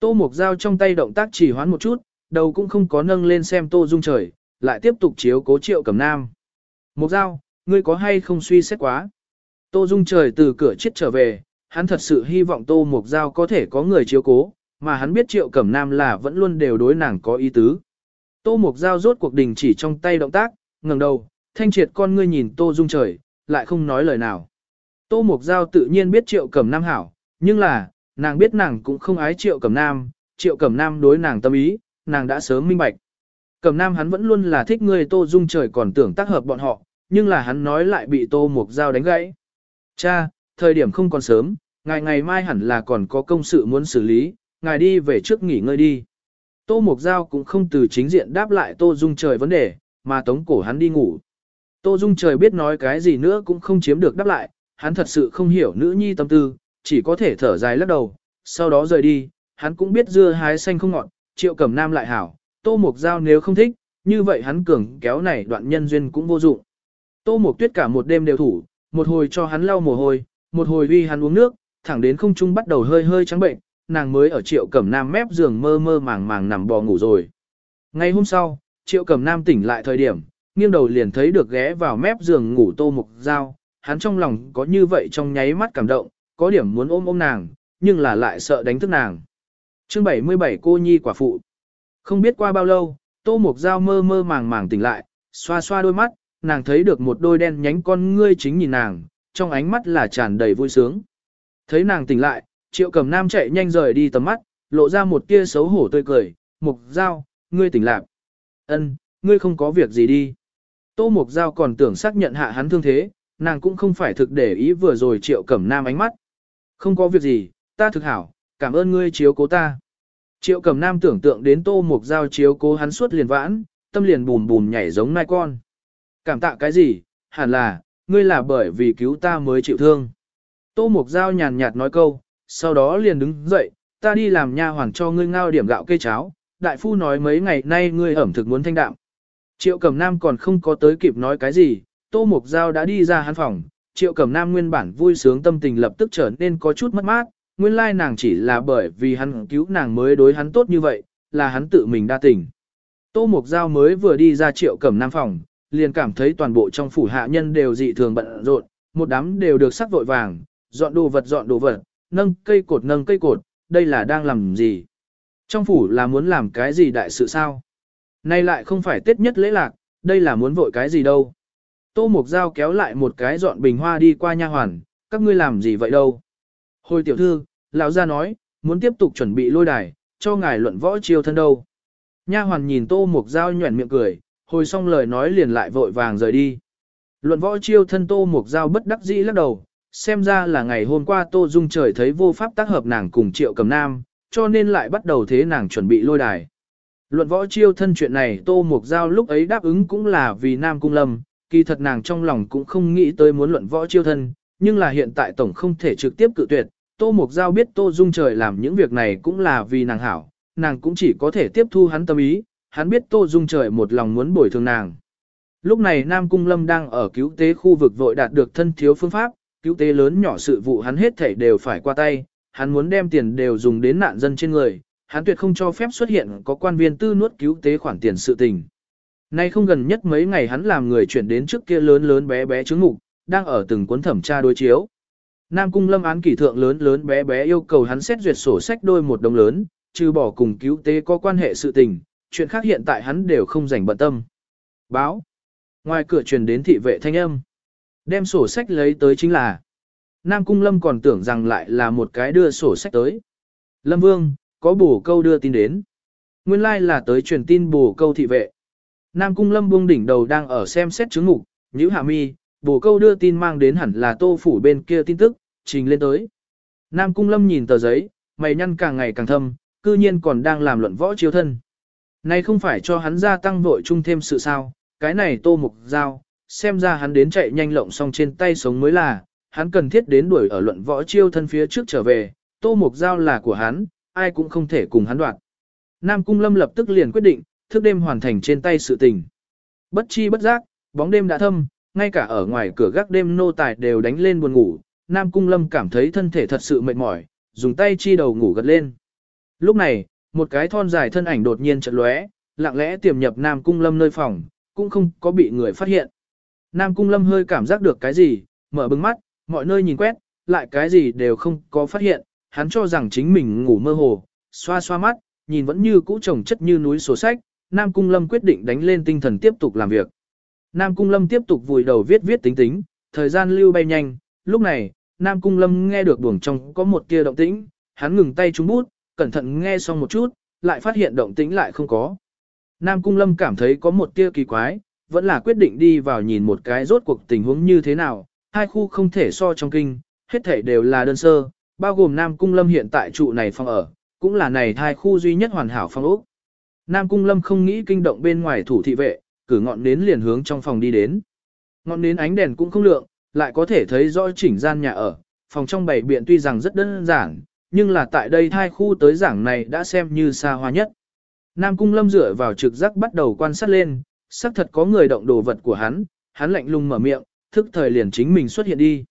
Tô Mục Giao trong tay động tác chỉ hoán một chút, đầu cũng không có nâng lên xem Tô Dung trời, lại tiếp tục chiếu cố triệu Cẩm nam. Mục Giao, ngươi có hay không suy xét quá? Tô Dung trời từ cửa chết trở về, hắn thật sự hy vọng Tô Mục Giao có thể có người chiếu cố, mà hắn biết triệu cẩm nam là vẫn luôn đều đối nàng có ý tứ. Tô Mục Giao rốt cuộc đình chỉ trong tay động tác, ngẩng đầu, thanh triệt con ngươi nhìn Tô Dung trời, lại không nói lời nào. Tô Mục Giao tự nhiên biết triệu cẩm nam hảo, nhưng là, nàng biết nàng cũng không ái triệu cẩm nam, triệu cẩm nam đối nàng tâm ý, nàng đã sớm minh bạch. Cẩm nam hắn vẫn luôn là thích người Tô Dung trời còn tưởng tác hợp bọn họ, nhưng là hắn nói lại bị Tô Mục Giao đánh gãy. Cha, thời điểm không còn sớm, ngày ngày mai hẳn là còn có công sự muốn xử lý, ngài đi về trước nghỉ ngơi đi. Tô Mục Giao cũng không từ chính diện đáp lại Tô Dung Trời vấn đề, mà tống cổ hắn đi ngủ. Tô Dung Trời biết nói cái gì nữa cũng không chiếm được đáp lại, hắn thật sự không hiểu nữ nhi tâm tư, chỉ có thể thở dài lắc đầu, sau đó rời đi, hắn cũng biết dưa hái xanh không ngọt, triệu cẩm nam lại hảo, Tô Mục Giao nếu không thích, như vậy hắn cường kéo này đoạn nhân duyên cũng vô dụng. Tô Mục Tuyết cả một đêm đều thủ, một hồi cho hắn lau mồ hôi, một hồi uy hắn uống nước, thẳng đến không trung bắt đầu hơi hơi trắng bệnh, nàng mới ở triệu cẩm nam mép giường mơ mơ màng màng nằm bò ngủ rồi. Ngày hôm sau, triệu cẩm nam tỉnh lại thời điểm, nghiêng đầu liền thấy được ghé vào mép giường ngủ tô mục dao, hắn trong lòng có như vậy trong nháy mắt cảm động, có điểm muốn ôm ôm nàng, nhưng là lại sợ đánh thức nàng. Chương 77 cô nhi quả phụ. Không biết qua bao lâu, tô mục Giao mơ mơ màng màng tỉnh lại, xoa xoa đôi mắt, nàng thấy được một đôi đen nhánh con ngươi chính nhìn nàng, trong ánh mắt là tràn đầy vui sướng. Thấy nàng tỉnh lại, triệu Cẩm nam chạy nhanh rời đi tầm mắt, lộ ra một tia xấu hổ tươi cười, mục Giao, ngươi tỉnh lại. ân ngươi không có việc gì đi. Tô mục Giao còn tưởng xác nhận hạ hắn thương thế, nàng cũng không phải thực để ý vừa rồi triệu cẩm nam ánh mắt. Không có việc gì, ta thực hảo, cảm ơn ngươi chiếu cố ta. Triệu cẩm nam tưởng tượng đến tô mục dao chiếu cố hắn suốt liền vãn, tâm liền bùn bùn nhảy giống nai con. Cảm tạ cái gì, hẳn là, ngươi là bởi vì cứu ta mới chịu thương. Tô Mục Giao nhàn nhạt nói câu, sau đó liền đứng dậy, ta đi làm nha hoàn cho ngươi ngao điểm gạo cây cháo, đại phu nói mấy ngày nay ngươi ẩm thực muốn thanh đạm. Triệu Cẩm Nam còn không có tới kịp nói cái gì, Tô Mục Giao đã đi ra hắn phòng, Triệu Cẩm Nam nguyên bản vui sướng tâm tình lập tức trở nên có chút mất mát, nguyên lai nàng chỉ là bởi vì hắn cứu nàng mới đối hắn tốt như vậy, là hắn tự mình đa tình. Tô Mục Giao mới vừa đi ra Triệu Cẩm Nam phòng, liền cảm thấy toàn bộ trong phủ hạ nhân đều dị thường bận rộn, một đám đều được sắc vội vàng, dọn đồ vật dọn đồ vật, nâng cây cột nâng cây cột, đây là đang làm gì? Trong phủ là muốn làm cái gì đại sự sao? Nay lại không phải tết nhất lễ lạc, đây là muốn vội cái gì đâu? Tô Mục Giao kéo lại một cái dọn bình hoa đi qua nha hoàn, các ngươi làm gì vậy đâu? Hồi tiểu thư, lão gia nói, muốn tiếp tục chuẩn bị lôi đài, cho ngài luận võ chiêu thân đâu. Nha hoàn nhìn Tô Mục Giao nhuẩn miệng cười, hồi xong lời nói liền lại vội vàng rời đi. Luận võ chiêu thân Tô Mục Giao bất đắc dĩ lắc đầu, xem ra là ngày hôm qua Tô Dung trời thấy vô pháp tác hợp nàng cùng Triệu Cầm Nam, cho nên lại bắt đầu thế nàng chuẩn bị lôi đài. Luận võ chiêu thân chuyện này Tô Mục Giao lúc ấy đáp ứng cũng là vì Nam Cung Lâm, kỳ thật nàng trong lòng cũng không nghĩ tới muốn luận võ chiêu thân, nhưng là hiện tại Tổng không thể trực tiếp cự tuyệt. Tô Mục Giao biết Tô Dung trời làm những việc này cũng là vì nàng hảo, nàng cũng chỉ có thể tiếp thu hắn tâm ý, hắn biết Tô Dung trời một lòng muốn bồi thường nàng. Lúc này Nam Cung Lâm đang ở cứu tế khu vực vội đạt được thân thiếu phương pháp, cứu tế lớn nhỏ sự vụ hắn hết thảy đều phải qua tay, hắn muốn đem tiền đều dùng đến nạn dân trên người, hắn tuyệt không cho phép xuất hiện có quan viên tư nuốt cứu tế khoản tiền sự tình. Nay không gần nhất mấy ngày hắn làm người chuyển đến trước kia lớn lớn bé bé chứng ngục, đang ở từng cuốn thẩm tra đối chiếu. Nam cung lâm án kỷ thượng lớn lớn bé bé yêu cầu hắn xét duyệt sổ sách đôi một đồng lớn, trừ bỏ cùng cứu tế có quan hệ sự tình, chuyện khác hiện tại hắn đều không rảnh bận tâm. Báo. Ngoài cửa truyền đến thị vệ thanh âm. Đem sổ sách lấy tới chính là. Nam Cung Lâm còn tưởng rằng lại là một cái đưa sổ sách tới. Lâm Vương, có bổ câu đưa tin đến. Nguyên lai like là tới truyền tin bổ câu thị vệ. Nam Cung Lâm buông đỉnh đầu đang ở xem xét chứng ngục, nhữ hạ mi, bổ câu đưa tin mang đến hẳn là tô phủ bên kia tin tức, trình lên tới. Nam Cung Lâm nhìn tờ giấy, mày nhăn càng ngày càng thâm, cư nhiên còn đang làm luận võ chiếu thân. Này không phải cho hắn gia tăng vội chung thêm sự sao, cái này tô mục giao, xem ra hắn đến chạy nhanh lộng xong trên tay sống mới là, hắn cần thiết đến đuổi ở luận võ chiêu thân phía trước trở về, tô mục giao là của hắn, ai cũng không thể cùng hắn đoạt. Nam Cung Lâm lập tức liền quyết định, thức đêm hoàn thành trên tay sự tình. Bất chi bất giác, bóng đêm đã thâm, ngay cả ở ngoài cửa gác đêm nô tài đều đánh lên buồn ngủ, Nam Cung Lâm cảm thấy thân thể thật sự mệt mỏi, dùng tay chi đầu ngủ gật lên. Lúc này, một cái thon dài thân ảnh đột nhiên chợt lóe, lặng lẽ tiềm nhập Nam Cung Lâm nơi phòng, cũng không có bị người phát hiện. Nam Cung Lâm hơi cảm giác được cái gì, mở bừng mắt, mọi nơi nhìn quét, lại cái gì đều không có phát hiện, hắn cho rằng chính mình ngủ mơ hồ, xoa xoa mắt, nhìn vẫn như cũ trồng chất như núi sổ sách, Nam Cung Lâm quyết định đánh lên tinh thần tiếp tục làm việc. Nam Cung Lâm tiếp tục vùi đầu viết viết tính tính, thời gian lưu bay nhanh, lúc này, Nam Cung Lâm nghe được buồng trong có một tia động tĩnh, hắn ngừng tay trúng bút, cẩn thận nghe xong một chút, lại phát hiện động tĩnh lại không có. Nam Cung Lâm cảm thấy có một tia kỳ quái, vẫn là quyết định đi vào nhìn một cái rốt cuộc tình huống như thế nào, hai khu không thể so trong kinh, hết thể đều là đơn sơ, bao gồm Nam Cung Lâm hiện tại trụ này phòng ở, cũng là này hai khu duy nhất hoàn hảo phòng ốc. Nam Cung Lâm không nghĩ kinh động bên ngoài thủ thị vệ, cử ngọn nến liền hướng trong phòng đi đến. Ngọn nến ánh đèn cũng không lượng, lại có thể thấy rõ chỉnh gian nhà ở, phòng trong bảy biện tuy rằng rất đơn giản, nhưng là tại đây hai khu tới giảng này đã xem như xa hoa nhất. Nam Cung Lâm dựa vào trực giác bắt đầu quan sát lên, xác thật có người động đồ vật của hắn, hắn lạnh lùng mở miệng, thức thời liền chính mình xuất hiện đi.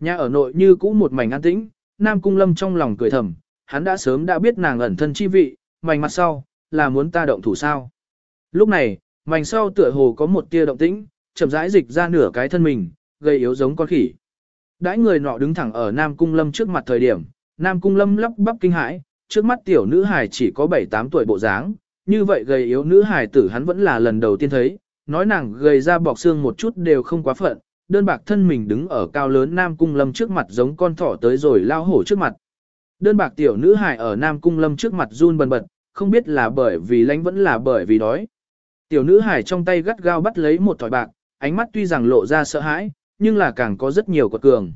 Nhà ở nội như cũ một mảnh an tĩnh, Nam Cung Lâm trong lòng cười thầm, hắn đã sớm đã biết nàng ẩn thân chi vị, mảnh mặt sau, là muốn ta động thủ sao. Lúc này, mảnh sau tựa hồ có một tia động tĩnh, chậm rãi dịch ra nửa cái thân mình, gây yếu giống con khỉ. Đãi người nọ đứng thẳng ở Nam Cung Lâm trước mặt thời điểm, Nam Cung Lâm lắp bắp kinh hãi, trước mắt tiểu nữ hài chỉ có 7-8 tuổi bộ dáng, như vậy gầy yếu nữ hài tử hắn vẫn là lần đầu tiên thấy, nói nàng gầy ra bọc xương một chút đều không quá phận, đơn bạc thân mình đứng ở cao lớn Nam Cung Lâm trước mặt giống con thỏ tới rồi lao hổ trước mặt. Đơn bạc tiểu nữ hài ở Nam Cung Lâm trước mặt run bần bật, không biết là bởi vì lánh vẫn là bởi vì đói. Tiểu nữ hài trong tay gắt gao bắt lấy một thỏi bạc, ánh mắt tuy rằng lộ ra sợ hãi, nhưng là càng có rất nhiều quật cường.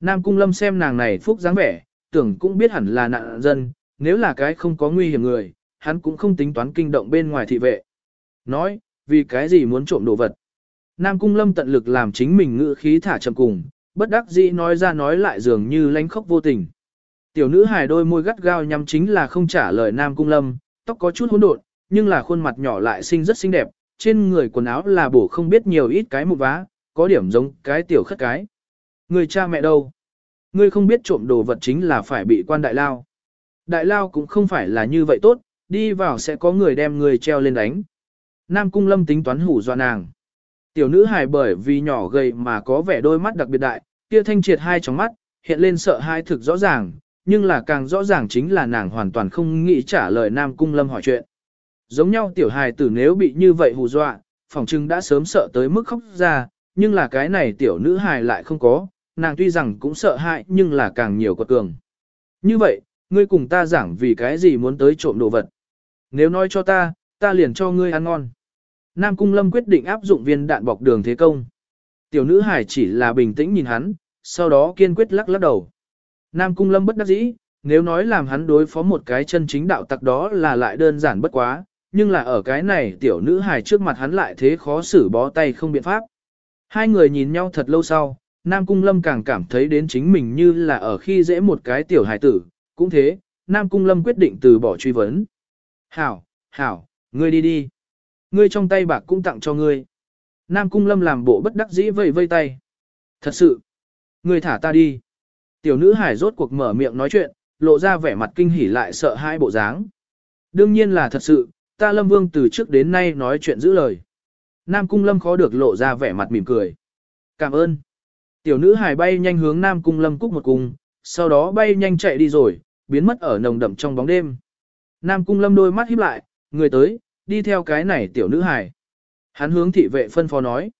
Nam Cung Lâm xem nàng này phúc dáng vẻ, tưởng cũng biết hẳn là nạn dân, nếu là cái không có nguy hiểm người, hắn cũng không tính toán kinh động bên ngoài thị vệ. Nói, vì cái gì muốn trộm đồ vật. Nam Cung Lâm tận lực làm chính mình ngữ khí thả chậm cùng, bất đắc dĩ nói ra nói lại dường như lánh khóc vô tình. Tiểu nữ hài đôi môi gắt gao nhắm chính là không trả lời Nam Cung Lâm, tóc có chút hỗn độn, nhưng là khuôn mặt nhỏ lại xinh rất xinh đẹp, trên người quần áo là bổ không biết nhiều ít cái một vá, có điểm giống cái tiểu khất cái. Người cha mẹ đâu? Ngươi không biết trộm đồ vật chính là phải bị quan đại lao. Đại lao cũng không phải là như vậy tốt, đi vào sẽ có người đem người treo lên đánh. Nam Cung Lâm tính toán hủ dọa nàng. Tiểu nữ hài bởi vì nhỏ gầy mà có vẻ đôi mắt đặc biệt đại, kia thanh triệt hai tròng mắt, hiện lên sợ hai thực rõ ràng, nhưng là càng rõ ràng chính là nàng hoàn toàn không nghĩ trả lời Nam Cung Lâm hỏi chuyện. Giống nhau tiểu hài tử nếu bị như vậy hù dọa, phòng trưng đã sớm sợ tới mức khóc ra, nhưng là cái này tiểu nữ hài lại không có, nàng tuy rằng cũng sợ hãi nhưng là càng nhiều quật cường. Như vậy, ngươi cùng ta giảng vì cái gì muốn tới trộm đồ vật. Nếu nói cho ta, ta liền cho ngươi ăn ngon. Nam Cung Lâm quyết định áp dụng viên đạn bọc đường thế công. Tiểu nữ hải chỉ là bình tĩnh nhìn hắn, sau đó kiên quyết lắc lắc đầu. Nam Cung Lâm bất đắc dĩ, nếu nói làm hắn đối phó một cái chân chính đạo tặc đó là lại đơn giản bất quá, nhưng là ở cái này tiểu nữ hài trước mặt hắn lại thế khó xử bó tay không biện pháp. Hai người nhìn nhau thật lâu sau, Nam Cung Lâm càng cảm thấy đến chính mình như là ở khi dễ một cái tiểu hài tử, cũng thế, Nam Cung Lâm quyết định từ bỏ truy vấn. Hảo, hảo, ngươi đi đi. Ngươi trong tay bạc cũng tặng cho ngươi. Nam Cung Lâm làm bộ bất đắc dĩ vây vây tay. Thật sự, ngươi thả ta đi. Tiểu nữ hải rốt cuộc mở miệng nói chuyện, lộ ra vẻ mặt kinh hỉ lại sợ hai bộ dáng. Đương nhiên là thật sự, ta Lâm Vương từ trước đến nay nói chuyện giữ lời. Nam Cung Lâm khó được lộ ra vẻ mặt mỉm cười. Cảm ơn. Tiểu nữ hải bay nhanh hướng Nam Cung Lâm cúc một cung, sau đó bay nhanh chạy đi rồi, biến mất ở nồng đậm trong bóng đêm. Nam Cung Lâm đôi mắt híp lại, người tới, đi theo cái này tiểu nữ hải. Hắn hướng thị vệ phân phó nói.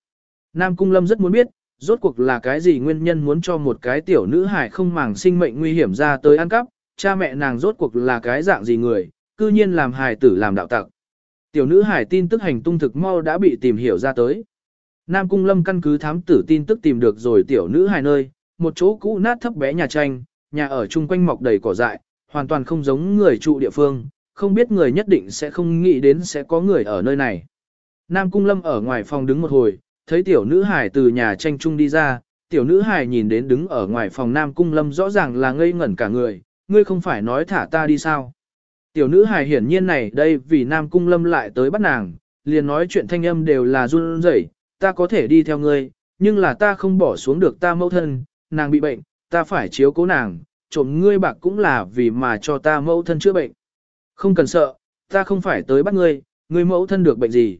Nam Cung Lâm rất muốn biết, rốt cuộc là cái gì nguyên nhân muốn cho một cái tiểu nữ hải không màng sinh mệnh nguy hiểm ra tới ăn cắp, cha mẹ nàng rốt cuộc là cái dạng gì người, cư nhiên làm hài tử làm đạo tặc. Tiểu nữ hải tin tức hành tung thực mau đã bị tìm hiểu ra tới. Nam Cung Lâm căn cứ thám tử tin tức tìm được rồi tiểu nữ hải nơi, một chỗ cũ nát thấp bé nhà tranh, nhà ở chung quanh mọc đầy cỏ dại, hoàn toàn không giống người trụ địa phương, không biết người nhất định sẽ không nghĩ đến sẽ có người ở nơi này. Nam Cung Lâm ở ngoài phòng đứng một hồi, thấy tiểu nữ hải từ nhà tranh chung đi ra, tiểu nữ hải nhìn đến đứng ở ngoài phòng Nam Cung Lâm rõ ràng là ngây ngẩn cả người, ngươi không phải nói thả ta đi sao. Tiểu nữ hải hiển nhiên này đây vì Nam Cung Lâm lại tới bắt nàng, liền nói chuyện thanh âm đều là run rẩy, ta có thể đi theo ngươi, nhưng là ta không bỏ xuống được ta mẫu thân, nàng bị bệnh, ta phải chiếu cố nàng, trộm ngươi bạc cũng là vì mà cho ta mẫu thân chữa bệnh. Không cần sợ, ta không phải tới bắt ngươi, ngươi mẫu thân được bệnh gì.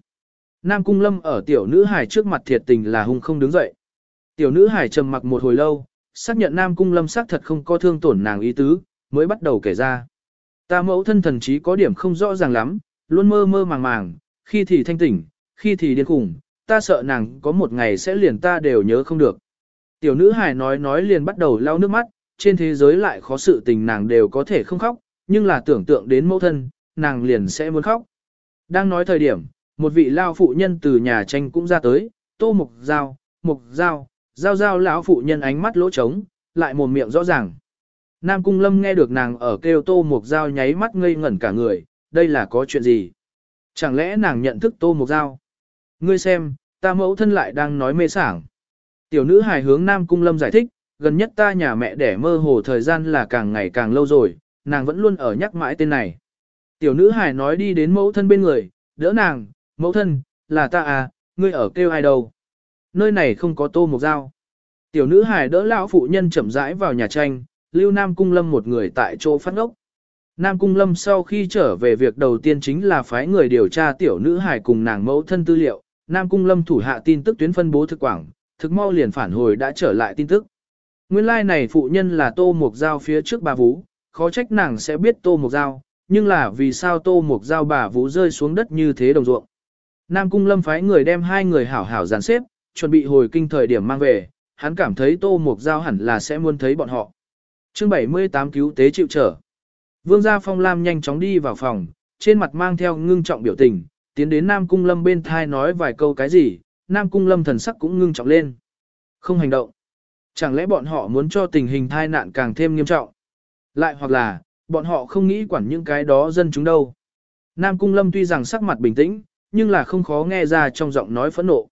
Nam Cung Lâm ở tiểu nữ hải trước mặt thiệt tình là hung không đứng dậy. Tiểu nữ hải trầm mặc một hồi lâu, xác nhận Nam Cung Lâm xác thật không có thương tổn nàng ý tứ, mới bắt đầu kể ra. Ta mẫu thân thần trí có điểm không rõ ràng lắm, luôn mơ mơ màng màng, khi thì thanh tỉnh, khi thì điên khủng, ta sợ nàng có một ngày sẽ liền ta đều nhớ không được. Tiểu nữ hài nói nói liền bắt đầu lau nước mắt, trên thế giới lại khó sự tình nàng đều có thể không khóc, nhưng là tưởng tượng đến mẫu thân, nàng liền sẽ muốn khóc. Đang nói thời điểm, một vị lao phụ nhân từ nhà tranh cũng ra tới, tô mục dao, mục dao, dao dao lão phụ nhân ánh mắt lỗ trống, lại một miệng rõ ràng. Nam Cung Lâm nghe được nàng ở kêu tô mộc dao nháy mắt ngây ngẩn cả người, đây là có chuyện gì? Chẳng lẽ nàng nhận thức tô mộc dao? Ngươi xem, ta mẫu thân lại đang nói mê sảng. Tiểu nữ hài hướng Nam Cung Lâm giải thích, gần nhất ta nhà mẹ đẻ mơ hồ thời gian là càng ngày càng lâu rồi, nàng vẫn luôn ở nhắc mãi tên này. Tiểu nữ hài nói đi đến mẫu thân bên người, đỡ nàng, mẫu thân, là ta à, ngươi ở kêu ai đâu. Nơi này không có tô mộc dao. Tiểu nữ hài đỡ lão phụ nhân chậm rãi vào nhà tranh, lưu Nam Cung Lâm một người tại chỗ phát ngốc. Nam Cung Lâm sau khi trở về việc đầu tiên chính là phái người điều tra tiểu nữ hài cùng nàng mẫu thân tư liệu, Nam Cung Lâm thủ hạ tin tức tuyến phân bố thực quảng, thực mau liền phản hồi đã trở lại tin tức. Nguyên lai like này phụ nhân là Tô Mục Giao phía trước bà Vũ, khó trách nàng sẽ biết Tô Mục Giao, nhưng là vì sao Tô Mục Giao bà Vũ rơi xuống đất như thế đồng ruộng. Nam Cung Lâm phái người đem hai người hảo hảo dàn xếp, chuẩn bị hồi kinh thời điểm mang về, hắn cảm thấy Tô Mục Giao hẳn là sẽ muốn thấy bọn họ chương 78 cứu tế chịu trở. Vương gia Phong Lam nhanh chóng đi vào phòng, trên mặt mang theo ngưng trọng biểu tình, tiến đến Nam Cung Lâm bên thai nói vài câu cái gì, Nam Cung Lâm thần sắc cũng ngưng trọng lên. Không hành động. Chẳng lẽ bọn họ muốn cho tình hình thai nạn càng thêm nghiêm trọng? Lại hoặc là, bọn họ không nghĩ quản những cái đó dân chúng đâu. Nam Cung Lâm tuy rằng sắc mặt bình tĩnh, nhưng là không khó nghe ra trong giọng nói phẫn nộ.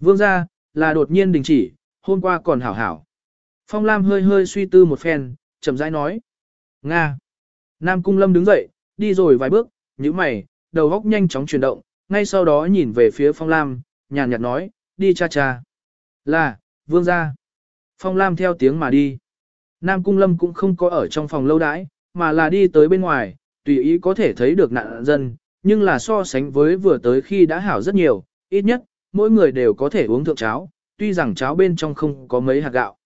Vương gia, là đột nhiên đình chỉ, hôm qua còn hảo hảo. Phong Lam hơi hơi suy tư một phen, chậm rãi nói. Nga. Nam Cung Lâm đứng dậy, đi rồi vài bước, nhíu mày, đầu góc nhanh chóng chuyển động, ngay sau đó nhìn về phía Phong Lam, nhàn nhạt nói, đi cha cha. Là, vương gia. Phong Lam theo tiếng mà đi. Nam Cung Lâm cũng không có ở trong phòng lâu đãi, mà là đi tới bên ngoài, tùy ý có thể thấy được nạn dân, nhưng là so sánh với vừa tới khi đã hảo rất nhiều, ít nhất, mỗi người đều có thể uống thượng cháo, tuy rằng cháo bên trong không có mấy hạt gạo.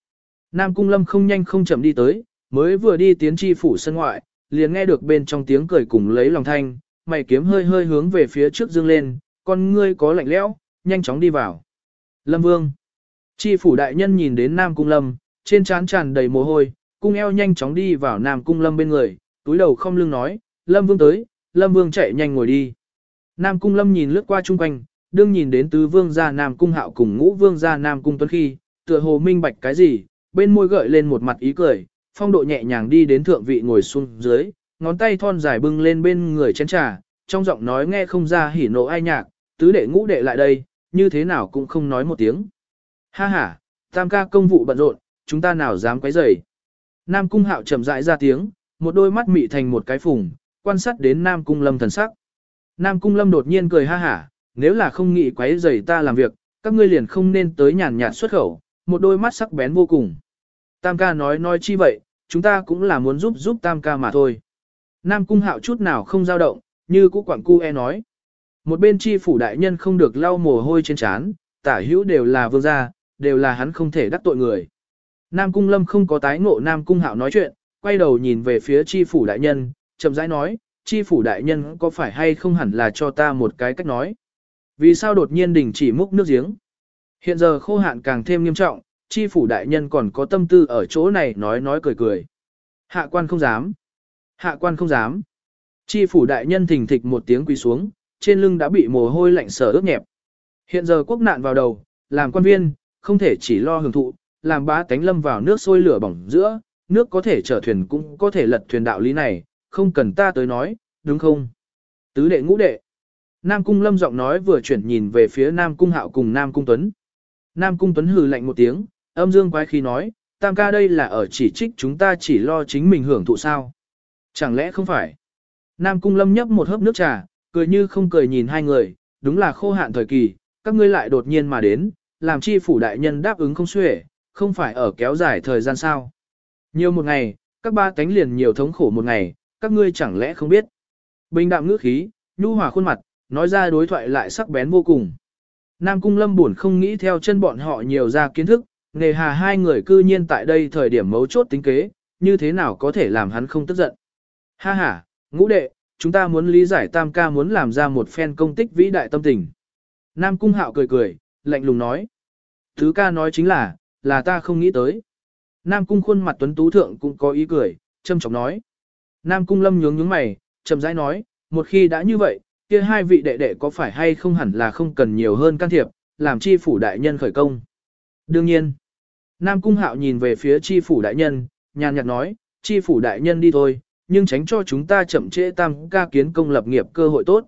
Nam Cung Lâm không nhanh không chậm đi tới, mới vừa đi tiến chi phủ sân ngoại, liền nghe được bên trong tiếng cười cùng lấy lòng thanh, mày kiếm hơi hơi hướng về phía trước dương lên, con ngươi có lạnh lẽo, nhanh chóng đi vào. Lâm Vương. Chi phủ đại nhân nhìn đến Nam Cung Lâm, trên trán tràn đầy mồ hôi, cung eo nhanh chóng đi vào Nam Cung Lâm bên người, túi đầu không lưng nói, Lâm Vương tới, Lâm Vương chạy nhanh ngồi đi. Nam Cung Lâm nhìn lướt qua chung quanh, đương nhìn đến tứ vương gia Nam Cung Hạo cùng ngũ vương gia Nam Cung Tuấn khi, tựa hồ minh bạch cái gì, bên môi gợi lên một mặt ý cười, phong độ nhẹ nhàng đi đến thượng vị ngồi xuống dưới, ngón tay thon dài bưng lên bên người chén trà, trong giọng nói nghe không ra hỉ nộ ai nhạc, tứ đệ ngũ đệ lại đây, như thế nào cũng không nói một tiếng. Ha ha, tam ca công vụ bận rộn, chúng ta nào dám quấy rầy. Nam cung hạo chậm rãi ra tiếng, một đôi mắt mị thành một cái phùng, quan sát đến Nam cung lâm thần sắc. Nam cung lâm đột nhiên cười ha hả, nếu là không nghĩ quấy rầy ta làm việc, các ngươi liền không nên tới nhàn nhạt xuất khẩu, một đôi mắt sắc bén vô cùng. Tam ca nói nói chi vậy, chúng ta cũng là muốn giúp giúp tam ca mà thôi. Nam cung hạo chút nào không dao động, như cũ quảng cu e nói. Một bên chi phủ đại nhân không được lau mồ hôi trên trán, tả hữu đều là vương gia, đều là hắn không thể đắc tội người. Nam cung lâm không có tái ngộ Nam cung hạo nói chuyện, quay đầu nhìn về phía chi phủ đại nhân, chậm rãi nói, chi phủ đại nhân có phải hay không hẳn là cho ta một cái cách nói. Vì sao đột nhiên đình chỉ múc nước giếng? Hiện giờ khô hạn càng thêm nghiêm trọng, chi phủ đại nhân còn có tâm tư ở chỗ này nói nói cười cười. Hạ quan không dám. Hạ quan không dám. Chi phủ đại nhân thình thịch một tiếng quỳ xuống, trên lưng đã bị mồ hôi lạnh sở ướt nhẹp. Hiện giờ quốc nạn vào đầu, làm quan viên, không thể chỉ lo hưởng thụ, làm bá tánh lâm vào nước sôi lửa bỏng giữa, nước có thể chở thuyền cũng có thể lật thuyền đạo lý này, không cần ta tới nói, đúng không? Tứ đệ ngũ đệ. Nam cung lâm giọng nói vừa chuyển nhìn về phía Nam cung hạo cùng Nam cung tuấn. Nam cung tuấn hừ lạnh một tiếng, âm dương quái khí nói, tam ca đây là ở chỉ trích chúng ta chỉ lo chính mình hưởng thụ sao. Chẳng lẽ không phải? Nam cung lâm nhấp một hớp nước trà, cười như không cười nhìn hai người, đúng là khô hạn thời kỳ, các ngươi lại đột nhiên mà đến, làm chi phủ đại nhân đáp ứng không xuể, không phải ở kéo dài thời gian sao. Nhiều một ngày, các ba cánh liền nhiều thống khổ một ngày, các ngươi chẳng lẽ không biết. Bình đạm ngữ khí, nhu hòa khuôn mặt, nói ra đối thoại lại sắc bén vô cùng. Nam Cung Lâm buồn không nghĩ theo chân bọn họ nhiều ra kiến thức, nghề hà hai người cư nhiên tại đây thời điểm mấu chốt tính kế, như thế nào có thể làm hắn không tức giận. Ha ha, ngũ đệ, chúng ta muốn lý giải tam ca muốn làm ra một phen công tích vĩ đại tâm tình. Nam Cung Hạo cười cười, lạnh lùng nói. Thứ ca nói chính là, là ta không nghĩ tới. Nam Cung khuôn mặt tuấn tú thượng cũng có ý cười, châm trọng nói. Nam Cung lâm nhướng nhướng mày, chậm rãi nói, một khi đã như vậy, kia hai vị đệ đệ có phải hay không hẳn là không cần nhiều hơn can thiệp, làm chi phủ đại nhân khởi công. Đương nhiên, Nam Cung Hạo nhìn về phía chi phủ đại nhân, nhàn nhạt nói, chi phủ đại nhân đi thôi, nhưng tránh cho chúng ta chậm trễ tam ca kiến công lập nghiệp cơ hội tốt.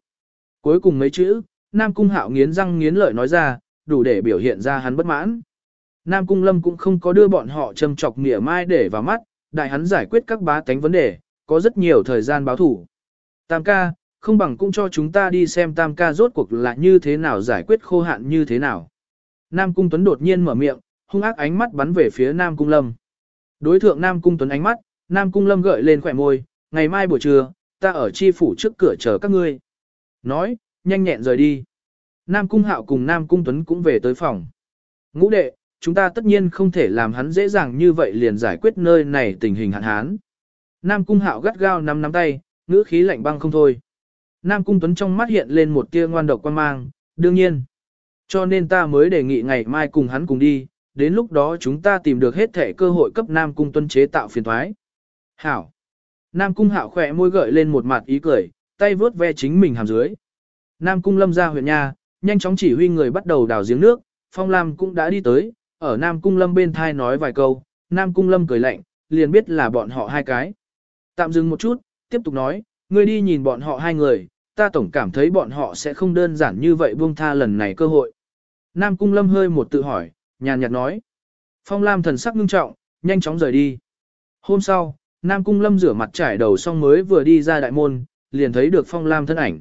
Cuối cùng mấy chữ, Nam Cung Hạo nghiến răng nghiến lợi nói ra, đủ để biểu hiện ra hắn bất mãn. Nam Cung Lâm cũng không có đưa bọn họ châm chọc mỉa mai để vào mắt, đại hắn giải quyết các bá tánh vấn đề, có rất nhiều thời gian báo thủ. Tam ca, không bằng cũng cho chúng ta đi xem tam ca rốt cuộc là như thế nào giải quyết khô hạn như thế nào. Nam Cung Tuấn đột nhiên mở miệng, hung ác ánh mắt bắn về phía Nam Cung Lâm. Đối thượng Nam Cung Tuấn ánh mắt, Nam Cung Lâm gợi lên khỏe môi, ngày mai buổi trưa, ta ở chi phủ trước cửa chờ các ngươi. Nói, nhanh nhẹn rời đi. Nam Cung Hạo cùng Nam Cung Tuấn cũng về tới phòng. Ngũ đệ, chúng ta tất nhiên không thể làm hắn dễ dàng như vậy liền giải quyết nơi này tình hình hạn hán. Nam Cung Hạo gắt gao nắm nắm tay, ngữ khí lạnh băng không thôi. Nam Cung Tuấn trong mắt hiện lên một tia ngoan độc quan mang, đương nhiên. Cho nên ta mới đề nghị ngày mai cùng hắn cùng đi, đến lúc đó chúng ta tìm được hết thể cơ hội cấp Nam Cung Tuấn chế tạo phiền thoái. Hảo. Nam Cung Hạo khỏe môi gợi lên một mặt ý cười, tay vớt ve chính mình hàm dưới. Nam Cung Lâm ra huyện nhà, nhanh chóng chỉ huy người bắt đầu đào giếng nước, Phong Lam cũng đã đi tới, ở Nam Cung Lâm bên thai nói vài câu, Nam Cung Lâm cười lạnh, liền biết là bọn họ hai cái. Tạm dừng một chút, tiếp tục nói, ngươi đi nhìn bọn họ hai người, ta tổng cảm thấy bọn họ sẽ không đơn giản như vậy buông tha lần này cơ hội. Nam Cung Lâm hơi một tự hỏi, nhàn nhạt nói. Phong Lam thần sắc ngưng trọng, nhanh chóng rời đi. Hôm sau, Nam Cung Lâm rửa mặt trải đầu xong mới vừa đi ra đại môn, liền thấy được Phong Lam thân ảnh.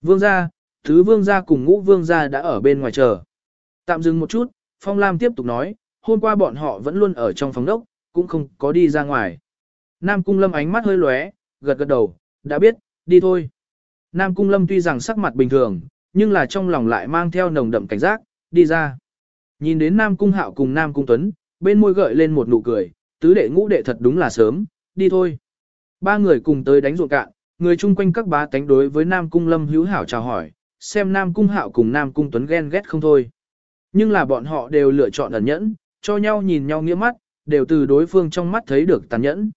Vương gia, thứ vương gia cùng ngũ vương gia đã ở bên ngoài chờ. Tạm dừng một chút, Phong Lam tiếp tục nói, hôm qua bọn họ vẫn luôn ở trong phòng đốc, cũng không có đi ra ngoài. Nam Cung Lâm ánh mắt hơi lóe, gật gật đầu, đã biết, đi thôi. Nam Cung Lâm tuy rằng sắc mặt bình thường, nhưng là trong lòng lại mang theo nồng đậm cảnh giác, đi ra. Nhìn đến Nam Cung Hạo cùng Nam Cung Tuấn, bên môi gợi lên một nụ cười, tứ đệ ngũ đệ thật đúng là sớm, đi thôi. Ba người cùng tới đánh ruộng cạn, người chung quanh các bá tánh đối với Nam Cung Lâm hữu hảo chào hỏi, xem Nam Cung Hạo cùng Nam Cung Tuấn ghen ghét không thôi. Nhưng là bọn họ đều lựa chọn ẩn nhẫn, cho nhau nhìn nhau nghĩa mắt, đều từ đối phương trong mắt thấy được tàn nhẫn.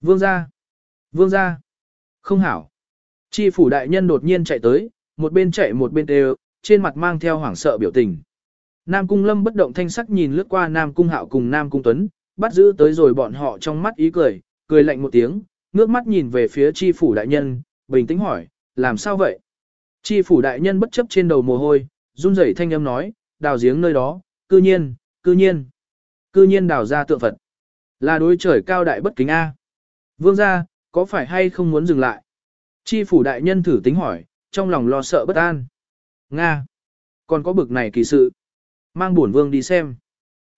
Vương gia, vương gia, không hảo. Chi phủ đại nhân đột nhiên chạy tới, một bên chạy một bên đều, trên mặt mang theo hoảng sợ biểu tình. Nam Cung Lâm bất động thanh sắc nhìn lướt qua Nam Cung Hạo cùng Nam Cung Tuấn, bắt giữ tới rồi bọn họ trong mắt ý cười, cười lạnh một tiếng, ngước mắt nhìn về phía chi phủ đại nhân, bình tĩnh hỏi, làm sao vậy? Chi phủ đại nhân bất chấp trên đầu mồ hôi, run rẩy thanh âm nói, đào giếng nơi đó, cư nhiên, cư nhiên, cư nhiên đào ra tượng Phật. Là đối trời cao đại bất kính A. Vương gia, có phải hay không muốn dừng lại? Chi phủ đại nhân thử tính hỏi, trong lòng lo sợ bất an. Nga. Còn có bực này kỳ sự. Mang bổn vương đi xem.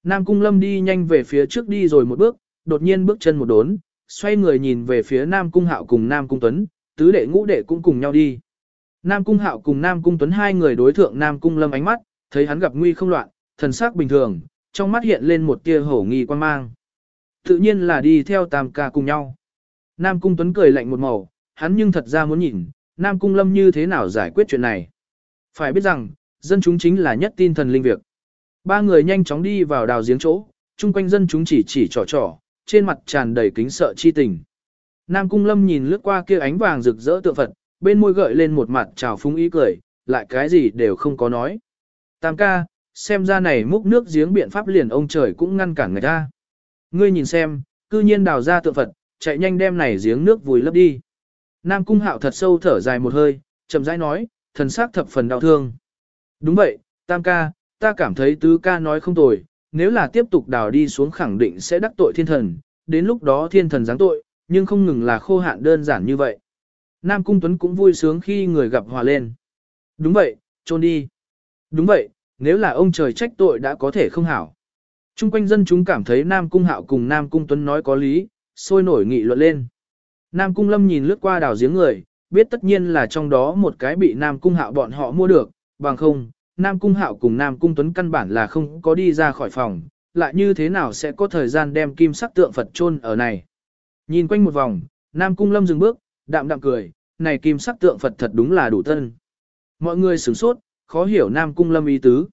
Nam cung lâm đi nhanh về phía trước đi rồi một bước, đột nhiên bước chân một đốn, xoay người nhìn về phía Nam cung hạo cùng Nam cung tuấn, tứ đệ ngũ đệ cũng cùng nhau đi. Nam cung hạo cùng Nam cung tuấn hai người đối thượng Nam cung lâm ánh mắt, thấy hắn gặp nguy không loạn, thần sắc bình thường, trong mắt hiện lên một tia hổ nghi quan mang. Tự nhiên là đi theo tam ca cùng nhau. Nam cung tuấn cười lạnh một màu, hắn nhưng thật ra muốn nhìn, Nam cung lâm như thế nào giải quyết chuyện này. Phải biết rằng, dân chúng chính là nhất tin thần linh việc. Ba người nhanh chóng đi vào đào giếng chỗ, chung quanh dân chúng chỉ chỉ trò trò, trên mặt tràn đầy kính sợ chi tình. Nam Cung Lâm nhìn lướt qua kia ánh vàng rực rỡ tượng Phật, bên môi gợi lên một mặt trào phúng ý cười, lại cái gì đều không có nói. Tam ca, xem ra này múc nước giếng biện pháp liền ông trời cũng ngăn cản người ta. Ngươi nhìn xem, cư nhiên đào ra tượng Phật, chạy nhanh đem này giếng nước vùi lấp đi. Nam Cung Hạo thật sâu thở dài một hơi, chậm rãi nói, thần sắc thập phần đau thương. Đúng vậy, Tam ca, ta cảm thấy tứ ca nói không tồi, nếu là tiếp tục đào đi xuống khẳng định sẽ đắc tội thiên thần, đến lúc đó thiên thần giáng tội, nhưng không ngừng là khô hạn đơn giản như vậy. Nam Cung Tuấn cũng vui sướng khi người gặp hòa lên. Đúng vậy, trôn đi. Đúng vậy, nếu là ông trời trách tội đã có thể không hảo. Trung quanh dân chúng cảm thấy Nam Cung Hạo cùng Nam Cung Tuấn nói có lý, sôi nổi nghị luận lên. Nam Cung Lâm nhìn lướt qua đào giếng người, biết tất nhiên là trong đó một cái bị Nam Cung Hạo bọn họ mua được, bằng không, Nam Cung Hạo cùng Nam Cung Tuấn căn bản là không có đi ra khỏi phòng, lại như thế nào sẽ có thời gian đem kim sắc tượng Phật chôn ở này. Nhìn quanh một vòng, Nam Cung Lâm dừng bước, đạm đạm cười, này kim sắc tượng Phật thật đúng là đủ tân. Mọi người sửng sốt, khó hiểu Nam Cung Lâm ý tứ.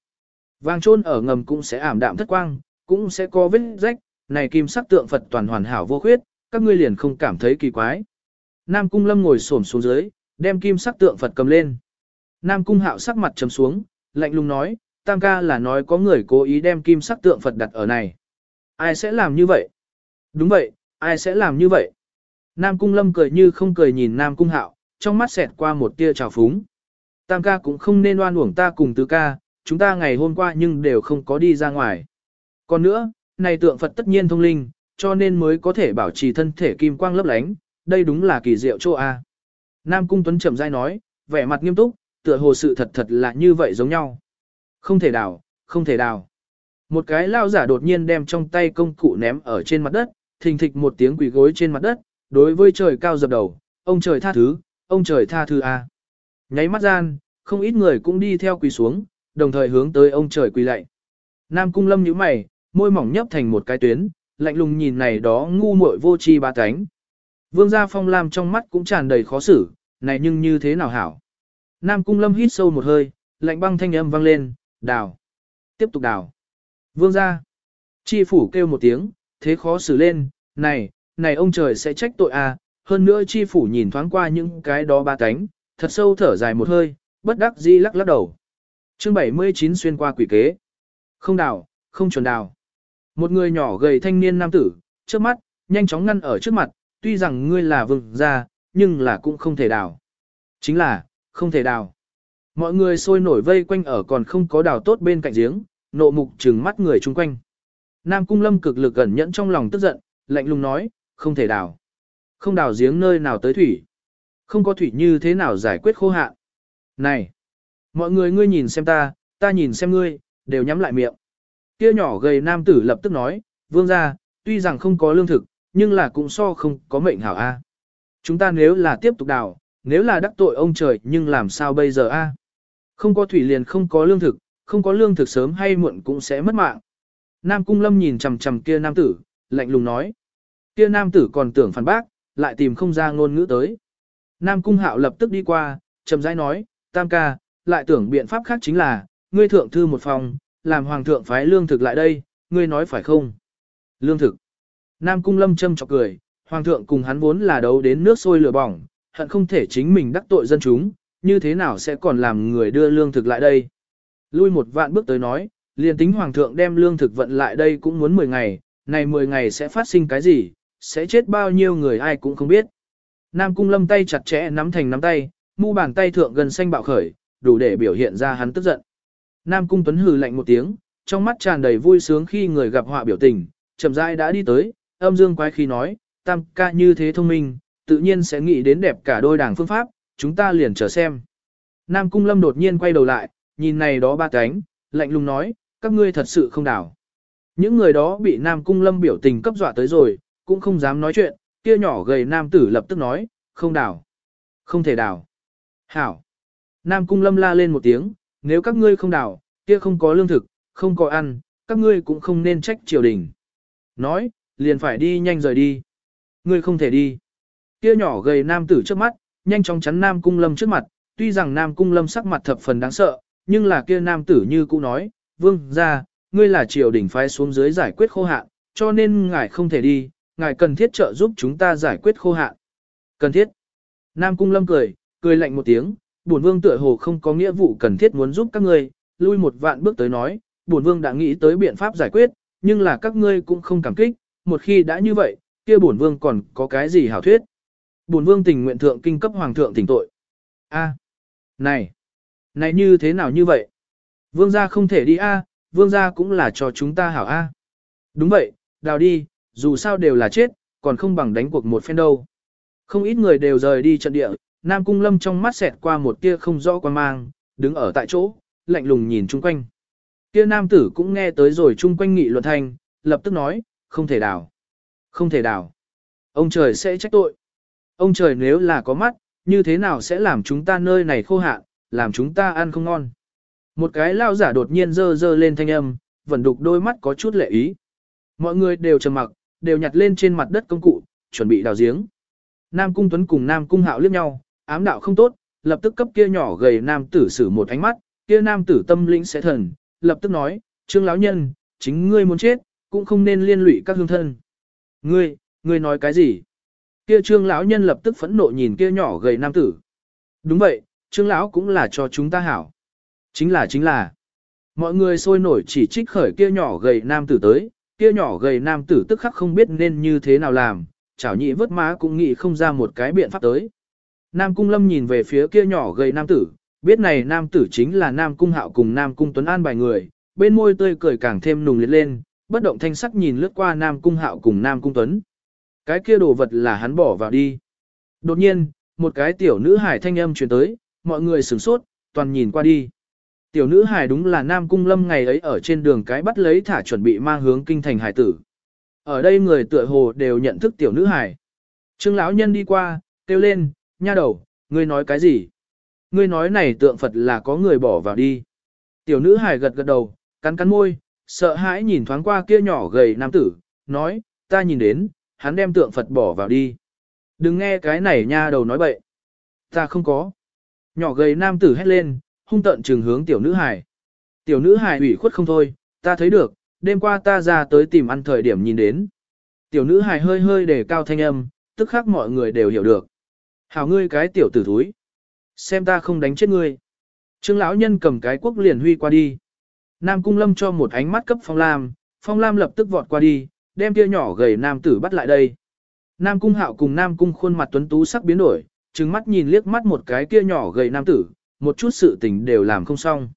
Vàng chôn ở ngầm cũng sẽ ảm đạm thất quang, cũng sẽ có vết rách, này kim sắc tượng Phật toàn hoàn hảo vô khuyết, các ngươi liền không cảm thấy kỳ quái. Nam Cung Lâm ngồi xổm xuống dưới, đem kim sắc tượng Phật cầm lên. Nam Cung Hạo sắc mặt trầm xuống, lạnh lùng nói, tam ca là nói có người cố ý đem kim sắc tượng Phật đặt ở này. Ai sẽ làm như vậy? Đúng vậy, ai sẽ làm như vậy? Nam Cung Lâm cười như không cười nhìn Nam Cung Hạo, trong mắt xẹt qua một tia trào phúng. Tam ca cũng không nên oan uổng ta cùng tứ ca, chúng ta ngày hôm qua nhưng đều không có đi ra ngoài. Còn nữa, này tượng Phật tất nhiên thông linh, cho nên mới có thể bảo trì thân thể kim quang lấp lánh, đây đúng là kỳ diệu chỗ A. Nam Cung Tuấn chậm rãi nói, vẻ mặt nghiêm túc, tựa hồ sự thật thật là như vậy giống nhau. Không thể đào, không thể đào. Một cái lao giả đột nhiên đem trong tay công cụ ném ở trên mặt đất, thình thịch một tiếng quỳ gối trên mặt đất, đối với trời cao dập đầu, ông trời tha thứ, ông trời tha thứ a. Nháy mắt gian, không ít người cũng đi theo quỳ xuống, đồng thời hướng tới ông trời quỳ lạy. Nam Cung Lâm nhíu mày, môi mỏng nhấp thành một cái tuyến, lạnh lùng nhìn này đó ngu muội vô tri ba cánh. Vương gia phong lam trong mắt cũng tràn đầy khó xử, này nhưng như thế nào hảo. Nam Cung Lâm hít sâu một hơi, lạnh băng thanh âm vang lên, đào. Tiếp tục đào. Vương gia. Chi phủ kêu một tiếng, thế khó xử lên, này, này ông trời sẽ trách tội à, hơn nữa chi phủ nhìn thoáng qua những cái đó ba cánh, thật sâu thở dài một hơi, bất đắc dĩ lắc lắc đầu. Chương 79 xuyên qua quỷ kế. Không đào, không chuẩn đào. Một người nhỏ gầy thanh niên nam tử, trước mắt, nhanh chóng ngăn ở trước mặt, tuy rằng ngươi là vương gia, nhưng là cũng không thể đào. Chính là, không thể đào. Mọi người sôi nổi vây quanh ở còn không có đào tốt bên cạnh giếng, nộ mục trừng mắt người chung quanh. Nam Cung Lâm cực lực gần nhẫn trong lòng tức giận, lạnh lùng nói, không thể đào. Không đào giếng nơi nào tới thủy. Không có thủy như thế nào giải quyết khô hạn. Này! Mọi người ngươi nhìn xem ta, ta nhìn xem ngươi, đều nhắm lại miệng. Kia nhỏ gầy nam tử lập tức nói, vương gia, tuy rằng không có lương thực, nhưng là cũng so không có mệnh hảo a. Chúng ta nếu là tiếp tục đào, nếu là đắc tội ông trời nhưng làm sao bây giờ a? Không có thủy liền không có lương thực, không có lương thực sớm hay muộn cũng sẽ mất mạng. Nam Cung Lâm nhìn chằm chằm kia nam tử, lạnh lùng nói. Kia nam tử còn tưởng phản bác, lại tìm không ra ngôn ngữ tới. Nam Cung Hạo lập tức đi qua, chậm rãi nói, Tam ca, lại tưởng biện pháp khác chính là, ngươi thượng thư một phòng, làm hoàng thượng phái lương thực lại đây, ngươi nói phải không? Lương thực. Nam Cung Lâm châm chọc cười, hoàng thượng cùng hắn vốn là đấu đến nước sôi lửa bỏng, hận không thể chính mình đắc tội dân chúng, như thế nào sẽ còn làm người đưa lương thực lại đây? Lui một vạn bước tới nói, liền tính hoàng thượng đem lương thực vận lại đây cũng muốn 10 ngày, này 10 ngày sẽ phát sinh cái gì, sẽ chết bao nhiêu người ai cũng không biết. Nam Cung Lâm tay chặt chẽ nắm thành nắm tay, mu bàn tay thượng gần xanh bạo khởi, đủ để biểu hiện ra hắn tức giận. Nam Cung Tuấn hừ lạnh một tiếng, trong mắt tràn đầy vui sướng khi người gặp họa biểu tình, chậm rãi đã đi tới, âm dương quái khi nói, tam ca như thế thông minh, tự nhiên sẽ nghĩ đến đẹp cả đôi đảng phương pháp, chúng ta liền chờ xem. Nam Cung Lâm đột nhiên quay đầu lại, nhìn này đó ba cánh, lạnh lùng nói, các ngươi thật sự không đảo. Những người đó bị Nam Cung Lâm biểu tình cấp dọa tới rồi, cũng không dám nói chuyện, kia nhỏ gầy nam tử lập tức nói, không đảo. Không thể đảo. Hảo. Nam Cung Lâm la lên một tiếng, nếu các ngươi không đào kia không có lương thực, không có ăn, các ngươi cũng không nên trách triều đình. Nói, liền phải đi nhanh rời đi. Ngươi không thể đi. Kia nhỏ gầy nam tử trước mắt, nhanh chóng chắn Nam Cung Lâm trước mặt, tuy rằng Nam Cung Lâm sắc mặt thập phần đáng sợ, nhưng là kia nam tử như cũ nói, vương ra, ngươi là triều đình phái xuống dưới giải quyết khô hạn, cho nên ngài không thể đi, ngài cần thiết trợ giúp chúng ta giải quyết khô hạn. Cần thiết. Nam Cung Lâm cười, cười lạnh một tiếng, bổn vương tựa hồ không có nghĩa vụ cần thiết muốn giúp các ngươi, lui một vạn bước tới nói, bổn vương đã nghĩ tới biện pháp giải quyết, nhưng là các ngươi cũng không cảm kích, một khi đã như vậy, kia bổn vương còn có cái gì hảo thuyết. Bổn vương tình nguyện thượng kinh cấp hoàng thượng tỉnh tội. A, này, này như thế nào như vậy? Vương gia không thể đi a, vương gia cũng là cho chúng ta hảo a. Đúng vậy, đào đi, dù sao đều là chết, còn không bằng đánh cuộc một phen đâu. Không ít người đều rời đi trận địa, Nam Cung Lâm trong mắt xẹt qua một tia không rõ quan mang, đứng ở tại chỗ, lạnh lùng nhìn chung quanh. Kia nam tử cũng nghe tới rồi chung quanh nghị luận thanh, lập tức nói, không thể đào. Không thể đào. Ông trời sẽ trách tội. Ông trời nếu là có mắt, như thế nào sẽ làm chúng ta nơi này khô hạn, làm chúng ta ăn không ngon. Một cái lao giả đột nhiên dơ dơ lên thanh âm, vẫn đục đôi mắt có chút lệ ý. Mọi người đều trầm mặc, đều nhặt lên trên mặt đất công cụ, chuẩn bị đào giếng. Nam Cung Tuấn cùng Nam Cung Hạo liếc nhau, ám đạo không tốt, lập tức cấp kia nhỏ gầy nam tử sử một ánh mắt, kia nam tử tâm lĩnh sẽ thần, lập tức nói, trương lão nhân, chính ngươi muốn chết, cũng không nên liên lụy các hương thân. Ngươi, ngươi nói cái gì? Kia trương lão nhân lập tức phẫn nộ nhìn kia nhỏ gầy nam tử. Đúng vậy, trương lão cũng là cho chúng ta hảo. Chính là chính là. Mọi người sôi nổi chỉ trích khởi kia nhỏ gầy nam tử tới, kia nhỏ gầy nam tử tức khắc không biết nên như thế nào làm, chảo nhị vớt má cũng nghĩ không ra một cái biện pháp tới. Nam Cung Lâm nhìn về phía kia nhỏ gầy nam tử, biết này nam tử chính là Nam Cung Hạo cùng Nam Cung Tuấn An bài người, bên môi tươi cười càng thêm nùng liệt lên, bất động thanh sắc nhìn lướt qua Nam Cung Hạo cùng Nam Cung Tuấn. Cái kia đồ vật là hắn bỏ vào đi. Đột nhiên, một cái tiểu nữ hải thanh âm truyền tới, mọi người sửng sốt, toàn nhìn qua đi. Tiểu nữ hải đúng là Nam Cung Lâm ngày ấy ở trên đường cái bắt lấy thả chuẩn bị mang hướng kinh thành hải tử. Ở đây người tựa hồ đều nhận thức tiểu nữ hải. Trương lão nhân đi qua, kêu lên, nha đầu, ngươi nói cái gì? Ngươi nói này tượng Phật là có người bỏ vào đi. Tiểu nữ hải gật gật đầu, cắn cắn môi, sợ hãi nhìn thoáng qua kia nhỏ gầy nam tử, nói, ta nhìn đến, hắn đem tượng Phật bỏ vào đi. Đừng nghe cái này nha đầu nói bậy. Ta không có. Nhỏ gầy nam tử hét lên, hung tận trừng hướng tiểu nữ hải. Tiểu nữ hải ủy khuất không thôi, ta thấy được, đêm qua ta ra tới tìm ăn thời điểm nhìn đến. Tiểu nữ hải hơi hơi để cao thanh âm, tức khắc mọi người đều hiểu được. Hảo ngươi cái tiểu tử thúi. Xem ta không đánh chết ngươi. Trương lão nhân cầm cái quốc liền huy qua đi. Nam Cung Lâm cho một ánh mắt cấp Phong Lam, Phong Lam lập tức vọt qua đi, đem kia nhỏ gầy nam tử bắt lại đây. Nam Cung Hạo cùng Nam Cung khuôn mặt tuấn tú sắc biến đổi, trừng mắt nhìn liếc mắt một cái kia nhỏ gầy nam tử, một chút sự tình đều làm không xong.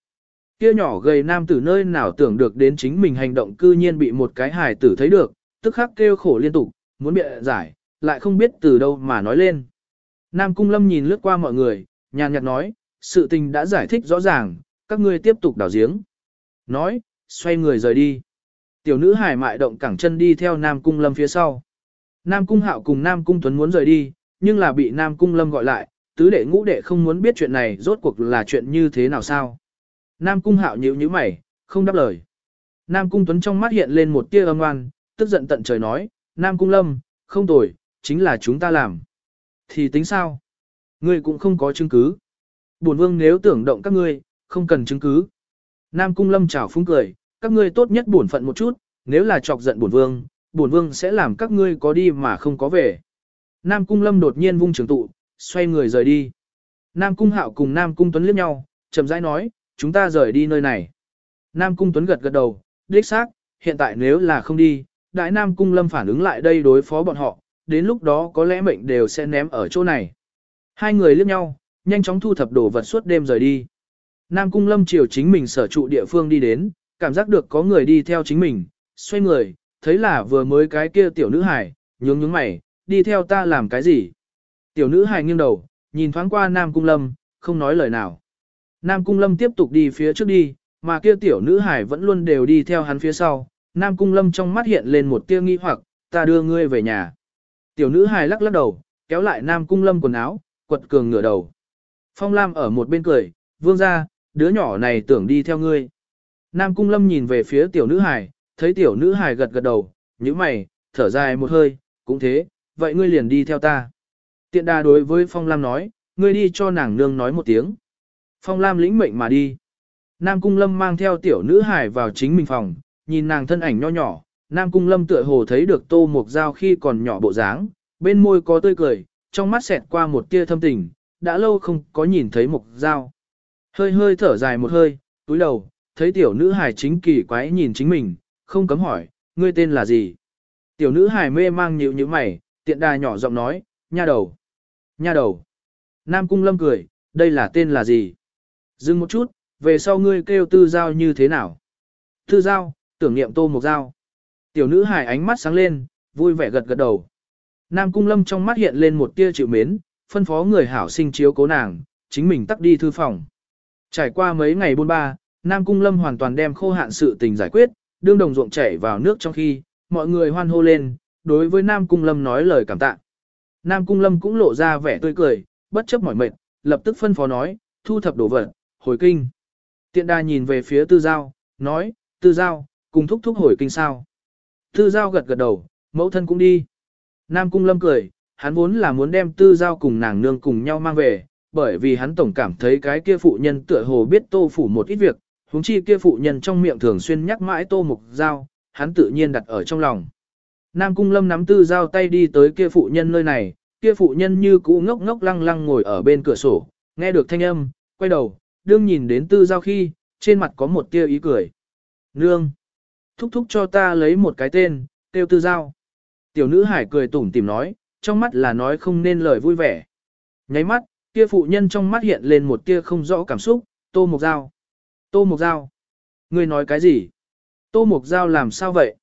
Kia nhỏ gầy nam tử nơi nào tưởng được đến chính mình hành động cư nhiên bị một cái hài tử thấy được, tức khắc kêu khổ liên tục, muốn bịa giải, lại không biết từ đâu mà nói lên. Nam Cung Lâm nhìn lướt qua mọi người, nhàn nhạt nói, sự tình đã giải thích rõ ràng, các ngươi tiếp tục đào giếng. Nói, xoay người rời đi. Tiểu nữ hải mại động cẳng chân đi theo Nam Cung Lâm phía sau. Nam Cung Hạo cùng Nam Cung Tuấn muốn rời đi, nhưng là bị Nam Cung Lâm gọi lại, tứ đệ ngũ đệ không muốn biết chuyện này rốt cuộc là chuyện như thế nào sao. Nam Cung Hạo nhíu nhíu mày, không đáp lời. Nam Cung Tuấn trong mắt hiện lên một tia âm ngoan, tức giận tận trời nói, Nam Cung Lâm, không tồi, chính là chúng ta làm. Thì tính sao? Ngươi cũng không có chứng cứ. Bổn vương nếu tưởng động các ngươi, không cần chứng cứ. Nam Cung Lâm chào phúng cười, các ngươi tốt nhất bổn phận một chút, nếu là chọc giận bổn vương, bổn vương sẽ làm các ngươi có đi mà không có về. Nam Cung Lâm đột nhiên vung trường tụ, xoay người rời đi. Nam Cung Hạo cùng Nam Cung Tuấn liếc nhau, chậm rãi nói, chúng ta rời đi nơi này. Nam Cung Tuấn gật gật đầu, đích xác, hiện tại nếu là không đi, đại Nam Cung Lâm phản ứng lại đây đối phó bọn họ, đến lúc đó có lẽ mệnh đều sẽ ném ở chỗ này. Hai người liếc nhau, nhanh chóng thu thập đồ vật suốt đêm rời đi. Nam Cung Lâm chiều chính mình sở trụ địa phương đi đến, cảm giác được có người đi theo chính mình, xoay người, thấy là vừa mới cái kia tiểu nữ hải, nhướng nhướng mày, đi theo ta làm cái gì? Tiểu nữ hải nghiêng đầu, nhìn thoáng qua Nam Cung Lâm, không nói lời nào. Nam Cung Lâm tiếp tục đi phía trước đi, mà kia tiểu nữ hải vẫn luôn đều đi theo hắn phía sau. Nam Cung Lâm trong mắt hiện lên một tia nghi hoặc, ta đưa ngươi về nhà. Tiểu nữ hải lắc lắc đầu, kéo lại Nam Cung Lâm quần áo, quật cường ngửa đầu. Phong Lam ở một bên cười, vương ra, đứa nhỏ này tưởng đi theo ngươi. Nam Cung Lâm nhìn về phía tiểu nữ hải, thấy tiểu nữ hải gật gật đầu, như mày, thở dài một hơi, cũng thế, vậy ngươi liền đi theo ta. Tiện đà đối với Phong Lam nói, ngươi đi cho nàng nương nói một tiếng. Phong Lam lĩnh mệnh mà đi. Nam Cung Lâm mang theo tiểu nữ hải vào chính mình phòng, nhìn nàng thân ảnh nho nhỏ. Nam Cung Lâm tựa hồ thấy được tô mục dao khi còn nhỏ bộ dáng, bên môi có tươi cười, trong mắt xẹt qua một tia thâm tình, đã lâu không có nhìn thấy mục dao. Hơi hơi thở dài một hơi, túi đầu, thấy tiểu nữ hải chính kỳ quái nhìn chính mình, không cấm hỏi, ngươi tên là gì? Tiểu nữ hải mê mang nhịu như mày, tiện đà nhỏ giọng nói, nha đầu. Nha đầu. Nam Cung Lâm cười, đây là tên là gì? Dừng một chút, về sau ngươi kêu tư giao như thế nào? Tư giao, tưởng niệm tô một giao. Tiểu nữ hài ánh mắt sáng lên, vui vẻ gật gật đầu. Nam Cung Lâm trong mắt hiện lên một tia chịu mến, phân phó người hảo sinh chiếu cố nàng, chính mình tắt đi thư phòng. Trải qua mấy ngày buôn ba, Nam Cung Lâm hoàn toàn đem khô hạn sự tình giải quyết, đương đồng ruộng chảy vào nước trong khi, mọi người hoan hô lên, đối với Nam Cung Lâm nói lời cảm tạ. Nam Cung Lâm cũng lộ ra vẻ tươi cười, bất chấp mỏi mệt, lập tức phân phó nói, thu thập đồ vật, hồi kinh. Tiện Đa nhìn về phía tư giao, nói, tư giao, cùng thúc thúc hồi kinh sao. Tư giao gật gật đầu, mẫu thân cũng đi. Nam Cung Lâm cười, hắn vốn là muốn đem tư giao cùng nàng nương cùng nhau mang về, bởi vì hắn tổng cảm thấy cái kia phụ nhân tựa hồ biết tô phủ một ít việc, huống chi kia phụ nhân trong miệng thường xuyên nhắc mãi tô mục giao, hắn tự nhiên đặt ở trong lòng. Nam Cung Lâm nắm tư giao tay đi tới kia phụ nhân nơi này, kia phụ nhân như cũ ngốc ngốc lăng lăng ngồi ở bên cửa sổ, nghe được thanh âm, quay đầu, đương nhìn đến tư giao khi, trên mặt có một tia ý cười. Nương! Thúc thúc cho ta lấy một cái tên, tiêu tư giao. Tiểu nữ hải cười tủm tìm nói, trong mắt là nói không nên lời vui vẻ. Nháy mắt, kia phụ nhân trong mắt hiện lên một tia không rõ cảm xúc, tô mục dao. Tô mục dao. Ngươi nói cái gì? Tô mục dao làm sao vậy?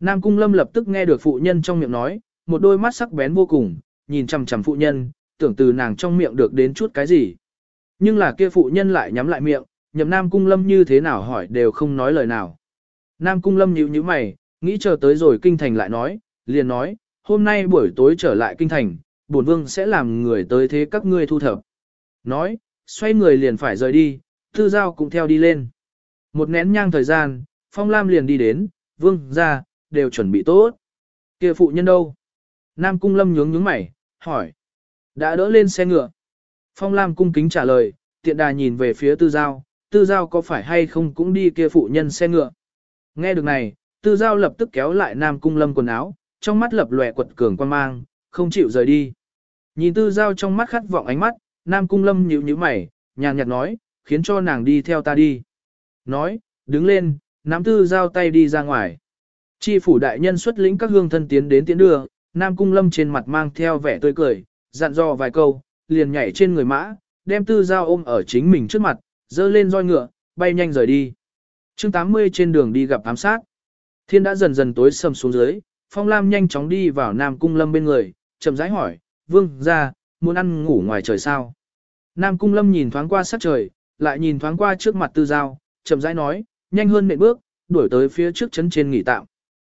Nam cung lâm lập tức nghe được phụ nhân trong miệng nói, một đôi mắt sắc bén vô cùng, nhìn chằm chằm phụ nhân, tưởng từ nàng trong miệng được đến chút cái gì. Nhưng là kia phụ nhân lại nhắm lại miệng, nhậm Nam Cung Lâm như thế nào hỏi đều không nói lời nào. Nam Cung Lâm nhíu nhíu mày, nghĩ chờ tới rồi kinh thành lại nói, liền nói, hôm nay buổi tối trở lại kinh thành, bổn vương sẽ làm người tới thế các ngươi thu thập. Nói, xoay người liền phải rời đi, tư giao cũng theo đi lên. Một nén nhang thời gian, Phong Lam liền đi đến, vương ra, đều chuẩn bị tốt. kia phụ nhân đâu? Nam Cung Lâm nhướng nhướng mày, hỏi. Đã đỡ lên xe ngựa. Phong Lam cung kính trả lời, tiện đà nhìn về phía tư giao, tư giao có phải hay không cũng đi kia phụ nhân xe ngựa. Nghe được này, tư giao lập tức kéo lại Nam Cung Lâm quần áo, trong mắt lập lòe quật cường quan mang, không chịu rời đi. Nhìn tư giao trong mắt khát vọng ánh mắt, Nam Cung Lâm nhíu nhíu mày, nhàn nhạt nói, khiến cho nàng đi theo ta đi. Nói, đứng lên, nắm tư giao tay đi ra ngoài. Chi phủ đại nhân xuất lĩnh các hương thân tiến đến tiến đưa, Nam Cung Lâm trên mặt mang theo vẻ tươi cười, dặn dò vài câu, liền nhảy trên người mã, đem tư giao ôm ở chính mình trước mặt, dơ lên roi ngựa, bay nhanh rời đi chương 80 trên đường đi gặp ám sát. Thiên đã dần dần tối sầm xuống dưới, Phong Lam nhanh chóng đi vào Nam Cung Lâm bên người, chậm rãi hỏi, vương ra, muốn ăn ngủ ngoài trời sao? Nam Cung Lâm nhìn thoáng qua sát trời, lại nhìn thoáng qua trước mặt tư giao, chậm rãi nói, nhanh hơn nệm bước, đuổi tới phía trước chấn trên nghỉ tạm.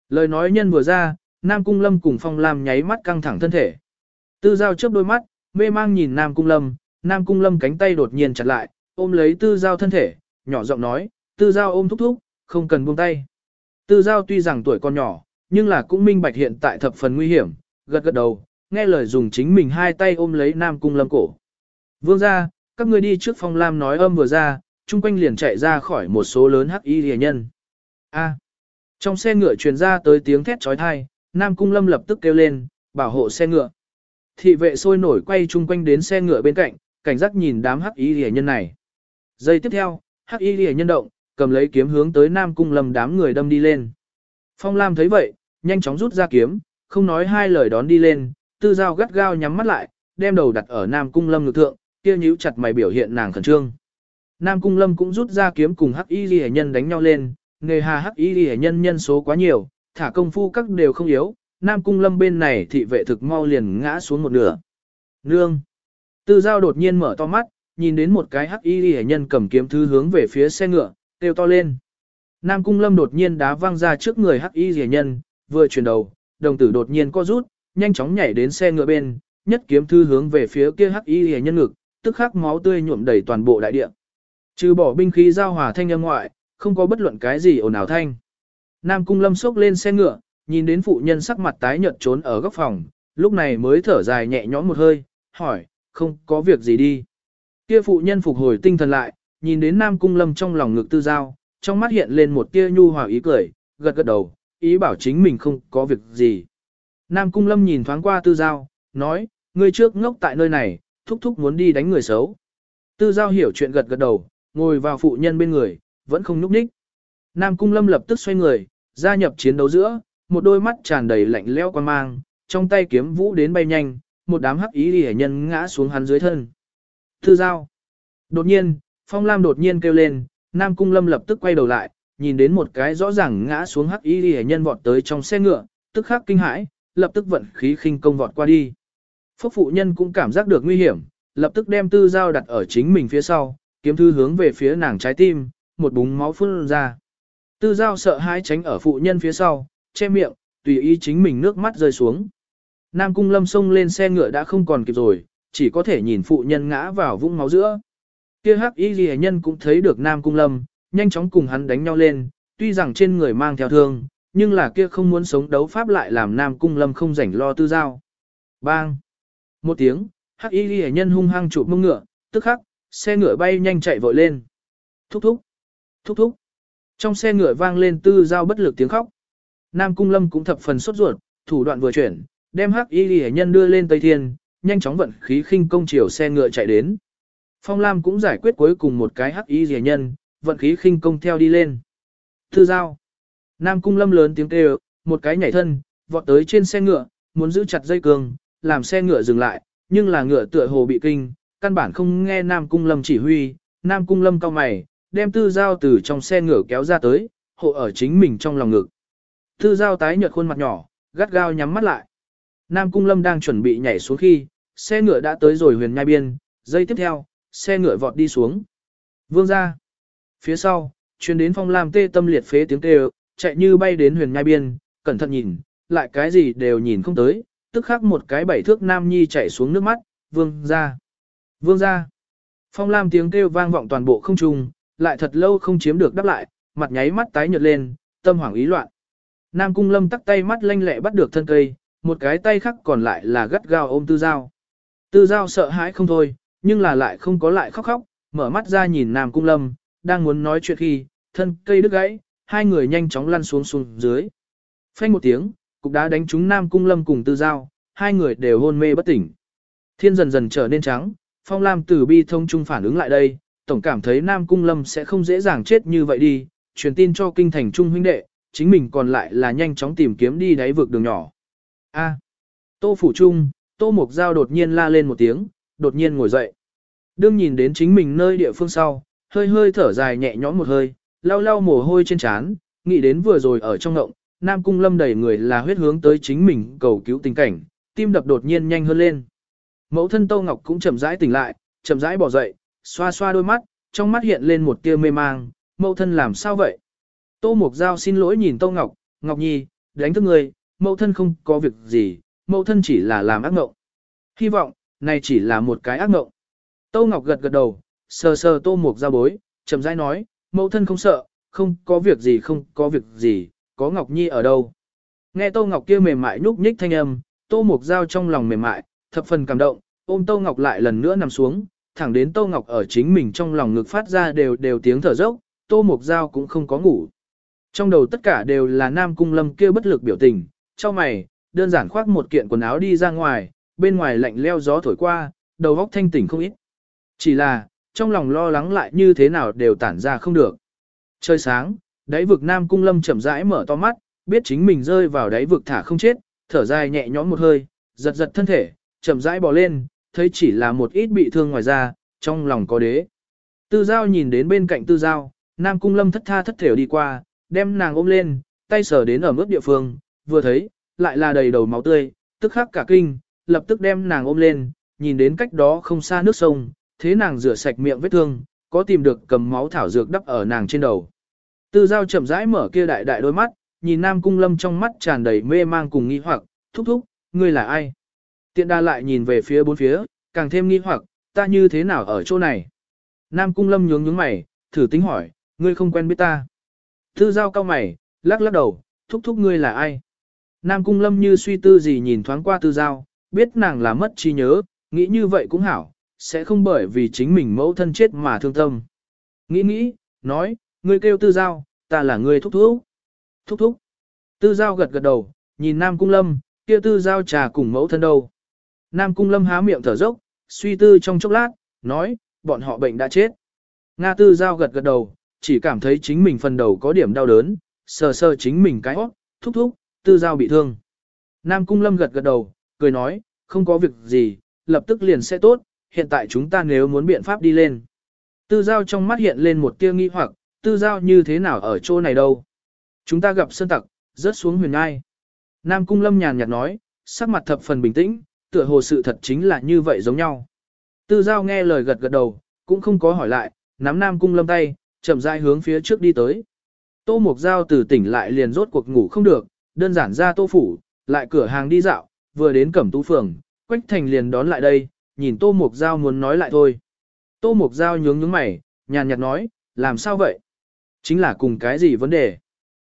Lời nói nhân vừa ra, Nam Cung Lâm cùng Phong Lam nháy mắt căng thẳng thân thể. Tư giao chớp đôi mắt, mê mang nhìn Nam Cung Lâm, Nam Cung Lâm cánh tay đột nhiên chặt lại, ôm lấy tư giao thân thể, nhỏ giọng nói, tư giao ôm thúc thúc, không cần buông tay. Tư giao tuy rằng tuổi còn nhỏ, nhưng là cũng minh bạch hiện tại thập phần nguy hiểm, gật gật đầu, nghe lời dùng chính mình hai tay ôm lấy Nam Cung Lâm cổ. Vương ra, các ngươi đi trước phong lam nói âm vừa ra, chung quanh liền chạy ra khỏi một số lớn hắc y rìa nhân. A. trong xe ngựa truyền ra tới tiếng thét trói thai, Nam Cung Lâm lập tức kêu lên, bảo hộ xe ngựa. Thị vệ sôi nổi quay chung quanh đến xe ngựa bên cạnh, cảnh giác nhìn đám hắc y rìa nhân này. Giây tiếp theo, hắc y rìa nhân động, cầm lấy kiếm hướng tới Nam Cung Lâm đám người đâm đi lên. Phong Lam thấy vậy, nhanh chóng rút ra kiếm, không nói hai lời đón đi lên, tư dao gắt gao nhắm mắt lại, đem đầu đặt ở Nam Cung Lâm ngực thượng, kia nhíu chặt mày biểu hiện nàng khẩn trương. Nam Cung Lâm cũng rút ra kiếm cùng Hắc Y Lệ nhân đánh nhau lên, nghề hà Hắc Y Lệ nhân nhân số quá nhiều, thả công phu các đều không yếu, Nam Cung Lâm bên này thị vệ thực mau liền ngã xuống một nửa. Nương! Tư Giao đột nhiên mở to mắt, nhìn đến một cái Hắc Y Lệ nhân cầm kiếm thứ hướng về phía xe ngựa, kêu to lên. Nam Cung Lâm đột nhiên đá văng ra trước người Hắc Y rẻ nhân, vừa chuyển đầu, đồng tử đột nhiên co rút, nhanh chóng nhảy đến xe ngựa bên, nhất kiếm thư hướng về phía kia Hắc Y rẻ nhân ngực, tức khắc máu tươi nhuộm đầy toàn bộ đại địa. Trừ bỏ binh khí giao hòa thanh âm ngoại, không có bất luận cái gì ồn ào thanh. Nam Cung Lâm sốc lên xe ngựa, nhìn đến phụ nhân sắc mặt tái nhợt trốn ở góc phòng, lúc này mới thở dài nhẹ nhõm một hơi, hỏi, không có việc gì đi. Kia phụ nhân phục hồi tinh thần lại, nhìn đến Nam Cung Lâm trong lòng ngực tư giao, trong mắt hiện lên một tia nhu hòa ý cười, gật gật đầu, ý bảo chính mình không có việc gì. Nam Cung Lâm nhìn thoáng qua tư giao, nói, ngươi trước ngốc tại nơi này, thúc thúc muốn đi đánh người xấu. Tư giao hiểu chuyện gật gật đầu, ngồi vào phụ nhân bên người, vẫn không nhúc nhích. Nam Cung Lâm lập tức xoay người, gia nhập chiến đấu giữa, một đôi mắt tràn đầy lạnh lẽo quan mang, trong tay kiếm vũ đến bay nhanh, một đám hắc ý hề nhân ngã xuống hắn dưới thân. Tư giao. Đột nhiên, Phong Lam đột nhiên kêu lên, Nam Cung Lâm lập tức quay đầu lại, nhìn đến một cái rõ ràng ngã xuống hắc y hề nhân vọt tới trong xe ngựa, tức khắc kinh hãi, lập tức vận khí khinh công vọt qua đi. Phúc phụ nhân cũng cảm giác được nguy hiểm, lập tức đem tư dao đặt ở chính mình phía sau, kiếm thư hướng về phía nàng trái tim, một búng máu phun ra. Tư dao sợ hãi tránh ở phụ nhân phía sau, che miệng, tùy ý chính mình nước mắt rơi xuống. Nam cung lâm xông lên xe ngựa đã không còn kịp rồi, chỉ có thể nhìn phụ nhân ngã vào vũng máu giữa. Kia hắc y ghi nhân cũng thấy được Nam cung lâm, nhanh chóng cùng hắn đánh nhau lên, tuy rằng trên người mang theo thương, nhưng là kia không muốn sống đấu pháp lại làm Nam cung lâm không rảnh lo tư giao. Bang! Một tiếng, hắc y ghi nhân hung hăng chụp mông ngựa, tức khắc, xe ngựa bay nhanh chạy vội lên. Thúc thúc, thúc thúc. Trong xe ngựa vang lên tư giao bất lực tiếng khóc. Nam Cung Lâm cũng thập phần sốt ruột, thủ đoạn vừa chuyển, đem hắc y ghi nhân đưa lên Tây Thiên, nhanh chóng vận khí khinh công chiều xe ngựa chạy đến. Phong Lam cũng giải quyết cuối cùng một cái hắc y rẻ nhân, vận khí khinh công theo đi lên. Tư giao. Nam Cung Lâm lớn tiếng kêu, một cái nhảy thân, vọt tới trên xe ngựa, muốn giữ chặt dây cường làm xe ngựa dừng lại, nhưng là ngựa tựa hồ bị kinh, căn bản không nghe Nam Cung Lâm chỉ huy, Nam Cung Lâm cao mày, đem tư giao từ trong xe ngựa kéo ra tới, hộ ở chính mình trong lòng ngực. Tư giao tái nhợt khuôn mặt nhỏ, gắt gao nhắm mắt lại. Nam Cung Lâm đang chuẩn bị nhảy xuống khi, xe ngựa đã tới rồi huyền nhai biên, dây tiếp theo, xe ngựa vọt đi xuống. Vương ra. Phía sau, chuyến đến phong lam tê tâm liệt phế tiếng kêu, chạy như bay đến huyền nhai biên, cẩn thận nhìn, lại cái gì đều nhìn không tới, tức khắc một cái bảy thước nam nhi chạy xuống nước mắt, vương ra, vương ra. Phong lam tiếng kêu vang vọng toàn bộ không trung, lại thật lâu không chiếm được đáp lại, mặt nháy mắt tái nhợt lên, tâm hoảng ý loạn. Nam cung lâm tắc tay mắt lanh lẹ bắt được thân cây, một cái tay khác còn lại là gắt gao ôm tư dao. Tư dao sợ hãi không thôi, nhưng là lại không có lại khóc khóc, mở mắt ra nhìn Nam cung lâm, đang muốn nói chuyện khi, thân cây đứt gãy, hai người nhanh chóng lăn xuống xuống dưới. Phanh một tiếng, cục đá đánh trúng Nam cung lâm cùng tư dao, hai người đều hôn mê bất tỉnh. Thiên dần dần trở nên trắng, phong lam từ bi thông trung phản ứng lại đây, tổng cảm thấy Nam cung lâm sẽ không dễ dàng chết như vậy đi, truyền tin cho kinh thành trung huynh đệ, chính mình còn lại là nhanh chóng tìm kiếm đi đáy vực đường nhỏ. A. Tô phủ trung, Tô Mục Giao đột nhiên la lên một tiếng, đột nhiên ngồi dậy. Đương nhìn đến chính mình nơi địa phương sau, hơi hơi thở dài nhẹ nhõm một hơi, lau lau mồ hôi trên trán, nghĩ đến vừa rồi ở trong ngộng, Nam Cung Lâm đầy người là huyết hướng tới chính mình cầu cứu tình cảnh, tim đập đột nhiên nhanh hơn lên. Mẫu thân Tô Ngọc cũng chậm rãi tỉnh lại, chậm rãi bỏ dậy, xoa xoa đôi mắt, trong mắt hiện lên một tia mê mang, mẫu thân làm sao vậy? Tô Mục Giao xin lỗi nhìn Tô Ngọc, Ngọc Nhi, đánh thức người, mẫu thân không có việc gì, mẫu thân chỉ là làm ác ngộng. Hy vọng, này chỉ là một cái ác mộng. Tô Ngọc gật gật đầu, sờ sờ Tô Mục Giao bối, chậm rãi nói, mẫu thân không sợ, không có việc gì không có việc gì, có Ngọc Nhi ở đâu. Nghe Tô Ngọc kia mềm mại nhúc nhích thanh âm, Tô Mục Giao trong lòng mềm mại, thập phần cảm động, ôm Tô Ngọc lại lần nữa nằm xuống, thẳng đến Tô Ngọc ở chính mình trong lòng ngực phát ra đều đều tiếng thở dốc, Tô Mục Giao cũng không có ngủ. Trong đầu tất cả đều là Nam Cung Lâm kia bất lực biểu tình, cho mày, đơn giản khoác một kiện quần áo đi ra ngoài, bên ngoài lạnh leo gió thổi qua, đầu óc thanh tỉnh không ít. Chỉ là, trong lòng lo lắng lại như thế nào đều tản ra không được. Trời sáng, đáy vực Nam Cung Lâm chậm rãi mở to mắt, biết chính mình rơi vào đáy vực thả không chết, thở dài nhẹ nhõm một hơi, giật giật thân thể, chậm rãi bò lên, thấy chỉ là một ít bị thương ngoài da, trong lòng có đế. Tư Giao nhìn đến bên cạnh Tư Giao, Nam Cung Lâm thất tha thất thểu đi qua, đem nàng ôm lên, tay sờ đến ở mức địa phương, vừa thấy, lại là đầy đầu máu tươi, tức khắc cả kinh, lập tức đem nàng ôm lên, nhìn đến cách đó không xa nước sông, thế nàng rửa sạch miệng vết thương, có tìm được cầm máu thảo dược đắp ở nàng trên đầu. Tư Giao chậm rãi mở kia đại đại đôi mắt, nhìn Nam Cung Lâm trong mắt tràn đầy mê mang cùng nghi hoặc, thúc thúc, ngươi là ai? Tiện đa lại nhìn về phía bốn phía, càng thêm nghi hoặc, ta như thế nào ở chỗ này? Nam Cung Lâm nhướng nhướng mày, thử tính hỏi, ngươi không quen biết ta. Tư giao cao mày, lắc lắc đầu, thúc thúc ngươi là ai? Nam Cung Lâm như suy tư gì nhìn thoáng qua tư giao, biết nàng là mất trí nhớ, nghĩ như vậy cũng hảo, sẽ không bởi vì chính mình mẫu thân chết mà thương tâm. Nghĩ nghĩ, nói, ngươi kêu tư giao, ta là ngươi thúc thúc. Thúc thúc. Tư giao gật gật đầu, nhìn Nam Cung Lâm, kia tư giao trà cùng mẫu thân đâu. Nam Cung Lâm há miệng thở dốc, suy tư trong chốc lát, nói, bọn họ bệnh đã chết. Nga tư giao gật gật đầu, chỉ cảm thấy chính mình phần đầu có điểm đau đớn, sờ sờ chính mình cái hót, thúc thúc, tư giao bị thương. Nam Cung Lâm gật gật đầu, cười nói, không có việc gì, lập tức liền sẽ tốt, hiện tại chúng ta nếu muốn biện pháp đi lên. Tư giao trong mắt hiện lên một tia nghi hoặc, tư giao như thế nào ở chỗ này đâu. Chúng ta gặp sơn tặc, rớt xuống huyền ngai. Nam Cung Lâm nhàn nhạt nói, sắc mặt thập phần bình tĩnh, tựa hồ sự thật chính là như vậy giống nhau. Tư giao nghe lời gật gật đầu, cũng không có hỏi lại, nắm Nam Cung Lâm tay, chậm rãi hướng phía trước đi tới. Tô Mộc Giao từ tỉnh lại liền rốt cuộc ngủ không được, đơn giản ra tô phủ, lại cửa hàng đi dạo, vừa đến cẩm tú phường, Quách Thành liền đón lại đây, nhìn Tô Mục Giao muốn nói lại thôi. Tô Mục Giao nhướng nhướng mày, nhàn nhạt nói, làm sao vậy? Chính là cùng cái gì vấn đề?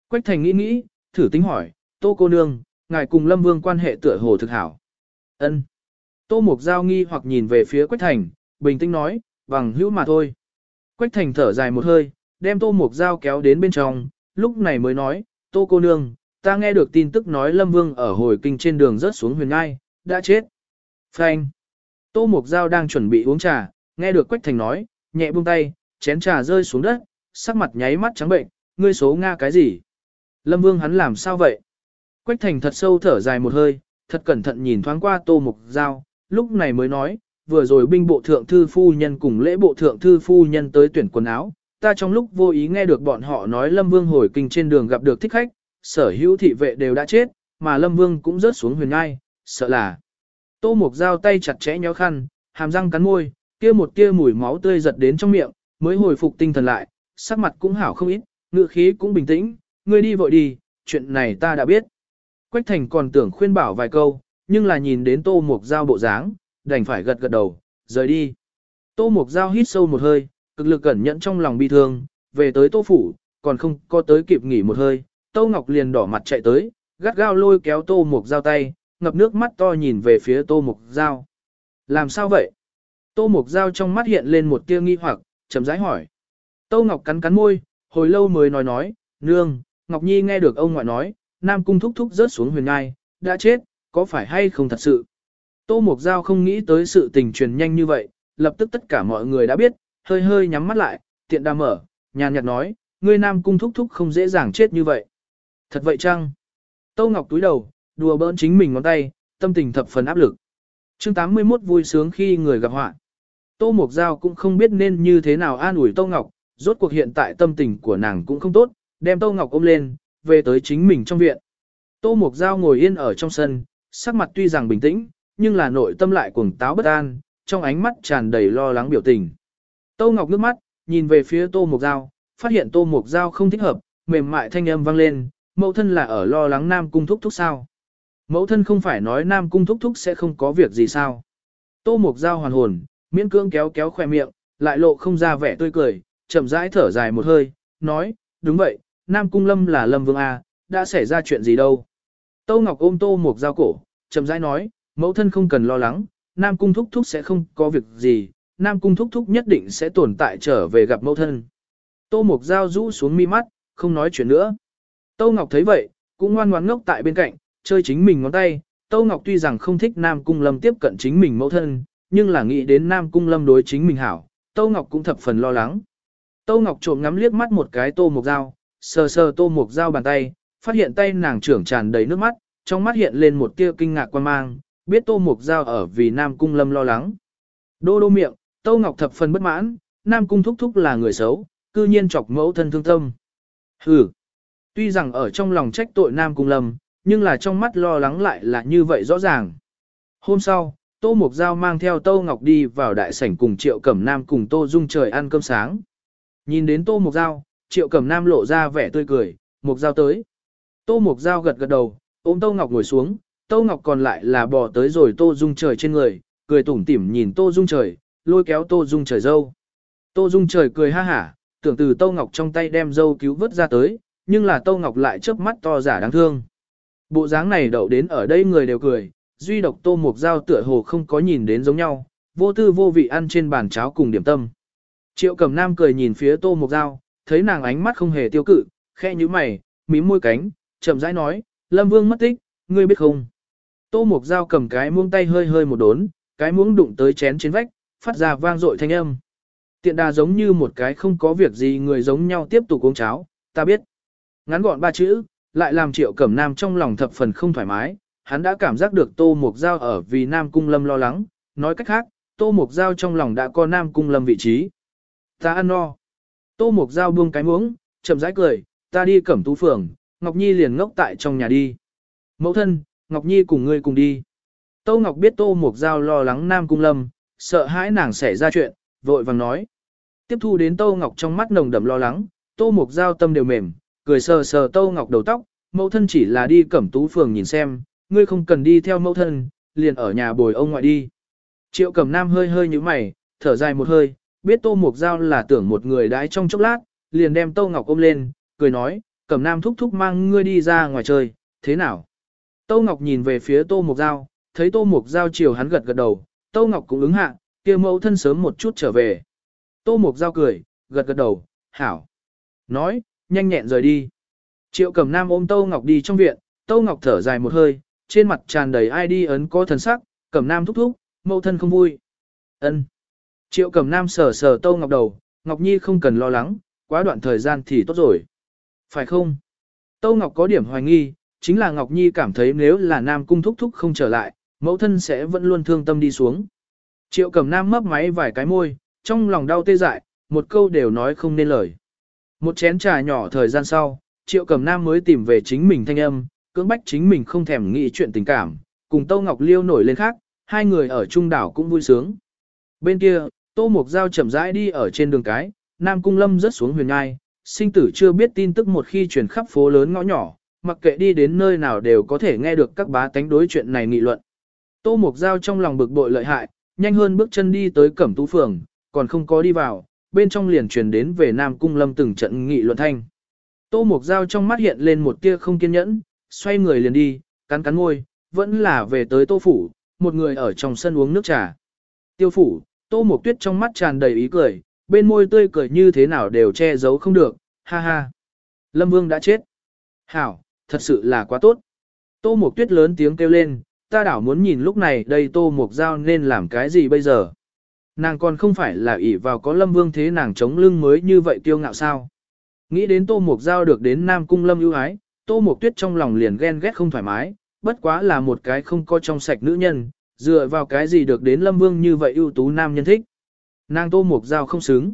Quách Thành nghĩ nghĩ, thử tính hỏi, Tô cô nương, ngài cùng Lâm Vương quan hệ tựa hồ thực hảo. Ân. Tô Mục Giao nghi hoặc nhìn về phía Quách Thành, bình tĩnh nói, bằng hữu mà thôi. Quách Thành thở dài một hơi, đem Tô Mục Giao kéo đến bên trong, lúc này mới nói, Tô cô nương, ta nghe được tin tức nói Lâm Vương ở hồi kinh trên đường rớt xuống huyền ngai, đã chết. Phanh. Tô Mục Giao đang chuẩn bị uống trà, nghe được Quách Thành nói, nhẹ buông tay, chén trà rơi xuống đất, sắc mặt nháy mắt trắng bệnh, ngươi số Nga cái gì? Lâm Vương hắn làm sao vậy? Quách Thành thật sâu thở dài một hơi, thật cẩn thận nhìn thoáng qua Tô Mục Giao, lúc này mới nói, vừa rồi binh bộ thượng thư phu nhân cùng lễ bộ thượng thư phu nhân tới tuyển quần áo, ta trong lúc vô ý nghe được bọn họ nói Lâm Vương hồi kinh trên đường gặp được thích khách, sở hữu thị vệ đều đã chết, mà Lâm Vương cũng rớt xuống huyền ngai, sợ là. Tô Mục Giao tay chặt chẽ nhéo khăn, hàm răng cắn môi, kia một tia mùi máu tươi giật đến trong miệng, mới hồi phục tinh thần lại, sắc mặt cũng hảo không ít, ngựa khí cũng bình tĩnh, ngươi đi vội đi, chuyện này ta đã biết. Quách Thành còn tưởng khuyên bảo vài câu, nhưng là nhìn đến Tô Mục Giao bộ dáng, đành phải gật gật đầu, rời đi. Tô Mục Giao hít sâu một hơi, cực lực cẩn nhẫn trong lòng bi thương, về tới Tô Phủ, còn không có tới kịp nghỉ một hơi, Tô Ngọc liền đỏ mặt chạy tới, gắt gao lôi kéo Tô Mục Giao tay, ngập nước mắt to nhìn về phía Tô Mục Giao. Làm sao vậy? Tô Mục Giao trong mắt hiện lên một tia nghi hoặc, chậm rãi hỏi. Tô Ngọc cắn cắn môi, hồi lâu mới nói nói, nương, Ngọc Nhi nghe được ông ngoại nói, Nam Cung thúc thúc rớt xuống huyền ngai, đã chết, có phải hay không thật sự? Tô Mục Giao không nghĩ tới sự tình truyền nhanh như vậy, lập tức tất cả mọi người đã biết, hơi hơi nhắm mắt lại, tiện đà mở, nhàn nhạt nói, ngươi Nam Cung thúc thúc không dễ dàng chết như vậy. Thật vậy chăng? Tô Ngọc túi đầu, đùa bỡn chính mình ngón tay, tâm tình thập phần áp lực. chương 81 vui sướng khi người gặp họa. Tô mộc Giao cũng không biết nên như thế nào an ủi Tô Ngọc, rốt cuộc hiện tại tâm tình của nàng cũng không tốt, đem Tô Ngọc ôm lên, về tới chính mình trong viện. Tô mộc Giao ngồi yên ở trong sân, sắc mặt tuy rằng bình tĩnh, nhưng là nội tâm lại cuồng táo bất an, trong ánh mắt tràn đầy lo lắng biểu tình. Tô Ngọc nước mắt, nhìn về phía Tô mộc Giao, phát hiện Tô mộc Giao không thích hợp, mềm mại thanh âm vang lên, mẫu thân là ở lo lắng Nam Cung Thúc Thúc sao. Mẫu thân không phải nói Nam Cung Thúc Thúc sẽ không có việc gì sao. Tô Mục Giao hoàn hồn, miễn cưỡng kéo kéo khoe miệng, lại lộ không ra vẻ tươi cười, chậm rãi thở dài một hơi, nói, đúng vậy, Nam Cung Lâm là Lâm Vương A, đã xảy ra chuyện gì đâu. Tô Ngọc ôm Tô Mục Giao cổ, chậm rãi nói, mẫu thân không cần lo lắng, Nam Cung Thúc Thúc sẽ không có việc gì, Nam Cung Thúc Thúc nhất định sẽ tồn tại trở về gặp mẫu thân. Tô Mục Giao rũ xuống mi mắt, không nói chuyện nữa. Tâu Ngọc thấy vậy, cũng ngoan ngoãn ngốc tại bên cạnh, chơi chính mình ngón tay. Tâu Ngọc tuy rằng không thích Nam Cung Lâm tiếp cận chính mình mẫu thân, nhưng là nghĩ đến Nam Cung Lâm đối chính mình hảo, Tâu Ngọc cũng thập phần lo lắng. Tâu Ngọc trộm ngắm liếc mắt một cái Tô Mộc Dao, sờ sờ Tô Mộc Dao bàn tay, phát hiện tay nàng trưởng tràn đầy nước mắt, trong mắt hiện lên một tia kinh ngạc quan mang, biết Tô Mộc Dao ở vì Nam Cung Lâm lo lắng. Đô đô miệng, Tâu Ngọc thập phần bất mãn, Nam Cung thúc thúc là người xấu, cư nhiên chọc mẫu thân thương tâm. Hừ. Tuy rằng ở trong lòng trách tội Nam Cung Lâm, nhưng là trong mắt lo lắng lại là như vậy rõ ràng. Hôm sau, Tô Mục Giao mang theo Tô Ngọc đi vào đại sảnh cùng Triệu Cẩm Nam cùng Tô Dung trời ăn cơm sáng. Nhìn đến Tô Mục Giao, Triệu Cẩm Nam lộ ra vẻ tươi cười, Mục Giao tới. Tô Mục Giao gật gật đầu, ôm Tô Ngọc ngồi xuống, Tô Ngọc còn lại là bỏ tới rồi Tô Dung trời trên người, cười tủm tỉm nhìn Tô Dung trời, lôi kéo Tô Dung trời dâu. Tô Dung trời cười ha hả, tưởng từ Tô Ngọc trong tay đem dâu cứu vớt ra tới, nhưng là Tô Ngọc lại chớp mắt to giả đáng thương. Bộ dáng này đậu đến ở đây người đều cười, duy độc Tô Mục Giao tựa hồ không có nhìn đến giống nhau, vô tư vô vị ăn trên bàn cháo cùng điểm tâm. Triệu Cẩm Nam cười nhìn phía Tô Mục Giao, thấy nàng ánh mắt không hề tiêu cự, khe như mày, mím môi cánh, chậm rãi nói, Lâm Vương mất tích, ngươi biết không? Tô Mục Giao cầm cái muông tay hơi hơi một đốn, cái muỗng đụng tới chén trên vách, phát ra vang dội thanh âm. Tiện đà giống như một cái không có việc gì người giống nhau tiếp tục uống cháo, ta biết. Ngắn gọn ba chữ, lại làm triệu cẩm nam trong lòng thập phần không thoải mái, hắn đã cảm giác được tô mục giao ở vì nam cung lâm lo lắng, nói cách khác, tô mục giao trong lòng đã có nam cung lâm vị trí. Ta ăn no. Tô mục giao buông cái muỗng, chậm rãi cười, ta đi cẩm tú phường, Ngọc Nhi liền ngốc tại trong nhà đi. Mẫu thân, Ngọc Nhi cùng ngươi cùng đi. Tô Ngọc biết Tô Mục Giao lo lắng Nam Cung Lâm, sợ hãi nàng xảy ra chuyện, vội vàng nói. Tiếp thu đến Tô Ngọc trong mắt nồng đậm lo lắng, Tô Mục Giao tâm đều mềm, cười sờ sờ Tô Ngọc đầu tóc, mẫu thân chỉ là đi cẩm tú phường nhìn xem, ngươi không cần đi theo mẫu thân, liền ở nhà bồi ông ngoại đi. Triệu cẩm nam hơi hơi như mày, thở dài một hơi, biết Tô Mục Giao là tưởng một người đãi trong chốc lát, liền đem Tô Ngọc ôm lên, cười nói, cẩm nam thúc thúc mang ngươi đi ra ngoài chơi, thế nào? Tô Ngọc nhìn về phía Tô Mục Giao, thấy Tô Mục Giao chiều hắn gật gật đầu, Tô Ngọc cũng ứng hạ, kia mẫu thân sớm một chút trở về. Tô Mục Giao cười, gật gật đầu, hảo. Nói, nhanh nhẹn rời đi. Triệu Cẩm Nam ôm Tô Ngọc đi trong viện, Tô Ngọc thở dài một hơi, trên mặt tràn đầy ai đi ấn có thần sắc, Cẩm Nam thúc thúc, mẫu thân không vui. Ân. Triệu Cẩm Nam sờ sờ Tô Ngọc đầu, Ngọc Nhi không cần lo lắng, quá đoạn thời gian thì tốt rồi. Phải không? Tô Ngọc có điểm hoài nghi, chính là Ngọc Nhi cảm thấy nếu là Nam Cung thúc thúc không trở lại, mẫu thân sẽ vẫn luôn thương tâm đi xuống. Triệu Cẩm Nam mấp máy vài cái môi, trong lòng đau tê dại, một câu đều nói không nên lời. Một chén trà nhỏ thời gian sau, Triệu Cẩm Nam mới tìm về chính mình thanh âm, cưỡng bách chính mình không thèm nghĩ chuyện tình cảm, cùng Tô Ngọc Liêu nổi lên khác, hai người ở trung đảo cũng vui sướng. Bên kia, Tô Mục Giao chậm rãi đi ở trên đường cái, Nam Cung Lâm rớt xuống huyền ngai, sinh tử chưa biết tin tức một khi truyền khắp phố lớn ngõ nhỏ, mặc kệ đi đến nơi nào đều có thể nghe được các bá tánh đối chuyện này nghị luận. Tô Mục Giao trong lòng bực bội lợi hại, nhanh hơn bước chân đi tới Cẩm Tú Phường, còn không có đi vào, bên trong liền truyền đến về Nam Cung Lâm từng trận nghị luận thanh. Tô Mục Giao trong mắt hiện lên một tia không kiên nhẫn, xoay người liền đi, cắn cắn môi, vẫn là về tới Tô Phủ, một người ở trong sân uống nước trà. Tiêu Phủ, Tô Mục Tuyết trong mắt tràn đầy ý cười, bên môi tươi cười như thế nào đều che giấu không được, ha ha. Lâm Vương đã chết. Hảo, thật sự là quá tốt. Tô Mục Tuyết lớn tiếng kêu lên, ta đảo muốn nhìn lúc này đây Tô Mục Giao nên làm cái gì bây giờ. Nàng còn không phải là ỷ vào có Lâm Vương thế nàng chống lưng mới như vậy kiêu ngạo sao. Nghĩ đến Tô Mục Giao được đến Nam Cung Lâm ưu ái, Tô Mục Tuyết trong lòng liền ghen ghét không thoải mái, bất quá là một cái không có trong sạch nữ nhân, dựa vào cái gì được đến Lâm Vương như vậy ưu tú nam nhân thích. Nàng Tô Mục Giao không xứng.